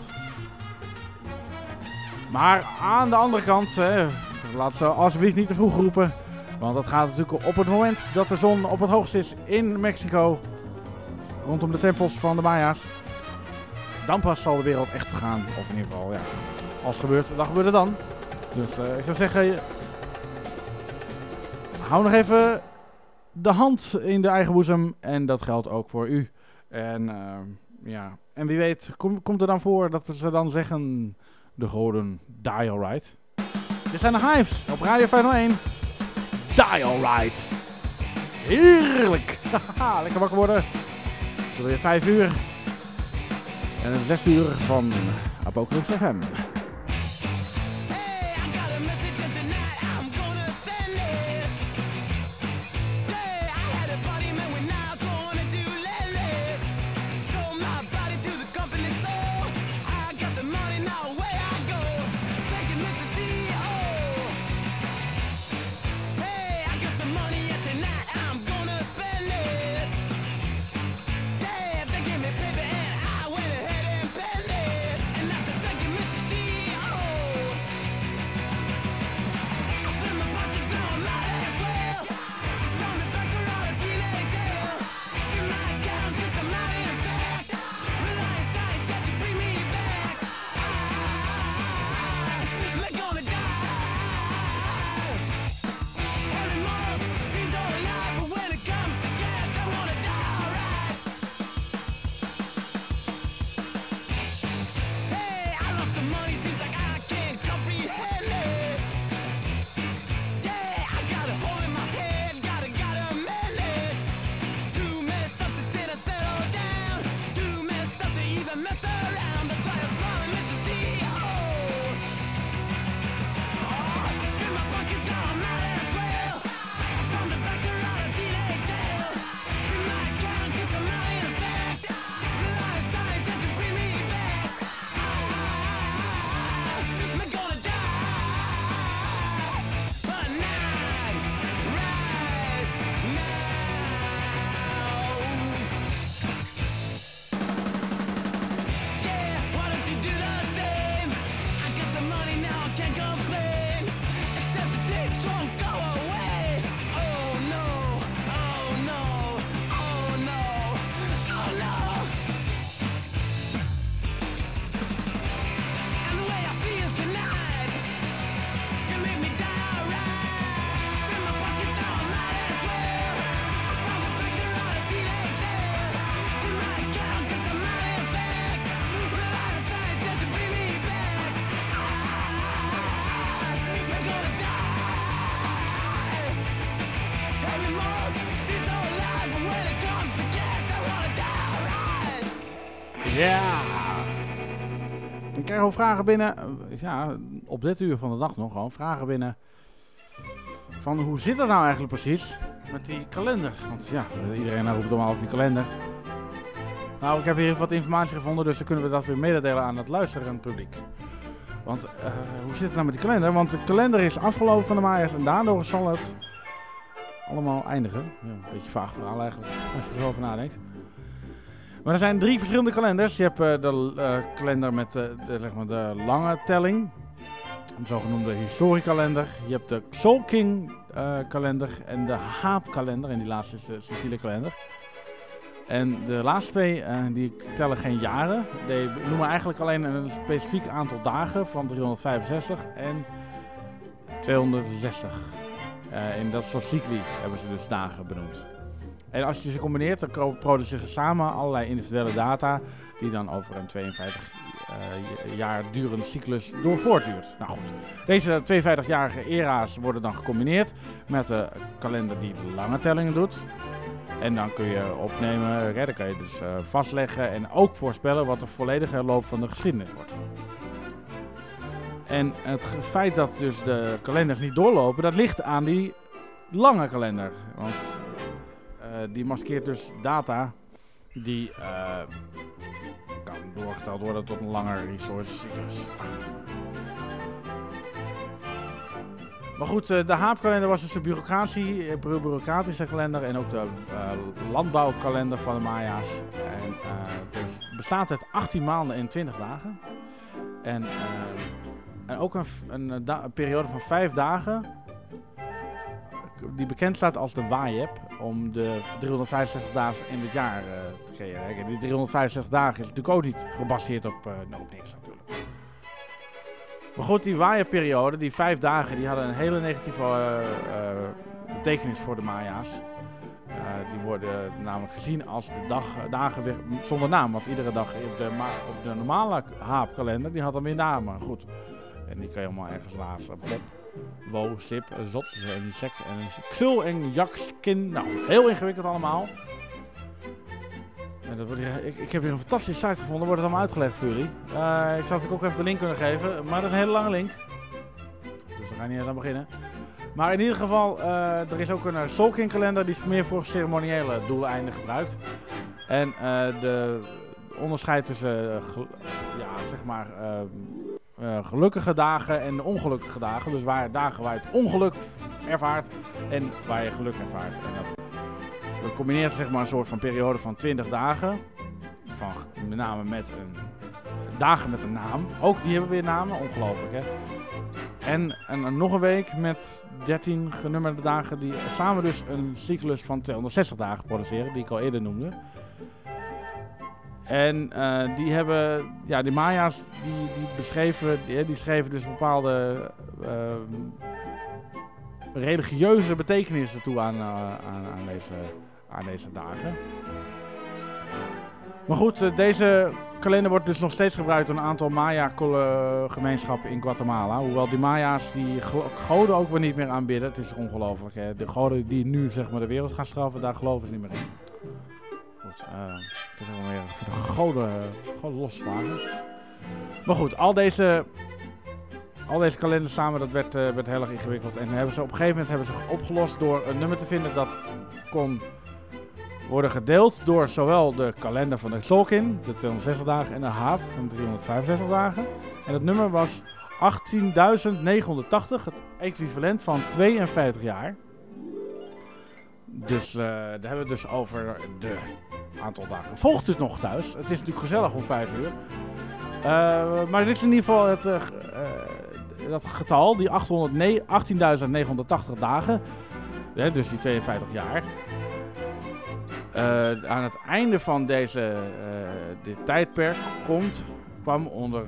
Maar aan de andere kant, hè, laat ze alsjeblieft niet te vroeg roepen. Want dat gaat natuurlijk op het moment dat de zon op het hoogst is in Mexico. Rondom de tempels van de Maya's. Dan pas zal de wereld echt vergaan. Of in ieder geval, ja. Als het gebeurt, dan gebeurt het dan. Dus ik zou zeggen, hou nog even de hand in de eigen boezem. En dat geldt ook voor u. En eh, ja, en wie weet, kom- komt er dan voor dat ze dan zeggen, de goden, die alright. Dit zijn de Hives op Radio 501. Die alright. Heerlijk. Lekker wakker worden. Het is weer 5 uur. En is 6 uur van Apocalypse FM. Vragen binnen. eh, Ja, op dit uur van de dag nog gewoon vragen binnen. Van hoe zit het nou eigenlijk precies met die kalender? Want ja, iedereen roept allemaal op die kalender. Nou, ik heb hier wat informatie gevonden, dus dan kunnen we dat weer mededelen aan het luisterend publiek. Want eh, hoe zit het nou met die kalender? Want de kalender is afgelopen van de Maya's en daardoor zal het allemaal eindigen. Ja, een beetje vaag verhaal eigenlijk, als je erover nadenkt. Maar er zijn drie verschillende kalenders. Je hebt eh, de eh, kalender met eh, de, zeg maar de lange telling. Een zogenoemde historiekalender. Je hebt de Xolking eh kalender en de Haapkalender. En die laatste is de civiele kalender. En de laatste twee die tellen geen jaren. Die noemen eigenlijk alleen een specifiek aantal dagen van 365 en 260. Eh in dat soort cycli hebben ze dus dagen benoemd. En als je ze combineert, dan produceren ze samen allerlei individuele data die dan over een 52 eh, jaar durende cyclus door voortduurt. Nou goed, deze 52-jarige era's worden dan gecombineerd met de kalender die de lange tellingen doet. En dan kun je opnemen, hè, dan kan je dus eh, vastleggen en ook voorspellen wat de volledige loop van de geschiedenis wordt. En het feit dat dus de kalenders niet doorlopen, dat ligt aan die lange kalender. Want die maskeert dus data die eh, kan doorgeteld worden tot een langer resource. Maar goed, eh, de haapkalender was dus de bureaucratie, eh, bureau- bureaucratische kalender en ook de eh, landbouwkalender van de Maya's. En eh, dus bestaat uit 18 maanden en 20 dagen. En, eh, en ook een, een, eh, een periode van 5 dagen, die bekend staat als de Waaiep, om de 365 dagen in het jaar eh, te creëren. En die 365 dagen is natuurlijk ook niet gebaseerd op, eh, nou, niks natuurlijk. Maar goed, die waaierperiode, die vijf dagen, die hadden een hele negatieve eh, betekenis voor de Maya's. Die worden namelijk gezien als de dag, dagen zonder naam. Want iedere dag op de, op de normale haapkalender, die had dan weer namen. Goed. En die kan je allemaal ergens lazen. Wo, sip, eh, zot, en sek, en xul en jakskin. Nou heel ingewikkeld allemaal. En dat wordt ik, ik heb hier een fantastische site gevonden, wordt het allemaal uitgelegd voor jullie. Eh, ik zou natuurlijk ook even de link kunnen geven, maar dat is een hele lange link. Dus daar ga je niet eens aan beginnen. Maar in ieder geval, eh, er is ook een uh, Solking kalender, die is meer voor ceremoniële doeleinden gebruikt. En eh, de onderscheid tussen, eh, ja, zeg maar, eh, gelukkige dagen en ongelukkige dagen. Dus waar dagen waar je het ongeluk ervaart en waar je geluk ervaart. En dat, combineert zeg maar een soort van periode van 20 dagen. Van, met name met een dagen met een naam. Ook die hebben weer namen, ongelooflijk hè. En, en, en nog een week met 13 genummerde dagen die samen dus een cyclus van 260 dagen produceren, die ik al eerder noemde. En eh, die hebben, ja, die Maya's die, die beschreven, die, die schreven dus bepaalde ehm, religieuze betekenissen toe aan, eh, aan, aan, deze, aan deze dagen. Maar goed, eh, deze kalender wordt dus nog steeds gebruikt door een aantal Maya-gemeenschappen in Guatemala. Hoewel die Maya's die goden ook weer niet meer aanbidden. Het is ongelooflijk. De goden die nu zeg maar, de wereld gaan straffen, daar geloven ze niet meer in. Goed, eh, het is voor de goden, goden losslagen. Maar goed, al deze, al deze kalenders samen, dat werd, eh, werd heel erg ingewikkeld. En hebben ze, op een gegeven moment hebben ze opgelost door een nummer te vinden dat kon worden gedeeld door zowel de kalender van de Xolkin, de 260 dagen, en de Haap van 365 dagen. En het nummer was 18.980, het equivalent van 52 jaar. Dus eh, daar hebben we dus over de aantal dagen. Volgt het nog thuis? Het is natuurlijk gezellig om 5 uur. Eh, maar dit is in ieder geval het, eh, dat getal, die 800 18.980 dagen. Ja, dus die 52 jaar. Aan het einde van deze, dit tijdperk komt, kwam onder.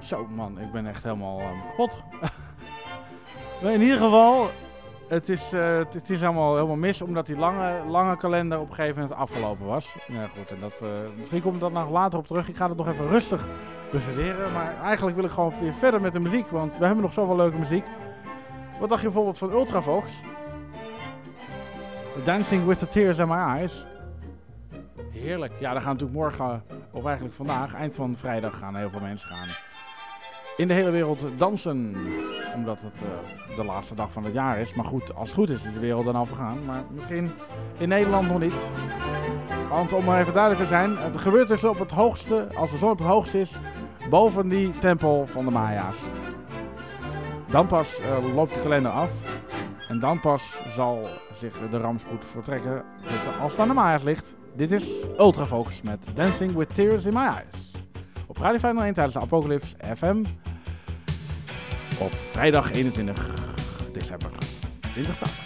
zo man, ik ben echt helemaal kapot. in ieder geval, het is, eh, het, is allemaal helemaal mis, omdat die lange, lange kalender op een gegeven moment afgelopen was. Ja, goed, en dat, eh, misschien komt dat nog later op terug. Ik ga het nog even rustig bestuderen. Maar eigenlijk wil ik gewoon weer verder met de muziek, want we hebben nog zoveel leuke muziek. Wat dacht je bijvoorbeeld van Ultravox? Dancing with the Tears in My Eyes. Heerlijk. Ja, daar gaan natuurlijk morgen, of eigenlijk vandaag, eind van vrijdag, gaan heel veel mensen gaan in de hele wereld dansen. Omdat het eh, de laatste dag van het jaar is. Maar goed, als het goed is, is de wereld dan al vergaan. Maar misschien in Nederland nog niet. Want om maar even duidelijk te zijn, het gebeurt dus op het hoogste, als de zon op het hoogste is, boven die tempel van de Maya's. Dan pas eh, loopt de kalender af. En dan pas zal zich de rampspoed vertrekken. Dus als het aan de Maya's ligt. Dit is Ultrafocus met Dancing with Tears in My Eyes. Op Radio 501 tijdens de Apocalypse FM. Op vrijdag 21 december 2012.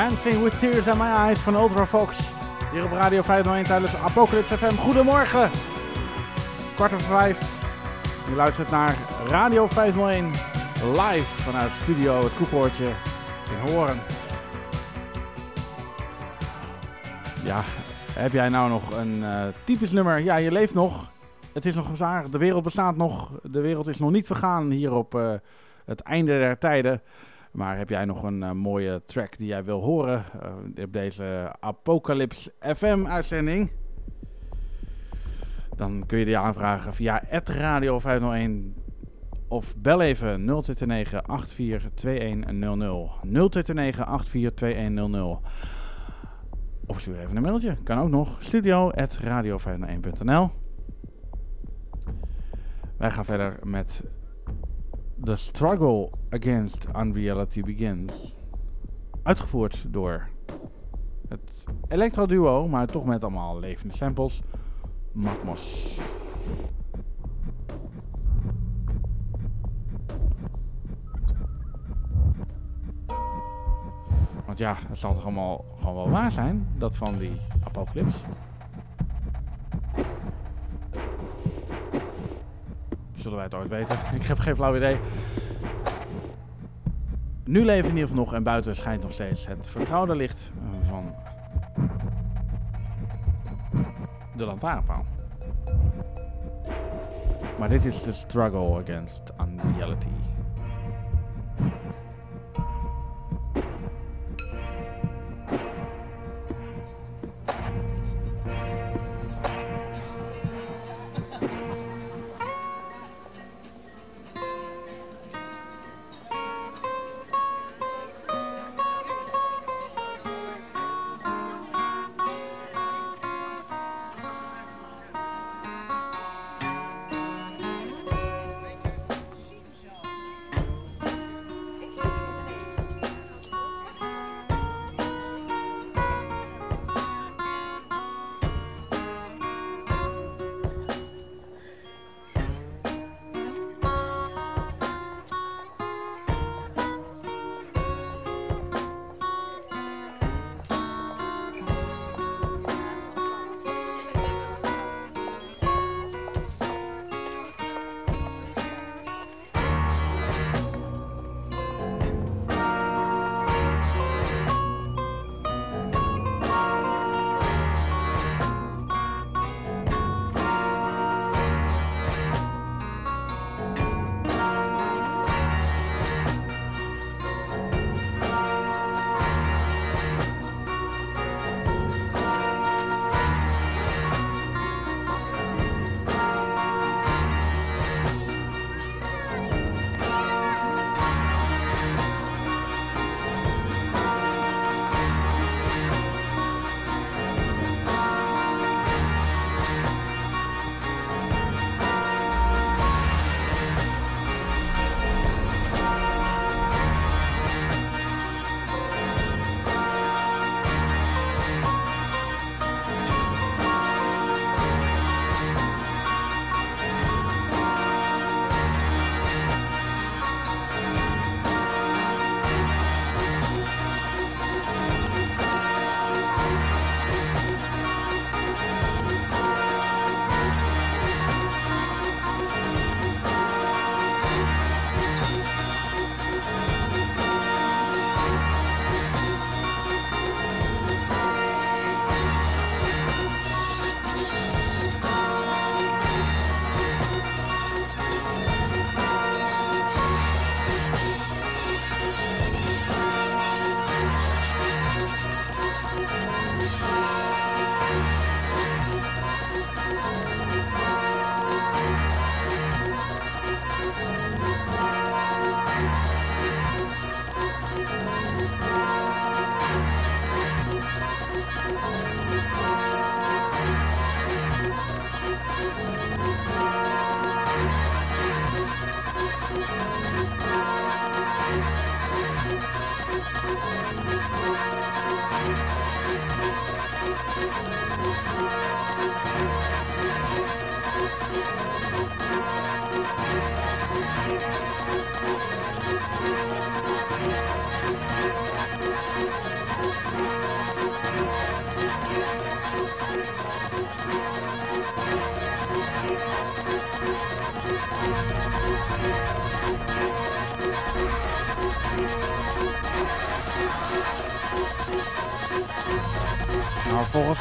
Dancing with Tears in My Eyes van Ultra Fox. Hier op Radio 501 tijdens Apocalypse FM. Goedemorgen. Kwart over vijf. Je luistert naar Radio 501 live vanuit studio Het Koepoortje in Hoorn. Ja, heb jij nou nog een eh, typisch nummer? Ja, je leeft nog. Het is nog zwaar. De wereld bestaat nog. De wereld is nog niet vergaan hier op eh, het einde der tijden. Maar heb jij nog een eh, mooie track die jij wil horen eh, op deze Apocalypse FM uitzending? Dan kun je die aanvragen via Radio 501 of bel even 0229 842100. 0229 842100. Of stuur even een mailtje. Kan ook nog. Studio radio501.nl Wij gaan verder met The Struggle Against Unreality Begins. Uitgevoerd door het electro duo, maar toch met allemaal levende samples. Matmos. Want ja, het zal toch allemaal gewoon wel waar zijn, dat van die apocalypse. Zullen wij het ooit weten? Ik heb geen flauw idee. Nu leven in ieder geval nog en buiten schijnt nog steeds het vertrouwde licht van de lantaarnpaal. Maar dit is de struggle against unreality.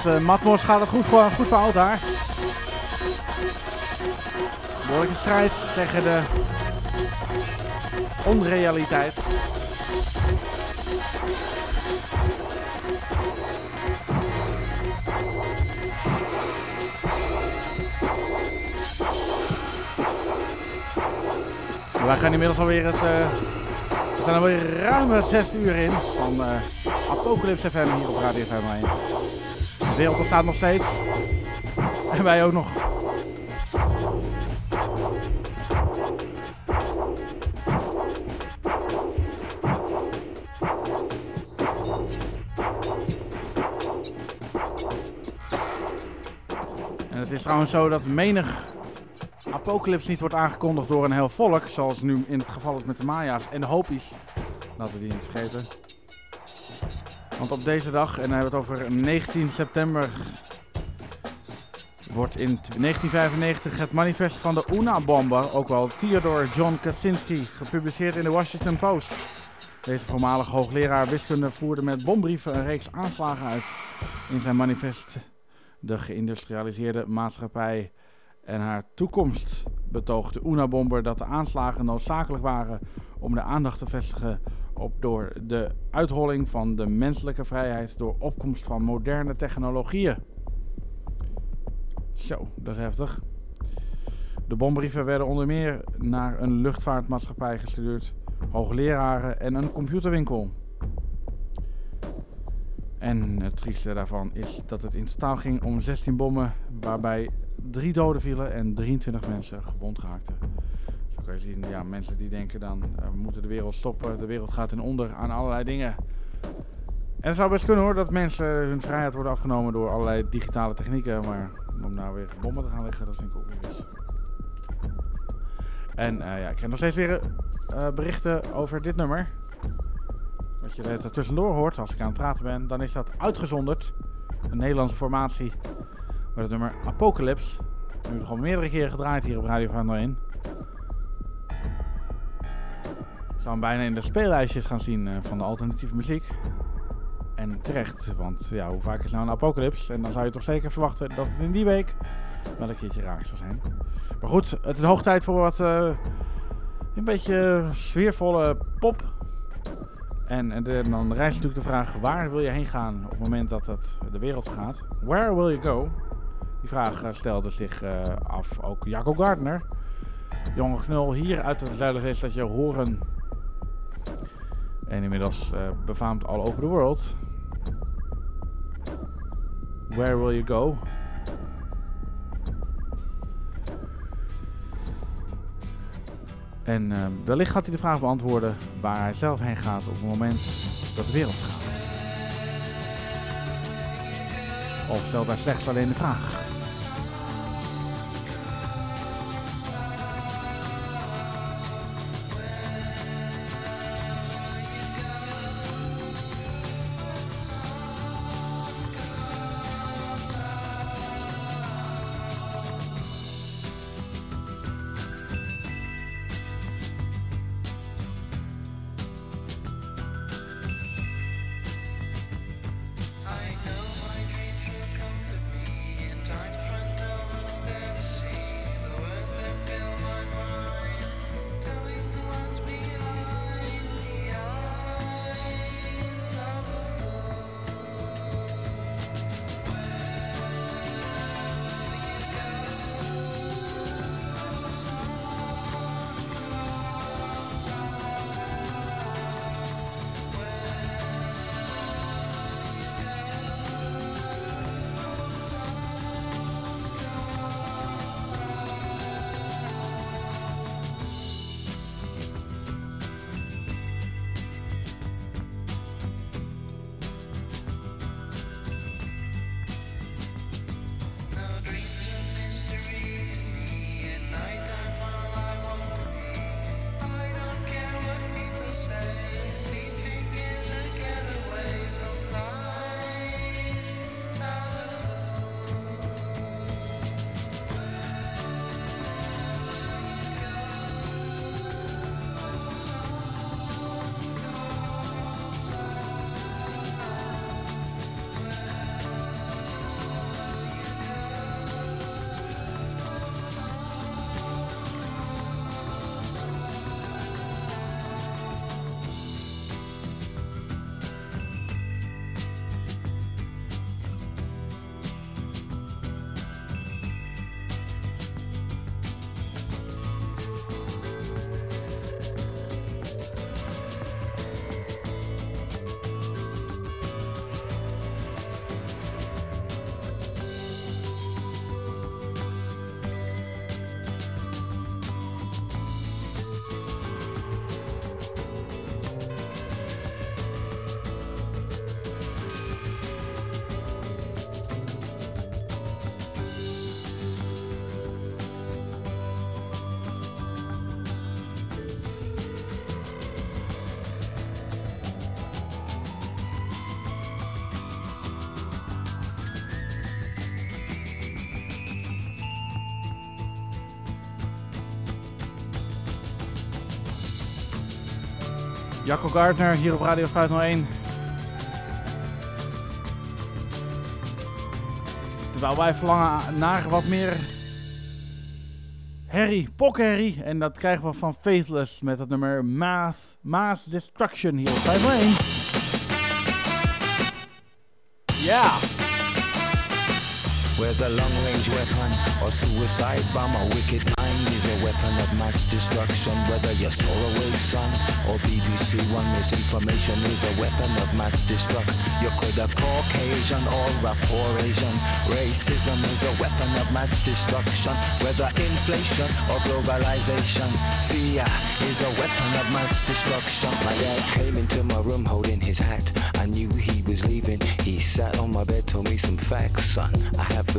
Dus eh, Matmos gaat het goed, goed voor oud daar. Behoorlijke strijd tegen de onrealiteit. Wij gaan inmiddels alweer het. Uh, we zijn alweer ruim het 6 uur in van uh, Apocalypse FM hier op Radio FM gedeelte staat nog steeds. En wij ook nog. En het is trouwens zo dat menig apocalypse niet wordt aangekondigd door een heel volk, zoals nu in het geval is met de Maya's en de Hopis. Laten we die niet vergeten. Want op deze dag, en dan hebben we het over 19 september, wordt in 1995 het manifest van de Una-bomber, ook wel Theodore John Kaczynski, gepubliceerd in de Washington Post. Deze voormalige hoogleraar wiskunde voerde met bombrieven een reeks aanslagen uit in zijn manifest. De geïndustrialiseerde maatschappij en haar toekomst betoogde Una-bomber dat de aanslagen noodzakelijk waren om de aandacht te vestigen op door de uitholling van de menselijke vrijheid door opkomst van moderne technologieën. Zo, dat is heftig. De bombrieven werden onder meer naar een luchtvaartmaatschappij gestuurd, hoogleraren en een computerwinkel. En het trieste daarvan is dat het in totaal ging om 16 bommen, waarbij drie doden vielen en 23 mensen gewond raakten. Je zien, ja, mensen die denken dan, eh, we moeten de wereld stoppen, de wereld gaat in onder aan allerlei dingen. En het zou best kunnen hoor, dat mensen hun vrijheid worden afgenomen door allerlei digitale technieken, maar om nou weer bommen te gaan leggen, dat vind ik ook weer. En eh, ja, ik heb nog steeds weer eh, berichten over dit nummer. Wat je er tussendoor hoort als ik aan het praten ben, dan is dat uitgezonderd. Een Nederlandse formatie met het nummer Apocalypse. We hebben gewoon meerdere keren gedraaid hier op Radio 501. Ik zou hem bijna in de speellijstjes gaan zien eh, van de alternatieve muziek. En terecht, want ja, hoe vaak is nou een apocalypse? En dan zou je toch zeker verwachten dat het in die week wel een keertje raar zou zijn. Maar goed, het is hoog tijd voor wat eh, een beetje sfeervolle pop. En, en de- dan rijst natuurlijk de vraag, waar wil je heen gaan op het moment dat het de wereld gaat? Where will you go? Die vraag eh, stelde zich af ook Jaco Gardner. Jonge knul hier uit het Zuiderzeestadje Horen. En inmiddels eh, befaamd all over the world. Where will you go? En eh, wellicht gaat hij de vraag beantwoorden waar hij zelf heen gaat op het moment dat de wereld gaat. Of stelt hij slechts alleen de vraag? Jacco Gardner hier op Radio 501. Terwijl wij verlangen naar wat meer herrie, pokherrie. En dat krijgen we van Faithless met het nummer Mass Destruction hier op 501. Ja! Whether long range weapon or suicide bomb, a wicked mind is a weapon of mass destruction. Whether you're Solarway's son or BBC One, misinformation is a weapon of mass destruction. You could have Caucasian or rapport Asian. Racism is a weapon of mass destruction. Whether inflation or globalization, fear is a weapon of mass destruction. My dad came into my room holding his hat. I knew he was leaving. He sat on my bed, told me some facts, son. I have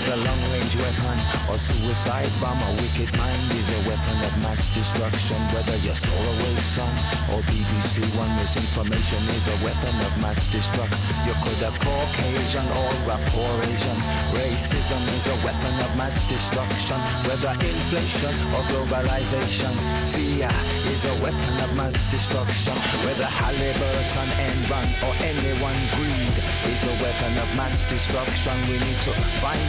Whether long range weapon or suicide bomb, a wicked mind is a weapon of mass destruction. Whether you're Solarway's son or BBC One, misinformation is a weapon of mass destruction. You could have Caucasian or rapport Asian. Racism is a weapon of mass destruction. Whether inflation or globalization, fear is a weapon of mass destruction. Whether Halliburton, Enron or anyone greed is a weapon of mass destruction. We need to find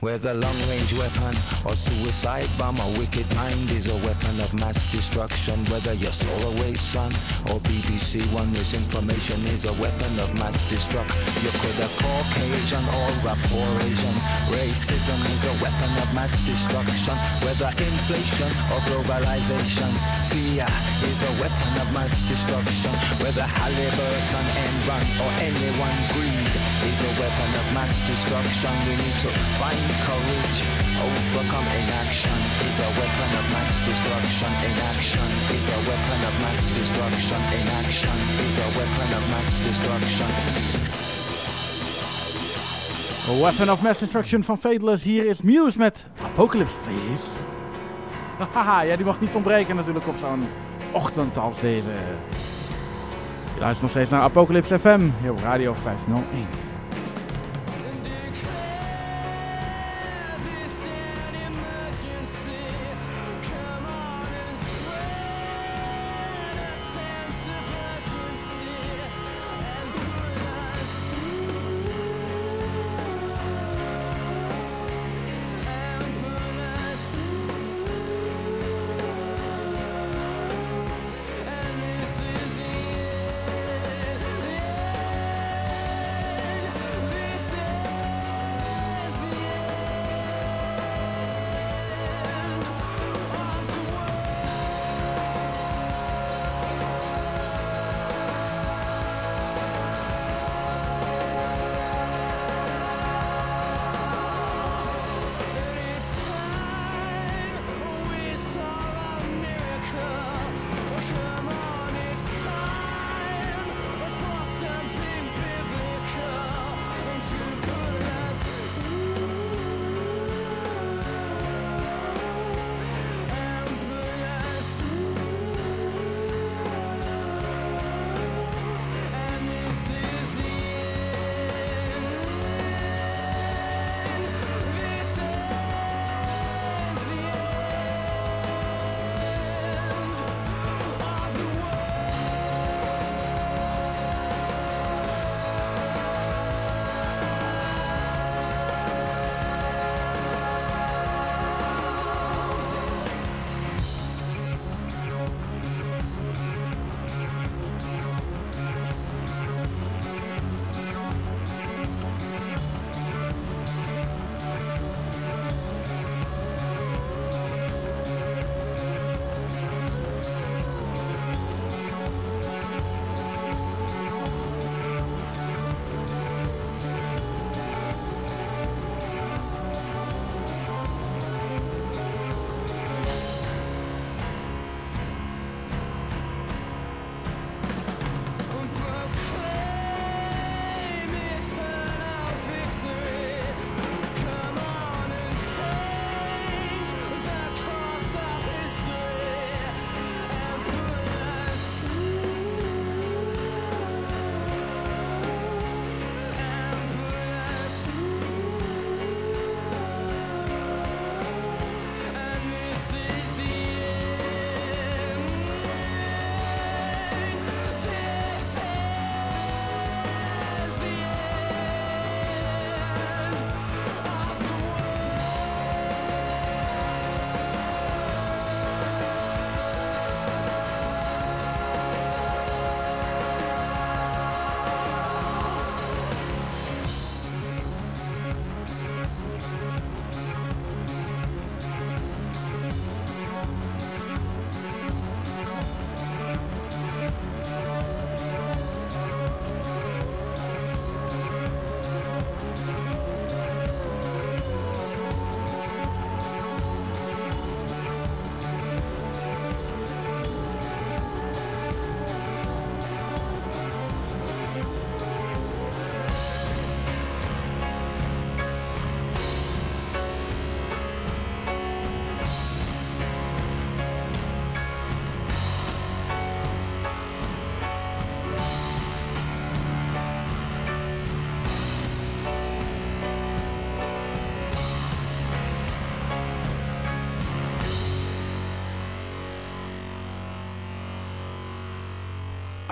Whether long range weapon or suicide bomb, a wicked mind is a weapon of mass destruction. Whether you're Solarway's son or BBC One, misinformation is a weapon of mass destruction. You could have Caucasian or rapport Asian. Racism is a weapon of mass destruction. Whether inflation or globalization, fear is a weapon of mass destruction. Whether Halliburton, Enron or anyone greed is a weapon of mass destruction. We need to find courage. Overcome inaction is a weapon of mass destruction. Inaction is a weapon of mass destruction. Inaction is a weapon of mass destruction. A Weapon of Mass Destruction van Fadeless. Hier is Muse met Apocalypse, please. Haha, ja, die mag niet ontbreken natuurlijk op zo'n ochtend als deze. Je luistert nog steeds naar Apocalypse FM, op Radio 501.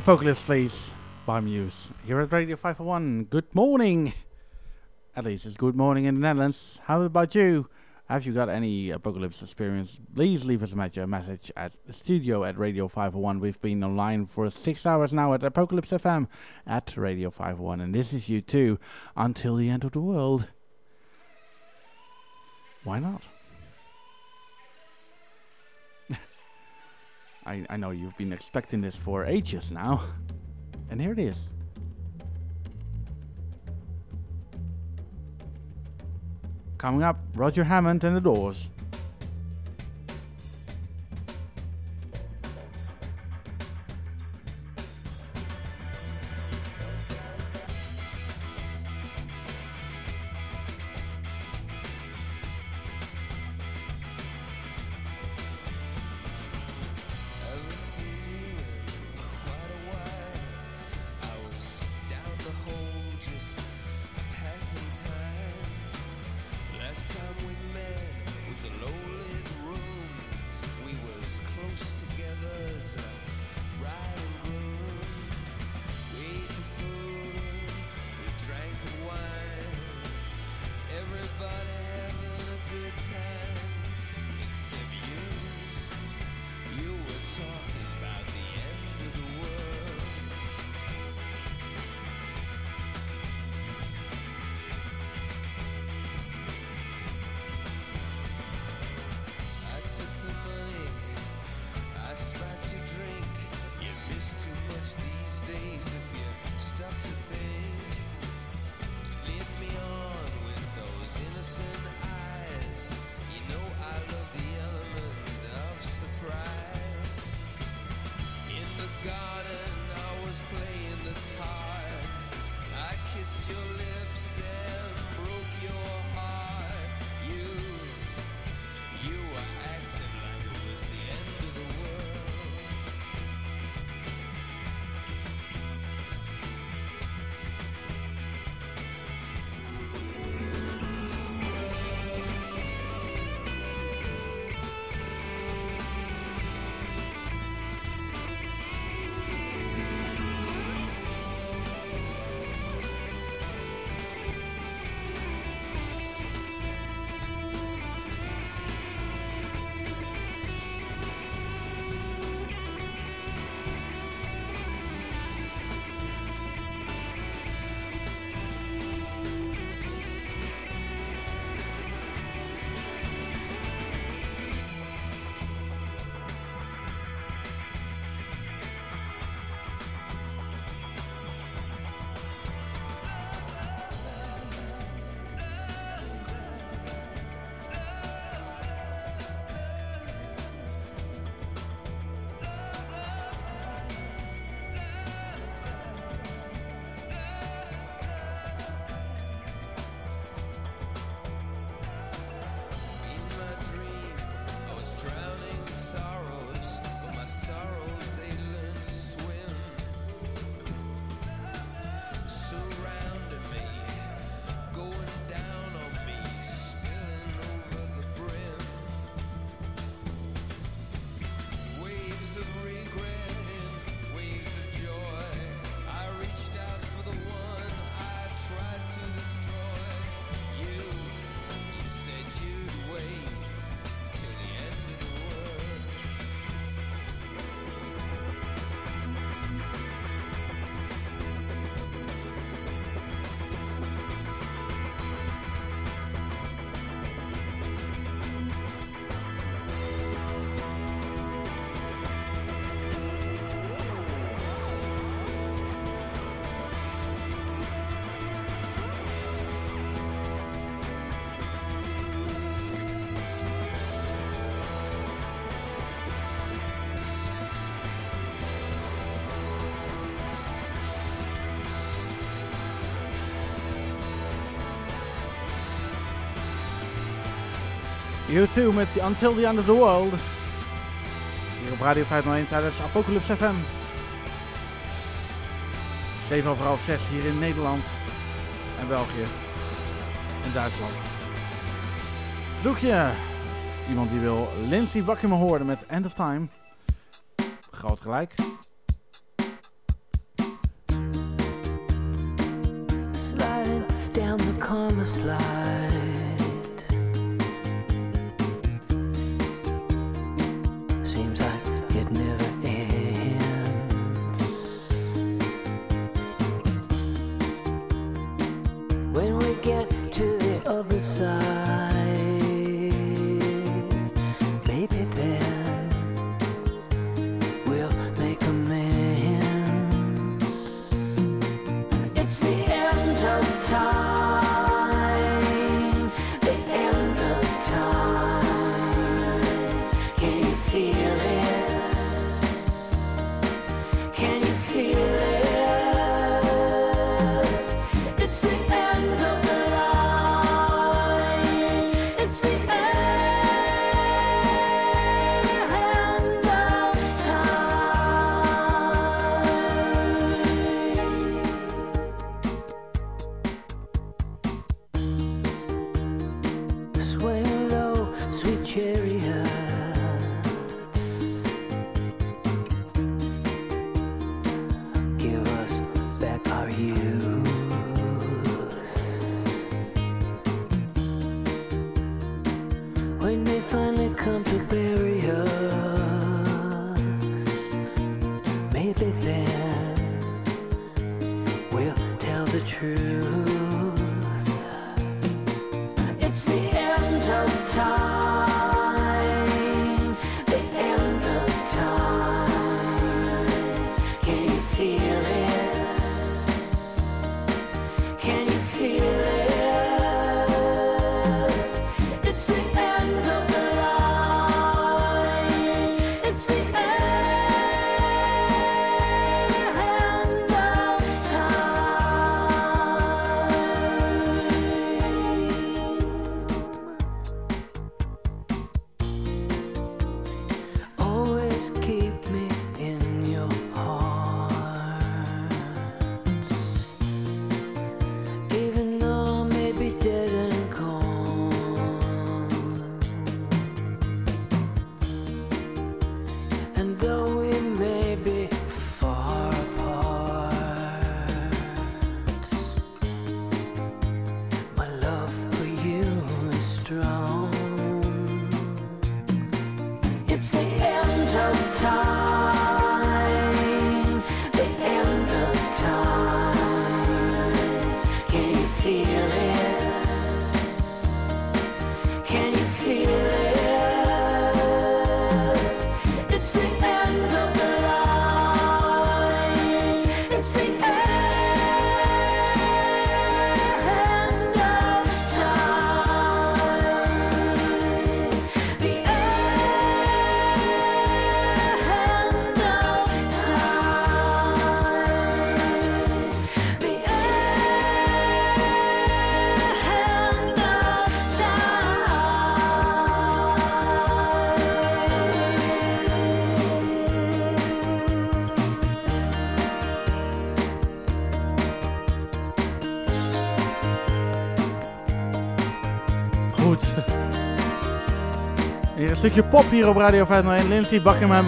Apocalypse Please by Muse. Here at Radio 501. Good morning. At least it's good morning in the Netherlands. How about you? Have you got any apocalypse experience? Please leave us a message- at the studio at Radio 501. We've been online for six hours now at Apocalypse FM at Radio 501. And this is you too until the end of the world. Why not? I, I know you've been expecting this for ages now. And here it is. Coming up, Roger Hammond and the Doors. U2 met Until the End of the World. Hier op Radio 501 tijdens Apocalypse FM. 7 over half 6 hier in Nederland en België en Duitsland. Zoekje. iemand die wil Lindsey Buckingham horen met End of Time? Groot gelijk. Sliding down the. Een stukje pop hier op Radio 501. Lindsay Buckingham,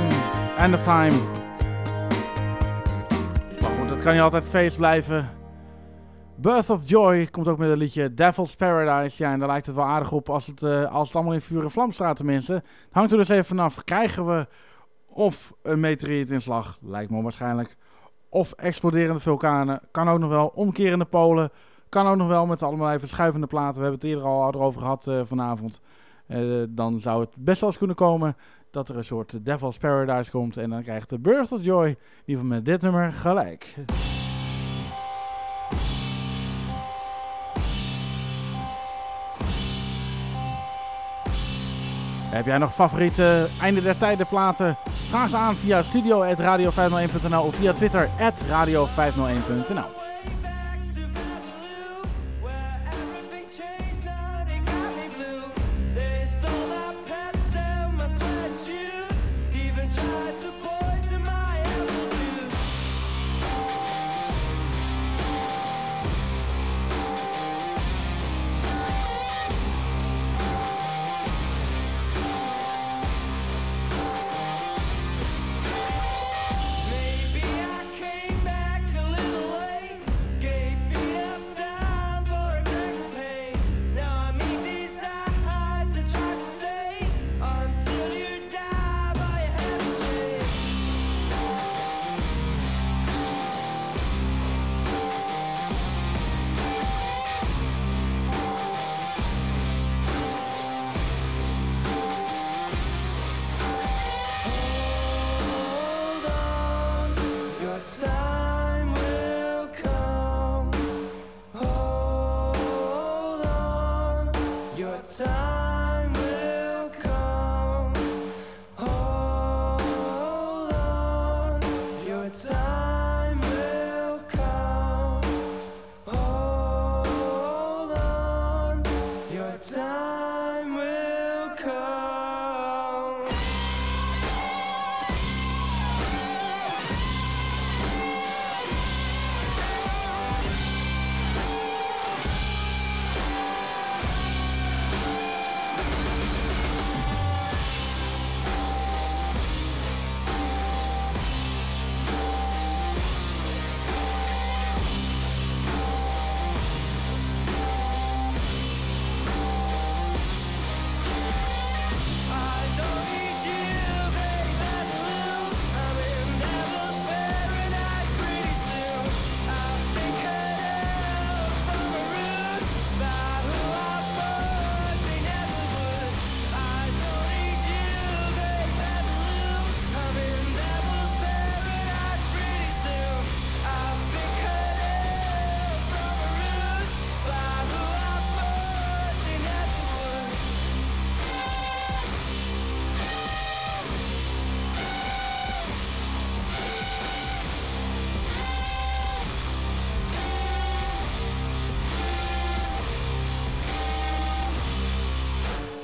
End of Time. Maar goed, dat kan niet altijd feest blijven. Birth of Joy komt ook met een liedje Devil's Paradise. Ja, en daar lijkt het wel aardig op als het, eh, als het allemaal in vuur en vlam staat tenminste. Hangt er dus even vanaf. Krijgen we of een meteorietinslag? Lijkt me onwaarschijnlijk. Of exploderende vulkanen. Kan ook nog wel. Omkerende polen. Kan ook nog wel met allemaal verschuivende platen. We hebben het eerder al erover gehad eh, vanavond. Eh, dan zou het best wel eens kunnen komen dat er een soort Devil's Paradise komt. En dan krijgt de Birth of Joy, ieder geval met dit nummer, gelijk. Heb jij nog favoriete einde der tijden platen? Vraag ze aan via studio.radio501.nl of via Twitter radio501.nl.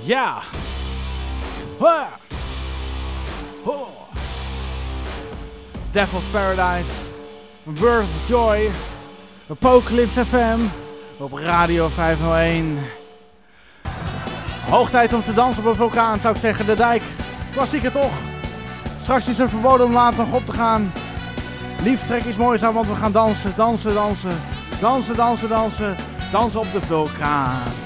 Ja. Ha. Ho. Devil's Paradise. Birth of Joy. Apocalypse FM. Op Radio 501. Hoog tijd om te dansen op een vulkaan, zou ik zeggen. De dijk. Klassieker toch? Straks is het verboden om later nog op te gaan. Lief, trek iets moois aan, want we gaan dansen, dansen, dansen. Dansen, dansen, dansen. Dansen op de vulkaan.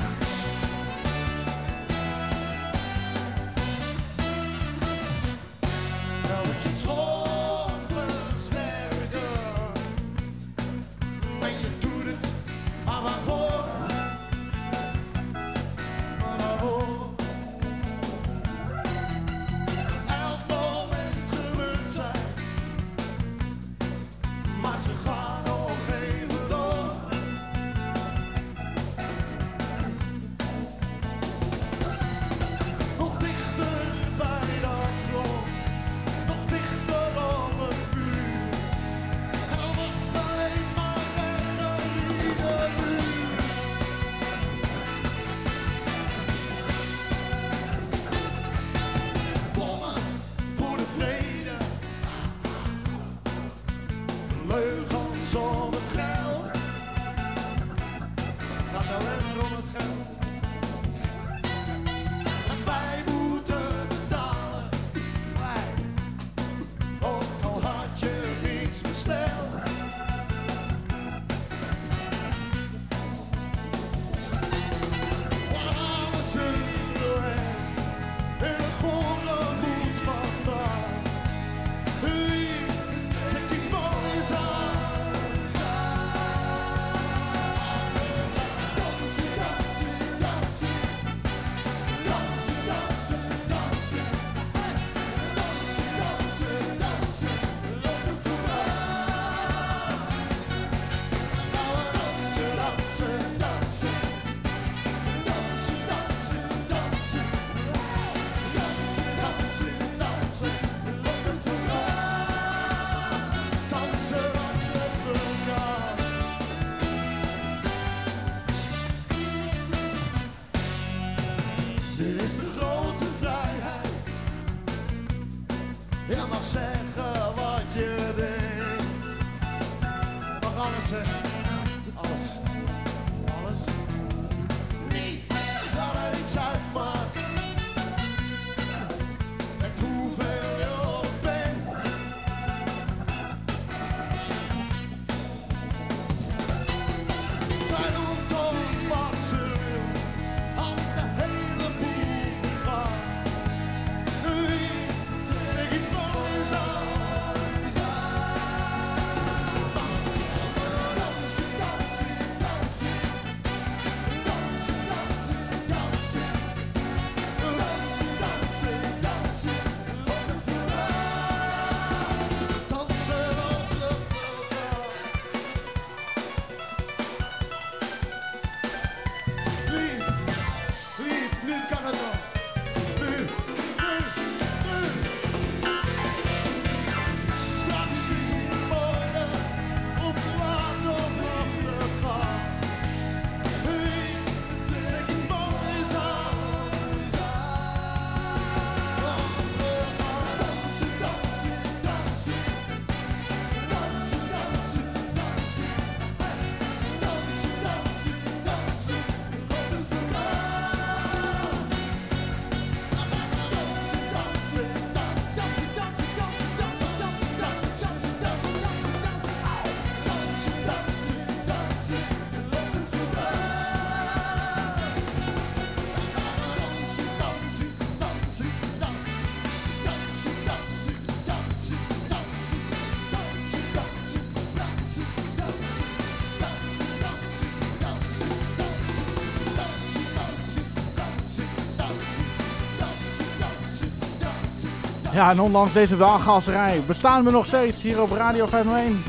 Ja, en ondanks deze waalgaserij bestaan we nog steeds hier op Radio 501.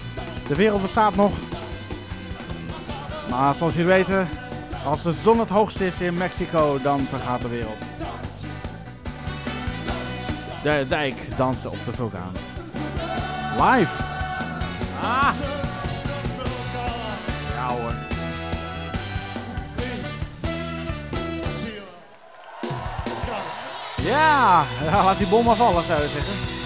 De wereld bestaat nog. Maar zoals jullie weten, als de zon het hoogst is in Mexico, dan vergaat de wereld. De dijk danst op de vulkaan. Live! Ja, laat die bom maar vallen zou je zeggen.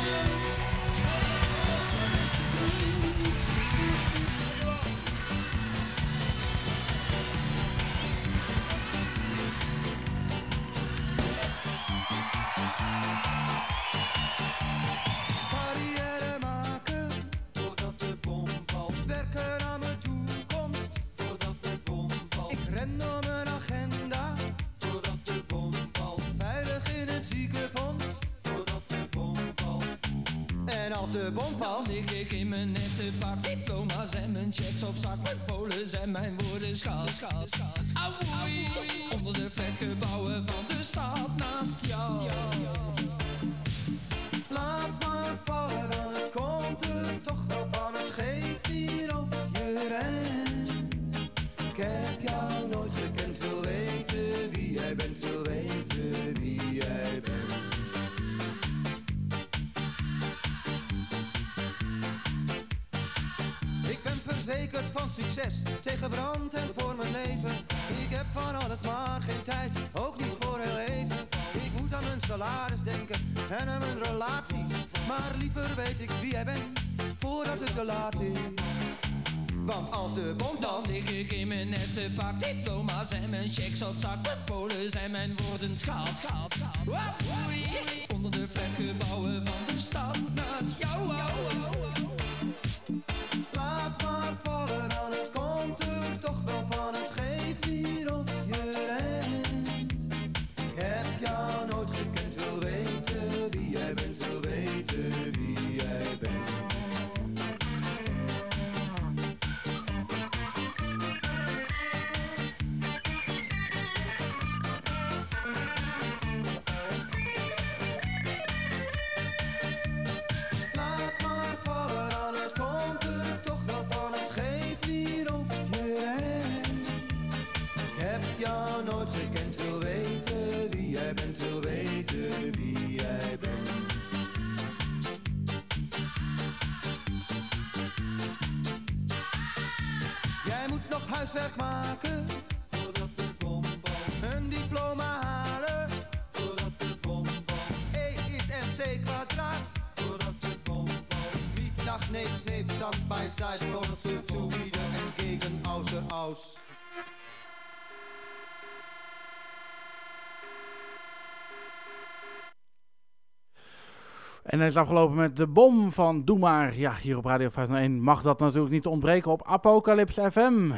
En hij is afgelopen met de bom van Doe maar. Ja, hier op Radio 501 mag dat natuurlijk niet ontbreken op Apocalypse FM.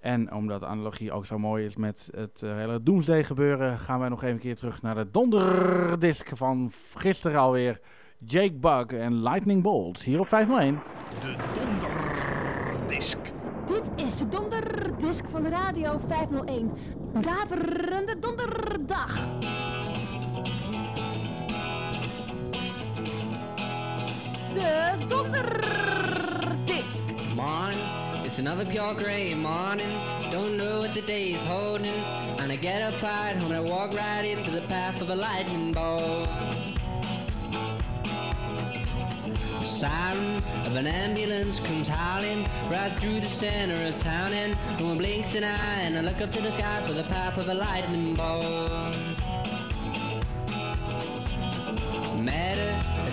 En omdat de analogie ook zo mooi is met het eh, hele Doomsday gebeuren, gaan wij nog even een keer terug naar de donderdisc van gisteren alweer. Jake Bug en Lightning Bolt hier op 501. De donderdisc. Dit is de donderdisc van Radio 501. Daverende donderdag. De donderdisc. Morning, it's another pure gray morning. Don't know what the day is holding. And I get up right home and I walk right into the path of a lightning bolt. Siren of an ambulance comes howling right through the center of town. And one blinks an eye. And I look up to the sky for the path of a lightning bolt. Matter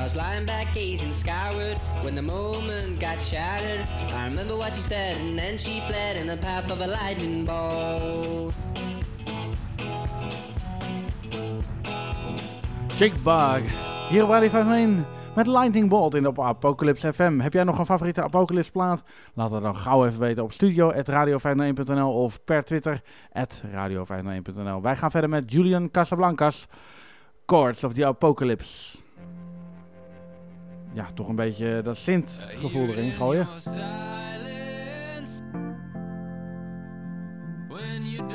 I was lying back gazing when the moment got shattered. I remember what she said, and then she fled in the path of a lightning bolt. Jake Bug. Hier op Radio 501 met Lightning Bolt in op Apocalypse FM. Heb jij nog een favoriete Apocalypse plaat? Laat het dan gauw even weten op studio.radio501.nl of per Twitter radio501.nl. Wij gaan verder met Julian Casablancas, Chords of the Apocalypse. Ja, toch een beetje dat Sint gevoel erin gooien. when you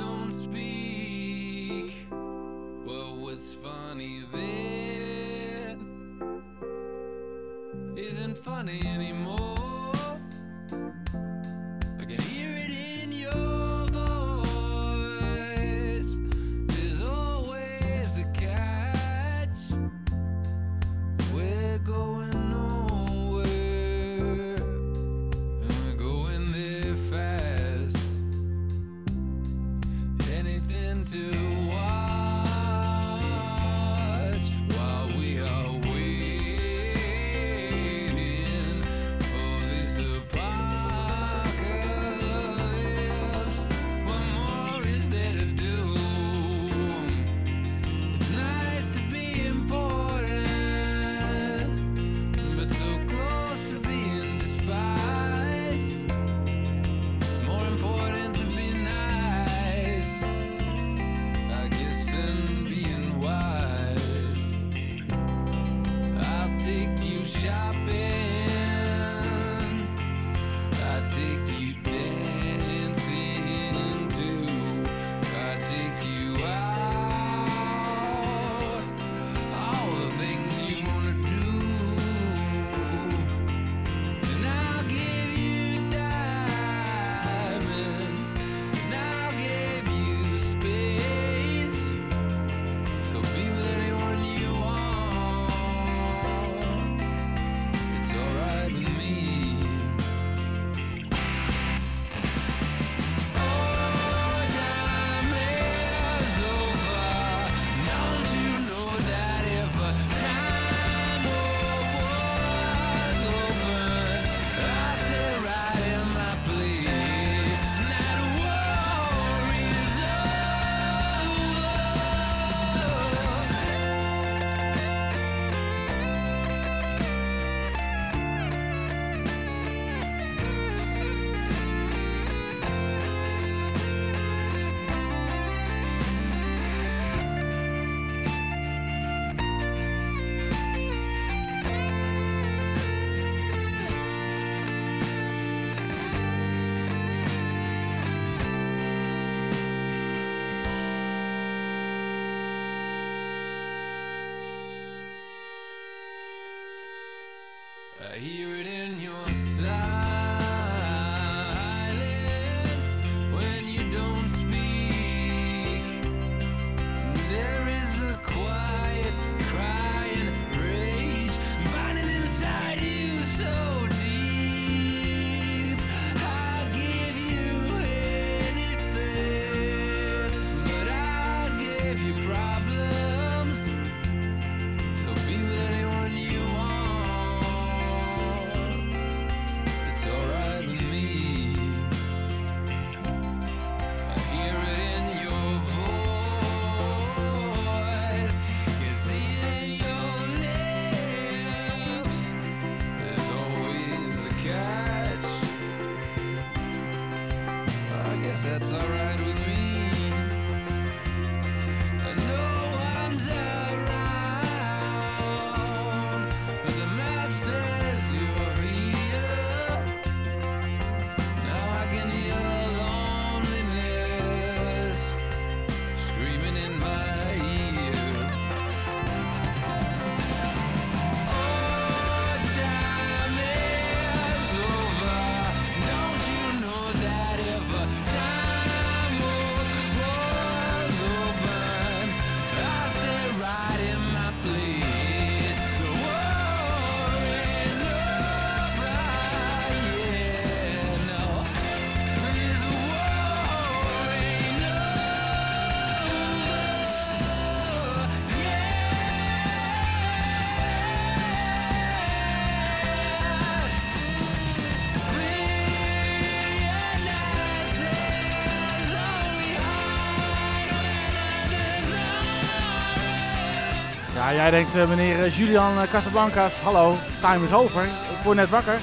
jij denkt, eh, meneer eh, Julian eh, Casablancas, hallo, time is over. Ik word net wakker.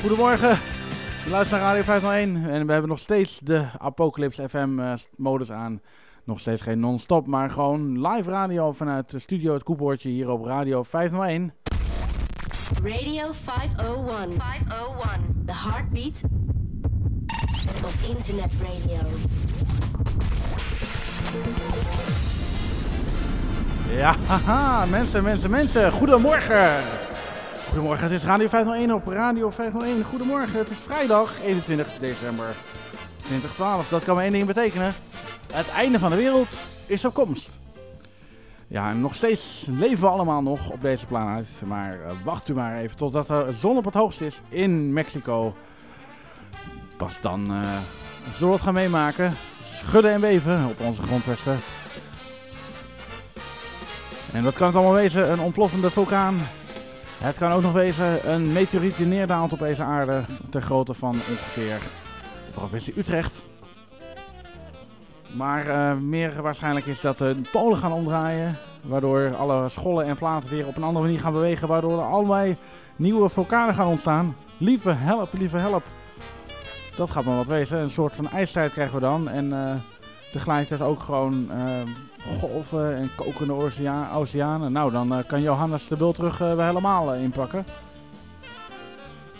Goedemorgen, je luistert naar Radio 501 en we hebben nog steeds de Apocalypse FM-modus aan. Nog steeds geen non-stop, maar gewoon live radio vanuit de studio Het Koepoortje hier op Radio 501. Radio 501. 501. The heartbeat of internet radio. Ja, haha, mensen, mensen, mensen, goedemorgen. Goedemorgen, het is Radio 501 op Radio 501. Goedemorgen, het is vrijdag 21 december 2012. Dat kan maar één ding betekenen. Het einde van de wereld is op komst. Ja, en nog steeds leven we allemaal nog op deze planeet. Maar eh, wacht u maar even totdat de zon op het hoogst is in Mexico. Pas dan eh, zullen we het gaan meemaken. Schudden en beven op onze grondvesten. En dat kan het allemaal wezen, een ontploffende vulkaan. Het kan ook nog wezen een meteoriet die neerdaalt op deze aarde ter grootte van ongeveer de provincie Utrecht. Maar eh, meer waarschijnlijk is dat de polen gaan omdraaien, waardoor alle schollen en platen weer op een andere manier gaan bewegen, waardoor er allerlei nieuwe vulkanen gaan ontstaan. Lieve help, lieve help. Dat gaat maar wat wezen. Een soort van ijstijd krijgen we dan. En eh, tegelijkertijd ook gewoon eh, golven en kokende oceanen. Nou, dan eh, kan Johannes de Bult terug eh, weer helemaal eh, inpakken.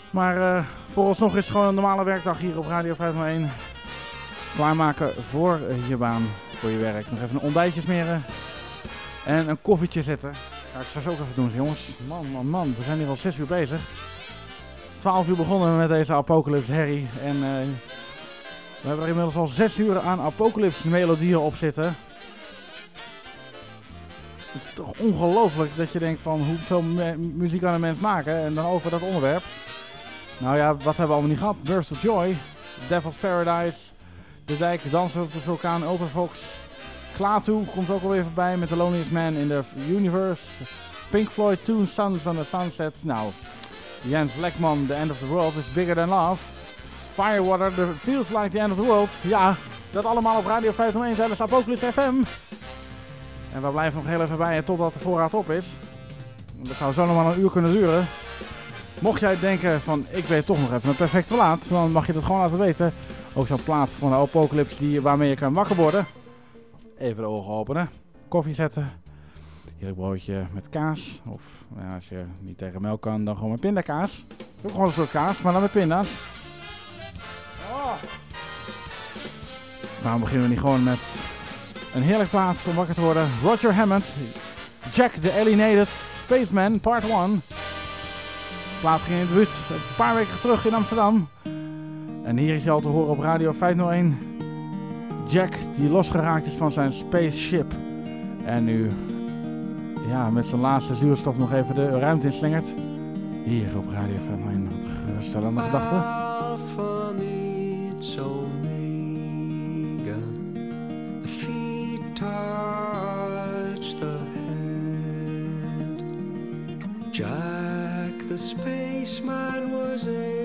Maar eh vooralsnog is het gewoon een normale werkdag hier op Radio 501. Klaarmaken voor je baan, voor je werk. Nog even een ontbijtje smeren. En een koffietje zetten. Ga ik straks ook even doen, jongens. Man, man, man. We zijn hier al 6 uur bezig. 12 uur begonnen met deze Apocalypse Harry. En we hebben er inmiddels al 6 uur aan Apocalypse melodieën op zitten. Het is toch ongelooflijk dat je denkt van hoeveel mu- muziek kan een mens maken en dan over dat onderwerp. Nou ja, wat hebben we allemaal niet gehad? Burst of Joy, Devil's Paradise, De Dijk, Danser op de Vulkaan, Ultrafox. Klaatu komt ook alweer voorbij met The Loneliest Man in the Universe. Pink Floyd, Two Suns on the Sunset. Nou, Jens Lekman, The End of the World is Bigger Than Love. Firewater, The Feels Like the End of the World. Ja, dat allemaal op Radio 501 tijdens Apocalypse FM. En we blijven nog heel even bij totdat de voorraad op is. Dat zou zo nog maar een uur kunnen duren. Mocht jij denken van ik weet toch nog even een perfecte plaat, dan mag je dat gewoon laten weten. Ook zo'n plaat van de Apocalypse die, waarmee je kan wakker worden. Even de ogen openen, koffie zetten. Heerlijk broodje met kaas. Of ja, als je niet tegen melk kan, dan gewoon met pindakaas. Ook gewoon een soort kaas, maar dan met pinda's. Waarom beginnen we niet gewoon met een heerlijk plaat om wakker te worden? Roger Hammond, Jack the Alienated Spaceman Part 1. Plaat ging in een paar weken terug in Amsterdam. En hier is hij al te horen op Radio 501. Jack die losgeraakt is van zijn spaceship. En nu ja, met zijn laatste zuurstof nog even de ruimte inslingert. Hier op Radio 501. Wat geruststellende gedachte. Jack the spaceman was alienated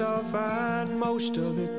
inside itself, and most of it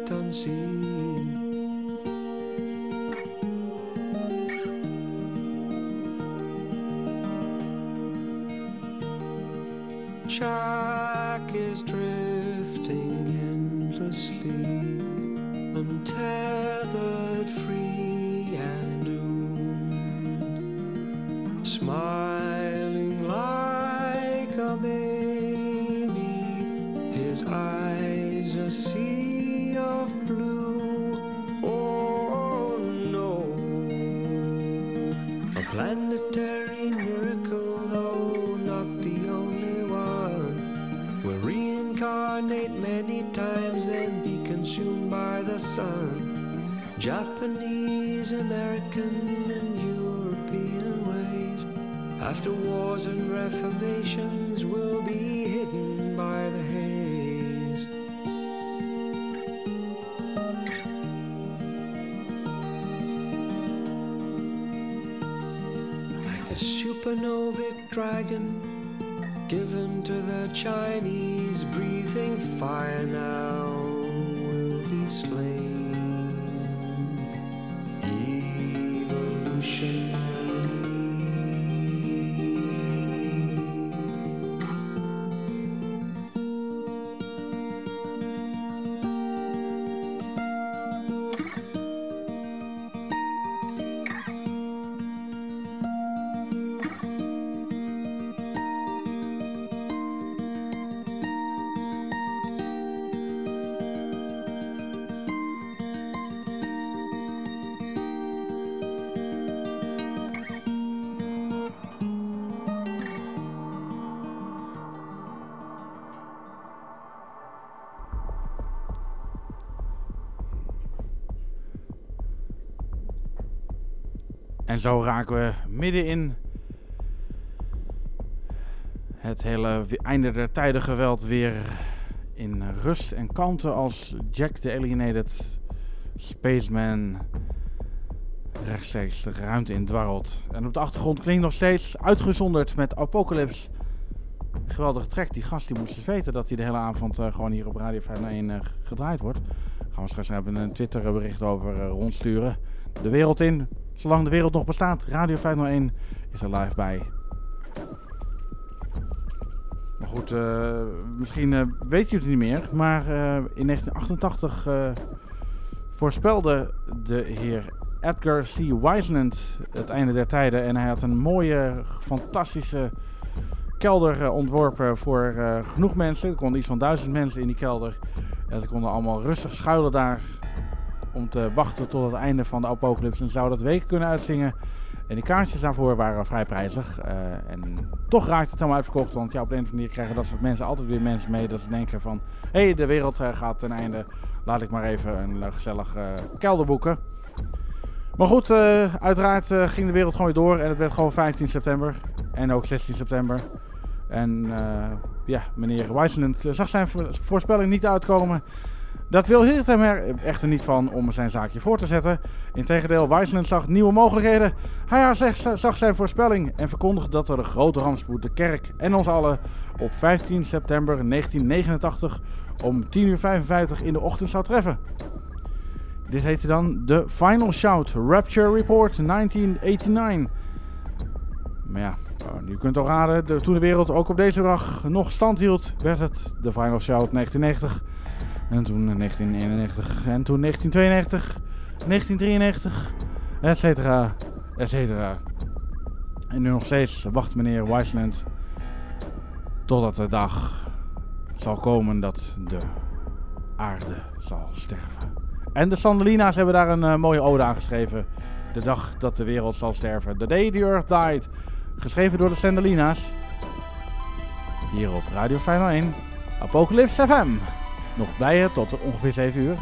supernovic dragon given to the Chinese, breathing fire now zo raken we midden in het hele einde der tijden geweld weer in rust en kalmte als Jack the Alienated Spaceman rechtstreeks de ruimte in dwarrelt. En op de achtergrond klinkt nog steeds uitgezonderd met Apocalypse. Geweldige track. Die gast die moest dus weten dat hij de hele avond eh, gewoon hier op Radio 501 eh, gedraaid wordt. Gaan we straks even een Twitter bericht over eh, rondsturen. De wereld in. Zolang de wereld nog bestaat. Radio 501 is er live bij. Maar goed, eh, misschien eh, weet je het niet meer. Maar eh, in 1988 eh, voorspelde de heer Edgar C. Wiseland het einde der tijden. En hij had een mooie, fantastische kelder ontworpen voor genoeg mensen. Er konden iets van duizend mensen in die kelder. En ze konden allemaal rustig schuilen daar om te wachten tot het einde van de apocalypse. En zou dat weken kunnen uitzingen. En die kaartjes daarvoor waren vrij prijzig. Eh, en toch raakte het helemaal uitverkocht. Want ja, op de een of andere manier krijgen dat soort mensen altijd weer mensen mee. Dat ze denken van, hé, hey, de wereld eh, gaat ten einde. Laat ik maar even een gezellig eh, kelder boeken. Maar goed, uiteraard ging de wereld gewoon weer door. En het werd gewoon 15 september. En ook 16 september. En ja, meneer Wiseland eh, zag zijn vo- voorspelling niet uitkomen. Dat wil hield hem er echter niet van om zijn zaakje voor te zetten. Integendeel, Wiseland zag nieuwe mogelijkheden. Hij zag zijn voorspelling en verkondigde dat er een grote rampspoed de kerk en ons allen op 15 september 1989 om 10.55 uur in de ochtend zou treffen. Dit heette dan de Final Shout Rapture Report 1989. Maar ja, nou, u kunt al raden, de- toen de wereld ook op deze dag nog stand hield, werd het de Final Shout 1990. En toen 1991 en toen 1992, 1993, et cetera, et cetera. En nu nog steeds wacht meneer Wiseland totdat de dag zal komen dat de aarde zal sterven. En de Sandelina's hebben daar een eh, mooie ode aan geschreven. De dag dat de wereld zal sterven. The Day the Earth Died. Geschreven door de Sandelina's. Hier op Radio 501. Apocalypse FM. Nog bij je tot ongeveer 7 uur.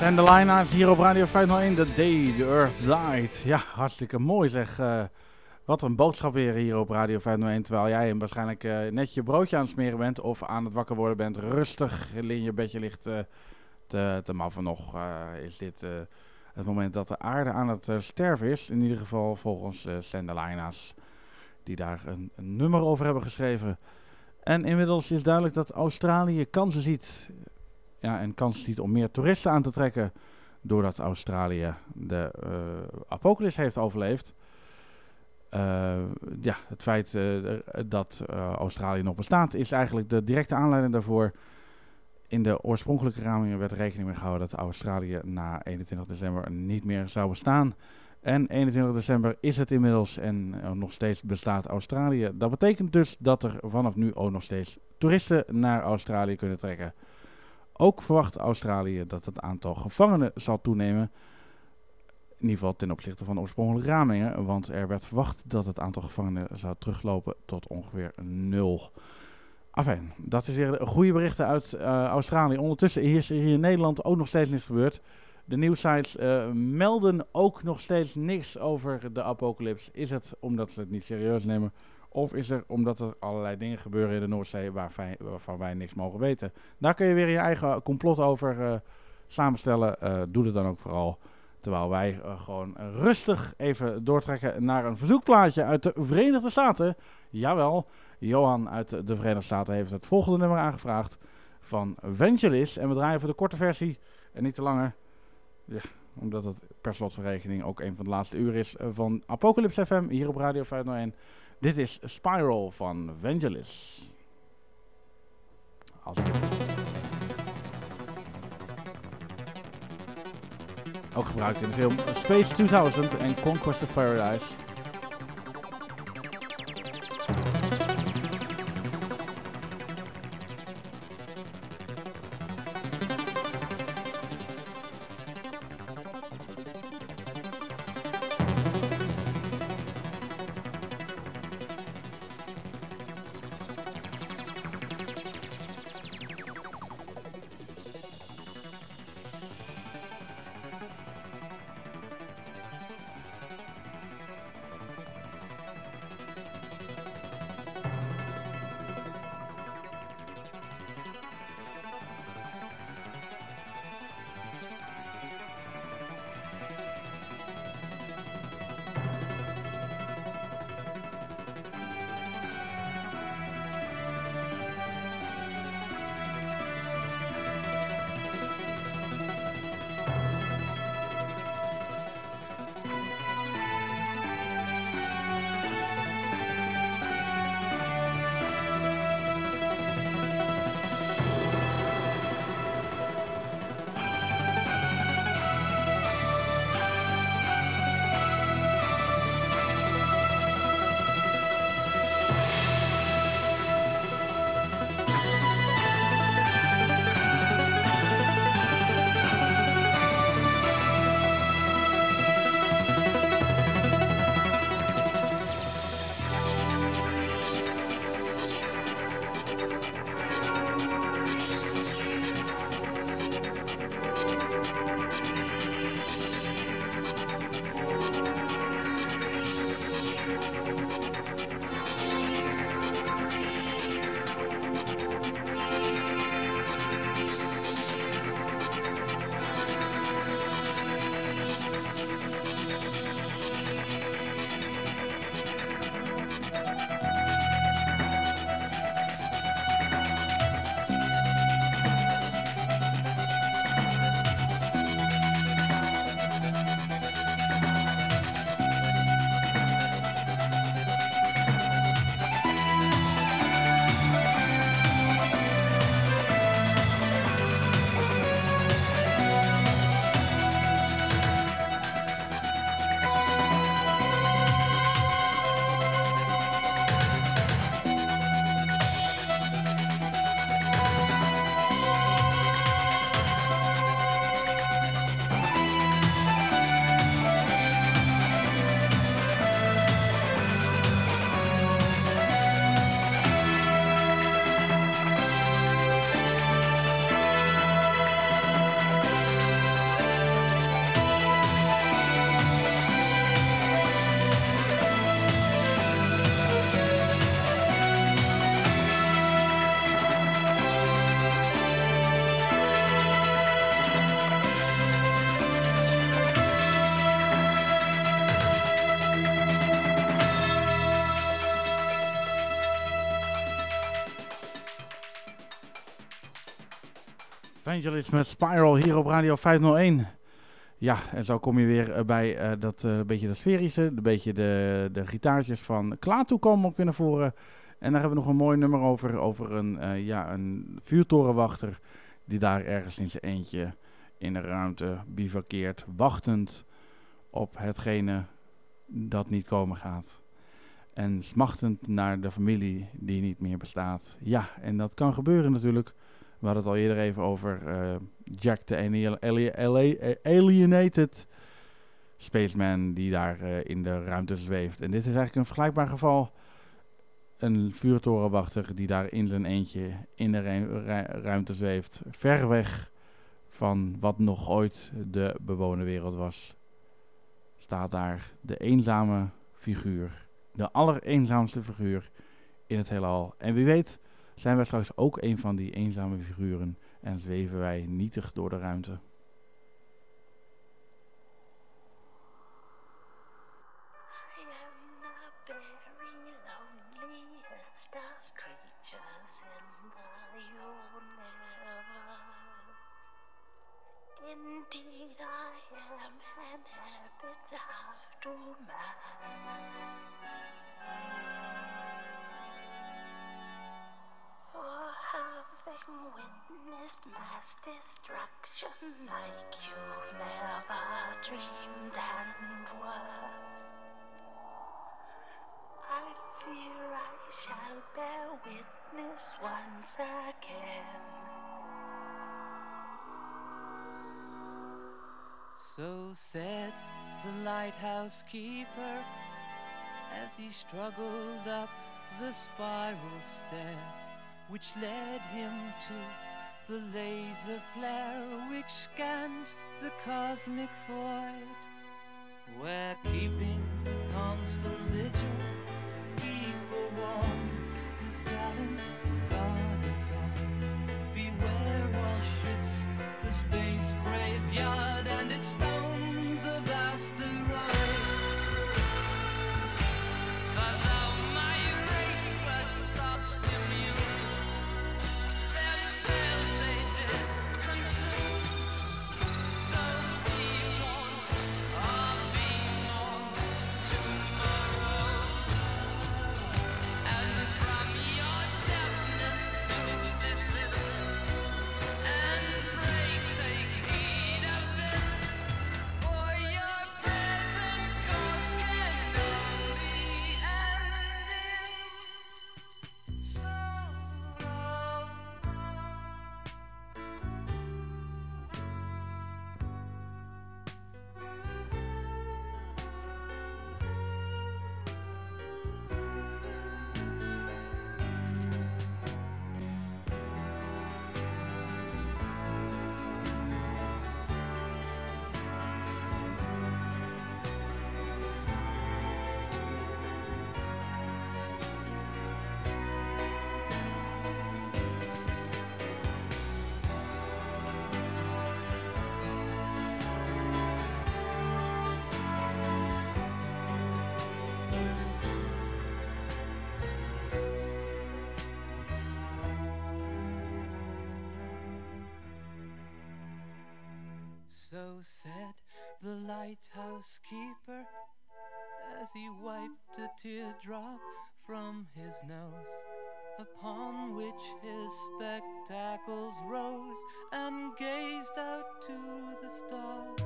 Zijn hier op Radio 501, The Day the Earth Died. Ja, hartstikke mooi zeg. Eh, wat een boodschap weer hier op Radio 501. Terwijl jij hem waarschijnlijk eh, net je broodje aan het smeren bent of aan het wakker worden bent. Rustig in je bedje ligt eh, te, te maffen nog. is dit het moment dat de aarde aan het sterven is. In ieder geval volgens uh. Die daar een nummer over hebben geschreven. En inmiddels is duidelijk dat Australië kansen ziet ja, en kans ziet om meer toeristen aan te trekken. Doordat Australië de uh, apocalyps heeft overleefd. Uh, ja, het feit uh, dat Australië nog bestaat is eigenlijk de directe aanleiding daarvoor. In de oorspronkelijke ramingen werd rekening mee gehouden dat Australië na 21 december niet meer zou bestaan. En 21 december is het inmiddels en nog steeds bestaat Australië. Dat betekent dus dat er vanaf nu ook nog steeds toeristen naar Australië kunnen trekken. Ook verwacht Australië dat het aantal gevangenen zal toenemen. In ieder geval ten opzichte van oorspronkelijke ramingen. Want er werd verwacht dat het aantal gevangenen zou teruglopen tot ongeveer nul. Afijn, dat is weer goede berichten uit uh, Australië. Ondertussen is er hier in Nederland ook nog steeds niks gebeurd. De nieuwsites uh, melden ook nog steeds niks over de apocalyps. Is het omdat ze het niet serieus nemen? Of is er omdat er allerlei dingen gebeuren in de Noordzee waarvan, waarvan wij niks mogen weten? Daar kun je weer je eigen complot over uh, samenstellen. Uh, doe het dan ook vooral. Terwijl wij uh, gewoon rustig even doortrekken naar een verzoekplaatje uit de Verenigde Staten. Jawel, Johan uit de Verenigde Staten heeft het volgende nummer aangevraagd van Vangelis. En we draaien voor de korte versie en niet te lange. Ja, omdat het per slotverrekening ook een van de laatste uren is van Apocalypse FM hier op Radio 501. Dit is Spiral van Vangelis. Als Ook gebruikt in de film Space 2000 en Conquest of Paradise. Evangelist met Spiral hier op Radio 501. Ja, en zo kom je weer eh, bij eh, dat eh, beetje de sferische, een beetje de, de gitaartjes van Klaatu komen ook weer naar voren. En daar hebben we nog een mooi nummer over, over een, ja, een vuurtorenwachter die daar ergens in zijn eentje in de ruimte bivakkeert, wachtend op hetgene dat niet komen gaat. En smachtend naar de familie die niet meer bestaat. Ja, en dat kan gebeuren natuurlijk. We hadden het al eerder even over eh, Jack de ali- ali- ali- alienated spaceman die daar eh, in de ruimte zweeft. En dit is eigenlijk een vergelijkbaar geval. Een vuurtorenwachter die daar in zijn eentje in de ru- ru- ruimte zweeft. Ver weg van wat nog ooit de bewoonde wereld was. Staat daar de eenzame figuur. De allereenzaamste figuur in het heelal. En wie weet zijn wij straks ook een van die eenzame figuren en zweven wij nietig door de ruimte. Indeed, I am man. Mass destruction like you've never dreamed and was. I fear I shall bear witness once again. So said the lighthouse keeper as he struggled up the spiral stairs which led him to the laser flare which scans the cosmic void. Where keeping constant vigil, he for one, this gallant god of gods. Beware all ships, the space graveyard, and its Said the lighthouse keeper as he wiped a teardrop from his nose, upon which his spectacles rose and gazed out to the stars.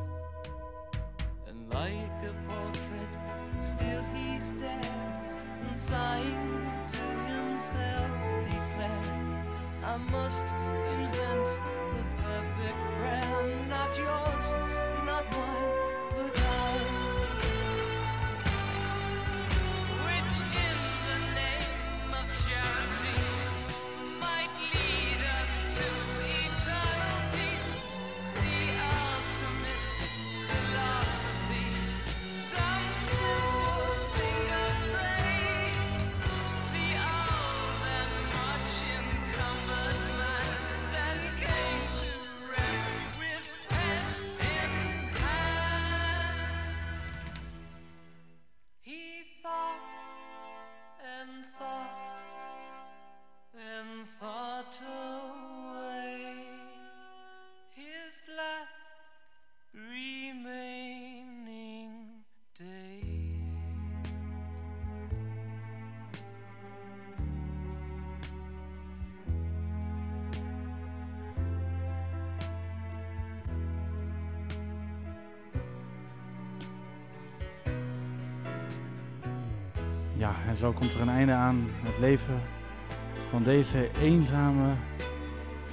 And like a portrait, still he stared, and sighing to himself declared, I must invent not yours, zo komt er een einde aan het leven van deze eenzame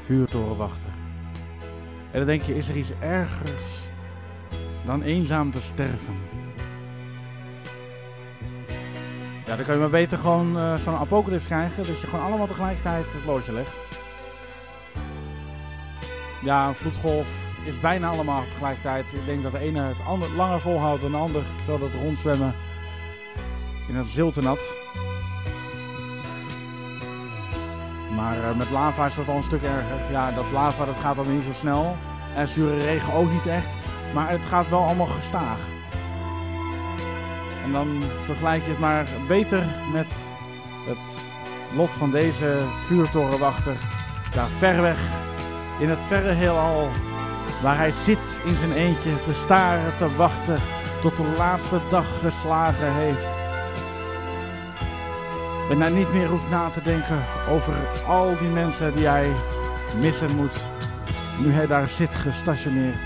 vuurtorenwachter. En dan denk je, is er iets ergers dan eenzaam te sterven? Ja, dan kan je maar beter gewoon eh, zo'n apocalypse krijgen, dat je gewoon allemaal tegelijkertijd het loodje legt. Ja, een vloedgolf is bijna allemaal tegelijkertijd. Ik denk dat de ene het ander langer volhoudt dan de ander, zodat het rondzwemmen in het ziltenat. Maar eh, met lava is dat al een stuk erger. Ja, dat lava dat gaat dan niet zo snel. En zure regen ook niet echt. Maar het gaat wel allemaal gestaag. En dan vergelijk je het maar beter met het lot van deze vuurtorenwachter. Daar ver weg in het verre heelal. Waar hij zit in zijn eentje te staren, te wachten tot de laatste dag geslagen heeft. En daar niet meer hoeft na te denken over al die mensen die hij missen moet. Nu hij daar zit gestationeerd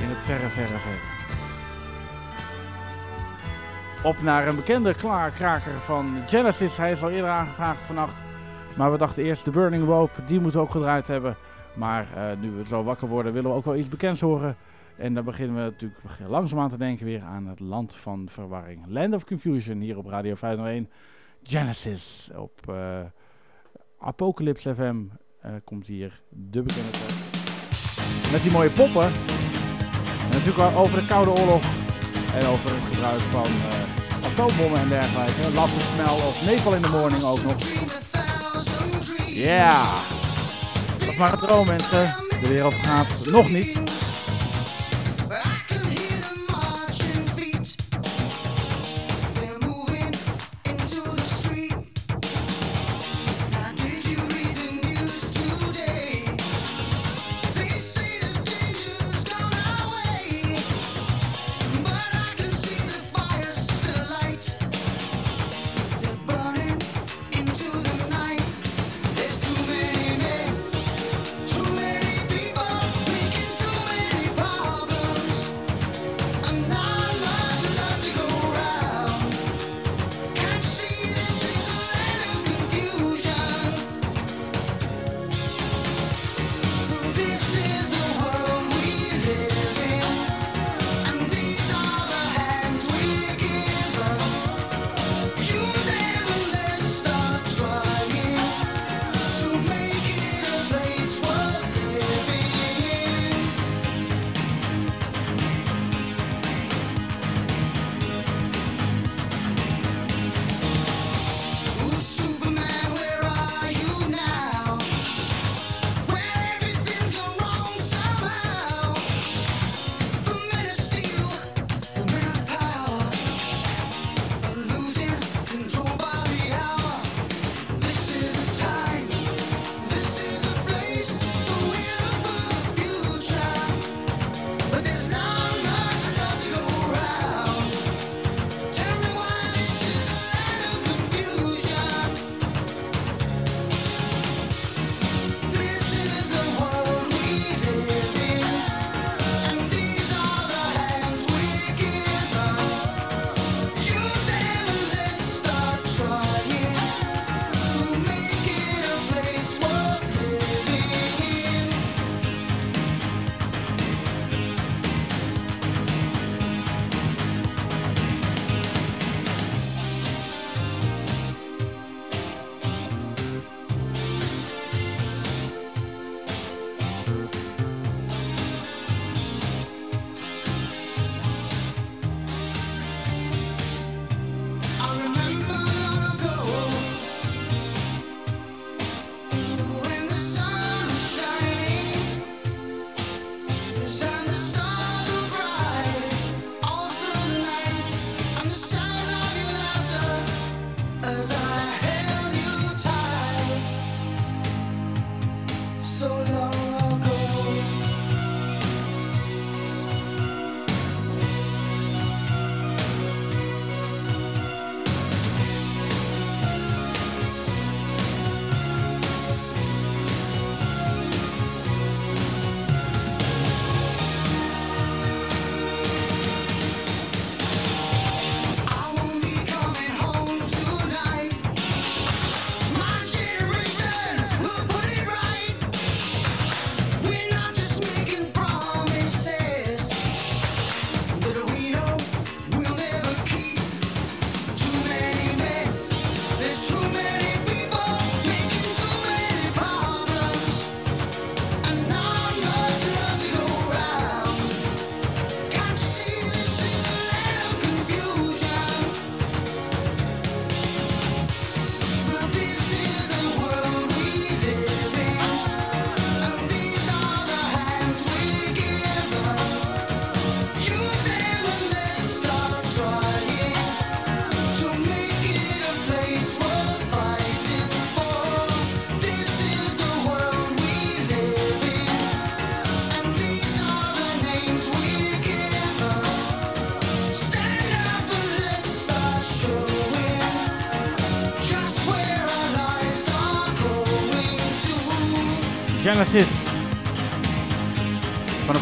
in het verre, verre, verre. Op naar een bekende klaarkraker van Genesis. Hij is al eerder aangevraagd vannacht. Maar we dachten eerst de Burning Rope, die moeten ook gedraaid hebben. Maar eh, nu we zo wakker worden, willen we ook wel iets bekends horen. En dan beginnen we natuurlijk langzaamaan te denken weer aan het land van verwarring. Land of Confusion hier op Radio 501. Genesis op eh, Apocalypse FM eh, komt hier de bekende. Met die mooie poppen. En natuurlijk over de Koude Oorlog. En over het gebruik van eh, atoombommen en dergelijke. Latte Smell of Nepal in the Morning ook nog. Ja! Dat is maar een droom mensen. De wereld gaat nog niet.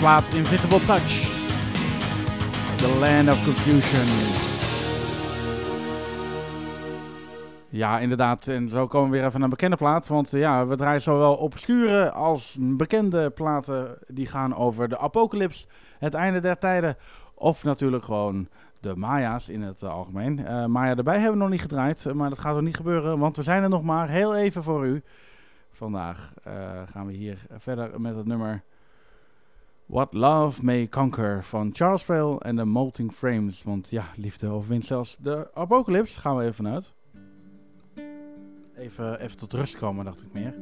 Plaat Invisible Touch. The Land of Confusion. Ja, inderdaad. En zo komen we weer even naar een bekende plaat. Want ja, we draaien zowel obscure als bekende platen die gaan over de apocalyps, het einde der tijden. Of natuurlijk gewoon de Maya's in het algemeen. Eh, Maya erbij hebben we nog niet gedraaid, maar dat gaat ook niet gebeuren, want we zijn er nog maar heel even voor u. Vandaag eh, gaan we hier verder met het nummer What Love May Conquer van Charles Frail en de Molting Frames. Want ja, liefde overwint zelfs de apocalypse, gaan we even vanuit. Even, even tot rust komen, dacht ik meer.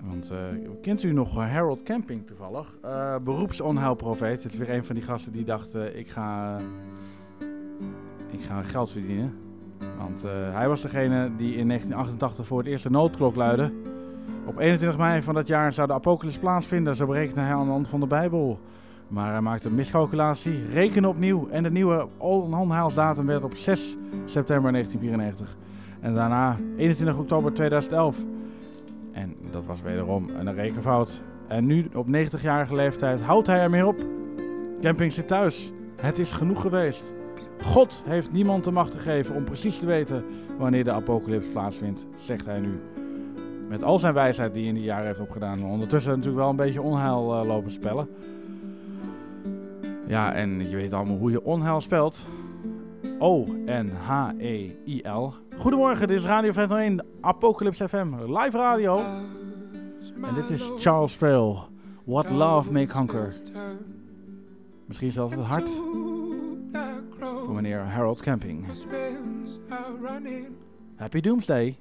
Want eh, kent u nog Harold Camping toevallig? Eh beroepsonheilprofeet. Het is weer een van die gasten die dacht, eh, ik, ga, ik ga geld verdienen. Want hij was degene die in 1988 voor het eerst de noodklok luidde. Op 21 mei van dat jaar zou de apocalyps plaatsvinden, zo berekende hij aan de hand van de Bijbel. Maar hij maakte een miscalculatie, rekende opnieuw en de nieuwe onheilsdatum werd op 6 september 1994. En daarna 21 oktober 2011. En dat was wederom een rekenfout. En nu op 90-jarige leeftijd houdt hij ermee op. Camping zit thuis. Het is genoeg geweest. God heeft niemand de macht gegeven om precies te weten wanneer de apocalyps plaatsvindt, zegt hij nu. Met al zijn wijsheid die hij in die jaren heeft opgedaan. Ondertussen natuurlijk wel een beetje onheil eh, lopen spellen. Ja, en je weet allemaal hoe je onheil spelt. O-N-H-E-I-L. Goedemorgen, dit is Radio 501, Apocalypse FM, live radio. En dit is Charles Frail. What Love May Conquer. Misschien zelfs het hart voor meneer Harold Camping. Happy Doomsday.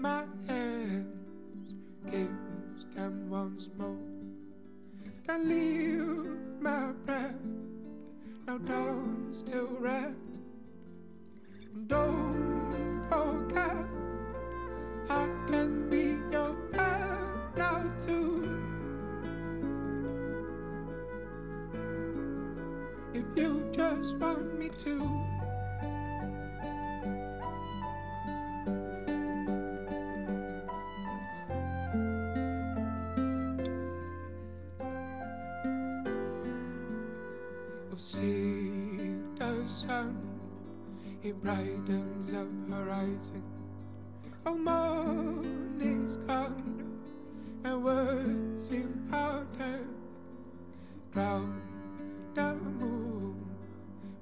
My hands, kiss them once more. Can leave my breath. Now don't still rest. Don't forget, I can be your pal now too. If you just want me to. Oh, see the sun, it brightens up horizons. Oh, morning's come, and words seem harder. Drown the moon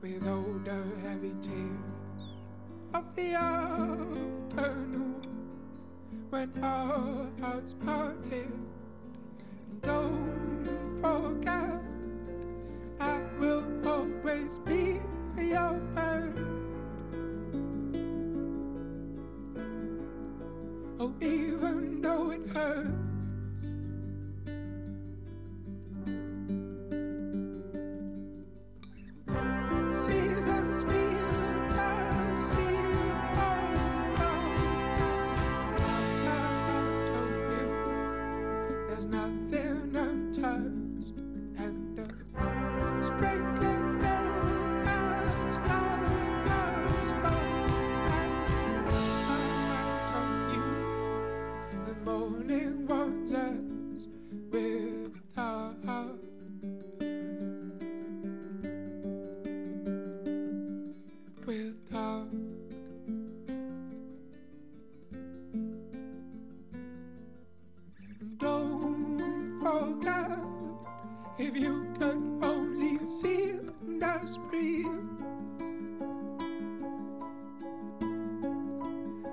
with the heavy tears of the afternoon when our hearts parted. Don't forget. I will always be your bird. Oh, even though it hurts. There's nothing untouched bang, bang. Spring.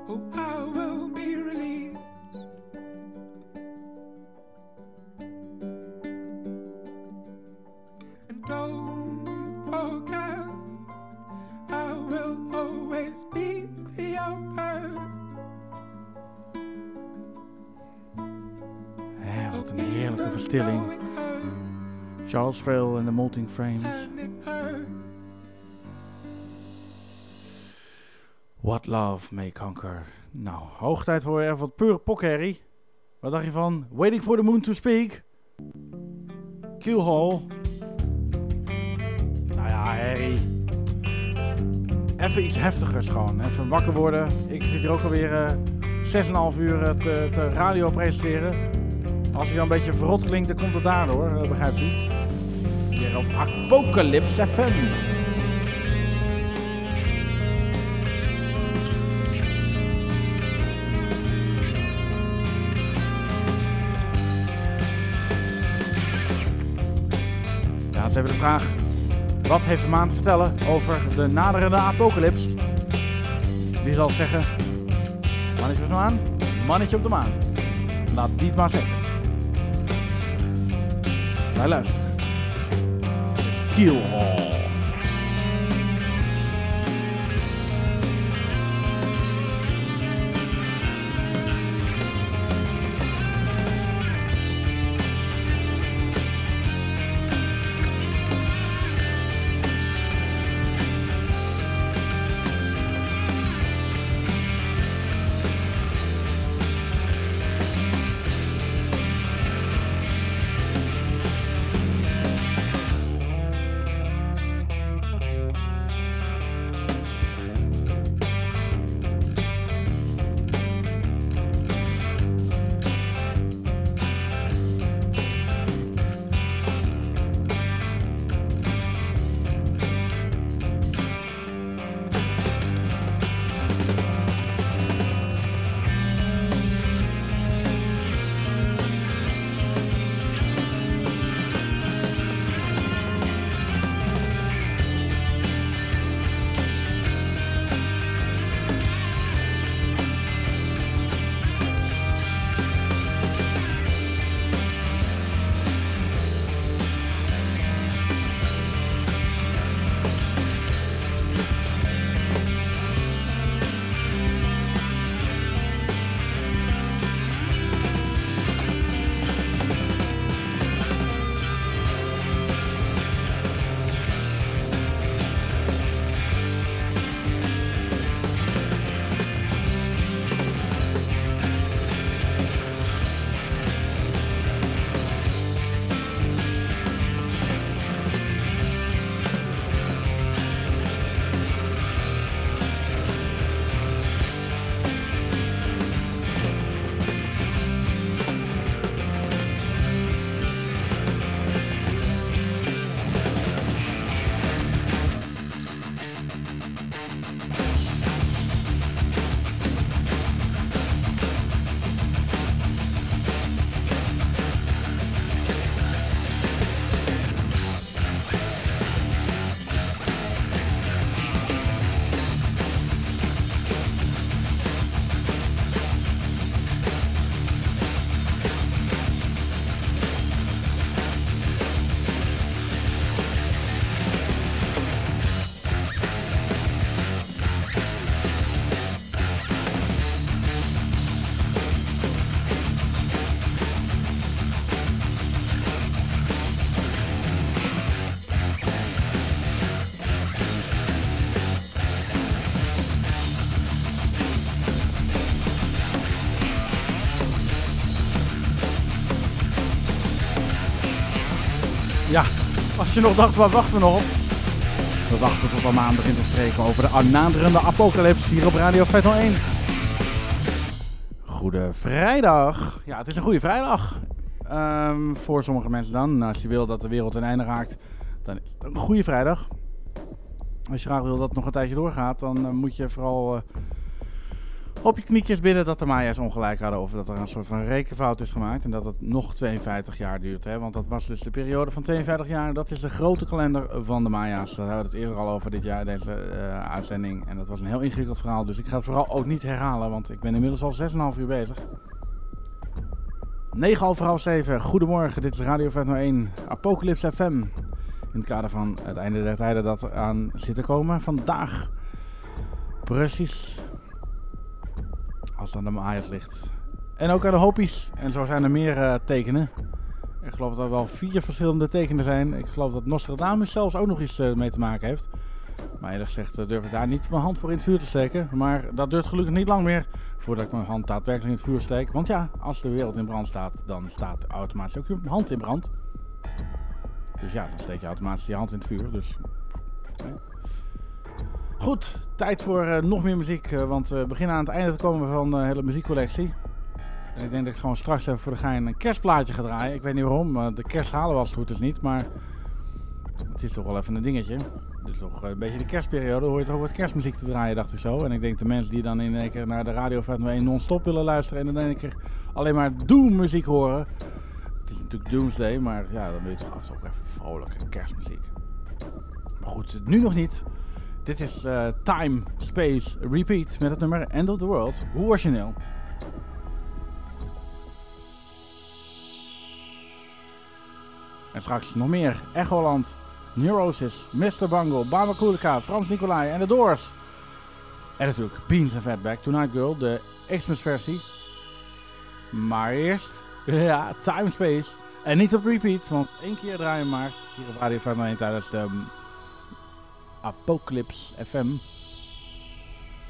Oh, I will be released. And don't forget, I will always be your bird. Hé, wat een heerlijke verstilling. Charles Frail en de Molting Frames. What Love May Conquer. Nou, hoog tijd voor even wat pure pokherrie. Wat dacht je van Waiting for the Moon to Speak? Keelhall. Nou ja, herrie. Even iets heftigers gewoon. Even wakker worden. Ik zit hier ook alweer eh, 6,5 uur het, eh, te radio presenteren. Als hij dan een beetje verrot klinkt, dan komt het daardoor, eh, begrijpt u? Hier op Apocalypse FM. Ja, is even de vraag. Wat heeft de maan te vertellen over de naderende apocalyps? Wie zal zeggen? Mannetje op de maan? Mannetje op de maan. Laat die het maar zeggen. Wij luisteren. Je nog dacht, waar wachten we nog op? We wachten tot de maan begint te spreken over de naderende apocalyps hier op Radio 501. Goede vrijdag. Ja, het is een goede vrijdag. Ehm, voor sommige mensen dan. Nou, als je wil dat de wereld ten einde raakt, dan is het een goede vrijdag. Als je graag wil dat het nog een tijdje doorgaat, dan eh, moet je vooral eh, op je knietjes bidden dat de Maya's ongelijk hadden. Of dat er een soort van rekenfout is gemaakt. En dat het nog 52 jaar duurt. Hè? Want dat was dus de periode van 52 jaar. Dat is de grote kalender van de Maya's. Daar hebben we het eerder al over dit jaar, deze eh, uitzending. En dat was een heel ingewikkeld verhaal. Dus ik ga het vooral ook niet herhalen. Want ik ben inmiddels al 6,5 uur bezig. 9 half half 7. Goedemorgen, dit is Radio 501 Apocalypse FM. In het kader van het einde der tijden dat aan zit te komen. Vandaag, precies als aan de Maya's ligt. En ook aan de Hopi's. En zo zijn er meer eh, tekenen. Ik geloof dat er wel vier verschillende tekenen zijn. Ik geloof dat Nostradamus zelfs ook nog iets eh, mee te maken heeft. Maar eerlijk gezegd eh, durf ik daar niet mijn hand voor in het vuur te steken. Maar dat duurt gelukkig niet lang meer voordat ik mijn hand daadwerkelijk in het vuur steek. Want ja, als de wereld in brand staat, dan staat automatisch ook je hand in brand. Dus ja, dan steek je automatisch je hand in het vuur. Dus. Goed, tijd voor eh, nog meer muziek, eh, want we beginnen aan het einde te komen van de hele muziekcollectie. En ik denk dat ik gewoon straks even voor de gein een kerstplaatje ga draaien. Ik weet niet waarom, eh, de kerst halen we als het goed is niet, maar het is toch wel even een dingetje. Het is toch eh, een beetje de kerstperiode, hoor je toch wat kerstmuziek te draaien, dacht ik zo. En ik denk de mensen die dan in één keer naar de Radio 501 non-stop willen luisteren en dan in één keer alleen maar Doom-muziek horen. Het is natuurlijk Doomsday, maar ja, dan wil je toch af en toe ook even vrolijke kerstmuziek. Maar goed, nu nog niet. Dit is eh, Time, Space, Repeat met het nummer End of the World. Hoe origineel. En straks nog meer. Echoland, Neurosis, Mr. Bungle, Baba Kulika, Frans Nicolai en The Doors. En natuurlijk Beans and Fatback, Tonight Girl, de Xmas versie. Maar eerst, ja, Time, Space. En niet op repeat, want één keer draaien maar. Hier op Radio 501 tijdens de Apocalypse FM.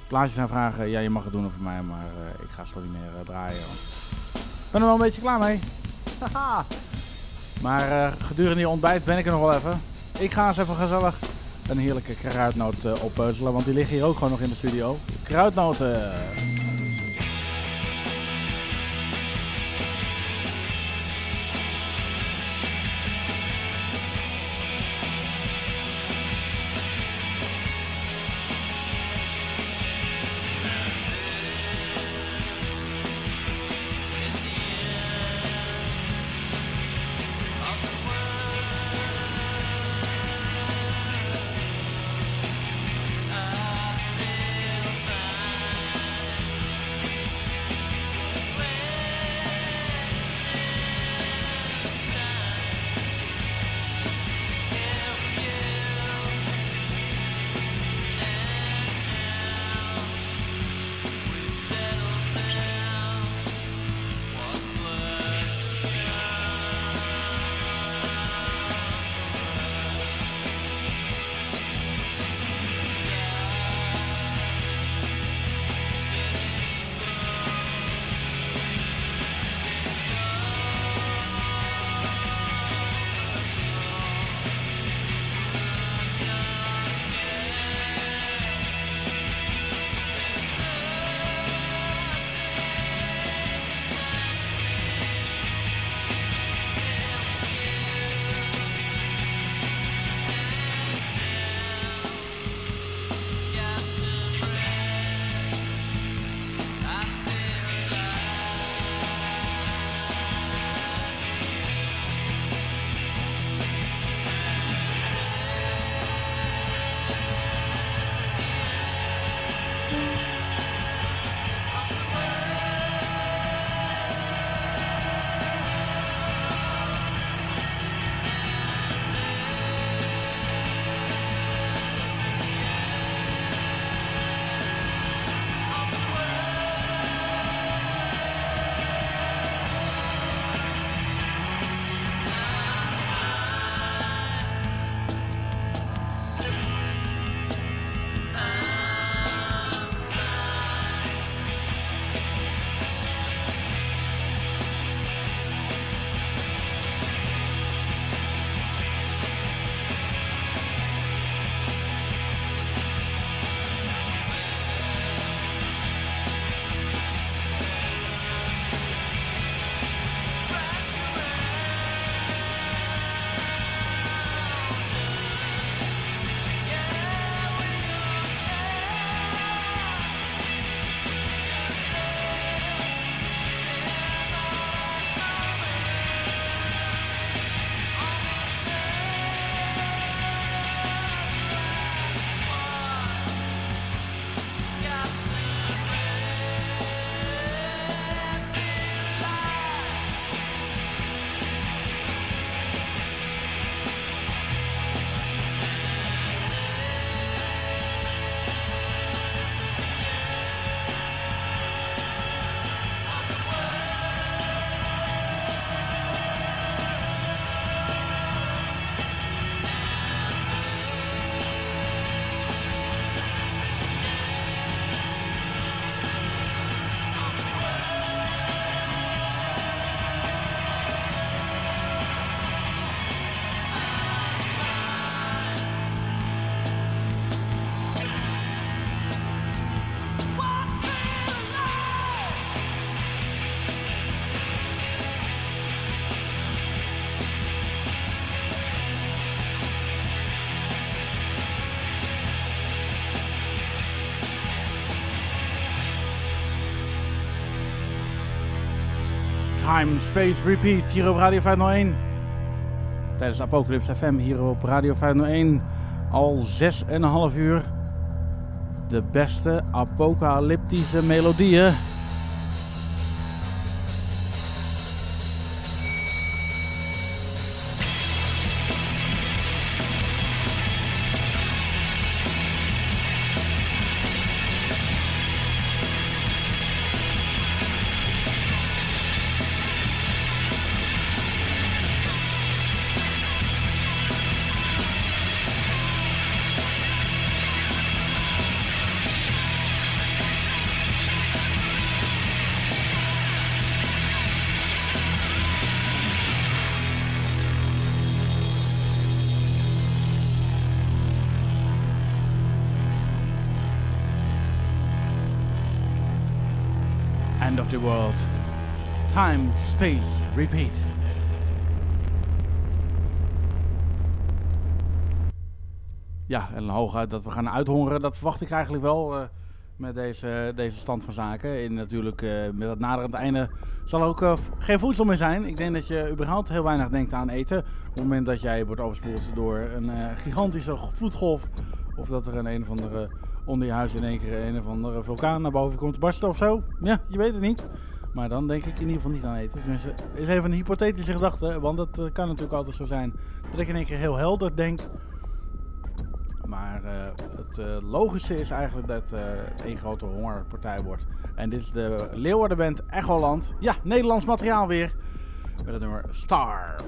Plaatjes aanvragen, ja je mag het doen over mij, maar eh, ik ga zo niet meer eh, draaien. Ik ben er wel een beetje klaar mee. Maar eh, gedurende die ontbijt ben ik er nog wel even. Ik ga eens even gezellig een heerlijke kruidnoot eh, oppeuzelen, want die liggen hier ook gewoon nog in de studio. Kruidnoten. Time, Space, Repeat hier op Radio 501. Tijdens Apocalypse FM hier op Radio 501 al 6,5 uur. De beste apocalyptische melodieën. Ja, en hooguit dat we gaan uithongeren, dat verwacht ik eigenlijk wel eh, met deze, deze stand van zaken. En natuurlijk eh, met het naderend einde zal er ook eh, geen voedsel meer zijn. Ik denk dat je überhaupt heel weinig denkt aan eten. Op het moment dat jij wordt overspoeld door een gigantische vloedgolf. Of dat er een een of andere onder je huis in één keer een of andere vulkaan naar boven komt te barsten of zo. Ja, je weet het niet. Maar dan denk ik in ieder geval niet aan eten. Tenminste, is even een hypothetische gedachte. Want eh, kan natuurlijk altijd zo zijn dat ik in één keer heel helder denk. Maar eh, het eh, logische is eigenlijk dat eh, het één grote hongerpartij wordt. En dit is de Leeuwardenband Echoland. Ja, Nederlands materiaal weer. Met het nummer Starve.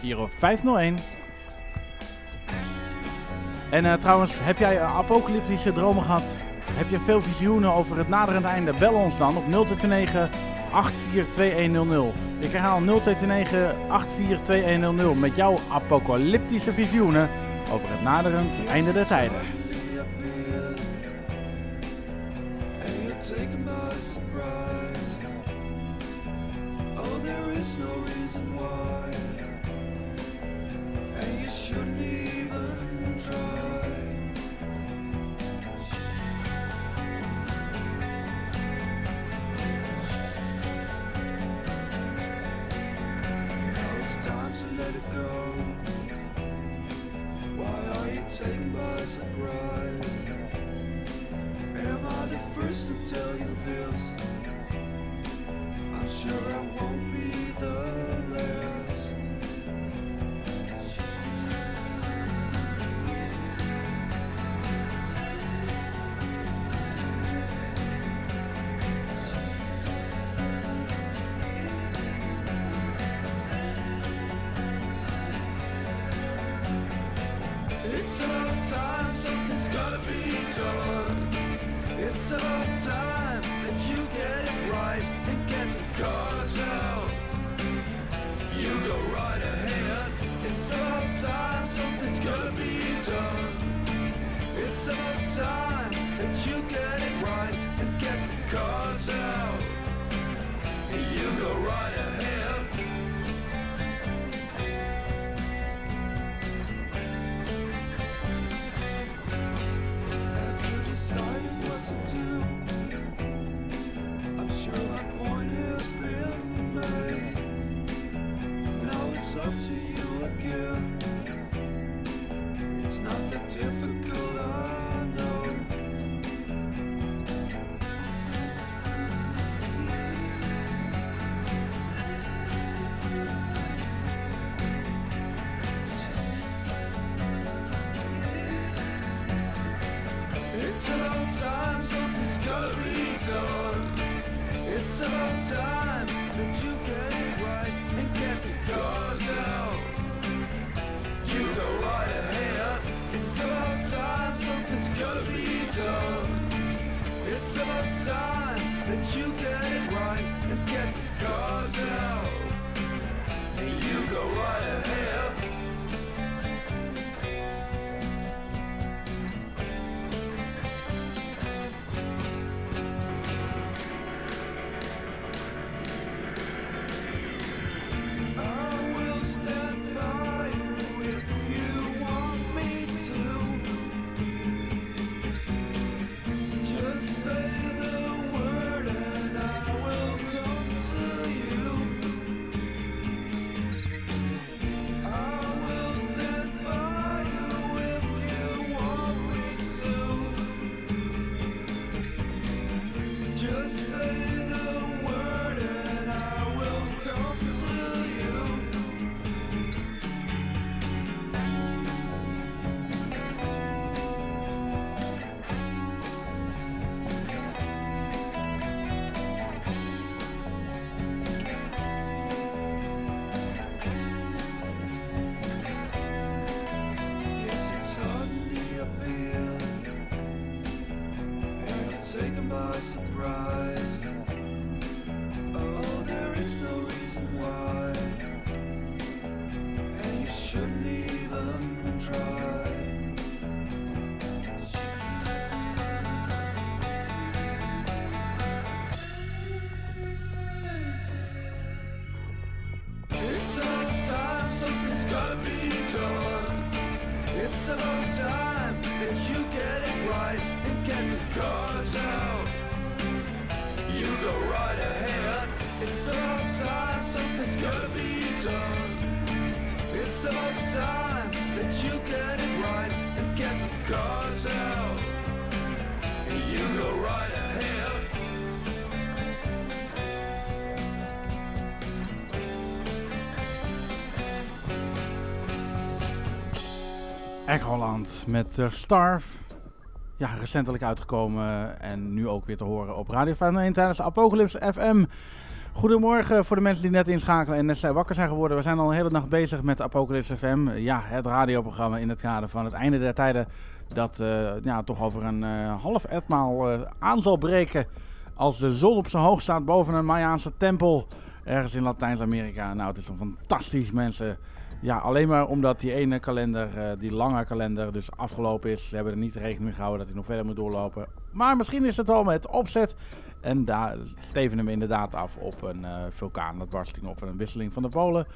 Hier op 501. En eh, trouwens, heb jij eh, apocalyptische dromen gehad? Heb je veel visioenen over het naderend einde? Bel ons dan op 0229 842100. Ik herhaal 0229 842100 met jouw apocalyptische visioenen over het naderend einde der tijden. Taken by surprise. Oh, there is no sure I won't be the Holland met eh, Starve. Ja, recentelijk uitgekomen en nu ook weer te horen op Radio 501 tijdens de Apocalypse FM. Goedemorgen voor de mensen die net inschakelen en net zijn wakker zijn geworden. We zijn al een hele nacht bezig met Apocalypse FM. Ja, het radioprogramma in het kader van het einde der tijden. Dat eh, ja, toch over een eh, half etmaal aan zal breken. Als de zon op zijn hoogst staat boven een Mayaanse tempel. Ergens in Latijns-Amerika. Nou, het is toch fantastisch, mensen. Ja, alleen maar omdat die ene kalender, eh, die lange kalender, dus afgelopen is. Ze hebben er niet rekening mee gehouden dat hij nog verder moet doorlopen. Maar misschien is het wel met opzet. En daar steven hem inderdaad af op een eh vulkaanuitbarsting of een wisseling van de polen.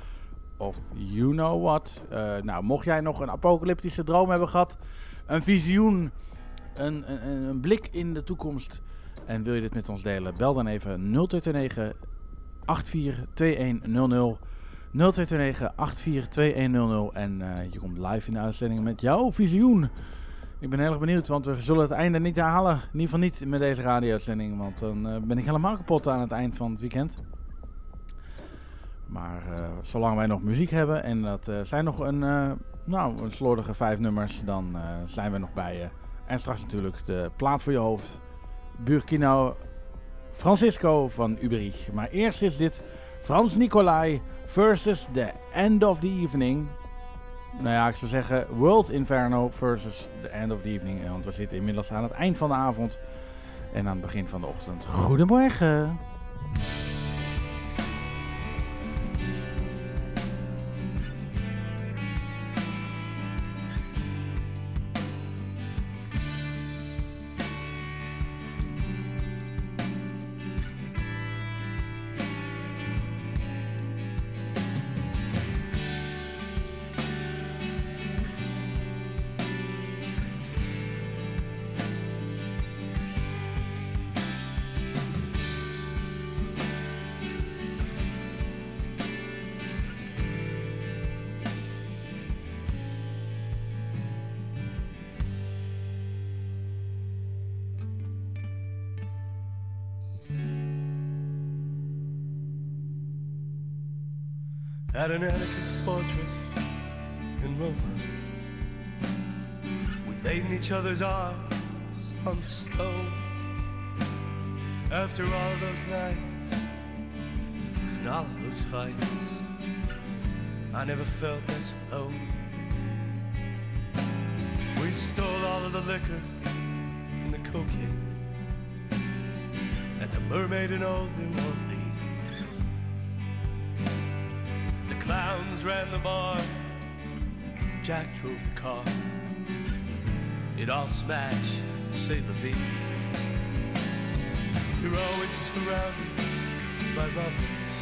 Of you know what. Eh, nou, mocht jij nog een apocalyptische droom hebben gehad, een visioen, een, een, een- een blik in de toekomst. En wil je dit met ons delen? Bel dan even 0229 842100. 0229 842100 en eh, je komt live in de uitzending met jouw visioen. Ik ben heel erg benieuwd, want we zullen het einde niet halen. In ieder geval niet met deze radio-uitzending, want dan eh, ben ik helemaal kapot aan het eind van het weekend. Maar eh, zolang wij nog muziek hebben en dat zijn nog een, nou, een slordige vijf nummers, dan zijn we nog bij je. En straks natuurlijk de plaat voor je hoofd. Burkino Francisco van Uberich. Maar eerst is dit Frans Nicolai versus The End of the Evening. Nou ja, ik zou zeggen World Inferno versus The End of the Evening. Want we zitten inmiddels aan het eind van de avond en aan het begin van de ochtend. Goedemorgen. At an anarchist fortress in Rome. We laid in each other's arms on the stone. After all those nights and all of those fights, I never felt less alone. We stole all of the liquor and the cocaine at the Mermaid in Old New Orleans. Clowns ran the bar. Jack drove the car. It all smashed, say la vie. You're always surrounded by lovers.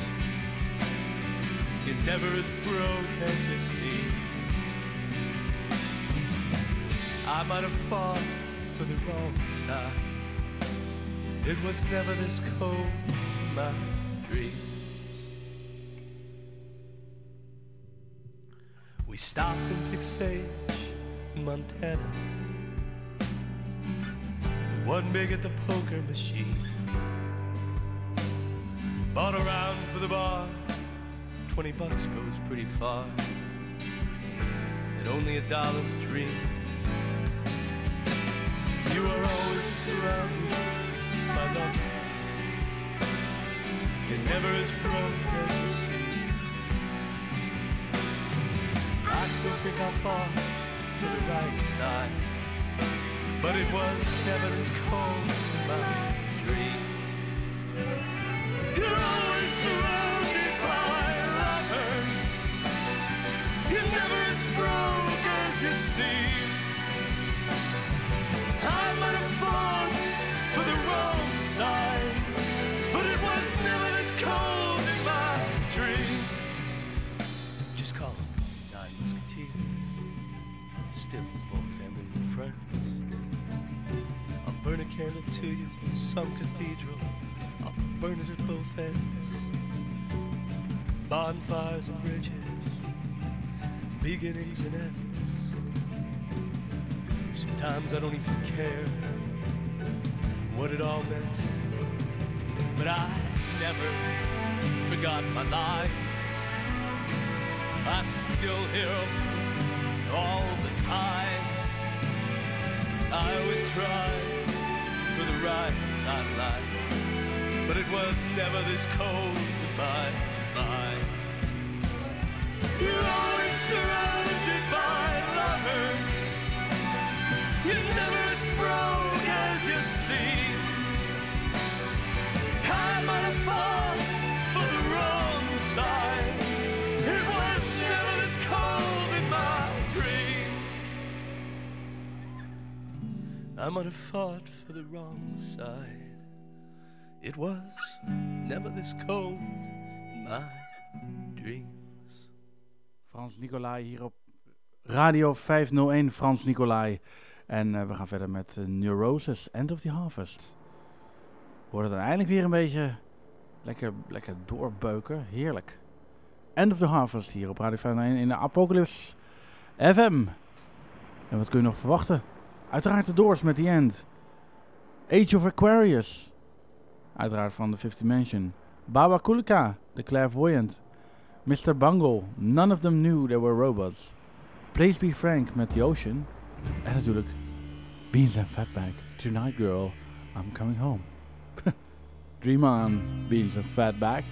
You're never as broke as you seem. I might have fought for the wrong side. It was never this cold my dreams. We stopped in Big Sage in Montana. We won big at the poker machine. Bought around for the bar. Twenty bucks goes pretty far. And only a dollar a drink. You are always surrounded by lovers. You're never as broke as you seem. I still think I fought for the right side. But it was never this cold in my dream. You're always surrounded by lovers. You're never as broke as you seem. I might have fought for the wrong More family than friends. I'll burn a candle to you in some cathedral. I'll burn it at both ends. Bonfires and bridges, beginnings and ends. Sometimes I don't even care what it all meant. But I never forgot my lies. I still hear 'em all the time. I always tried for the right side of but it was never this cold in my mind. You're always surrounded by lovers. You're never as broke as you seem. I might have for the wrong side. I might have fought for the wrong side. It was never this cold my dreams. Frans Nicolai hier op Radio 501, Frans Nicolai. En eh, we gaan verder met eh, Neurosis, End of the Harvest. We worden dan eindelijk weer een beetje lekker, lekker doorbeuken. Heerlijk. End of the Harvest hier op Radio 501 in de Apocalypse FM. En wat kun je nog verwachten? Uiteraard de Doors met The End. Age of Aquarius. Uiteraard van de Fifth Dimension. Baba Kulika, The Clairvoyant. Mr. Bungle, None of them knew they were robots. Please be frank met The Ocean. En natuurlijk Beans and Fatback, Tonight Girl, I'm coming home. Dream on, Beans and Fatback.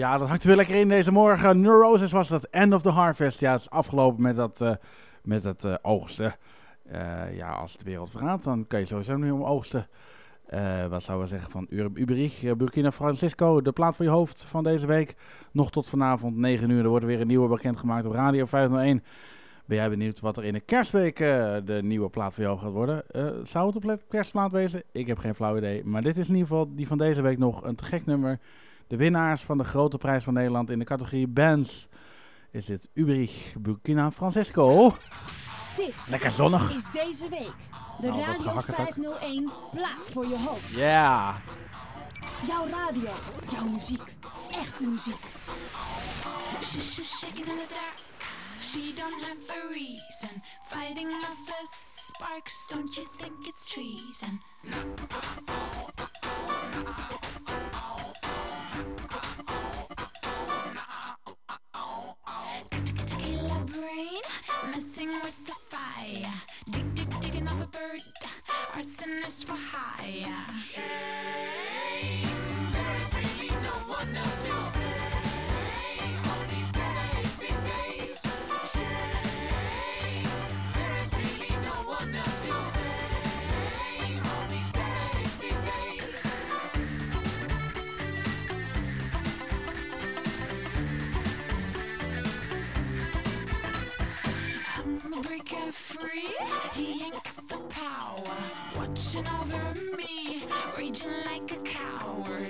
Ja, dat hangt er weer lekker in deze morgen. Neurosis was dat End of the Harvest. Ja, het is afgelopen met dat, eh, met dat eh, oogsten. Eh, ja, als de wereld vergaat, dan kan je sowieso niet om oogsten. Wat zouden we zeggen van Uberich, Burkina Francisco, de plaat voor je hoofd van deze week. Nog tot vanavond 9 uur. Er wordt weer een nieuwe bekendgemaakt op Radio 501. Ben jij benieuwd wat er in de kerstweek de nieuwe plaat voor jou gaat worden? Zou het een kerstplaat wezen? Ik heb geen flauw idee. Maar dit is in ieder geval die van deze week nog een te gek nummer. De winnaars van de grote prijs van Nederland in de categorie bands is dit Uberich Burkina Francisco. Dit Lekker zonnig. is deze week de Nou, Radio gehakkerd ook. 501 plaat voor je hoofd. Ja. Jouw radio, jouw muziek, echte muziek. She don't have a reason. Fighting off the sparks. Don't you think it's treason? Brain, messing with the fire. Dig, dig, digging up a bird. Arsonist for hire. Shame. There's really no one else to He ain't got the power. Watching over me, raging like a coward.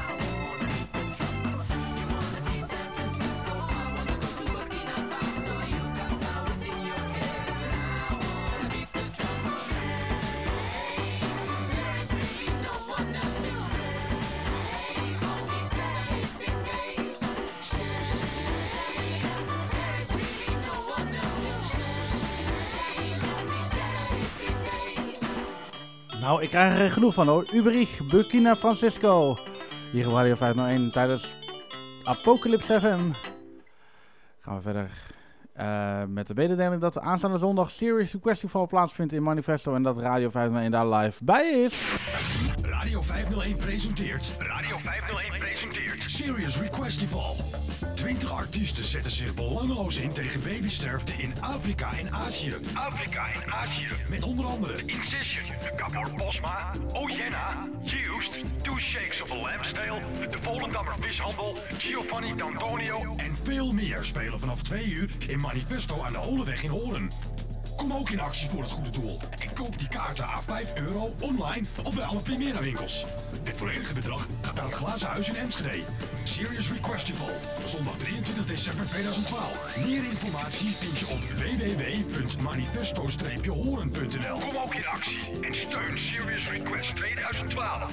Nou, ik krijg er genoeg van hoor. Uberich, Burkina Francisco. Hier op Radio 501 tijdens Apocalypse FM. Gaan we verder eh, met de mededeling dat de aanstaande zondag Serious Requestival plaatsvindt in Manifesto. En dat Radio 501 daar live bij is. Radio 501 presenteert. Radio 501 presenteert. Serious Requestival. 20 artiesten zetten zich belangeloos in tegen babysterfte in Afrika en Azië. Afrika en Azië. Met onder andere Incision, Gabor Bosma, Ojenna, Used, Two Shakes of a Lamb's Tail, de Volendammer Vishandel, Giovanni D'Antonio en veel meer spelen vanaf 2 uur in Manifesto aan de Holeweg in Hoorn. Kom ook in actie voor het goede doel en koop die kaarten a 5 euro online of bij alle Primera winkels. Het volledige bedrag gaat naar het Glazen Huis in Enschede. Serious Requestival, zondag 23 december 2012. Meer informatie vind je op www.manifesto-horen.nl. Kom ook in actie en steun Serious Request 2012.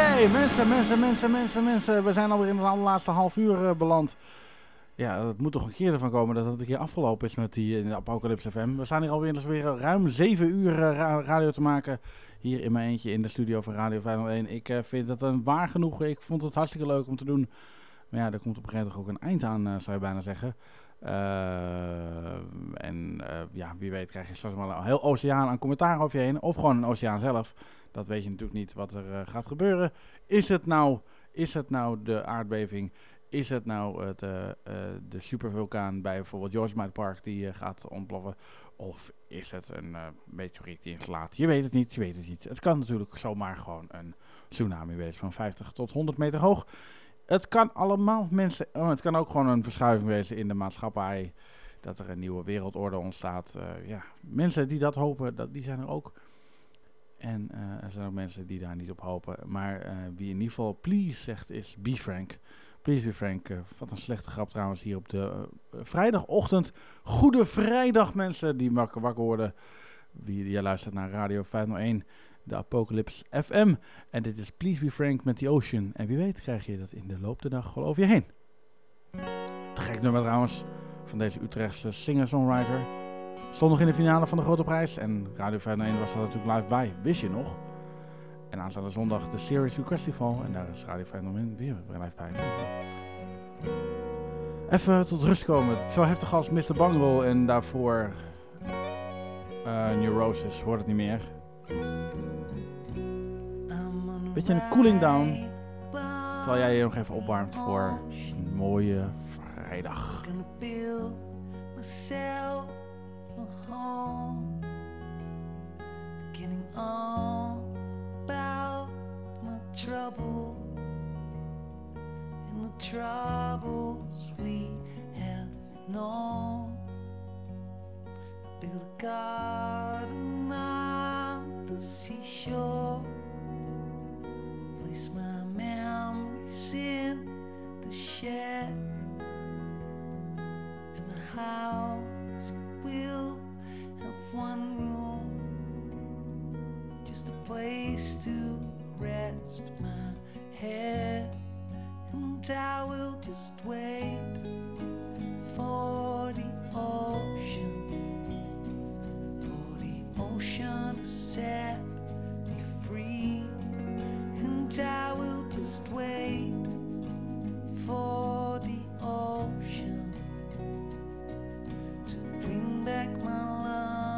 Oké, mensen, mensen, mensen, mensen, mensen. We zijn alweer in het allerlaatste half uur eh, beland. Ja, het moet toch een keer ervan komen dat het keer afgelopen is met die uh, Apocalypse FM. We staan hier alweer dus weer ruim zeven uur eh, ra- radio te maken. Hier in mijn eentje in de studio van Radio 501. Ik eh, vind het een waar genoegen. Ik vond het hartstikke leuk om te doen. Maar ja, er komt op een gegeven moment ook een eind aan, eh, zou je bijna zeggen. Eh, en eh, ja, wie weet krijg je straks wel een heel oceaan aan commentaar over je heen. Of gewoon een oceaan zelf. Dat weet je natuurlijk niet wat er eh, gaat gebeuren. Is het nou, is het nou de aardbeving? Is het nou het, eh, eh, de supervulkaan bij bijvoorbeeld Yosemite Park die gaat ontploffen? Of is het een meteoriet die inslaat? Je weet het niet, je weet het niet. Het kan natuurlijk zomaar gewoon een tsunami wezen van 50 tot 100 meter hoog. Het kan allemaal mensen. Oh, het kan ook gewoon een verschuiving wezen in de maatschappij. Dat er een nieuwe wereldorde ontstaat. Ja, mensen die dat hopen, dat, die zijn er ook. En eh, er zijn ook mensen die daar niet op hopen. Maar eh, wie in ieder geval please zegt is Be Frank. Please Be Frank. eh, wat een slechte grap trouwens hier op de vrijdagochtend. Goede vrijdag mensen die wakker, worden. Wie jij luistert naar Radio 501. De Apocalypse FM. En dit is Please Be Frank met The Ocean. En wie weet krijg je dat in de loop der dag wel over je heen. Te gek nummer trouwens. Van deze Utrechtse singer-songwriter. Stond nog in de finale van de Grote Prijs. En Radio 501 was daar natuurlijk live bij. Wist je nog? En aanstaande zondag de Series Request Festival. En daar is Radio 501 weer live bij. Even tot rust komen. Zo heftig als Mr. Bungle. En daarvoor eh Neurosis. Wordt het niet meer. Beetje een cooling down. Terwijl jij je nog even opwarmt voor een mooie vrijdag. Home. Beginning all about my trouble and the troubles we have known. I build a garden on the seashore. Place my memories in the shed. And the house will one room, just a place to rest my head. And I will just wait for the ocean, for the ocean to set me free. And I will just wait for the ocean to bring back my love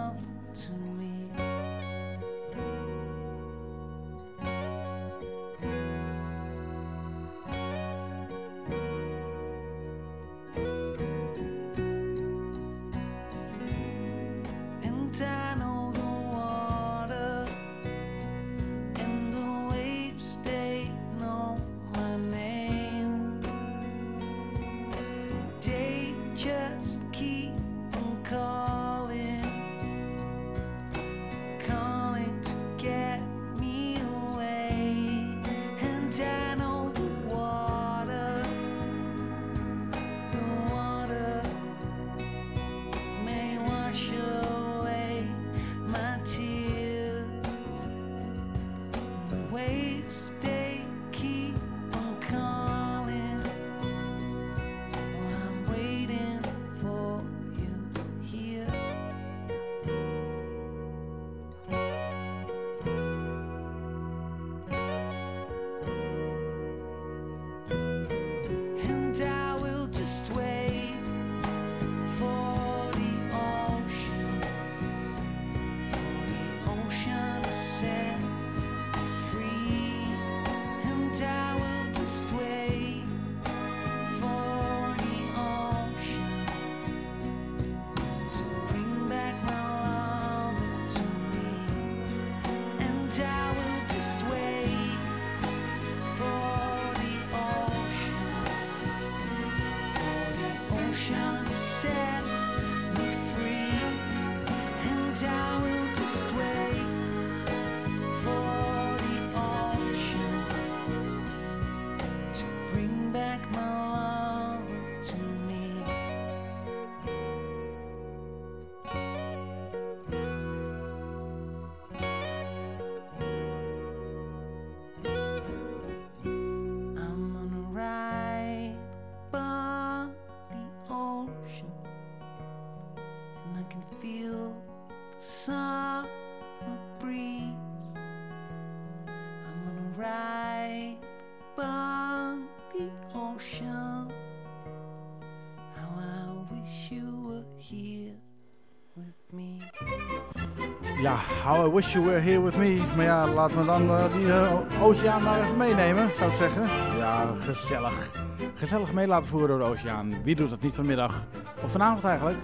wish you were here with me. Maar ja, laat me dan eh, die eh, oceaan maar even meenemen, zou ik zeggen. Ja, gezellig. Gezellig mee laten voeren door de oceaan. Wie doet dat niet vanmiddag? Of vanavond eigenlijk?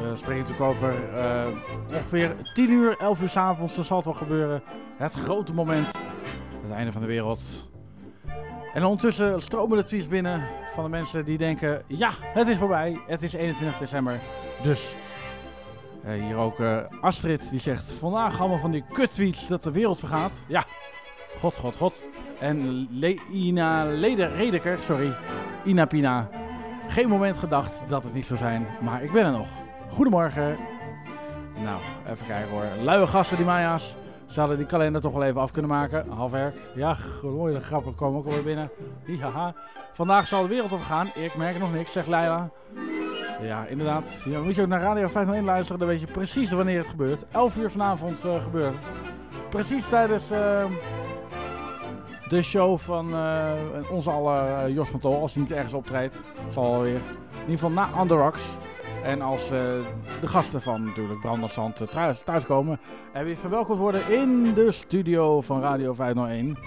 We spreken natuurlijk over eh, ongeveer 10 uur, 11 uur s'avonds. Dan zal het wel gebeuren. Het grote moment. Het einde van de wereld. En ondertussen stromen de tweets binnen van de mensen die denken... Ja, het is voorbij. Het is 21 december. Dus hier ook eh, Astrid die zegt: Vandaag allemaal van die kuttweets dat de wereld vergaat. Ja, god, god, god. En Le Ina Redeker, sorry, Ina Pina. Geen moment gedacht dat het niet zou zijn, maar ik ben er nog. Goedemorgen. Nou, even kijken hoor. Luie gasten, die Maya's. Ze hadden die kalender toch wel even af kunnen maken. Halfwerk. Ja, mooie grappen komen ook alweer binnen. Vandaag zal de wereld overgaan. Ik merk nog niks, zegt Leila. Ja, inderdaad. Ja, moet je ook naar Radio 501 luisteren. Dan weet je precies wanneer het gebeurt. 11 uur vanavond eh, gebeurt het. Precies tijdens eh, de show van eh, onze alle eh, Jos van Tol. Als hij niet ergens optreedt. Zal alweer. In ieder geval na Rocks. En als de gasten van natuurlijk Brandersand uh, thuis, thuiskomen. En weer verwelkomd worden in de studio van Radio 501.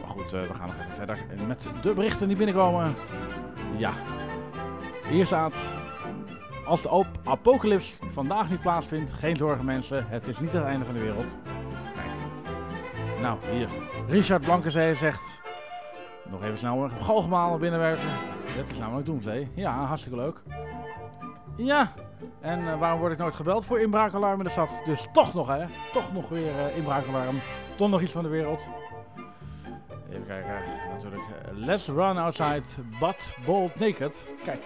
Maar goed, we gaan nog even verder met de berichten die binnenkomen. Ja, hier staat. Als de apocalyps vandaag niet plaatsvindt, geen zorgen mensen. Het is niet het einde van de wereld. Nou, hier. Richard Blankenzee zegt. Nog even snel galgemaal binnenwerken. Dit is namelijk Doomsday. Ja, hartstikke leuk. Ja, en eh, waarom word ik nooit gebeld voor inbraakalarm in de stad? Dus toch nog, hè? Toch nog weer eh, inbraakalarm. Toch nog iets van de wereld. Even kijken, natuurlijk. eh, let's run outside, but bold naked. Kijk.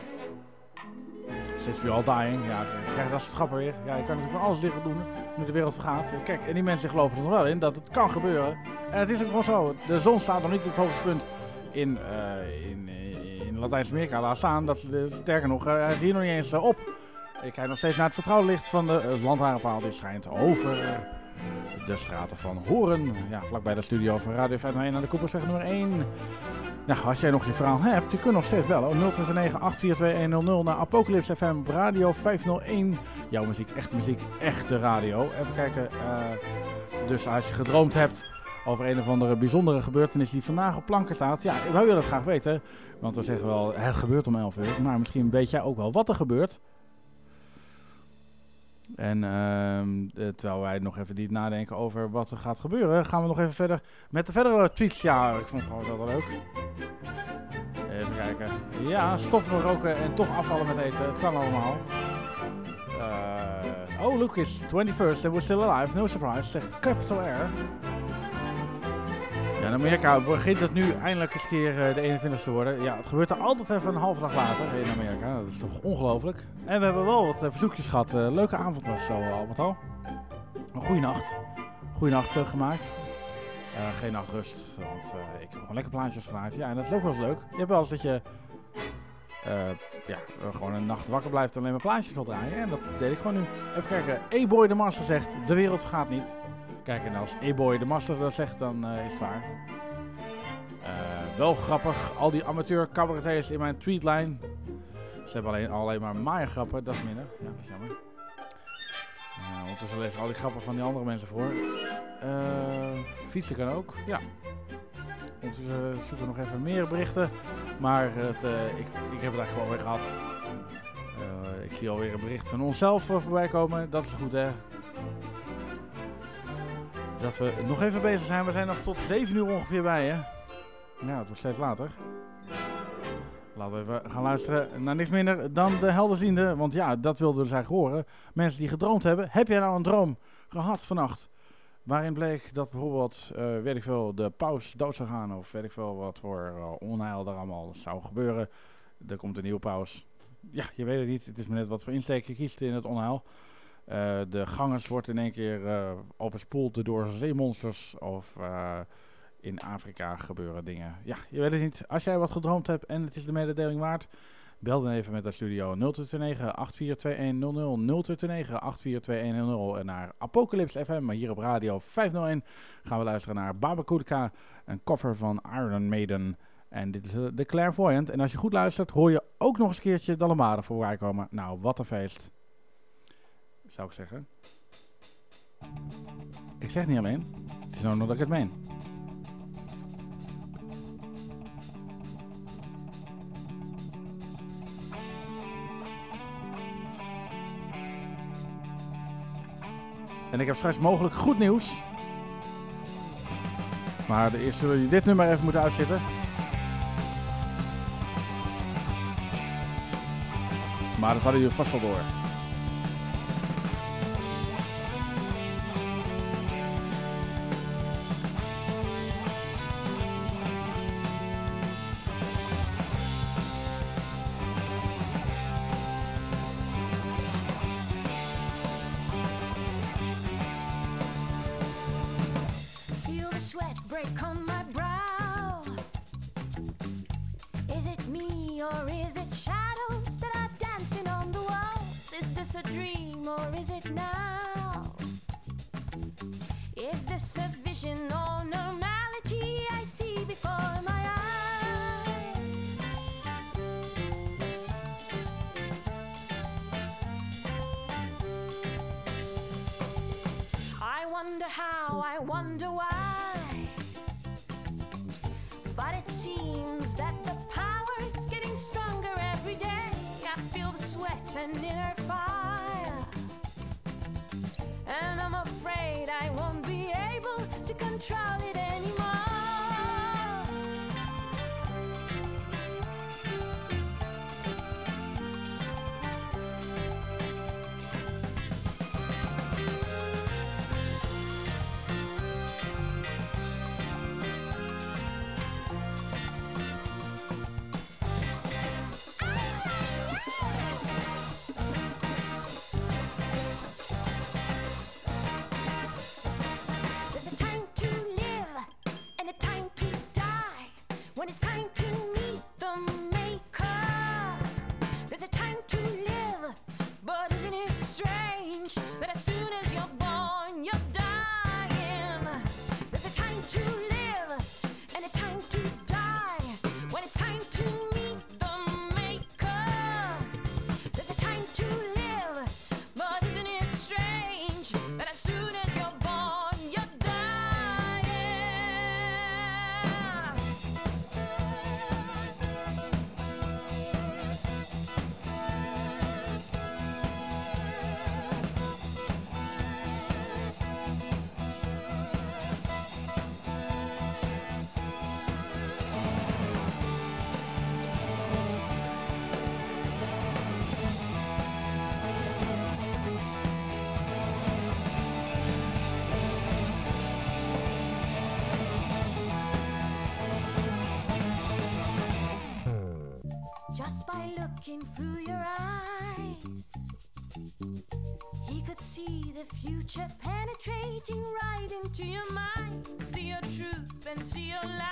Since we all dying. Ja, krijg dat soort grappen weer. Ja, je kan natuurlijk van alles liggen doen nu de wereld vergaat. Kijk, en die mensen geloven er nog wel in dat het kan gebeuren. En het is ook gewoon zo. De zon staat nog niet op het hoogste punt in, eh, in, eh, in Latijns-Amerika. Laat staan. Dat, ze- sterker nog, eh, hij is hier nog niet eens op. Ik kijk nog steeds naar het vertrouwlicht van de uh, lantaarnpaal. Die schijnt over de straten van Horen. Ja, vlakbij de studio van Radio 501 aan de Koepersweg nummer 1. Nou, als jij nog je verhaal hebt, je kunt nog steeds bellen. 069-842-100 naar Apocalypse FM Radio 501. Jouw muziek, echte muziek, echte radio. Even kijken. eh, dus als je gedroomd hebt over een of andere bijzondere gebeurtenis die vandaag op planken staat. Ja, wij willen het graag weten. Want we zeggen wel, het gebeurt om 11 uur. Maar misschien weet jij ook wel wat er gebeurt. En ehm, eh, terwijl wij nog even diep nadenken over wat er gaat gebeuren, gaan we nog even verder met de verdere tweets. Ja, ik vond gewoon wel leuk. Even kijken. Ja, stop met roken en toch afvallen met eten. Het kan allemaal. Eh, oh, Lucas, 21st and we're still alive. No surprise, zegt Capital Air. Ja, in Amerika begint het nu eindelijk eens keer eh, de 21ste te worden. Ja, het gebeurt er altijd even een halve dag later in Amerika. Dat is toch ongelooflijk. En we hebben wel wat eh, verzoekjes gehad. Eh, leuke avond was zo al met al. Een goede nacht. Goede nacht gemaakt. Eh, geen nachtrust, want ik heb gewoon lekker plaatjes gemaakt. Ja, en dat is ook wel eens leuk. Je hebt wel eens dat je ja, gewoon een nacht wakker blijft en alleen maar plaatjes wil draaien. En dat deed ik gewoon nu. Even kijken. E-Boy de Master zegt, de wereld gaat niet. Kijk, en als E-Boy de Master dat zegt, dan eh, is het waar. Eh, wel grappig, al die amateur cabaretiers in mijn tweetline. Ze hebben alleen, alleen maar maaie grappen, dat is minder. Ja, dat is jammer. Uh, ondertussen ik al die grappen van die andere mensen voor. Eh, fietsen kan ook, ja. Ondertussen zoeken we nog even meer berichten. Maar het, ik, ik heb het eigenlijk gewoon weer gehad. Eh, ik zie alweer een bericht van onszelf voorbij komen. Dat is goed, hè? Dat we nog even bezig zijn. We zijn nog tot 7 uur ongeveer bij, hè? Ja, het wordt steeds later. Laten we even gaan luisteren naar niks minder dan de helderziende. Want ja, dat wilden dus eigenlijk horen. Mensen die gedroomd hebben. Heb jij nou een droom gehad vannacht? Waarin bleek dat bijvoorbeeld, eh, weet ik veel, de paus dood zou gaan. Of weet ik veel wat voor eh, onheil er allemaal zou gebeuren. Er komt een nieuwe paus. Ja, je weet het niet. Het is maar net wat voor insteek je in het onheil. Eh, de gangers wordt in één keer eh, overspoeld door zeemonsters. Of eh, in Afrika gebeuren dingen. Ja, je weet het niet. Als jij wat gedroomd hebt en het is de mededeling waard, bel dan even met de studio 0229 842100 0229 842100 en naar Apocalypse FM. Maar hier op radio 501 gaan we luisteren naar Baba Kulka, een cover van Iron Maiden. En dit is de Clairvoyant. En als je goed luistert, hoor je ook nog eens een keertje de Lambada voorbij komen. Nou, wat een feest. Zou ik zeggen. Ik zeg niet alleen. Het is nou nog dat ik het meen. En ik heb straks mogelijk goed nieuws. Maar eerst zullen jullie dit nummer even moeten uitzitten. Maar dat hadden jullie vast wel door. Through your eyes, he could see the future penetrating right into your mind. See your truth and see your lies.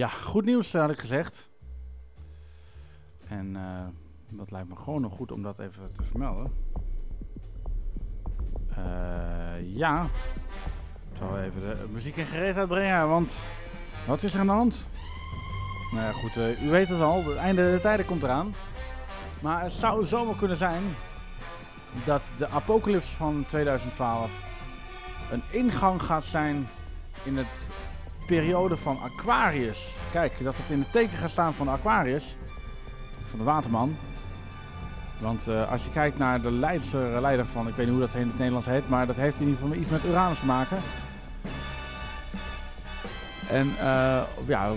Ja, goed nieuws had ik gezegd. En eh, dat lijkt me gewoon nog goed om dat even te vermelden. Eh, ja, ik zal even de muziek in gereedheid brengen, want wat is er aan de hand? Nou ja, goed, eh, u weet het al, het einde der tijden komt eraan. Maar het zou zomaar kunnen zijn dat de apocalypse van 2012 een ingang gaat zijn in het periode van Aquarius. Kijk, dat het in het teken gaat staan van Aquarius, van de waterman. Want eh, als je kijkt naar de leidster, leider van, ik weet niet hoe dat in het Nederlands heet, maar dat heeft in ieder geval iets met Uranus te maken. En eh, ja,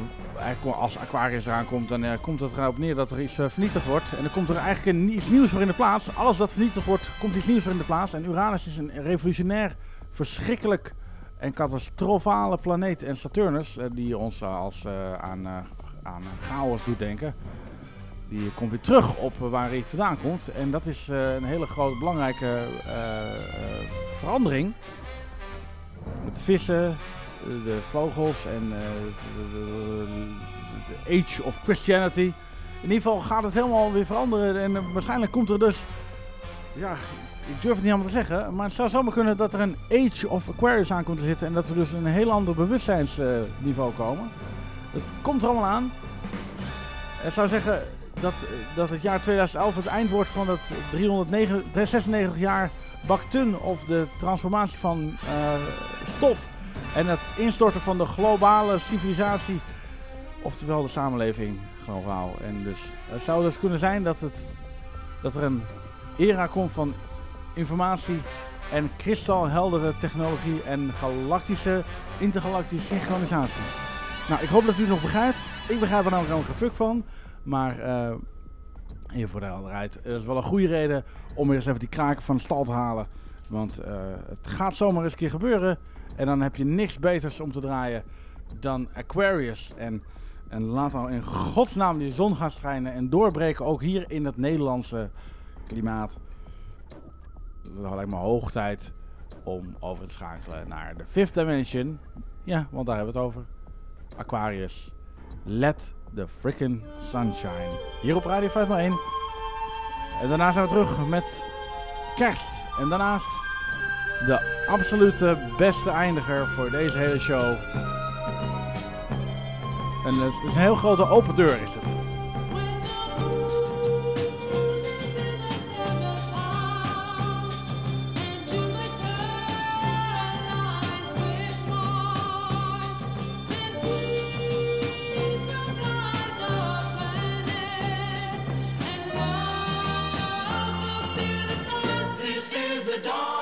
als Aquarius eraan komt, dan eh, komt het erop neer dat er iets vernietigd wordt. En dan komt er eigenlijk iets nieuws voor in de plaats. Alles wat vernietigd wordt, komt iets nieuws voor in de plaats. En Uranus is een revolutionair, verschrikkelijk en catastrofale planeet. En Saturnus, eh, die ons eh, als, eh, aan, aan chaos doet denken. die komt weer terug op waar hij vandaan komt. En dat is een hele grote, belangrijke verandering. Met de vissen, de vogels en de, Age of Christianity. In ieder geval gaat het helemaal weer veranderen. En waarschijnlijk komt er dus... Ja, ik durf het niet allemaal te zeggen. Maar het zou zomaar kunnen dat er een Age of Aquarius aan komt te zitten. En dat we dus een heel ander bewustzijnsniveau komen. Het komt er allemaal aan. Ik zou zeggen dat, dat het jaar 2011 het eind wordt van het 396 jaar Baktun of de transformatie van eh, stof en het instorten van de globale civilisatie, oftewel de samenleving globaal. En dus het zou dus kunnen zijn dat, het, dat er een era komt van informatie en kristalheldere technologie en galactische, intergalactische synchronisatie. Nou, ik hoop dat u het nog begrijpt. Ik begrijp er namelijk helemaal geen fuck van. Maar eh hier voor de helderheid. Het is wel een goede reden om weer eens even die kraken van stal te halen. Want eh, het gaat zomaar eens een keer gebeuren. En dan heb je niks beters om te draaien dan Aquarius. En, en laat nou in godsnaam die zon gaan schijnen en doorbreken. Ook hier in het Nederlandse klimaat. Het lijkt me hoog tijd om over te schakelen naar de Fifth Dimension. Ja, want daar hebben we het over. Aquarius. Let the frickin' sunshine. Hier op Radio 501. En daarna zijn we terug met kerst. En daarnaast de absolute beste eindiger voor deze hele show. En het is een heel grote open deur is het. This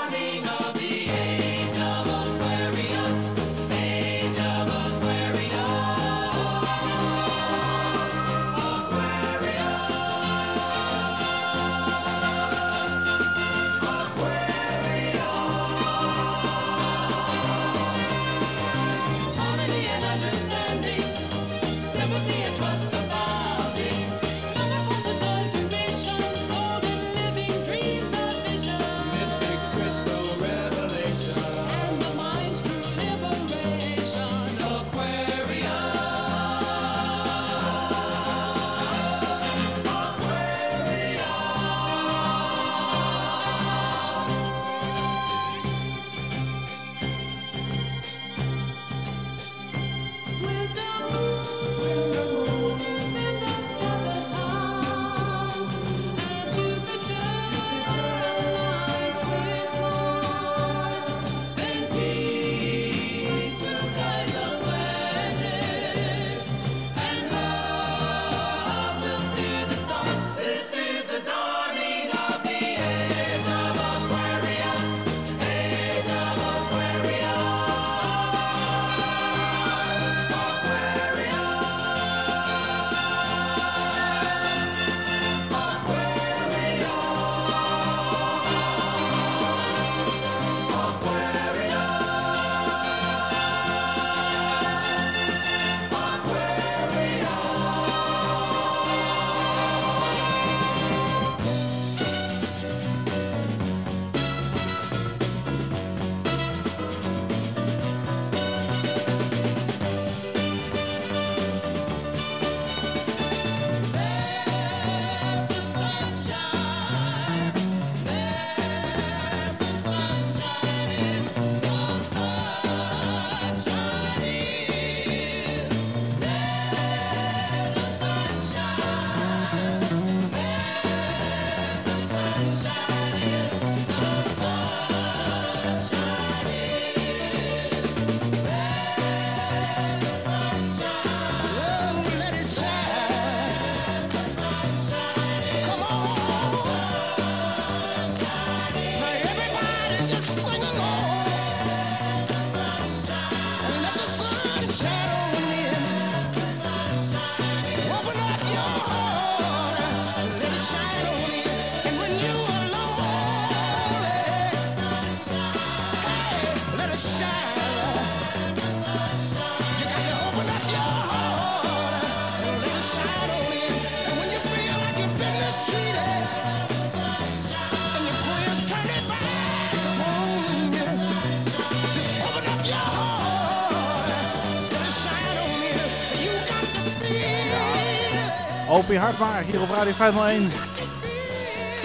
Open je hart maar, hier op Radio 501.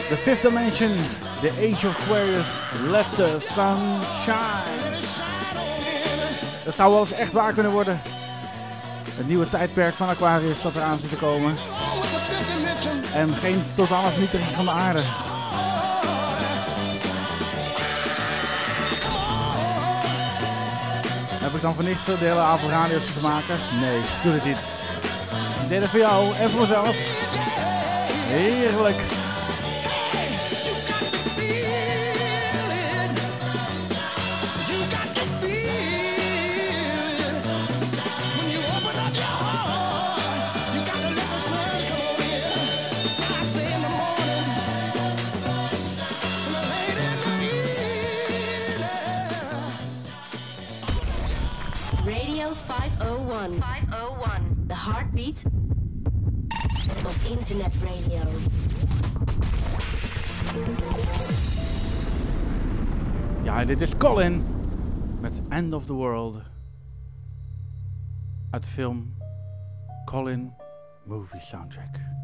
The Fifth Dimension, The Age of Aquarius, Let the Sun Shine. Dat zou wel eens echt waar kunnen worden. Het nieuwe tijdperk van Aquarius dat eraan zit te komen. En geen totale vernietiging van de aarde. Heb ik dan voor niks de hele avond radio's te maken? Nee, doe het niet. Het voor jou en voor mezelf. Heerlijk. Dit is Colin met End of the World. Uit de film Colin Movie Soundtrack.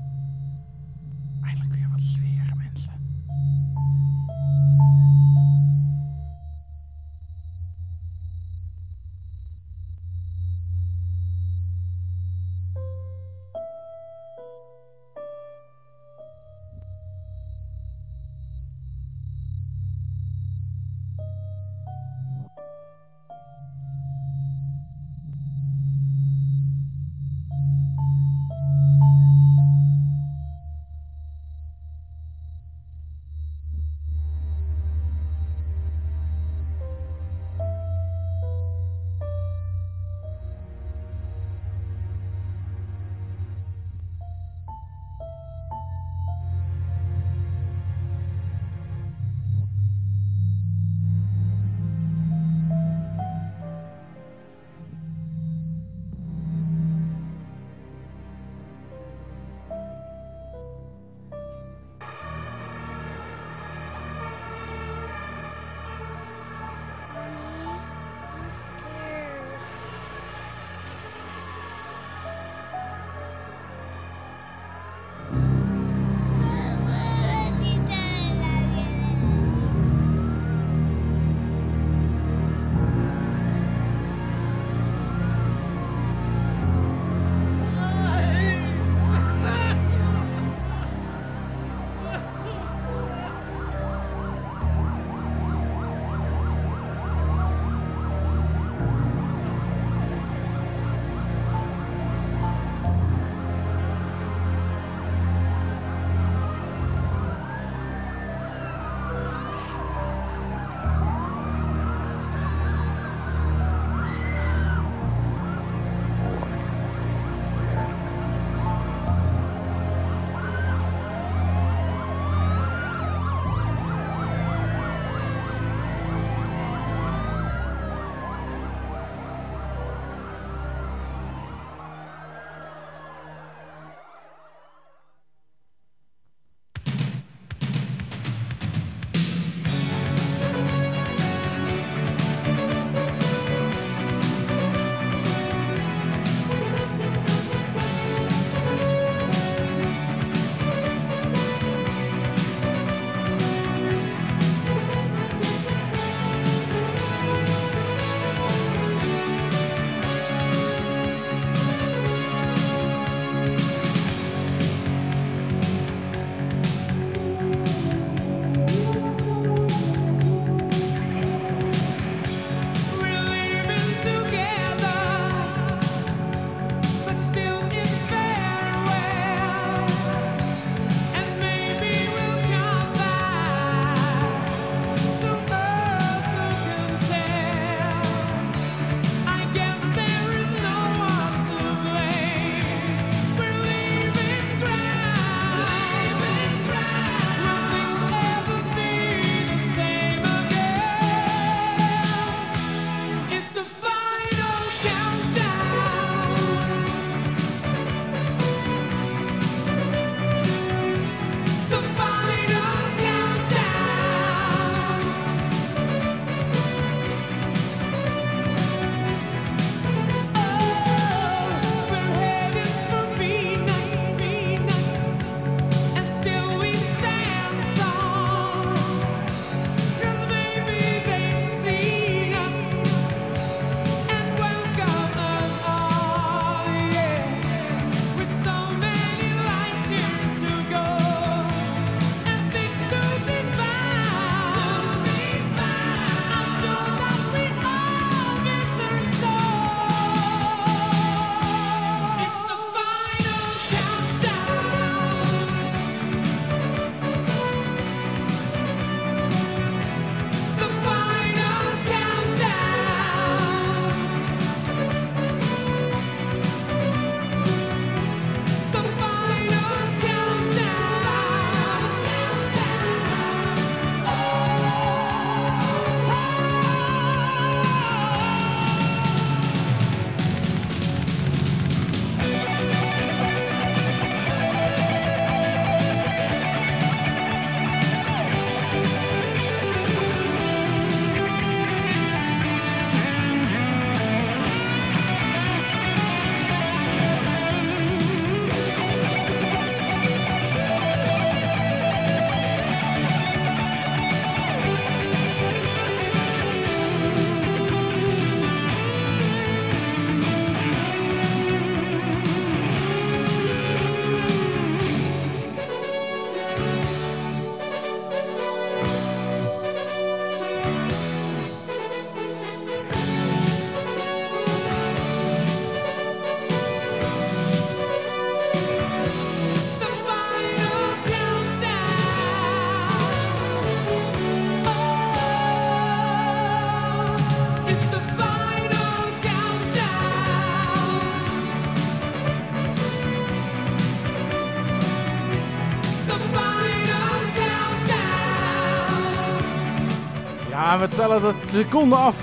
We tellen de seconden af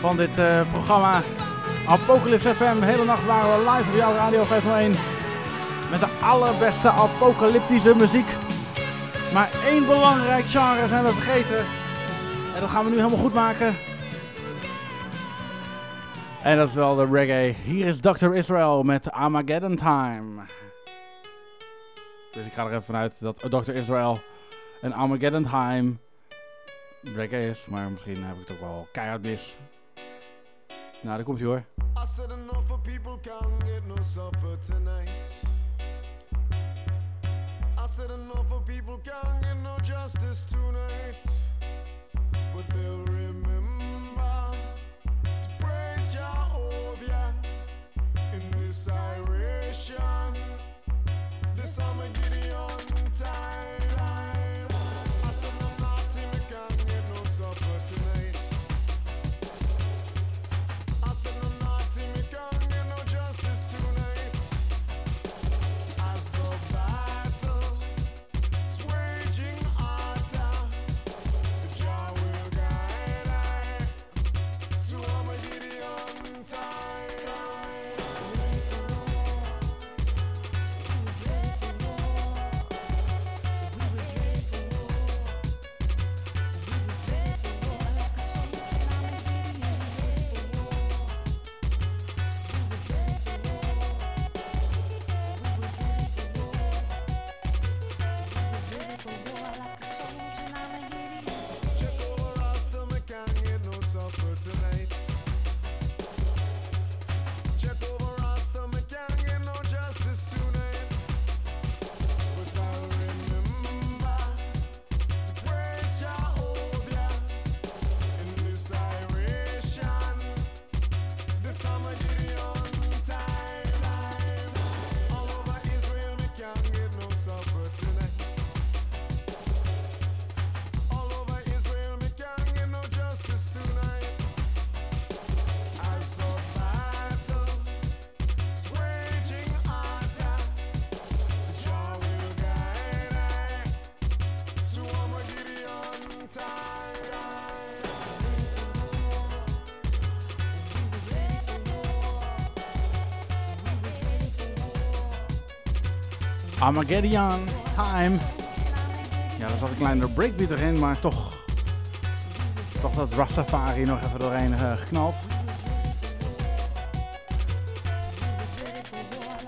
van dit eh, programma. Apocalypse FM. Hele nacht waren we live op jouw Radio 501. Met de allerbeste apocalyptische muziek. Maar één belangrijk genre zijn we vergeten. En dat gaan we nu helemaal goed maken. En dat is wel de reggae. Hier is Dr. Israel met Armageddon Time. Dus ik ga er even vanuit dat Dr. Israel een Armageddon Time reggae is. Maar misschien heb ik het ook wel keihard mis. Nou, daar komt hij hoor. I said enough of people can't get no supper tonight. I said enough of people can't get no justice tonight. But they'll remember to praise Jehovah in this iration. This Armageddon time. time. I said Armageddon Time. Ja, daar zat een kleine breakbeat erin, maar toch, toch dat Rastafari nog even doorheen eh, geknald.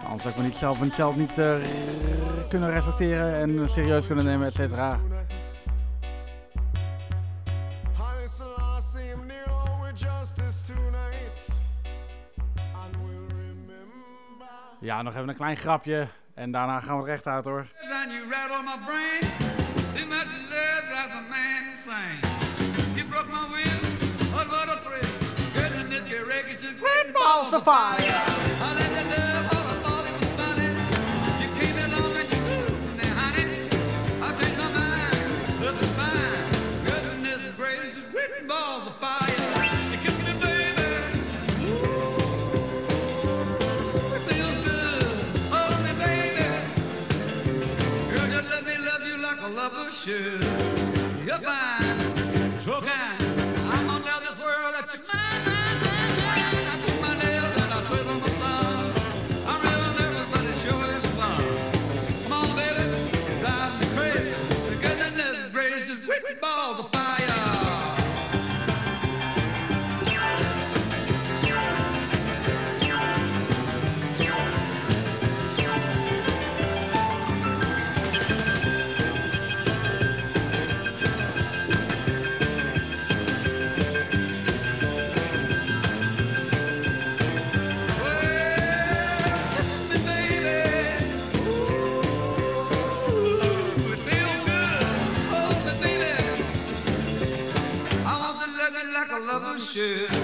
Anders zou ik me niet zelf, mezelf niet eh, kunnen respecteren en serieus kunnen nemen, et cetera. Nog even een klein grapje en daarna gaan we er echt uit hoor. Should.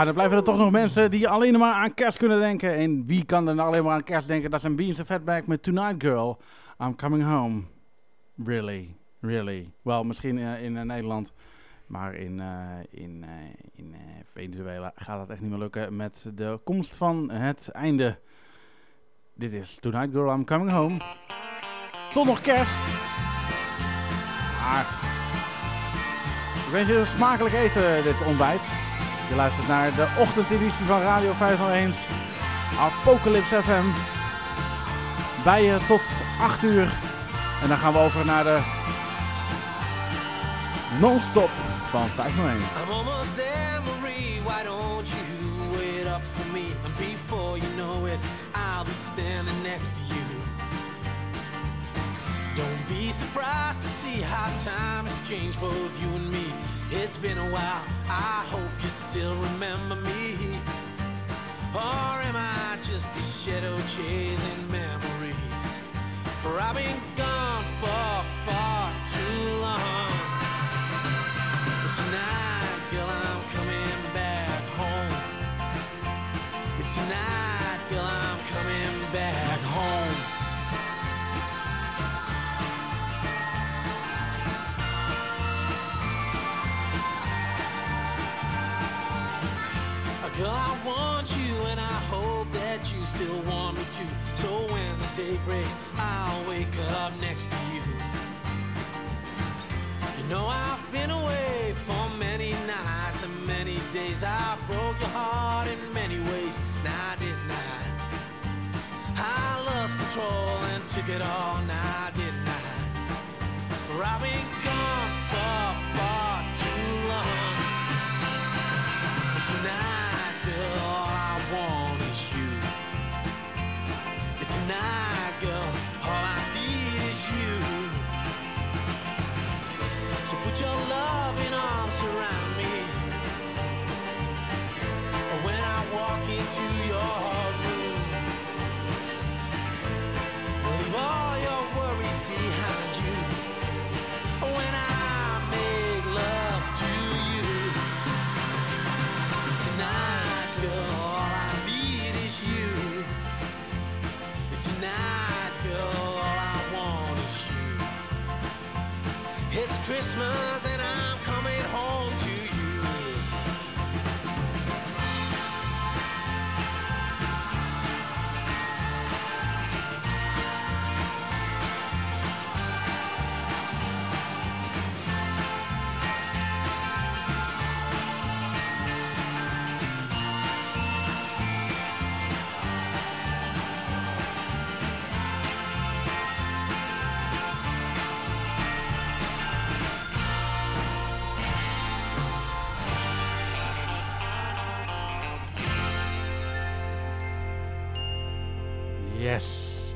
Ja, dan blijven er toch nog mensen die alleen maar aan kerst kunnen denken. En wie kan er nou alleen maar aan kerst denken? Dat zijn Beans and Fatback met Tonight Girl. I'm coming home. Really, really. Wel, misschien eh, in eh, Nederland. Maar in, eh, in, in Venezuela gaat dat echt niet meer lukken met de komst van het einde. Dit is Tonight Girl, I'm coming home. Tot nog kerst. Maar ik wens je een smakelijk eten, dit ontbijt. Je luistert naar de ochtendeditie van Radio 501 Apocalypse FM. Bij je tot 8 uur. En dan gaan we over naar de non-stop van 501. I'm almost there, Marie. Why don't you wait up for me? And before you know it, I'll be standing next to you. Don't be surprised to see how time has changed both you and me. It's been a while. I hope you still remember me. Or am I just a shadow chasing memories? For I've been gone for far too long. But tonight, girl, I'm coming back home. It's tonight, Girl, I want you and I hope that you still want me too. So when the day breaks, I'll wake up next to you. You know I've been away for many nights and many days. I broke your heart in many ways. Now didn't I? I lost control and took it all. Now didn't I? For I've been gone for far too long. Tonight, And tonight, girl, all I need is you. So put your loving arms around me. When I walk into your room, leave all your Christmas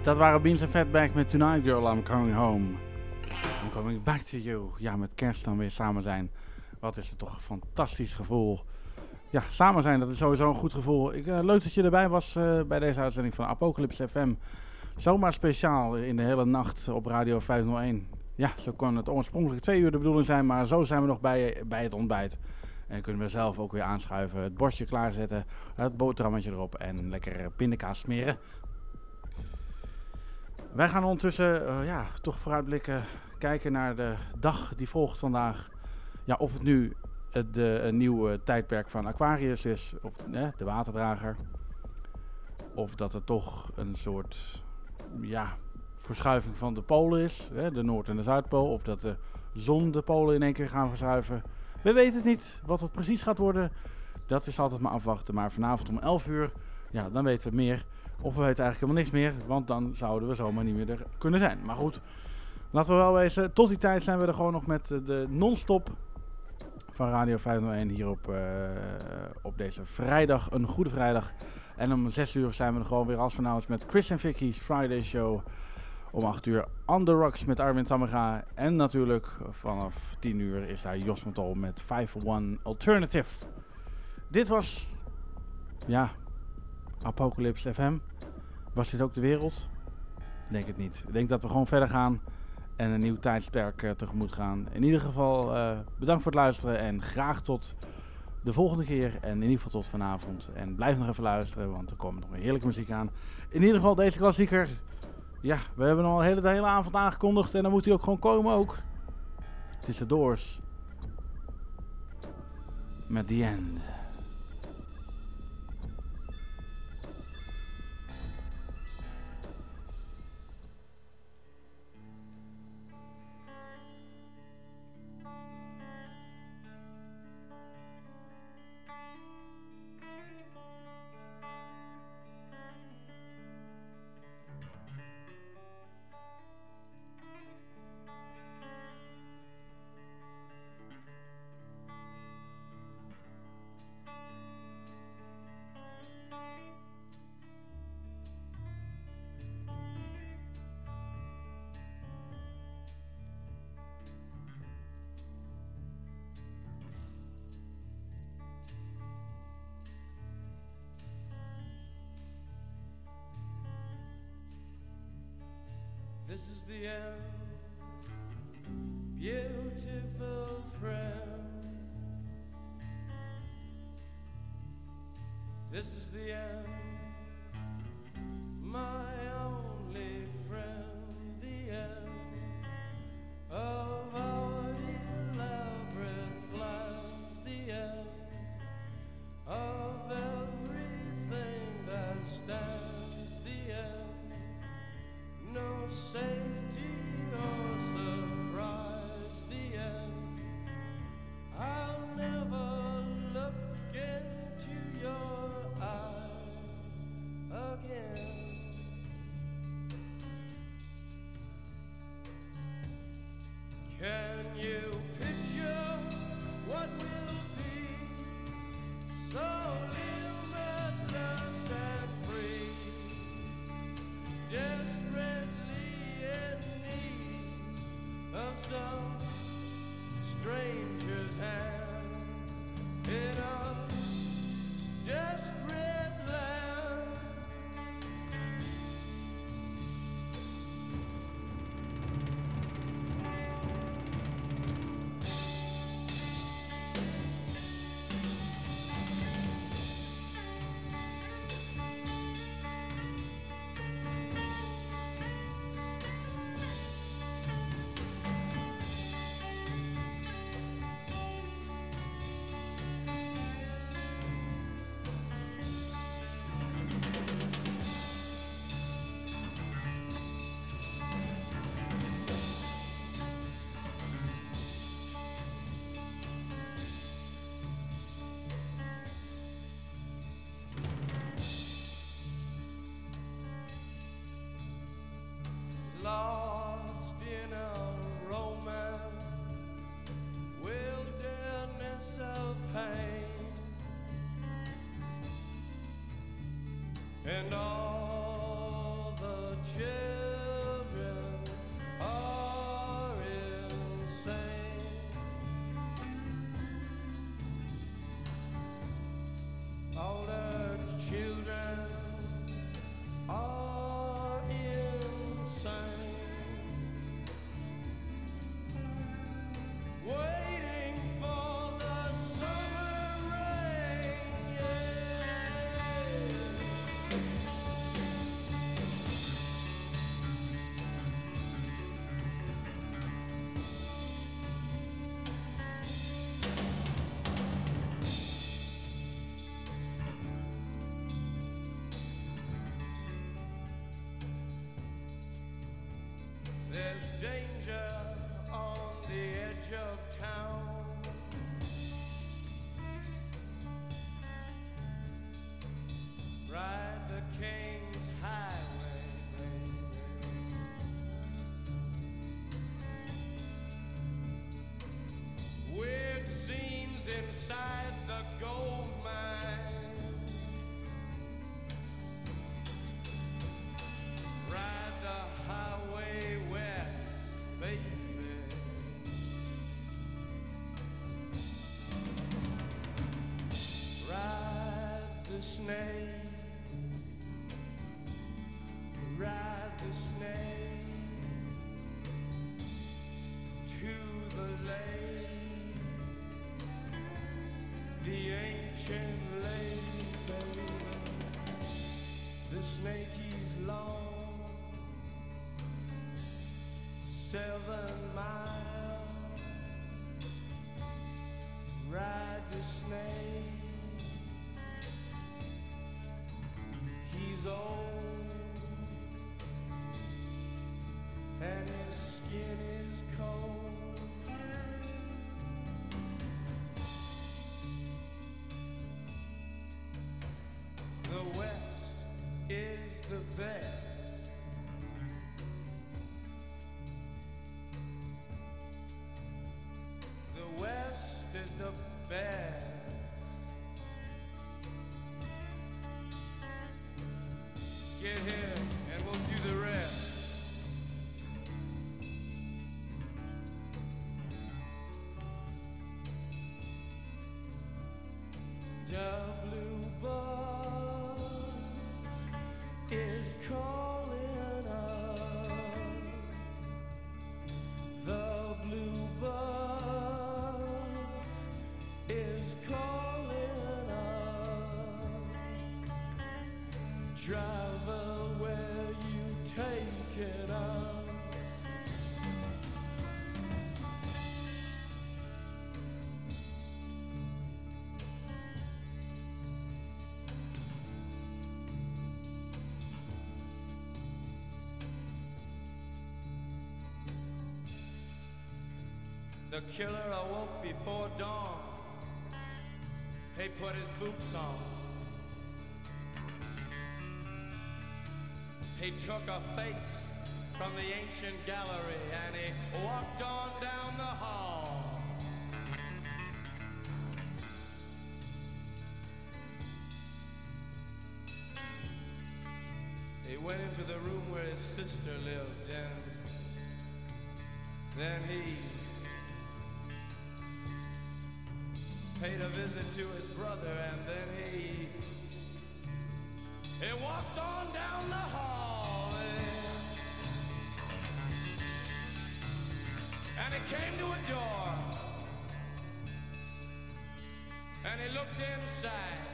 dat waren Beans and Fatback met Tonight Girl, I'm Coming Home. I'm coming back to you. Ja, met kerst dan weer samen zijn. Wat is het toch een fantastisch gevoel. Ja, samen zijn, dat is sowieso een goed gevoel. Ik, eh, leuk dat je erbij was eh, bij deze uitzending van Apocalypse FM. Zomaar speciaal in de hele nacht op Radio 501. Ja, zo kon het oorspronkelijk twee uur de bedoeling zijn, maar zo zijn we nog bij, bij het ontbijt. En kunnen we zelf ook weer aanschuiven, het bordje klaarzetten, het boterhammetje erop en lekker pindakaas smeren. Wij gaan ondertussen eh, ja, toch vooruitblikken, kijken naar de dag die volgt vandaag. Ja, of het nu het de, een nieuw eh, tijdperk van Aquarius is, of de waterdrager. Of dat het toch een soort ja, verschuiving van de polen is, de Noord- en de Zuidpool. Of dat de zon de polen in één keer gaan verschuiven. We weten het niet. Wat het precies gaat worden, dat is altijd maar afwachten. Maar vanavond om 11 uur, ja, dan weten we meer. Of we weten eigenlijk helemaal niks meer, want dan zouden we zomaar niet meer er kunnen zijn. Maar goed, laten we wel wezen, tot die tijd zijn we er gewoon nog met eh, de non-stop van Radio 501 hier op, eh, op deze vrijdag, een goede vrijdag. En om 6 uur zijn we er gewoon weer als vanouds met Chris en Vicky's Friday Show. Om 8 uur On The Rocks met Armin Tamega. En natuurlijk vanaf 10 uur is daar Jos van Tol met 501 Alternative. Dit was, ja, Apocalypse FM. Was dit ook de wereld? Denk het niet. Ik denk dat we gewoon verder gaan en een nieuw tijdsperk eh, tegemoet gaan. In ieder geval eh, bedankt voor het luisteren en graag tot de volgende keer. En in ieder geval tot vanavond. En blijf nog even luisteren, want er komt nog een heerlijke muziek aan. In ieder geval deze klassieker. Ja, we hebben al de hele, de hele avond aangekondigd. En dan moet hij ook gewoon komen ook. Het is de Doors. Met The End. There's the Where you taking us? The killer awoke before dawn. He put his boots on. He took a face from the ancient gallery and he walked on down the hall. He went into the room where his sister lived and then he paid a visit to his brother and then he he walked on came to a door and he looked inside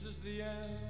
This is the end,